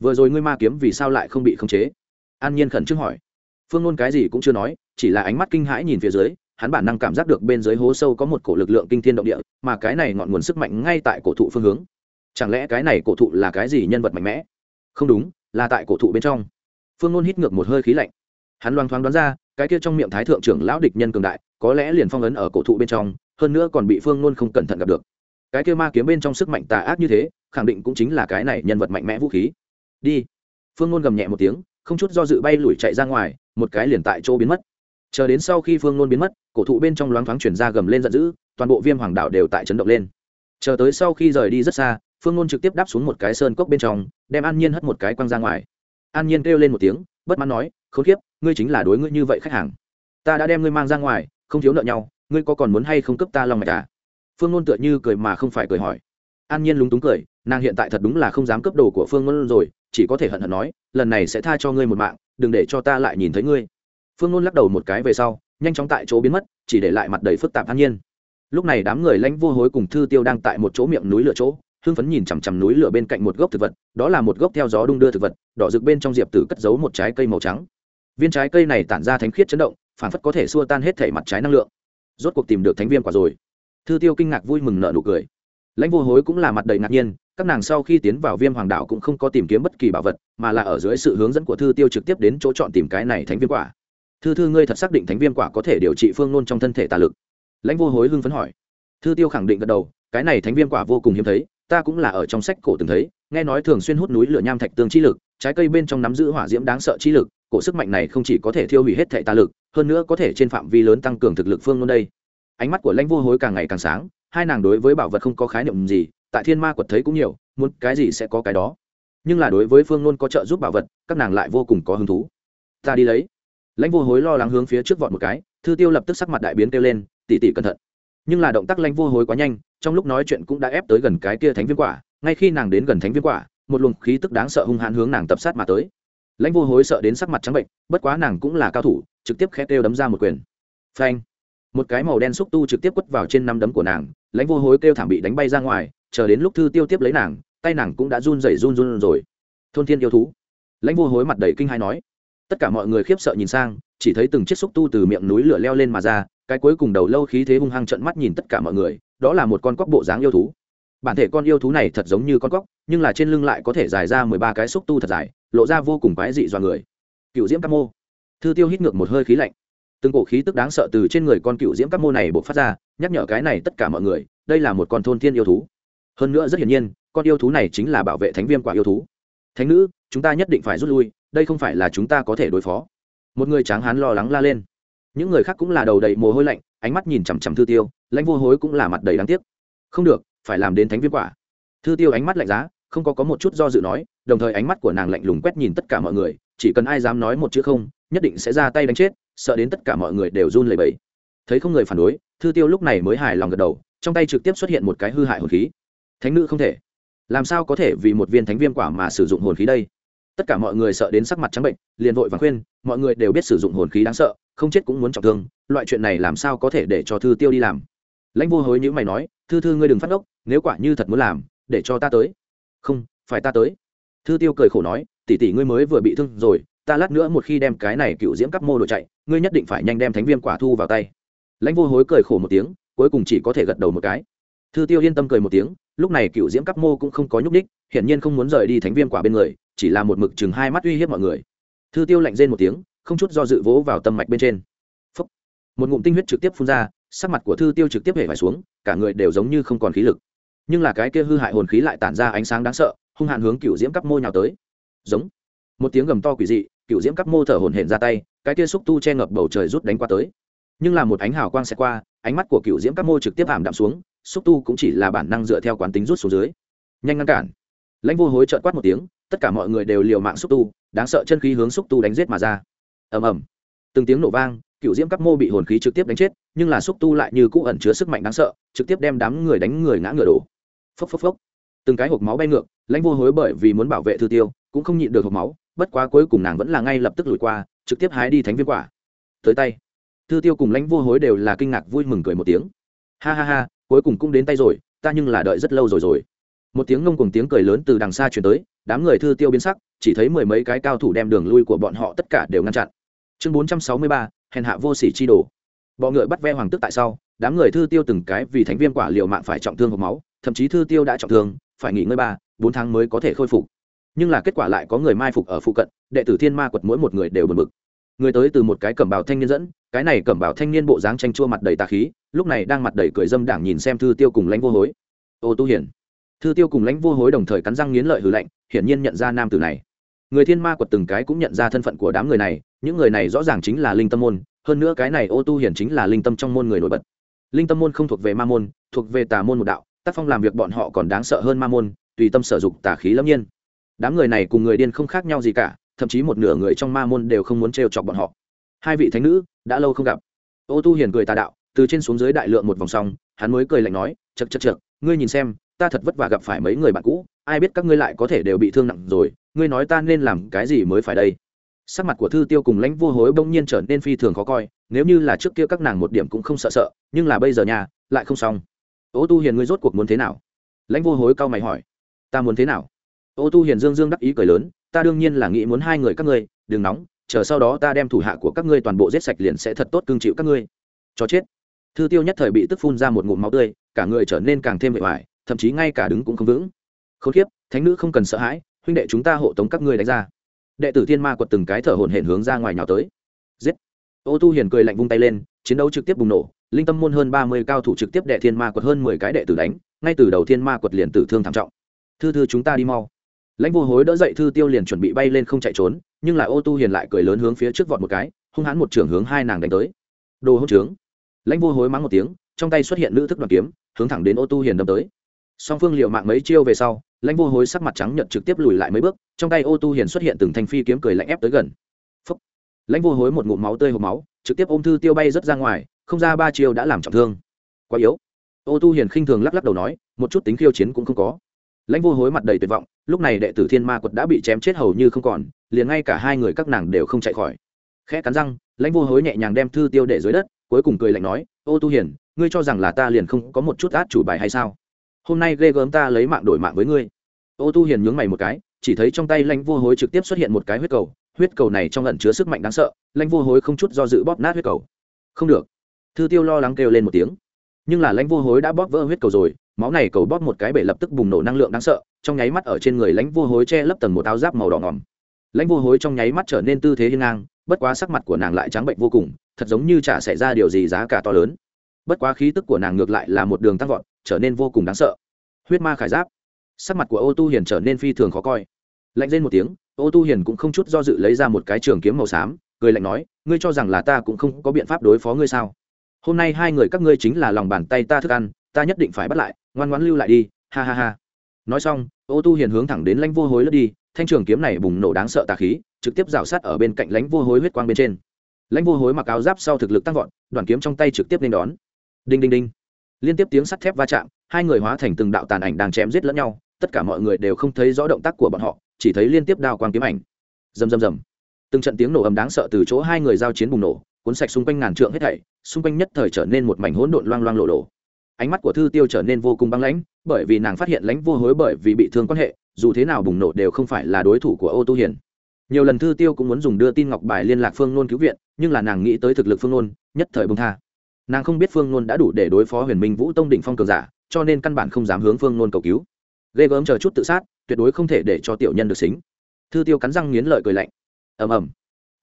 Vừa rồi ngươi ma kiếm vì sao lại không bị khống chế? An nhiên khẩn trương hỏi phương nôn cái gì cũng chưa nói, chỉ là ánh mắt kinh hãi nhìn phía dưới, hắn bản năng cảm giác được bên dưới hố sâu có một cổ lực lượng kinh thiên động địa, mà cái này ngọn nguồn sức mạnh ngay tại cổ thụ phương hướng. Chẳng lẽ cái này cổ thụ là cái gì nhân vật mạnh mẽ? Không đúng, là tại cổ thụ bên trong. Phương nôn hít ngược một hơi khí lạnh. Hắn loang thoáng đoán ra, cái kia trong miệng thái thượng trưởng lão địch nhân cường đại, có lẽ liền phong ấn ở cổ thụ bên trong, hơn nữa còn bị phương nôn không cẩn thận gặp được. Cái kia ma kiếm bên trong sức mạnh tà ác như thế, khẳng định cũng chính là cái này nhân vật mạnh mẽ vũ khí. Đi. Phương nôn gầm nhẹ một tiếng không chút do dự bay lủi chạy ra ngoài, một cái liền tại chỗ biến mất. Chờ đến sau khi phương nôn biến mất, cổ thụ bên trong loáng thoáng chuyển ra gầm lên giận dữ, toàn bộ viêm hoàng đảo đều tại chấn động lên. Chờ tới sau khi rời đi rất xa, phương nôn trực tiếp đáp xuống một cái sơn cốc bên trong, đem an nhiên hất một cái quăng ra ngoài. An nhiên kêu lên một tiếng, bất mãn nói, khốn kiếp, ngươi chính là đối ngươi như vậy khách hàng. Ta đã đem ngươi mang ra ngoài, không thiếu nợ nhau, ngươi có còn muốn hay không cấp ta lòng mạch à? Phương nôn tựa như cười mà không phải cười hỏi an nhiên lúng túng cười, nàng hiện tại thật đúng là không dám cấp đồ của phương nôn rồi, chỉ có thể hận hận nói, lần này sẽ tha cho ngươi một mạng, đừng để cho ta lại nhìn thấy ngươi. Phương nôn lắc đầu một cái về sau, nhanh chóng tại chỗ biến mất, chỉ để lại mặt đầy phức tạp an nhiên. Lúc này đám người lãnh vô hối cùng thư tiêu đang tại một chỗ miệng núi lửa chỗ, hưng phấn nhìn chằm chằm núi lửa bên cạnh một gốc thực vật, đó là một gốc theo gió đung đưa thực vật, đỏ rực bên trong diệp tử cất giấu một trái cây màu trắng. Viên trái cây này tản ra thánh khiết chấn động, phản phất có thể xua tan hết thể mặt trái năng lượng. Rốt cuộc tìm được thánh viên quả rồi. Thư tiêu kinh ngạc vui mừng nợ nụ cười lãnh vô hối cũng là mặt đầy ngạc nhiên, các nàng sau khi tiến vào viêm hoàng đạo cũng không có tìm kiếm bất kỳ bảo vật, mà là ở dưới sự hướng dẫn của thư tiêu trực tiếp đến chỗ chọn tìm cái này thánh viêm quả. Thư thư ngươi thật xác định thánh viêm quả có thể điều trị phương nôn trong thân thể tà lực. Lãnh vô hối hưng phấn hỏi. Thư tiêu khẳng định gật đầu, cái này thánh viêm quả vô cùng hiếm thấy, ta cũng là ở trong sách cổ từng thấy, nghe nói thường xuyên hút núi lửa nham thạch tương chi lực, trái cây bên trong nắm giữ hỏa diễm đáng sợ chi lực, cổ sức mạnh này không chỉ có thể thiêu hủy hết thệ tà lực, hơn nữa có thể trên phạm vi lớn tăng cường thực lực phương nôn đây. Ánh mắt của lãnh vô hối càng ngày càng sáng hai nàng đối với bảo vật không có khái niệm gì, tại thiên ma quật thấy cũng nhiều, muốn cái gì sẽ có cái đó. Nhưng là đối với phương nôn có trợ giúp bảo vật, các nàng lại vô cùng có hứng thú. Ta đi lấy. Lãnh vô hối lo lắng hướng phía trước vọt một cái, thư tiêu lập tức sắc mặt đại biến kêu lên tỉ tỉ cẩn thận. Nhưng là động tác lãnh vô hối quá nhanh, trong lúc nói chuyện cũng đã ép tới gần cái kia thánh viêm quả, ngay khi nàng đến gần thánh viêm quả, một luồng khí tức đáng sợ hung hãn hướng nàng tập sát mà tới. Lãnh vô hối sợ đến sắc mặt trắng bệnh, bất quá nàng cũng là cao thủ, trực tiếp khét kêu đấm ra một quyền. Phanh! Một cái màu đen xúc tu trực tiếp quất vào trên năm đấm của nàng lãnh vô hối kêu thảm bị đánh bay ra ngoài, chờ đến lúc thư tiêu tiếp lấy nàng, tay nàng cũng đã run rẩy run run rồi. Thôn thiên yêu thú. Lãnh vô hối mặt đầy kinh hai nói. Tất cả mọi người khiếp sợ nhìn sang, chỉ thấy từng chiếc xúc tu từ miệng núi lửa leo lên mà ra, cái cuối cùng đầu lâu khí thế hung hăng trận mắt nhìn tất cả mọi người, đó là một con cóc bộ dáng yêu thú. Bản thể con yêu thú này thật giống như con cóc, nhưng là trên lưng lại có thể dài ra mười ba cái xúc tu thật dài, lộ ra vô cùng quái dị dọa người. Cựu diễm các mô. Thư tiêu hít ngược một hơi khí lạnh từng cổ khí tức đáng sợ từ trên người con cựu diễm các mô này buộc phát ra, nhắc nhở cái này tất cả mọi người, đây là một con thôn thiên yêu thú. Hơn nữa rất hiển nhiên, con yêu thú này chính là bảo vệ thánh viêm quả yêu thú. Thánh nữ, chúng ta nhất định phải rút lui, đây không phải là chúng ta có thể đối phó. Một người tráng hán lo lắng la lên. Những người khác cũng là đầu đầy mồ hôi lạnh, ánh mắt nhìn chằm chằm thư tiêu, lãnh vô hối cũng là mặt đầy đáng tiếc. Không được, phải làm đến thánh viêm quả. Thư tiêu ánh mắt lạnh giá, không có có một chút do dự nói, đồng thời ánh mắt của nàng lạnh lùng quét nhìn tất cả mọi người, chỉ cần ai dám nói một chữ không nhất định sẽ ra tay đánh chết, sợ đến tất cả mọi người đều run lẩy bẩy. Thấy không người phản đối, thư tiêu lúc này mới hài lòng gật đầu, trong tay trực tiếp xuất hiện một cái hư hại hồn khí. Thánh nữ không thể. Làm sao có thể vì một viên thánh viêm quả mà sử dụng hồn khí đây? Tất cả mọi người sợ đến sắc mặt trắng bệnh, liền vội và khuyên, mọi người đều biết sử dụng hồn khí đáng sợ, không chết cũng muốn trọng thương, loại chuyện này làm sao có thể để cho thư tiêu đi làm? Lãnh vô hối như mày nói, thư thư ngươi đừng phát ốc nếu quả như thật muốn làm, để cho ta tới. Không, phải ta tới. Thư tiêu cười khổ nói, tỷ tỷ ngươi mới vừa bị thương rồi ta lát nữa một khi đem cái này cựu diễm cấp mô đội chạy, ngươi nhất định phải nhanh đem thánh viêm quả thu vào tay. Lãnh vô hối cười khổ một tiếng, cuối cùng chỉ có thể gật đầu một cái. Thư tiêu yên tâm cười một tiếng, lúc này cựu diễm cấp mô cũng không có nhúc ních hiển nhiên không muốn rời đi thánh viêm quả bên người, chỉ là một mực chừng hai mắt uy hiếp mọi người. Thư tiêu lạnh rên một tiếng, không chút do dự vỗ vào tâm mạch bên trên. Phúc. một ngụm tinh huyết trực tiếp phun ra, sắc mặt của thư tiêu trực tiếp hể phải xuống, cả người đều giống như không còn khí lực. Nhưng là cái kia hư hại hồn khí lại tản ra ánh sáng đáng sợ, hung hạn hướng cựu diễm cấp mô nhào tới. Giống. Một tiếng gầm to quỷ dị cựu diễm cắp mô thở hồn hển ra tay, cái kia xúc tu che ngập bầu trời rút đánh qua tới. Nhưng là một ánh hào quang xẹt qua, ánh mắt của cựu diễm cắp mô trực tiếp ảm đạm xuống, xúc tu cũng chỉ là bản năng dựa theo quán tính rút xuống dưới. Nhanh ngăn cản. Lãnh vô hối trợn quát một tiếng, tất cả mọi người đều liều mạng xúc tu, đáng sợ chân khí hướng xúc tu đánh giết mà ra. Ầm ầm. Từng tiếng nổ vang cựu diễm các mô bị hồn khí trực tiếp đánh chết, nhưng là xúc tu lại như cũ ẩn chứa sức mạnh đáng sợ, trực tiếp đem đám người đánh người ngã ngựa đổ. Phốc phốc phốc. Từng cái hộp máu bay ngược, lãnh vô hối bởi vì muốn bảo vệ thư tiêu, cũng không nhịn được hộp máu bất quá cuối cùng nàng vẫn là ngay lập tức lùi qua, trực tiếp hái đi thánh viên quả. Tới tay. Thư tiêu cùng lãnh vô hối đều là kinh ngạc vui mừng cười một tiếng. Ha ha ha, cuối cùng cũng đến tay rồi, ta nhưng là đợi rất lâu rồi rồi. Một tiếng ngông cùng tiếng cười lớn từ đằng xa chuyển tới, đám người thư tiêu biến sắc, chỉ thấy mười mấy cái cao thủ đem đường lui của bọn họ tất cả đều ngăn chặn. Chương bốn trăm sáu mươi ba, hèn hạ vô sỉ chi đồ. Bọ ngựa bắt ve hoàng tức tại sau, đám người thư tiêu từng cái vì thánh viên quả liệu mạng phải trọng thương hộp máu, thậm chí thư tiêu đã trọng thương, phải nghỉ ngơi ba, bốn tháng mới có thể khôi phục nhưng là kết quả lại có người mai phục ở phụ cận, đệ tử thiên ma quật mỗi một người đều bật mực người tới từ một cái cẩm bào thanh niên dẫn, cái này cẩm bào thanh niên bộ dáng tranh chua mặt đầy tà khí, lúc này đang mặt đầy cười dâm đảng nhìn xem thư tiêu cùng lãnh vô hối. Ô tu hiển. Thư tiêu cùng lãnh vô hối đồng thời cắn răng nghiến lợi hư lạnh, hiển nhiên nhận ra nam tử này. Người thiên ma quật từng cái cũng nhận ra thân phận của đám người này, những người này rõ ràng chính là linh tâm môn, hơn nữa cái này ô tu hiển chính là linh tâm trong môn người nổi bật. Linh tâm môn không thuộc về ma môn, thuộc về tà môn một đạo, tác phong làm việc bọn họ còn đáng sợ hơn ma môn, tùy tâm sở dục tà khí lâm nhiên đám người này cùng người điên không khác nhau gì cả, thậm chí một nửa người trong ma môn đều không muốn trêu chọc bọn họ. Hai vị thánh nữ đã lâu không gặp. Ô tu hiền cười tà đạo, từ trên xuống dưới đại lượng một vòng xong hắn mới cười lạnh nói chật chật chật ngươi nhìn xem, ta thật vất vả gặp phải mấy người bạn cũ, ai biết các ngươi lại có thể đều bị thương nặng rồi, ngươi nói ta nên làm cái gì mới phải đây? Sắc mặt của thư tiêu cùng lãnh vô hối bỗng nhiên trở nên phi thường khó coi, nếu như là trước kia các nàng một điểm cũng không sợ sợ, nhưng là bây giờ nhà lại không xong. Ô tu hiền, ngươi rốt cuộc muốn thế nào? Lãnh vô hối cau mày hỏi. Ta muốn thế nào? Ô tu hiền dương dương đắc ý cười lớn, ta đương nhiên là nghĩ muốn hai người các ngươi, đừng nóng, chờ sau đó ta đem thủ hạ của các ngươi toàn bộ giết sạch liền sẽ thật tốt cương chịu các ngươi. Cho chết. Thư tiêu nhất thời bị tức phun ra một ngụm máu tươi, cả người trở nên càng thêm bề ngoài thậm chí ngay cả đứng cũng không vững. Khốn kiếp, thánh nữ không cần sợ hãi, huynh đệ chúng ta hộ tống các ngươi đánh ra. Đệ tử thiên ma quật từng cái thở hổn hển hướng ra ngoài nhào tới. Giết. Ô tu hiền cười lạnh vung tay lên, chiến đấu trực tiếp bùng nổ, linh tâm môn hơn ba mươi cao thủ trực tiếp đệ thiên ma quật hơn mười cái đệ tử đánh, ngay từ đầu thiên ma quật liền tử thương thảm trọng. Thư thư chúng ta đi mau lãnh vô hối đỡ dậy thư tiêu liền chuẩn bị bay lên không chạy trốn, nhưng lại ô tu hiền lại cười lớn hướng phía trước vọt một cái, hung hãn một trường hướng hai nàng đánh tới. Đồ hỗn trướng. Lãnh vô hối mắng một tiếng, trong tay xuất hiện nữ thức đoàn kiếm, hướng thẳng đến ô tu hiền đâm tới. Song phương liệu mạng mấy chiêu về sau, lãnh vô hối sắc mặt trắng nhận trực tiếp lùi lại mấy bước, trong tay ô tu hiền xuất hiện từng thanh phi kiếm cười lạnh ép tới gần. Phúc. lãnh vô hối một ngụm máu tươi hộp máu, trực tiếp ôm thư tiêu bay rất ra ngoài, không ra ba chiêu đã làm trọng thương. Quá yếu. Ô tu hiền khinh thường lắc lắc đầu nói, một chút tính khiêu chiến cũng không có lãnh vô hối mặt đầy tuyệt vọng, lúc này đệ tử thiên ma quật đã bị chém chết hầu như không còn, liền ngay cả hai người các nàng đều không chạy khỏi. Khẽ cắn răng, lãnh vô hối nhẹ nhàng đem thư tiêu để dưới đất, cuối cùng cười lạnh nói, ô tu hiền, ngươi cho rằng là ta liền không có một chút át chủ bài hay sao? Hôm nay ghê gớm ta lấy mạng đổi mạng với ngươi. Ô tu hiền nhướng mày một cái, chỉ thấy trong tay lãnh vô hối trực tiếp xuất hiện một cái huyết cầu huyết cầu này trong lần chứa sức mạnh đáng sợ, lãnh vô hối không chút do dự bóp nát huyết cầu. Không được. Thư tiêu lo lắng kêu lên một tiếng. Nhưng là lãnh vô hối đã bóp vỡ huyết cầu rồi máu này cầu bóp một cái bể lập tức bùng nổ năng lượng đáng sợ, trong nháy mắt ở trên người lãnh vô hối che lấp tầng một áo giáp màu đỏ ngỏm. Lãnh vô hối trong nháy mắt trở nên tư thế hiên ngang, bất quá sắc mặt của nàng lại trắng bệnh vô cùng, thật giống như chả xảy ra điều gì giá cả to lớn. Bất quá khí tức của nàng ngược lại là một đường tăng vọt, trở nên vô cùng đáng sợ. Huyết ma khải giáp. Sắc mặt của ô tu hiền trở nên phi thường khó coi. Lạnh lên một tiếng, ô tu hiền cũng không chút do dự lấy ra một cái trường kiếm màu xám, cười lạnh nói, ngươi cho rằng là ta cũng không có biện pháp đối phó ngươi sao? Hôm nay hai người các ngươi chính là lòng bàn tay ta thức ăn ta nhất định phải bắt lại, ngoan ngoãn lưu lại đi, ha ha ha. Nói xong, ô tu hiền hướng thẳng đến lãnh vô hối lướt đi, thanh trường kiếm này bùng nổ đáng sợ tà khí, trực tiếp rào sát ở bên cạnh lãnh vô hối huyết quang bên trên. Lãnh vô hối mặc áo giáp sau thực lực tăng vọt đoàn kiếm trong tay trực tiếp nên đón. Đinh đinh đinh. Liên tiếp tiếng sắt thép va chạm, hai người hóa thành từng đạo tàn ảnh đang chém giết lẫn nhau, tất cả mọi người đều không thấy rõ động tác của bọn họ, chỉ thấy liên tiếp đao quang kiếm ảnh. Rầm rầm rầm. Từng trận tiếng nổ ầm đáng sợ từ chỗ hai người giao chiến bùng nổ, cuốn sạch xung quanh ngàn trượng hết thảy, xung quanh nhất thời trở nên một mảnh hỗn độn loang loang lộ lộ ánh mắt của thư tiêu trở nên vô cùng băng lãnh, bởi vì nàng phát hiện lãnh vô hối bởi vì bị thương quan hệ, dù thế nào bùng nổ đều không phải là đối thủ của ô tu hiền. Nhiều lần thư tiêu cũng muốn dùng đưa tin ngọc bài liên lạc phương nôn cứu viện, nhưng là nàng nghĩ tới thực lực phương nôn, nhất thời bông tha. Nàng không biết phương nôn đã đủ để đối phó huyền minh vũ tông đỉnh phong cường giả, cho nên căn bản không dám hướng phương nôn cầu cứu. Ghê gớm chờ chút tự sát, tuyệt đối không thể để cho tiểu nhân được xính. Thư tiêu cắn răng nghiến lợi cười lạnh. Ầm ầm.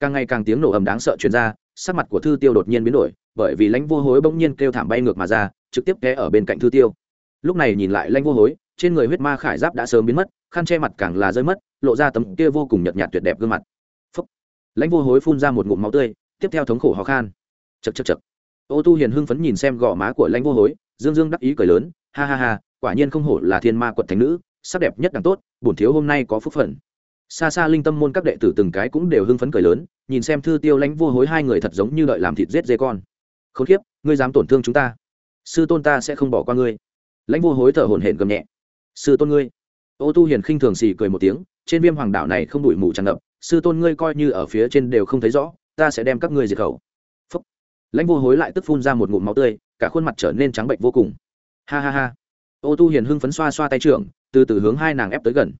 Càng ngày càng tiếng nổ ầm đáng sợ truyền ra, sắc mặt của thư tiêu đột nhiên biến đổi, bởi vì lãnh vô hối bỗng nhiên kêu thảm bay ngược mà ra trực tiếp té ở bên cạnh thư tiêu. Lúc này nhìn lại lãnh vô hối trên người huyết ma khải giáp đã sớm biến mất khăn che mặt càng là rơi mất lộ ra tấm kia vô cùng nhợt nhạt tuyệt đẹp gương mặt. Phúc. lãnh vô hối phun ra một ngụm máu tươi tiếp theo thống khổ ho khan. Chật chật chật ô tu hiền hưng phấn nhìn xem gò má của lãnh vô hối dương dương đắc ý cười lớn ha ha ha quả nhiên không hổ là thiên ma quận thánh nữ sắc đẹp nhất càng tốt bổn thiếu hôm nay có phúc phận. Xa xa linh tâm môn các đệ tử từng cái cũng đều hưng phấn cười lớn nhìn xem thư tiêu lãnh vô hối hai người thật giống như đợi làm thịt giết dê con. Khốn kiếp, ngươi dám tổn thương chúng ta sư tôn ta sẽ không bỏ qua ngươi. Lãnh vô hối thở hổn hển gầm nhẹ. Sư tôn ngươi. Ô tu hiền khinh thường xì cười một tiếng, trên viêm hoàng đảo này không đuổi mù tràn ngập, sư tôn ngươi coi như ở phía trên đều không thấy rõ, ta sẽ đem các ngươi diệt khẩu. Phúc. lãnh vô hối lại tức phun ra một ngụm máu tươi, cả khuôn mặt trở nên trắng bệnh vô cùng. Ha ha ha. Ô tu hiền hưng phấn xoa xoa tay trưởng, từ từ hướng hai nàng ép tới gần.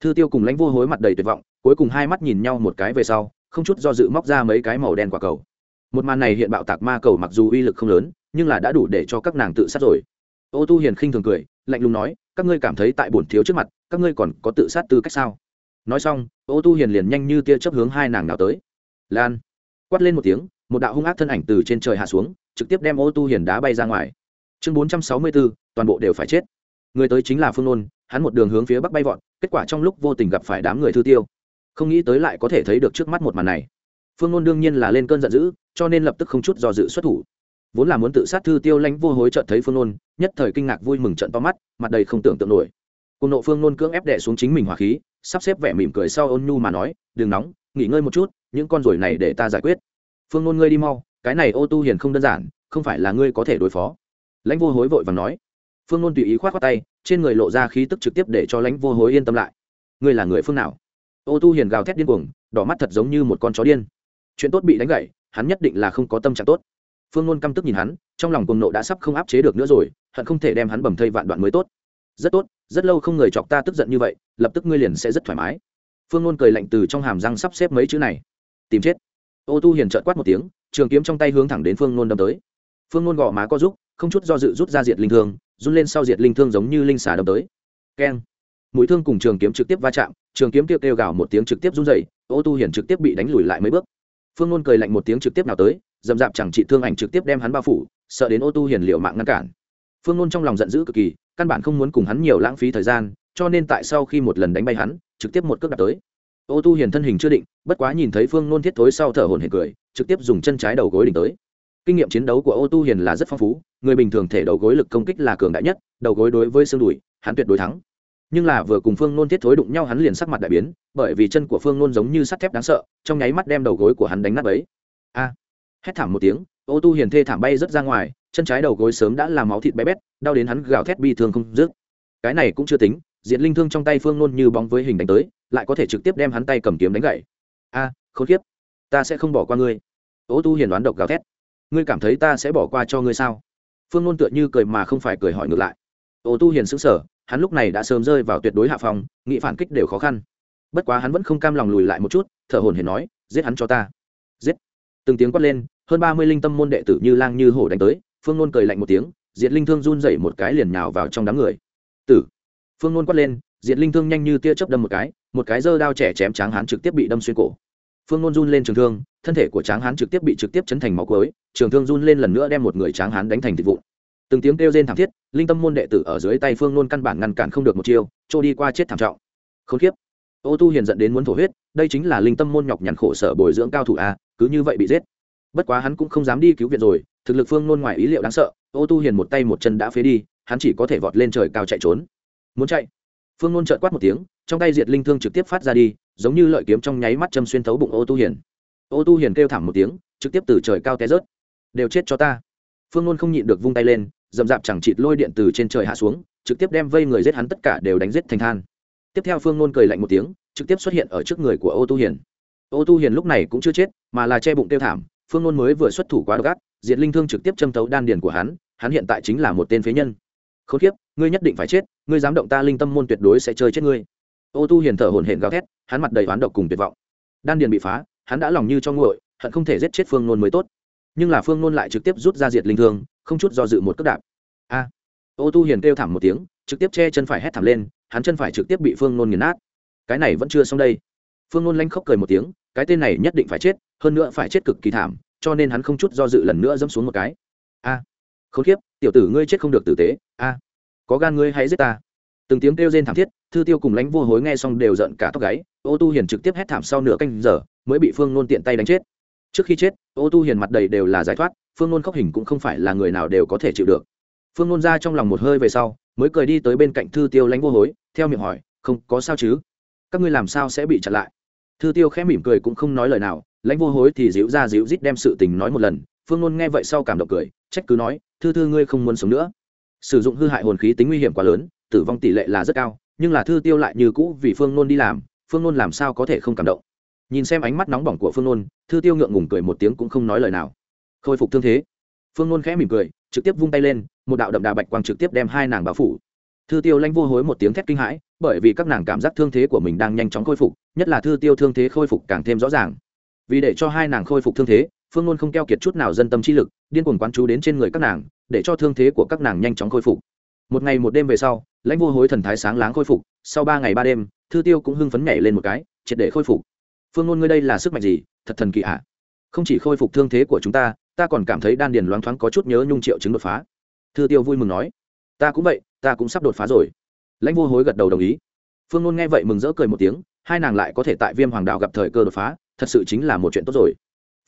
Thư tiêu cùng lãnh vô hối mặt đầy tuyệt vọng, cuối cùng hai mắt nhìn nhau một cái về sau, không chút do dự móc ra mấy cái màu đen quả cầu. Một màn này hiện bạo tạc ma cầu mặc dù uy lực không lớn nhưng là đã đủ để cho các nàng tự sát rồi. Ô tu hiền khinh thường cười, lạnh lùng nói, các ngươi cảm thấy tại bổn thiếu trước mặt, các ngươi còn có tự sát tư cách sao? Nói xong, ô tu hiền liền nhanh như tia chấp hướng hai nàng nào tới. Lan, quát lên một tiếng, một đạo hung ác thân ảnh từ trên trời hạ xuống, trực tiếp đem ô tu hiền đá bay ra ngoài. Chương bốn trăm sáu mươi bốn toàn bộ đều phải chết. Người tới chính là phương nôn, hắn một đường hướng phía bắc bay vọt, kết quả trong lúc vô tình gặp phải đám người thư tiêu. Không nghĩ tới lại có thể thấy được trước mắt một màn này. Phương nôn đương nhiên là lên cơn giận dữ, cho nên lập tức không chút do dự xuất thủ vốn là muốn tự sát thư tiêu lãnh vô hối trợn thấy phương nôn, nhất thời kinh ngạc vui mừng trận to mắt, mặt đầy không tưởng tượng nổi. Cùng nộ phương nôn cưỡng ép đẻ xuống chính mình hỏa khí, sắp xếp vẻ mỉm cười sau ôn nhu mà nói, đừng nóng, nghỉ ngơi một chút, những con ruồi này để ta giải quyết. Phương nôn ngươi đi mau, cái này ô tu hiền không đơn giản, không phải là ngươi có thể đối phó. Lãnh vô hối vội và nói. Phương nôn tùy ý k h o á t khoác tay, trên người lộ ra khí tức trực tiếp để cho lãnh vô hối yên tâm lại. Ngươi là người phương nào? Ô tu hiền gào thét điên cuồng, đỏ mắt thật giống như một con chó điên. Chuyện tốt bị đánh gậy, hắn nhất định là không có tâm trạng tốt phương nôn căm tức nhìn hắn, trong lòng cùng nộ đã sắp không áp chế được nữa rồi, hận không thể đem hắn bầm thây vạn đoạn mới tốt. Rất tốt, rất lâu không người chọc ta tức giận như vậy, lập tức ngươi liền sẽ rất thoải mái. Phương nôn cười lạnh từ trong hàm răng sắp xếp mấy chữ này. Tìm chết. Ô tu hiền trợt quát một tiếng, trường kiếm trong tay hướng thẳng đến phương nôn đâm tới. Phương nôn gõ má có giúp không chút do dự rút ra diệt linh thương, run lên sau diệt linh thương giống như linh xà đâm tới. Keng. Mũi thương cùng trường kiếm trực tiếp va chạm, trường kiếm kêu kêu gào một tiếng trực tiếp run dày ô tu hiền trực tiếp bị đánh lùi lại mấy bước. Phương nôn cười lạnh một tiếng trực tiếp nào tới dầm dạp chẳng trị thương ảnh trực tiếp đem hắn bao phủ, sợ đến ô tu hiền liệu mạng ngăn cản. Phương nôn trong lòng giận dữ cực kỳ, căn bản không muốn cùng hắn nhiều lãng phí thời gian, cho nên tại sau khi một lần đánh bay hắn, trực tiếp một cước đặt tới. Ô tu hiền thân hình chưa định, bất quá nhìn thấy phương nôn thiết thối sau thở hồn hển cười, trực tiếp dùng chân trái đầu gối đỉnh tới. Kinh nghiệm chiến đấu của ô tu hiền là rất phong phú, người bình thường thể đầu gối lực công kích là cường đại nhất, đầu gối đối với xương đùi, hắn tuyệt đối thắng. Nhưng là vừa cùng phương nôn thiết thối đụng nhau hắn liền sắc mặt đại biến, bởi vì chân của phương nôn giống như sắt thép đáng sợ, trong nháy mắt đem đầu gối của hắn đánh nát ấy a! Hét thảm một tiếng ô tu hiền thê thảm bay rớt ra ngoài chân trái đầu gối sớm đã làm máu thịt bé bét đau đến hắn gào thét bi thương không dứt. Cái này cũng chưa tính Diện linh thương trong tay phương nôn như bóng với hình đánh tới lại có thể trực tiếp đem hắn tay cầm kiếm đánh gậy. A à, khốn kiếp ta sẽ không bỏ qua ngươi. Ô tu hiền đoán độc gào thét. Ngươi cảm thấy ta sẽ bỏ qua cho ngươi sao? Phương nôn tựa như cười mà không phải cười hỏi ngược lại. Ô tu hiền sững sờ hắn lúc này đã sớm rơi vào tuyệt đối hạ phòng nghị phản kích đều khó khăn. Bất quá hắn vẫn không cam lòng lùi lại một chút thở hồn hển nói giết hắn cho ta. Giết từng tiếng quát lên, hơn ba mươi linh tâm môn đệ tử như lang như hổ đánh tới, phương nôn cười lạnh một tiếng, diệt linh thương run dậy một cái liền nhào vào trong đám người. Tử! Phương nôn quát lên, diệt linh thương nhanh như tia chớp đâm một cái một cái dơ đao trẻ chém tráng hán trực tiếp bị đâm xuyên cổ. Phương nôn run lên trường thương, thân thể của tráng hán trực tiếp bị trực tiếp chấn thành máu cối trường thương run lên lần nữa đem một người tráng hán đánh thành thịt vụn. Từng tiếng kêu rên thảm thiết, linh tâm môn đệ tử ở dưới tay phương nôn căn bản ngăn cản không được một chiêu, trôi đi qua chết thảm trọng. Không khiếp ô tu hiền dẫn đến muốn thổ huyết, đây chính là linh tâm môn nhọc nhằn khổ sở bồi dưỡng cao thủ a cứ như vậy bị giết. Bất quá hắn cũng không dám đi cứu viện rồi, thực lực phương nôn ngoài ý liệu đáng sợ, ô tu hiền một tay một chân đã phế đi, hắn chỉ có thể vọt lên trời cao chạy trốn. Muốn chạy? Phương nôn trợn quát một tiếng, trong tay diệt linh thương trực tiếp phát ra đi, giống như lợi kiếm trong nháy mắt châm xuyên thấu bụng ô tu hiền. Ô tu hiền kêu thảm một tiếng, trực tiếp từ trời cao té rớt. Đều chết cho ta. Phương nôn không nhịn được vung tay lên dầm dạp chẳng chịt lôi điện từ trên trời hạ xuống, trực tiếp đem vây người giết hắn tất cả đều đánh giết thành than. Tiếp theo phương nôn cười lạnh một tiếng, trực tiếp xuất hiện ở trước người của ô tu hiền ô tu hiền lúc này cũng chưa chết mà là che bụng tiêu thảm phương nôn mới vừa xuất thủ quá độc ác diệt linh thương trực tiếp châm thấu đan điền của hắn hắn hiện tại chính là một tên phế nhân khốn kiếp ngươi nhất định phải chết ngươi dám động ta linh tâm môn tuyệt đối sẽ chơi chết ngươi ô tu hiền thở hổn hển gào thét hắn mặt đầy oán độc cùng tuyệt vọng đan điền bị phá hắn đã lòng như cho nguội hận không thể giết chết phương nôn mới tốt nhưng là phương nôn lại trực tiếp rút ra diệt linh thương không chút do dự một cước đạp a ô tu hiền kêu thảm một tiếng trực tiếp che chân phải hét thảm lên hắn chân phải trực tiếp bị phương nôn nghiền nát cái này vẫn chưa xong đây phương nôn lanh khóc cười một tiếng cái tên này nhất định phải chết hơn nữa phải chết cực kỳ thảm cho nên hắn không chút do dự lần nữa dẫm xuống một cái. A à, khốn kiếp tiểu tử ngươi chết không được tử tế a có gan ngươi hãy giết ta. Từng tiếng kêu rên thảm thiết thư tiêu cùng lãnh vô hối nghe xong đều giận cả tóc gáy ô tu hiền trực tiếp hét thảm sau nửa canh giờ mới bị phương nôn tiện tay đánh chết. Trước khi chết ô tu hiền mặt đầy đều là giải thoát phương nôn khóc hình cũng không phải là người nào đều có thể chịu được. Phương nôn ra trong lòng một hơi về sau mới cười đi tới bên cạnh thư tiêu lãnh vô hối theo miệng hỏi không có sao chứ? Các ngươi làm sao sẽ bị chặn lại? Thư tiêu khẽ mỉm cười cũng không nói lời nào, lãnh vô hối thì dịu ra dịu rít đem sự tình nói một lần. Phương nôn nghe vậy sau cảm động cười, trách cứ nói, thư thư ngươi không muốn sống nữa. Sử dụng hư hại hồn khí tính nguy hiểm quá lớn, tử vong tỷ lệ là rất cao, nhưng là thư tiêu lại như cũ vì phương nôn đi làm, phương nôn làm sao có thể không cảm động? Nhìn xem ánh mắt nóng bỏng của phương nôn, thư tiêu ngượng ngùng cười một tiếng cũng không nói lời nào. Khôi phục thương thế. Phương nôn khẽ mỉm cười, trực tiếp vung tay lên, một đạo đậm đà bạch quang trực tiếp đem hai nàng báo phủ thư tiêu lanh vô hối một tiếng thét kinh hãi, bởi vì các nàng cảm giác thương thế của mình đang nhanh chóng khôi phục, nhất là thư tiêu thương thế khôi phục càng thêm rõ ràng. Vì để cho hai nàng khôi phục thương thế, phương luôn không keo kiệt chút nào dân tâm trí lực, điên cuồng quán chú đến trên người các nàng, để cho thương thế của các nàng nhanh chóng khôi phục. Một ngày một đêm về sau, lãnh vô hối thần thái sáng láng khôi phục, sau ba ngày ba đêm, thư tiêu cũng hưng phấn nhảy lên một cái, triệt để khôi phục. Phương ngôn ngươi đây là sức mạnh gì? Thật thần kỳ ạ. Không chỉ khôi phục thương thế của chúng ta ta còn cảm thấy đan điền loáng thoáng có chút nhớ nhung triệu chứng đột phá. Thư tiêu vui mừng nói ta cũng vậy, ta cũng sắp đột phá rồi. Lãnh vô hối gật đầu đồng ý. Phương nôn nghe vậy mừng rỡ cười một tiếng, hai nàng lại có thể tại viêm hoàng đạo gặp thời cơ đột phá, thật sự chính là một chuyện tốt rồi.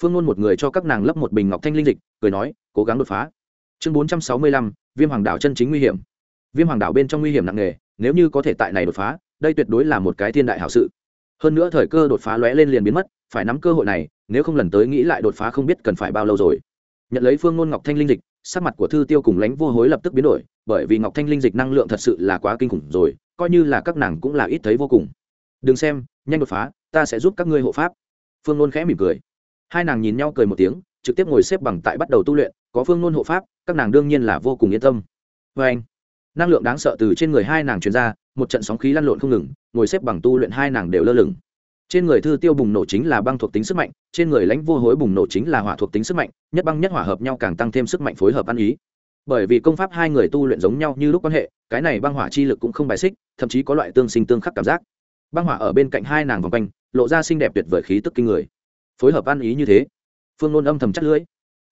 Phương nôn một người cho các nàng lấp một bình ngọc thanh linh dịch, cười nói, cố gắng đột phá. Chương bốn trăm sáu mươi lăm, viêm hoàng đạo chân chính nguy hiểm. Viêm hoàng đạo bên trong nguy hiểm nặng nề, nếu như có thể tại này đột phá, đây tuyệt đối là một cái thiên đại hảo sự. Hơn nữa thời cơ đột phá lóe lên liền biến mất, phải nắm cơ hội này, nếu không lần tới nghĩ lại đột phá không biết cần phải bao lâu rồi. Nhận lấy phương ngôn ngọc thanh linh dịch sắc mặt của thư tiêu cùng lánh vô hối lập tức biến đổi, bởi vì ngọc thanh linh dịch năng lượng thật sự là quá kinh khủng rồi, coi như là các nàng cũng là ít thấy vô cùng. Đừng xem, nhanh đột phá, ta sẽ giúp các ngươi hộ pháp. Phương nôn khẽ mỉm cười. Hai nàng nhìn nhau cười một tiếng, trực tiếp ngồi xếp bằng tại bắt đầu tu luyện, có phương nôn hộ pháp, các nàng đương nhiên là vô cùng yên tâm. Vê anh, năng lượng đáng sợ từ trên người hai nàng truyền ra, một trận sóng khí lăn lộn không ngừng, ngồi xếp bằng tu luyện hai nàng đều lơ lửng trên người thư tiêu bùng nổ chính là băng thuộc tính sức mạnh, trên người lãnh vô hối bùng nổ chính là hỏa thuộc tính sức mạnh, nhất băng nhất hỏa hợp nhau càng tăng thêm sức mạnh phối hợp ăn ý. Bởi vì công pháp hai người tu luyện giống nhau như lúc quan hệ, cái này băng hỏa chi lực cũng không bài xích, thậm chí có loại tương sinh tương khắc cảm giác. Băng hỏa ở bên cạnh hai nàng vòng quanh, lộ ra xinh đẹp tuyệt vời khí tức kinh người. Phối hợp ăn ý như thế, phương nôn âm thầm chắc lưỡi.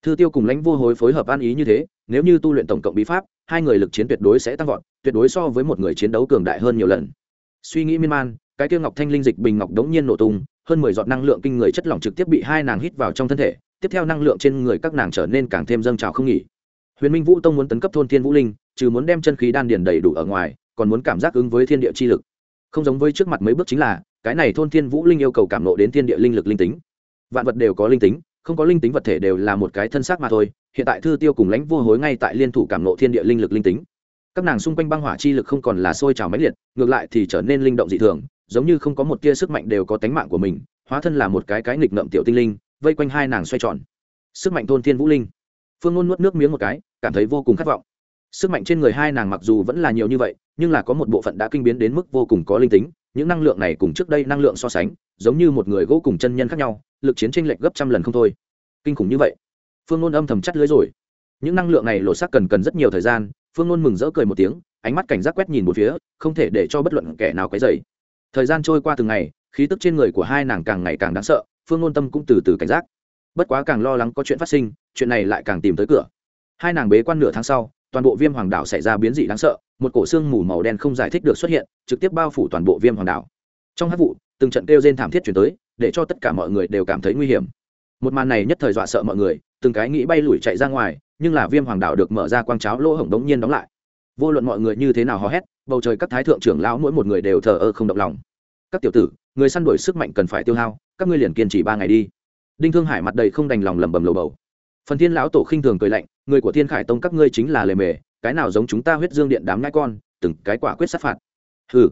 Thư tiêu cùng lãnh vô hối phối hợp ăn ý như thế, nếu như tu luyện tổng cộng bí pháp, hai người lực chiến tuyệt đối sẽ tăng vọt, tuyệt đối so với một người chiến đấu cường đại hơn nhiều lần. Suy nghĩ miên man cái tiêu ngọc thanh linh dịch bình ngọc đống nhiên nổ tung, hơn mười giọt năng lượng kinh người chất lỏng trực tiếp bị hai nàng hít vào trong thân thể, tiếp theo năng lượng trên người các nàng trở nên càng thêm dâng trào không nghỉ. Huyền minh vũ tông muốn tấn cấp thôn thiên vũ linh, trừ muốn đem chân khí đan điền đầy đủ ở ngoài, còn muốn cảm giác ứng với thiên địa chi lực. Không giống với trước mặt mấy bước chính là, cái này thôn thiên vũ linh yêu cầu cảm nộ đến thiên địa linh lực linh tính. Vạn vật đều có linh tính, không có linh tính vật thể đều là một cái thân xác mà thôi, hiện tại thư tiêu cùng lãnh vô hối ngay tại liên thủ cảm nộ thiên địa linh lực linh tính. Các nàng xung quanh băng hỏa chi lực không còn là sôi trào mãnh liệt, ngược lại thì trở nên linh động dị thường giống như không có một tia sức mạnh đều có tánh mạng của mình, hóa thân là một cái cái nghịch ngợm tiểu tinh linh, vây quanh hai nàng xoay tròn. Sức mạnh thôn thiên vũ linh. Phương ngôn nuốt nước miếng một cái, cảm thấy vô cùng khát vọng. Sức mạnh trên người hai nàng mặc dù vẫn là nhiều như vậy, nhưng là có một bộ phận đã kinh biến đến mức vô cùng có linh tính, những năng lượng này cùng trước đây năng lượng so sánh, giống như một người gỗ cùng chân nhân khác nhau, lực chiến tranh lệch gấp trăm lần không thôi. Kinh khủng như vậy. Phương ngôn âm thầm chắt lưới rồi. Những năng lượng này lộ sắc cần cần rất nhiều thời gian, phương ngôn mừng rỡ cười một tiếng, ánh mắt cảnh giác quét nhìn một phía, không thể để cho bất luận kẻ nào quấy dày thời gian trôi qua từng ngày, khí tức trên người của hai nàng càng ngày càng đáng sợ, phương ngôn tâm cũng từ từ cảnh giác. Bất quá càng lo lắng có chuyện phát sinh, chuyện này lại càng tìm tới cửa. Hai nàng bế quan nửa tháng sau, toàn bộ viêm hoàng đảo xảy ra biến dị đáng sợ, một cổ xương mù màu đen không giải thích được xuất hiện, trực tiếp bao phủ toàn bộ viêm hoàng đảo. Trong hát vụ, từng trận kêu rên thảm thiết chuyển tới, để cho tất cả mọi người đều cảm thấy nguy hiểm. Một màn này nhất thời dọa sợ mọi người, từng cái nghĩ bay lủi chạy ra ngoài, nhưng là viêm hoàng đảo được mở ra quang cháo lỗ hổng đống nhiên đóng lại. Vô luận mọi người như thế nào hò hét bầu trời các thái thượng trưởng lão mỗi một người đều thờ ơ không động lòng. Các tiểu tử, người săn đuổi sức mạnh cần phải tiêu hao, các ngươi liền kiên trì ba ngày đi. Đinh thương hải mặt đầy không đành lòng lầm bầm lầu bầu. Phần thiên lão tổ khinh thường cười lạnh, người của thiên khải tông các ngươi chính là lề mề, cái nào giống chúng ta huyết dương điện đám nhãi con, từng cái quả quyết sát phạt. Ừ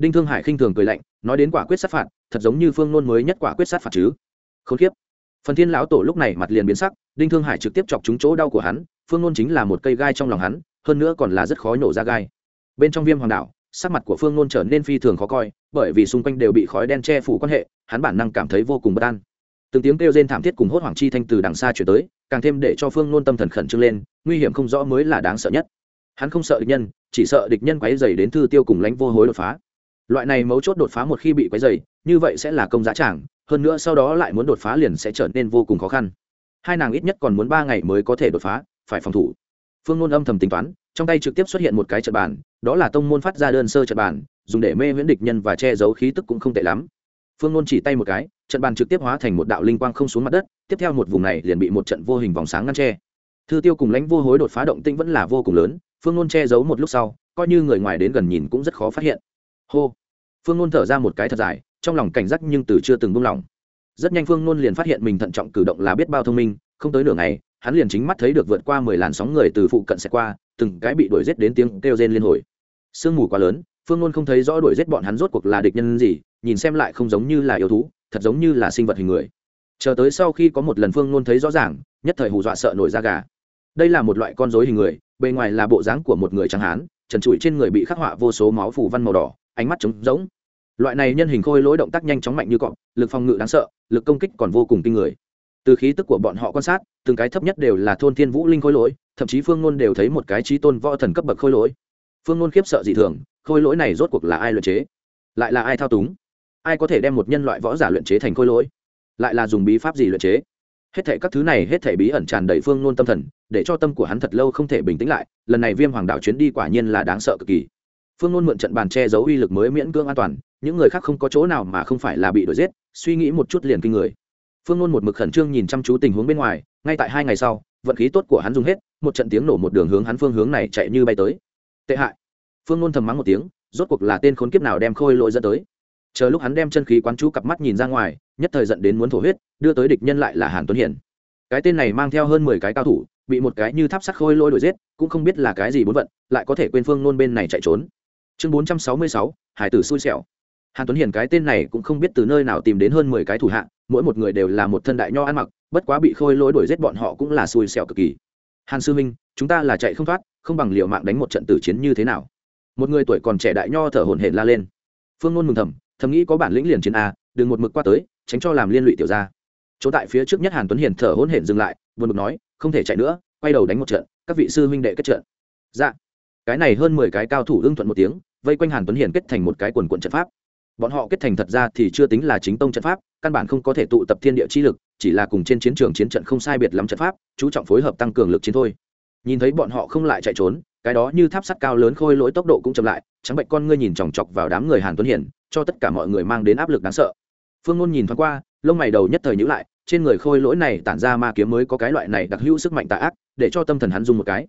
đinh thương hải khinh thường cười lạnh, nói đến quả quyết sát phạt, thật giống như phương nôn mới nhất quả quyết sát phạt chứ. Không khiếp phần thiên lão tổ lúc này mặt liền biến sắc, đinh thương hải trực tiếp chọc trúng chỗ đau của hắn, phương nôn chính là một cây gai trong lòng hắn, hơn nữa còn là rất khó nổ ra gai bên trong viêm hoàng đảo sắc mặt của phương nôn trở nên phi thường khó coi, bởi vì xung quanh đều bị khói đen che phủ quan hệ, hắn bản năng cảm thấy vô cùng bất an. Từng tiếng kêu rên thảm thiết cùng hốt hoảng chi thanh từ đằng xa chuyển tới, càng thêm để cho phương nôn tâm thần khẩn trương lên, nguy hiểm không rõ mới là đáng sợ nhất. Hắn không sợ địch nhân, chỉ sợ địch nhân quấy dày đến thư tiêu cùng lãnh vô hối đột phá. Loại này mấu chốt đột phá một khi bị quấy dày như vậy sẽ là công giá trảng hơn nữa sau đó lại muốn đột phá liền sẽ trở nên vô cùng khó khăn. Hai nàng ít nhất còn muốn ba ngày mới có thể đột phá, phải phòng thủ. Phương nôn âm thầm tính toán trong tay trực tiếp xuất hiện một cái trận bàn, đó là tông môn phát ra đơn sơ trận bàn, dùng để mê miễn địch nhân và che giấu khí tức cũng không tệ lắm. Phương nôn chỉ tay một cái, trận bàn trực tiếp hóa thành một đạo linh quang không xuống mặt đất, tiếp theo một vùng này liền bị một trận vô hình vòng sáng ngăn che. Thư tiêu cùng lãnh vô hối đột phá động tĩnh vẫn là vô cùng lớn, phương nôn che giấu một lúc sau, coi như người ngoài đến gần nhìn cũng rất khó phát hiện. Hô! Phương nôn thở ra một cái thật dài, trong lòng cảnh giác nhưng từ chưa từng buông lỏng. Rất nhanh phương nôn liền phát hiện mình thận trọng cử động là biết bao thông minh, không tới nửa ngày, hắn liền chính mắt thấy được vượt qua mười làn sóng người từ phụ cận sẽ qua từng cái bị đuổi giết đến tiếng kêu rên liên hồi. Sương mù quá lớn, phương nôn không thấy rõ đuổi giết bọn hắn rốt cuộc là địch nhân gì, nhìn xem lại không giống như là yêu thú, thật giống như là sinh vật hình người. Chờ tới sau khi có một lần phương nôn thấy rõ ràng, nhất thời hù dọa sợ nổi da gà. Đây là một loại con dối hình người, bề ngoài là bộ dáng của một người trắng hán, trần trụi trên người bị khắc họa vô số máu phủ văn màu đỏ, ánh mắt trống rỗng. Loại này nhân hình khôi lỗi động tác nhanh chóng mạnh như cọp, lực phòng ngự đáng sợ, lực công kích còn vô cùng kinh người. Từ khí tức của bọn họ quan sát, từng cái thấp nhất đều là thôn thiên vũ linh khôi lỗi thậm chí phương ngôn đều thấy một cái trí tôn võ thần cấp bậc khôi lỗi. Phương ngôn khiếp sợ dị thường, khôi lỗi này rốt cuộc là ai luyện chế? Lại là ai thao túng? Ai có thể đem một nhân loại võ giả luyện chế thành khôi lỗi? Lại là dùng bí pháp gì luyện chế? Hết thệ các thứ này, hết thệ bí ẩn tràn đầy phương ngôn tâm thần, để cho tâm của hắn thật lâu không thể bình tĩnh lại, lần này viêm hoàng đạo chuyến đi quả nhiên là đáng sợ cực kỳ. Phương ngôn mượn trận bàn che giấu uy lực mới miễn cưỡng an toàn, những người khác không có chỗ nào mà không phải là bị đuổi giết, suy nghĩ một chút liền kinh người. Phương ngôn một mực khẩn trương nhìn chăm chú tình huống bên ngoài, ngay tại hai ngày sau, vận khí tốt của hắn dùng hết một trận tiếng nổ một đường hướng hắn phương hướng này chạy như bay tới. Tệ hại. Phương ngôn thầm mắng một tiếng, rốt cuộc là tên khốn kiếp nào đem khôi lỗi dẫn tới. Chờ lúc hắn đem chân khí quán chú cặp mắt nhìn ra ngoài, nhất thời dẫn đến muốn thổ huyết, đưa tới địch nhân lại là hàn tuấn hiển. Cái tên này mang theo hơn mười cái cao thủ, bị một cái như tháp sắc khôi lỗi đuổi giết, cũng không biết là cái gì bốn vận, lại có thể quên phương nôn bên này chạy trốn. Chương bốn trăm sáu mươi sáu, hải tử xui xẻo. Hàn tuấn hiển cái tên này cũng không biết từ nơi nào tìm đến hơn mười cái thủ hạ, mỗi một người đều là một thân đại nho ăn mặc, bất quá bị khôi lỗi đuổi giết bọn họ cũng là xui xẻo cực kỳ hàn sư minh chúng ta là chạy không thoát, không bằng liệu mạng đánh một trận tử chiến như thế nào? Một người tuổi còn trẻ đại nho thở hổn hển la lên. Phương ngôn mừng thầm thầm nghĩ có bản lĩnh liền chiến a, đừng một mực qua tới, tránh cho làm liên lụy tiểu ra chỗ tại phía trước nhất hàn tuấn hiền thở hổn hển dừng lại, buồn bực nói, không thể chạy nữa, quay đầu đánh một trận, các vị sư huynh đệ kết trận. Dạ. Cái này hơn mười cái cao thủ ưng thuận một tiếng, vây quanh hàn tuấn hiền kết thành một cái quần quận trận pháp bọn họ kết thành thật ra thì chưa tính là chính tông trận pháp, căn bản không có thể tụ tập thiên địa chi lực, chỉ là cùng trên chiến trường chiến trận không sai biệt lắm trận pháp, chú trọng phối hợp tăng cường lực chiến thôi. Nhìn thấy bọn họ không lại chạy trốn, cái đó như tháp sắt cao lớn khôi lỗi tốc độ cũng chậm lại, trắng bệnh con ngươi nhìn chòng chọc vào đám người hàn tuấn hiển, cho tất cả mọi người mang đến áp lực đáng sợ. Phương ngôn nhìn thoáng qua, lông mày đầu nhất thời nhữ lại, trên người khôi lỗi này tản ra ma kiếm mới có cái loại này đặc hữu sức mạnh tà ác, để cho tâm thần hắn dùng một cái.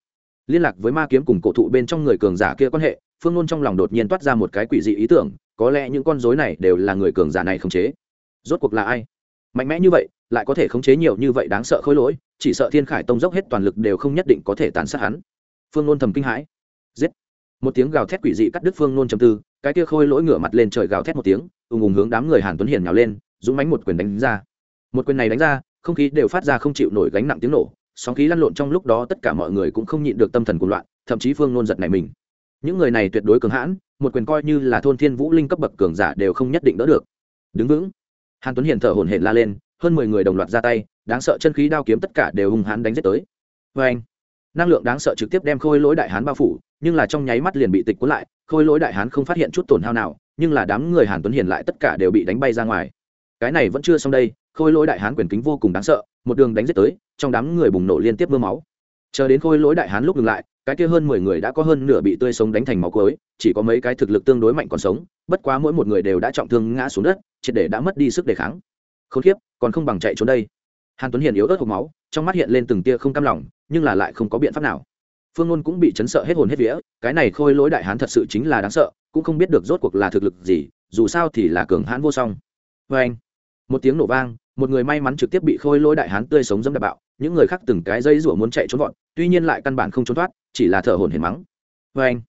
Liên lạc với ma kiếm cùng cổ thụ bên trong người cường giả kia quan hệ, phương ngôn trong lòng đột nhiên toát ra một cái quỷ dị ý tưởng có lẽ những con rối này đều là người cường giả này khống chế. Rốt cuộc là ai? Mạnh mẽ như vậy, lại có thể khống chế nhiều như vậy đáng sợ khôi lỗi, chỉ sợ thiên khải tông dốc hết toàn lực đều không nhất định có thể tàn sát hắn. Phương nôn thầm kinh hãi. Giết! Một tiếng gào thét quỷ dị cắt đứt phương nôn trầm tư, cái kia khôi lỗi ngửa mặt lên trời gào thét một tiếng, ùng ùng hướng đám người hàn tuấn hiền nhào lên, dũng mánh một quyền đánh ra. Một quyền này đánh ra, không khí đều phát ra không chịu nổi gánh nặng tiếng nổ, sóng khí lăn lộn trong lúc đó tất cả mọi người cũng không nhịn được tâm thần cuồng loạn, thậm chí phương nôn giật này mình. Những người này tuyệt đối cường hãn một quyền coi như là thôn thiên vũ linh cấp bậc cường giả đều không nhất định đỡ được. Đứng vững. Hàn tuấn hiền thở hổn hển la lên, hơn mười người đồng loạt ra tay, đáng sợ chân khí đao kiếm tất cả đều hung hãn đánh giết tới. Vê anh, năng lượng đáng sợ trực tiếp đem khôi lỗi đại hán bao phủ, nhưng là trong nháy mắt liền bị tịch cuốn lại, khôi lỗi đại hán không phát hiện chút tổn hao nào, nhưng là đám người hàn tuấn hiền lại tất cả đều bị đánh bay ra ngoài. Cái này vẫn chưa xong đây, khôi lỗi đại hán quyền kính vô cùng đáng sợ, một đường đánh giết tới, trong đám người bùng nổ liên tiếp mưa máu. Chờ đến khôi lỗi đại hán lúc ngừng lại cái kia hơn mười người đã có hơn nửa bị tươi sống đánh thành máu cối chỉ có mấy cái thực lực tương đối mạnh còn sống, bất quá mỗi một người đều đã trọng thương ngã xuống đất, triệt để đã mất đi sức đề kháng. Không khiếp còn không bằng chạy trốn đây. Hàn tuấn hiền yếu ớt hộp máu, trong mắt hiện lên từng tia không cam lòng, nhưng là lại không có biện pháp nào. Phương ngôn cũng bị chấn sợ hết hồn hết vía, cái này khôi lỗi đại hán thật sự chính là đáng sợ, cũng không biết được rốt cuộc là thực lực gì, dù sao thì là cường hãn vô song. Vê anh một tiếng nổ vang, một người may mắn trực tiếp bị khôi lỗi đại hán tươi sống dẫm đạp bạo những người khác từng cái dây rủa muốn chạy trốn vọt, tuy nhiên lại căn bản không trốn thoát, chỉ là thở hồn hển mắng. Vê anh,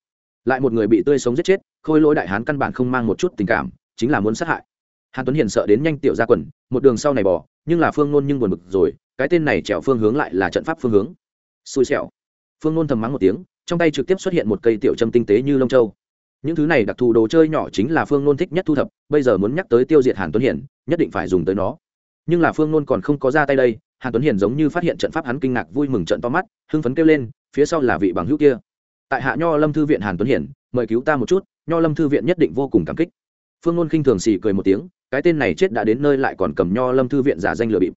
lại một người bị tươi sống giết chết, khôi lỗi đại hán căn bản không mang một chút tình cảm, chính là muốn sát hại. Hàn tuấn hiền sợ đến nhanh tiểu ra quần, một đường sau này bỏ nhưng là phương nôn nhưng buồn bực rồi, cái tên này trèo phương hướng lại là trận pháp phương hướng. Xui xẻo. Phương nôn thầm mắng một tiếng, trong tay trực tiếp xuất hiện một cây tiểu châm tinh tế như lông châu. Những thứ này đặc thù đồ chơi nhỏ chính là phương nôn thích nhất thu thập, bây giờ muốn nhắc tới tiêu diệt hàn tuấn hiền, nhất định phải dùng tới nó. Nhưng là phương nôn còn không có ra tay đây hàn tuấn hiền giống như phát hiện trận pháp hắn kinh ngạc vui mừng trận to mắt, hưng phấn kêu lên, phía sau là vị bằng hữu kia. Tại hạ nho lâm thư viện hàn tuấn hiển mời cứu ta một chút, nho lâm thư viện nhất định vô cùng cảm kích. Phương ngôn khinh thường xì cười một tiếng, cái tên này chết đã đến nơi lại còn cầm nho lâm thư viện giả danh lừa bịp.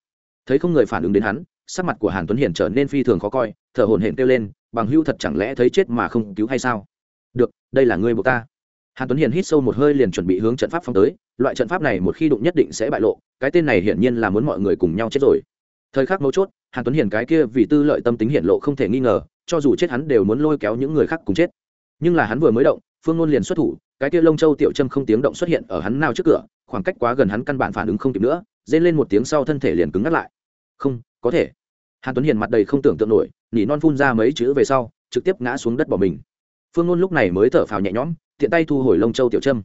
Thấy không người phản ứng đến hắn, sắc mặt của hàn tuấn hiển trở nên phi thường khó coi, thở hổn hển kêu lên, bằng hữu thật chẳng lẽ thấy chết mà không cứu hay sao? Được, đây là ngươi buộc ta. Hàn tuấn hiển hít sâu một hơi liền chuẩn bị hướng trận pháp phong tới, loại trận pháp này một khi đụng nhất định sẽ bại lộ, cái tên này hiển nhiên là muốn mọi người cùng nhau chết rồi thời khắc mấu chốt, hàn tuấn hiển cái kia vì tư lợi tâm tính hiện lộ không thể nghi ngờ, cho dù chết hắn đều muốn lôi kéo những người khác cùng chết. Nhưng là hắn vừa mới động, phương ngôn liền xuất thủ, cái kia lông châu tiểu trâm không tiếng động xuất hiện ở hắn nào trước cửa, khoảng cách quá gần hắn căn bản phản ứng không kịp nữa dên lên một tiếng sau thân thể liền cứng ngắt lại. Không, có thể. Hàn tuấn hiền mặt đầy không tưởng tượng nổi, nỉ non phun ra mấy chữ về sau, trực tiếp ngã xuống đất bỏ mình. Phương ngôn lúc này mới thở phào nhẹ nhõm, tiện tay thu hồi lông châu tiểu trâm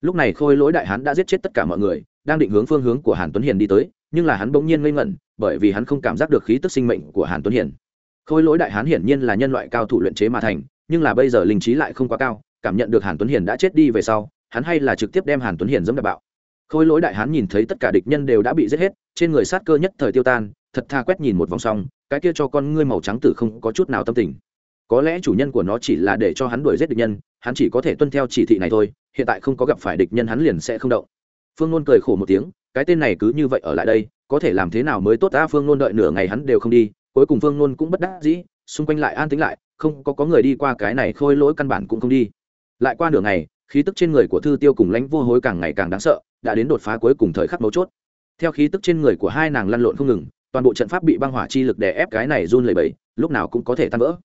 lúc này khôi lỗi đại hắn đã giết chết tất cả mọi người, đang định hướng phương hướng của hàn tuấn hiền đi tới nhưng là hắn bỗng nhiên ngây ngẩn, bởi vì hắn không cảm giác được khí tức sinh mệnh của hàn tuấn hiền khôi lỗi đại hán hiển nhiên là nhân loại cao thủ luyện chế mà thành, nhưng là bây giờ linh trí lại không quá cao, cảm nhận được hàn tuấn hiền đã chết đi về sau, hắn hay là trực tiếp đem hàn tuấn hiền dẫm đạp bạo. Khôi lỗi đại hán nhìn thấy tất cả địch nhân đều đã bị giết hết, trên người sát cơ nhất thời tiêu tan, thật tha quét nhìn một vòng xong, cái kia cho con ngươi màu trắng tử không có chút nào tâm tình. Có lẽ chủ nhân của nó chỉ là để cho hắn đuổi giết địch nhân, hắn chỉ có thể tuân theo chỉ thị này thôi, hiện tại không có gặp phải địch nhân hắn liền sẽ không động phương nôn cười khổ một tiếng, cái tên này cứ như vậy ở lại đây, có thể làm thế nào mới tốt ta? Phương nôn đợi nửa ngày hắn đều không đi, cuối cùng phương nôn cũng bất đắc dĩ, xung quanh lại an tĩnh lại, không có có người đi qua cái này khôi lỗi căn bản cũng không đi. Lại qua nửa ngày, khí tức trên người của thư tiêu cùng lãnh vô hối càng ngày càng đáng sợ, đã đến đột phá cuối cùng thời khắc mấu chốt. Theo khí tức trên người của hai nàng lăn lộn không ngừng, toàn bộ trận pháp bị băng hỏa chi lực đè ép cái này run lẩy bẩy, lúc nào cũng có thể tan vỡ.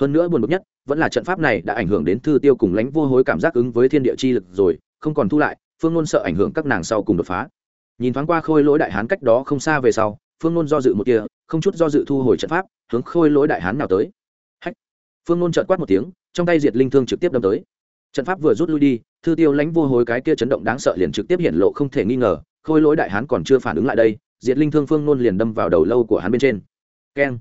Hơn nữa buồn bực nhất, vẫn là trận pháp này đã ảnh hưởng đến thư tiêu cùng lãnh vô hối cảm giác ứng với thiên địa chi lực rồi, không còn thu lại phương ngôn sợ ảnh hưởng các nàng sau cùng đột phá. Nhìn thoáng qua khôi lỗi đại hán cách đó không xa về sau, phương ngôn do dự một kia không chút do dự thu hồi trận pháp, hướng khôi lỗi đại hán nào tới. Hách! Phương ngôn trợt quát một tiếng, trong tay diệt linh thương trực tiếp đâm tới. Trận pháp vừa rút lui đi, thư tiêu lãnh vô hối cái kia chấn động đáng sợ liền trực tiếp hiện lộ không thể nghi ngờ, khôi lỗi đại hán còn chưa phản ứng lại đây, diệt linh thương phương nôn liền đâm vào đầu lâu của hắn bên trên. Keng!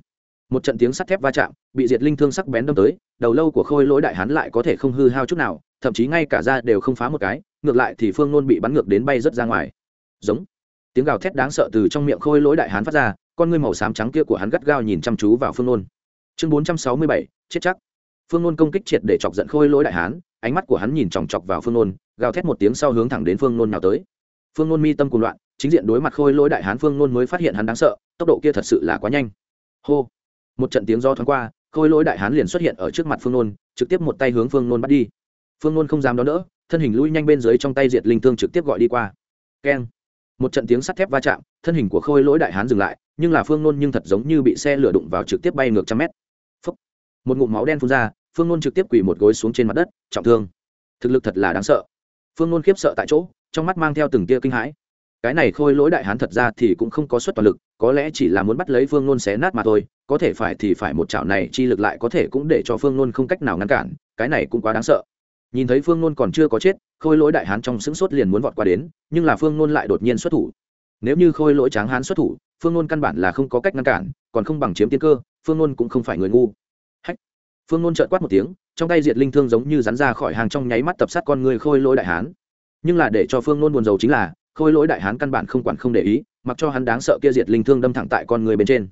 Một trận tiếng sắt thép va chạm, bị diệt linh thương sắc bén đâm tới, đầu lâu của khôi lỗi đại hán lại có thể không hư hao chút nào, thậm chí ngay cả da đều không phá một cái ngược lại thì phương nôn bị bắn ngược đến bay rớt ra ngoài. Giống. Tiếng gào thét đáng sợ từ trong miệng khôi lỗi đại hán phát ra, con ngươi màu xám trắng kia của hắn gắt gao nhìn chăm chú vào phương nôn. Chương bốn trăm sáu mươi bảy, chết chắc. Phương nôn công kích triệt để chọc giận khôi lỗi đại hán, ánh mắt của hắn nhìn chòng chọc vào phương nôn, gào thét một tiếng sau hướng thẳng đến phương nôn nào tới. Phương nôn mi tâm cùng loạn, chính diện đối mặt khôi lỗi đại hán phương nôn mới phát hiện hắn đáng sợ, tốc độ kia thật sự là quá nhanh. Hô. Một trận tiếng do thoáng qua, khôi lỗi đại hán liền xuất hiện ở trước mặt phương nôn, trực tiếp một tay hướng phương nôn bắt đi. Phương nôn không dám đón đỡ thân hình lui nhanh bên dưới trong tay diệt linh thương trực tiếp gọi đi qua. Keng. Một trận tiếng sắt thép va chạm, thân hình của khôi lỗi đại hán dừng lại, nhưng là phương nôn nhưng thật giống như bị xe lửa đụng vào trực tiếp bay ngược trăm mét. Phúc. một ngụm máu đen phun ra, phương nôn trực tiếp quỳ một gối xuống trên mặt đất, trọng thương. Thực lực thật là đáng sợ. Phương nôn khiếp sợ tại chỗ, trong mắt mang theo từng tia kinh hãi. Cái này khôi lỗi đại hán thật ra thì cũng không có suất toàn lực, có lẽ chỉ là muốn bắt lấy phương nôn xé nát mà thôi, có thể phải thì phải một chảo này chi lực lại có thể cũng để cho phương nôn không cách nào ngăn cản, cái này cũng quá đáng sợ nhìn thấy phương nôn còn chưa có chết, khôi lỗi đại hán trong sững sốt liền muốn vọt qua đến, nhưng là phương nôn lại đột nhiên xuất thủ. Nếu như khôi lỗi tráng hán xuất thủ, phương nôn căn bản là không có cách ngăn cản, còn không bằng chiếm tiên cơ, phương nôn cũng không phải người ngu. Hách! Phương nôn trợn quát một tiếng, trong tay diệt linh thương giống như rắn ra khỏi hàng trong nháy mắt tập sát con người khôi lỗi đại hán. Nhưng là để cho phương nôn buồn rầu chính là, khôi lỗi đại hán căn bản không quản không để ý, mặc cho hắn đáng sợ kia diệt linh thương đâm thẳng tại con người bên trên.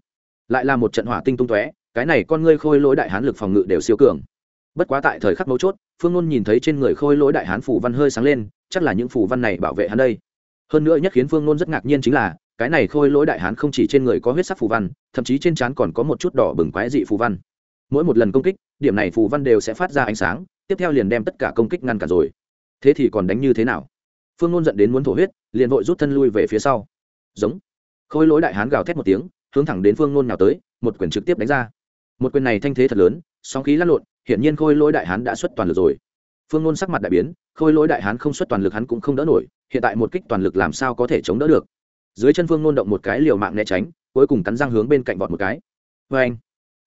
Lại là một trận hỏa tinh tung tóe, cái này con ngươi khôi lỗi đại hán lực phòng ngự đều siêu cường bất quá tại thời khắc mấu chốt, phương nôn nhìn thấy trên người khôi lỗi đại hán phủ văn hơi sáng lên, chắc là những phủ văn này bảo vệ hắn đây. Hơn nữa nhất khiến phương nôn rất ngạc nhiên chính là, cái này khôi lỗi đại hán không chỉ trên người có huyết sắc phù văn, thậm chí trên trán còn có một chút đỏ bừng quái dị phù văn. Mỗi một lần công kích, điểm này phù văn đều sẽ phát ra ánh sáng, tiếp theo liền đem tất cả công kích ngăn cả rồi. Thế thì còn đánh như thế nào? Phương nôn dẫn đến muốn thổ huyết, liền vội rút thân lui về phía sau. Giống. Khôi lỗi đại hán gào thét một tiếng, hướng thẳng đến phương nôn nào tới, một quyền trực tiếp đánh ra. Một quyền này thanh thế thật lớn, sóng khí lăn lộn hiển nhiên khôi lỗi đại hán đã xuất toàn lực rồi. Phương ngôn sắc mặt đại biến, khôi lỗi đại hán không xuất toàn lực hắn cũng không đỡ nổi, hiện tại một kích toàn lực làm sao có thể chống đỡ được? Dưới chân phương ngôn động một cái liều mạng né tránh, cuối cùng cắn răng hướng bên cạnh vọt một cái. Vê anh,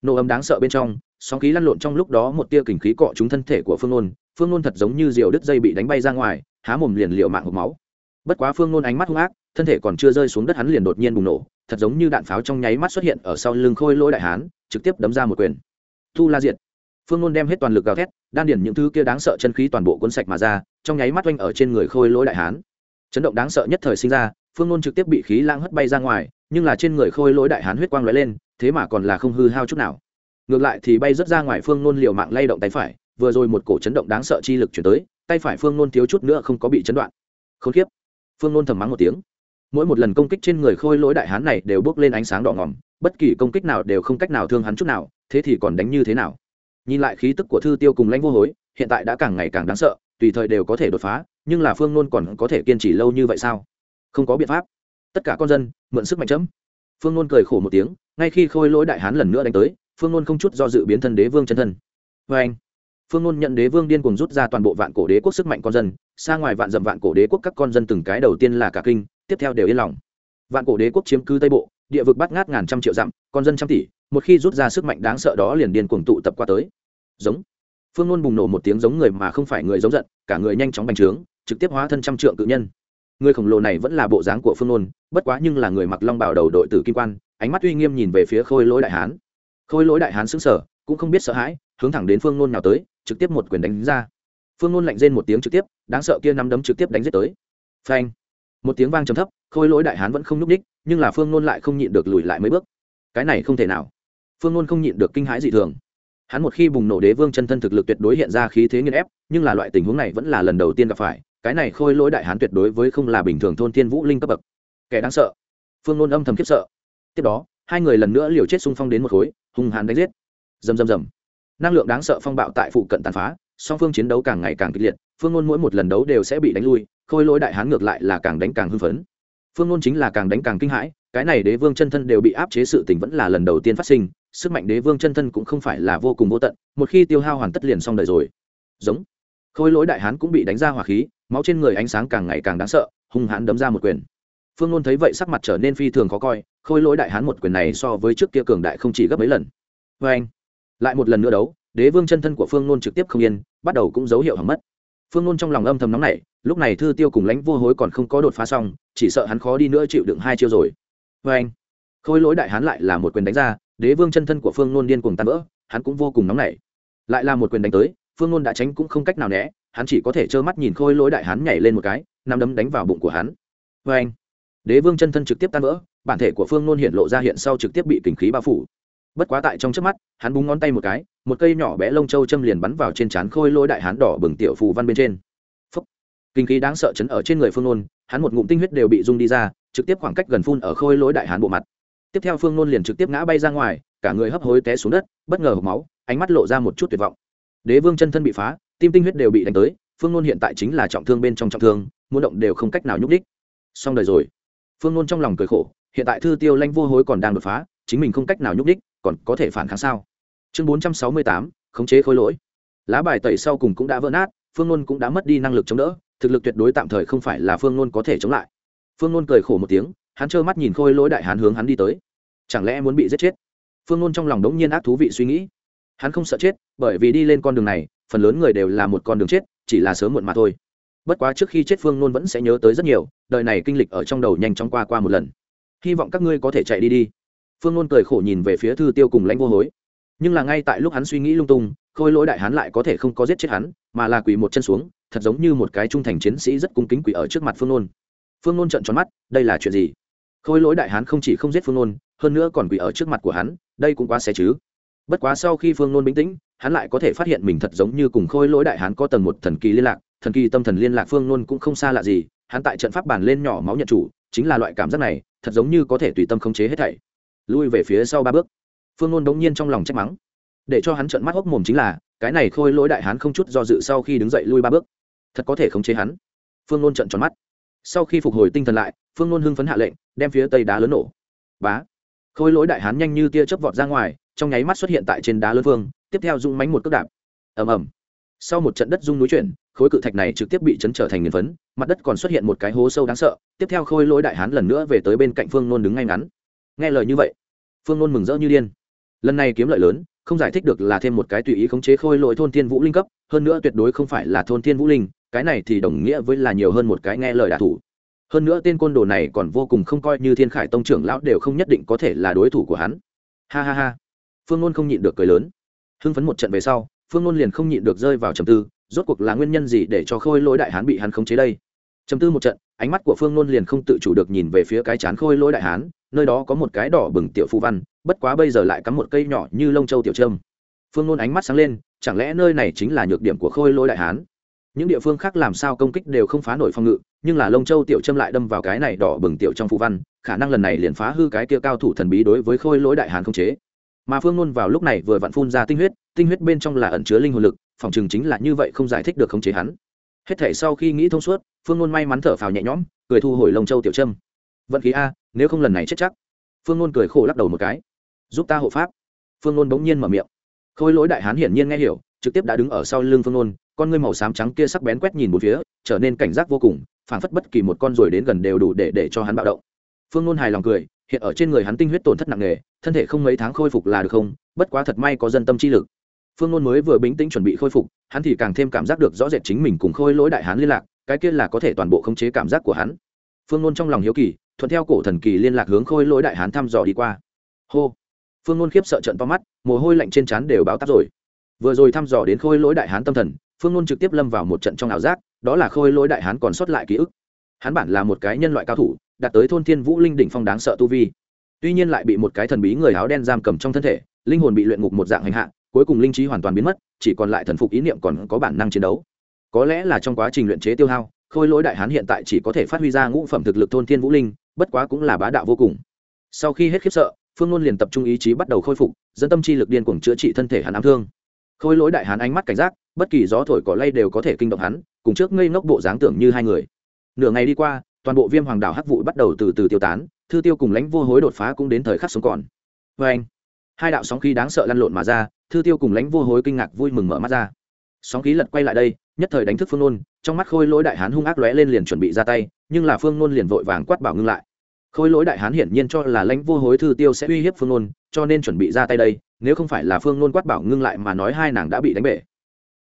nổ ấm đáng sợ bên trong, sóng khí lăn lộn trong lúc đó một tia kình khí cọ trúng thân thể của phương ngôn phương ngôn thật giống như diều đứt dây bị đánh bay ra ngoài, há mồm liền liều mạng hộp máu. Bất quá phương ngôn ánh mắt hung ác, thân thể còn chưa rơi xuống đất hắn liền đột nhiên bùng nổ, thật giống như đạn pháo trong nháy mắt xuất hiện ở sau lưng khôi lỗi đại hán, trực tiếp đấm ra một quyền. Thu la diệt phương nôn đem hết toàn lực gào thét, đan điển những thứ kia đáng sợ chân khí toàn bộ cuốn sạch mà ra, trong nháy mắt oanh ở trên người khôi lỗi đại hán. Chấn động đáng sợ nhất thời sinh ra, phương nôn trực tiếp bị khí lang hất bay ra ngoài, nhưng là trên người khôi lỗi đại hán huyết quang lóe lên, thế mà còn là không hư hao chút nào. Ngược lại thì bay rớt ra ngoài phương nôn liều mạng lay động tay phải, vừa rồi một cổ chấn động đáng sợ chi lực chuyển tới, tay phải phương nôn thiếu chút nữa không có bị chấn đoạn. Không khiếp phương nôn thầm mắng một tiếng. Mỗi một lần công kích trên người khôi lỗi đại hán này đều bước lên ánh sáng đỏ ngỏm bất kỳ công kích nào đều không cách nào thương hắn chút nào, thế thì còn đánh như thế nào? Nhìn lại khí tức của thư tiêu cùng lãnh vô hối, hiện tại đã càng ngày càng đáng sợ, tùy thời đều có thể đột phá, nhưng là phương nôn còn có thể kiên trì lâu như vậy sao? Không có biện pháp. Tất cả con dân, mượn sức mạnh chấm. Phương nôn cười khổ một tiếng, ngay khi khôi lỗi đại hán lần nữa đánh tới, phương nôn không chút do dự biến thân đế vương chân thân. Vê anh, phương nôn nhận đế vương điên cùng rút ra toàn bộ vạn cổ đế quốc sức mạnh con dân, xa ngoài vạn dậm vạn cổ đế quốc các con dân từng cái đầu tiên là cả kinh, tiếp theo đều yên lòng. Vạn cổ đế quốc chiếm cứ tây bộ, địa vực bắt ngát ngàn trăm triệu dặm, con dân trăm tỷ, một khi rút ra sức mạnh đáng sợ đó liền điên cuồng tụ tập qua tới giống. Phương nôn bùng nổ một tiếng giống người mà không phải người giống giận, cả người nhanh chóng bành trướng, trực tiếp hóa thân trăm trượng cự nhân. Người khổng lồ này vẫn là bộ dáng của phương nôn bất quá nhưng là người mặc long bảo đầu đội tử kim quan, ánh mắt uy nghiêm nhìn về phía khôi lỗi đại hán. Khôi lỗi đại hán xứng sở cũng không biết sợ hãi, hướng thẳng đến phương nôn nào tới, trực tiếp một quyền đánh ra. Phương nôn lạnh rên một tiếng trực tiếp, đáng sợ kia nắm đấm trực tiếp đánh giết tới. Phanh! Một tiếng vang trầm thấp, khôi lỗi đại hán vẫn không nhúc ních nhưng là phương nôn lại không nhịn được lùi lại mấy bước. Cái này không thể nào. Phương nôn không nhịn được kinh hãi dị thường hắn một khi bùng nổ đế vương chân thân thực lực tuyệt đối hiện ra khí thế nghiên ép, nhưng là loại tình huống này vẫn là lần đầu tiên gặp phải, cái này khôi lỗi đại hán tuyệt đối với không là bình thường thôn thiên vũ linh cấp bậc. Kẻ đáng sợ. Phương nôn âm thầm khiếp sợ. Tiếp đó, hai người lần nữa liều chết xung phong đến một khối, hung hãn đánh giết. Rầm rầm rầm. Năng lượng đáng sợ phong bạo tại phụ cận tàn phá, song phương chiến đấu càng ngày càng kịch liệt, phương ngôn mỗi một lần đấu đều sẽ bị đánh lui, khôi lỗi đại hán ngược lại là càng đánh càng hưng phấn. Phương ngôn chính là càng đánh càng kinh hãi, cái này đế vương chân thân đều bị áp chế sự tình vẫn là lần đầu tiên phát sinh sức mạnh đế vương chân thân cũng không phải là vô cùng vô tận, một khi tiêu hao hoàn tất liền xong đời rồi. Giống. Khôi lỗi đại hán cũng bị đánh ra hỏa khí, máu trên người ánh sáng càng ngày càng đáng sợ, hung hãn đấm ra một quyền. Phương luôn thấy vậy sắc mặt trở nên phi thường khó coi, khôi lỗi đại hán một quyền này so với trước kia cường đại không chỉ gấp mấy lần. Vê anh, lại một lần nữa đấu, đế vương chân thân của phương ngôn trực tiếp không yên, bắt đầu cũng dấu hiệu hỏng mất. Phương ngôn trong lòng âm thầm nóng nảy, lúc này thư tiêu cùng lãnh vô hối còn không có đột phá xong, chỉ sợ hắn khó đi nữa chịu đựng hai chiêu rồi. Vê anh, khôi lỗi đại hán lại là một quyền đánh ra đế vương chân thân của phương nôn điên cuồng tan vỡ, hắn cũng vô cùng nóng nảy. Lại là một quyền đánh tới, phương nôn đã tránh cũng không cách nào né, hắn chỉ có thể trơ mắt nhìn khôi lỗi đại hắn nhảy lên một cái nằm đấm đánh vào bụng của hắn. Vê anh, đế vương chân thân trực tiếp tan vỡ, bản thể của phương nôn hiện lộ ra hiện sau trực tiếp bị kình khí bao phủ. Bất quá tại trong trước mắt, hắn búng ngón tay một cái, một cây nhỏ bé lông châu châm liền bắn vào trên trán khôi lỗi đại hắn đỏ bừng tiểu phù văn bên trên. Phúc. kinh khí đáng sợ chấn ở trên người phương nôn, hắn một ngụm tinh huyết đều bị rung đi ra, trực tiếp khoảng cách gần phun ở khôi lỗi đại hán bộ mặt tiếp theo phương nôn liền trực tiếp ngã bay ra ngoài, cả người hấp hối té xuống đất, bất ngờ hộp máu, ánh mắt lộ ra một chút tuyệt vọng. Đế vương chân thân bị phá, tim tinh huyết đều bị đánh tới, phương nôn hiện tại chính là trọng thương bên trong trọng thương, muốn động đều không cách nào nhúc đích xong đời rồi. Phương nôn trong lòng cười khổ, hiện tại thư tiêu lanh vô hối còn đang đột phá, chính mình không cách nào nhúc đích còn có thể phản kháng sao? Chương bốn trăm sáu mươi tám, khống chế khối lỗi. Lá bài tẩy sau cùng cũng đã vỡ nát, phương nôn cũng đã mất đi năng lực chống đỡ, thực lực tuyệt đối tạm thời không phải là phương nôn có thể chống lại. Phương nôn cười khổ một tiếng hắn trơ mắt nhìn khôi lỗi đại hán hướng hắn đi tới. Chẳng lẽ muốn bị giết chết? Phương nôn trong lòng đống nhiên ác thú vị suy nghĩ. Hắn không sợ chết, bởi vì đi lên con đường này, phần lớn người đều là một con đường chết, chỉ là sớm muộn mà thôi. Bất quá trước khi chết phương nôn vẫn sẽ nhớ tới rất nhiều, đời này kinh lịch ở trong đầu nhanh chóng qua qua một lần. Hy vọng các ngươi có thể chạy đi đi. Phương nôn cười khổ nhìn về phía thư tiêu cùng lãnh vô hối. Nhưng là ngay tại lúc hắn suy nghĩ lung tung, khôi lỗi đại hán lại có thể không có giết chết hắn, mà là quỳ một chân xuống, thật giống như một cái trung thành chiến sĩ rất cung kính quỳ ở trước mặt phương nôn. Phương nôn trợn tròn mắt, đây là chuyện gì? Khôi lỗi đại hán không chỉ không giết phương nôn, hơn nữa còn quỷ ở trước mặt của hắn, đây cũng quá xé chứ. Bất quá sau khi phương nôn bình tĩnh, hắn lại có thể phát hiện mình thật giống như cùng khôi lỗi đại hán có tầng một thần kỳ liên lạc, thần kỳ tâm thần liên lạc phương nôn cũng không xa lạ gì, hắn tại trận pháp bàn lên nhỏ máu nhận chủ, chính là loại cảm giác này, thật giống như có thể tùy tâm khống chế hết thảy. Lui về phía sau ba bước, phương nôn đống nhiên trong lòng trách mắng. Để cho hắn trận mắt hốc mồm chính là, cái này khôi lỗi đại hán không chút do dự sau khi đứng dậy lui ba bước. Thật có thể khống chế hắn. Phương nôn trận tròn mắt. Sau khi phục hồi tinh thần lại, phương nôn hưng phấn hạ lệnh đem phía tây đá lớn nổ. Bá. Khôi lỗi đại hán nhanh như tia chớp vọt ra ngoài, trong nháy mắt xuất hiện tại trên đá lớn phương tiếp theo dung mánh một cước đạp. Ầm ầm. Sau một trận đất rung núi chuyển, khối cự thạch này trực tiếp bị chấn trở thành nghiền phấn, mặt đất còn xuất hiện một cái hố sâu đáng sợ, tiếp theo khôi lỗi đại hán lần nữa về tới bên cạnh phương nôn đứng ngay ngắn. Nghe lời như vậy, phương nôn mừng rỡ như điên. Lần này kiếm lợi lớn, không giải thích được là thêm một cái tùy ý khống chế khôi lỗi thôn thiên vũ linh cấp, hơn nữa tuyệt đối không phải là thôn thiên vũ linh, cái này thì đồng nghĩa với là nhiều hơn một cái nghe lời đả thủ hơn nữa tên côn đồ này còn vô cùng không coi như thiên khải tông trưởng lão đều không nhất định có thể là đối thủ của hắn. Ha ha ha. Phương ngôn không nhịn được cười lớn. Hưng phấn một trận về sau, phương ngôn liền không nhịn được rơi vào trầm tư, rốt cuộc là nguyên nhân gì để cho khôi lỗi đại hán bị hắn khống chế đây? Trầm tư một trận, ánh mắt của phương ngôn liền không tự chủ được nhìn về phía cái chán khôi lỗi đại hán, nơi đó có một cái đỏ bừng tiểu phu văn, bất quá bây giờ lại cắm một cây nhỏ như lông châu tiểu trâm. Phương ngôn ánh mắt sáng lên, chẳng lẽ nơi này chính là nhược điểm của khôi lỗi đại hán? Những địa phương khác làm sao công kích đều không phá nổi phòng ngự, nhưng là lông châu tiểu trâm lại đâm vào cái này đỏ bừng tiểu trong phụ văn, khả năng lần này liền phá hư cái kia cao thủ thần bí đối với khôi lỗi đại hán không chế. Mà phương ngôn vào lúc này vừa vặn phun ra tinh huyết tinh huyết bên trong là ẩn chứa linh hồn lực, phòng chừng chính là như vậy không giải thích được khống chế hắn. Hết thể sau khi nghĩ thông suốt, phương ngôn may mắn thở phào nhẹ nhõm, cười thu hồi lông châu tiểu trâm vận khí a, nếu không lần này chết chắc. Phương ngôn cười khổ lắc đầu một cái. Giúp ta hộ pháp. Phương ngôn bỗng nhiên mở miệng. Khôi lỗi đại hán hiển nhiên nghe hiểu, trực tiếp đã đứng ở sau lưng phương ngôn con ngươi màu xám trắng kia sắc bén quét nhìn một phía, trở nên cảnh giác vô cùng, phảng phất bất kỳ một con ruồi đến gần đều đủ để để cho hắn bạo động. Phương nôn hài lòng cười, hiện ở trên người hắn tinh huyết tổn thất nặng nề, thân thể không mấy tháng khôi phục là được không? Bất quá thật may có dân tâm chi lực. Phương nôn mới vừa bình tĩnh chuẩn bị khôi phục, hắn thì càng thêm cảm giác được rõ rệt chính mình cùng khôi lỗi đại hán liên lạc, cái kia là có thể toàn bộ khống chế cảm giác của hắn. Phương nôn trong lòng hiếu kỳ, thuận theo cổ thần kỳ liên lạc hướng khôi lỗi đại hán thăm dò đi qua. Hô! Phương nôn khiếp sợ trận to mắt, mồ hôi lạnh trên trán đều báo tắp rồi. Vừa rồi thăm dò đến khôi lỗi đại hán tâm thần phương nôn trực tiếp lâm vào một trận trong ảo giác, đó là khôi lỗi đại hán còn sót lại ký ức. Hắn bản là một cái nhân loại cao thủ, đạt tới thôn thiên vũ linh đỉnh phong đáng sợ tu vi. Tuy nhiên lại bị một cái thần bí người áo đen giam cầm trong thân thể, linh hồn bị luyện ngục một dạng hành hạ, cuối cùng linh trí hoàn toàn biến mất, chỉ còn lại thần phục ý niệm còn có bản năng chiến đấu. Có lẽ là trong quá trình luyện chế tiêu hao, khôi lỗi đại hán hiện tại chỉ có thể phát huy ra ngũ phẩm thực lực thôn thiên vũ linh, bất quá cũng là bá đạo vô cùng. Sau khi hết khiếp sợ, phương ngôn liền tập trung ý chí bắt đầu khôi phục, dẫn tâm chi lực điên cuồng chữa trị thân thể hắn ám thương. Khôi lỗi đại hán ánh mắt cảnh giác bất kỳ gió thổi cỏ lay đều có thể kinh động hắn, cùng trước ngây ngốc bộ dáng tưởng như hai người. Nửa ngày đi qua, toàn bộ viêm hoàng đảo hắc vụ bắt đầu từ từ tiêu tán, thư tiêu cùng lãnh vô hối đột phá cũng đến thời khắc sống còn. Vê anh. Hai đạo sóng khí đáng sợ lăn lộn mà ra, thư tiêu cùng lãnh vô hối kinh ngạc vui mừng mở mắt ra. Sóng khí lật quay lại đây, nhất thời đánh thức phương nôn, trong mắt khôi lỗi đại hán hung ác lóe lên liền chuẩn bị ra tay, nhưng là phương nôn liền vội vàng quát bảo ngưng lại. Khôi lỗi đại hán hiển nhiên cho là lãnh vô hối thư tiêu sẽ uy hiếp phương nôn, cho nên chuẩn bị ra tay đây, nếu không phải là phương nôn quát bảo ngưng lại mà nói hai nàng đã bị đánh bể.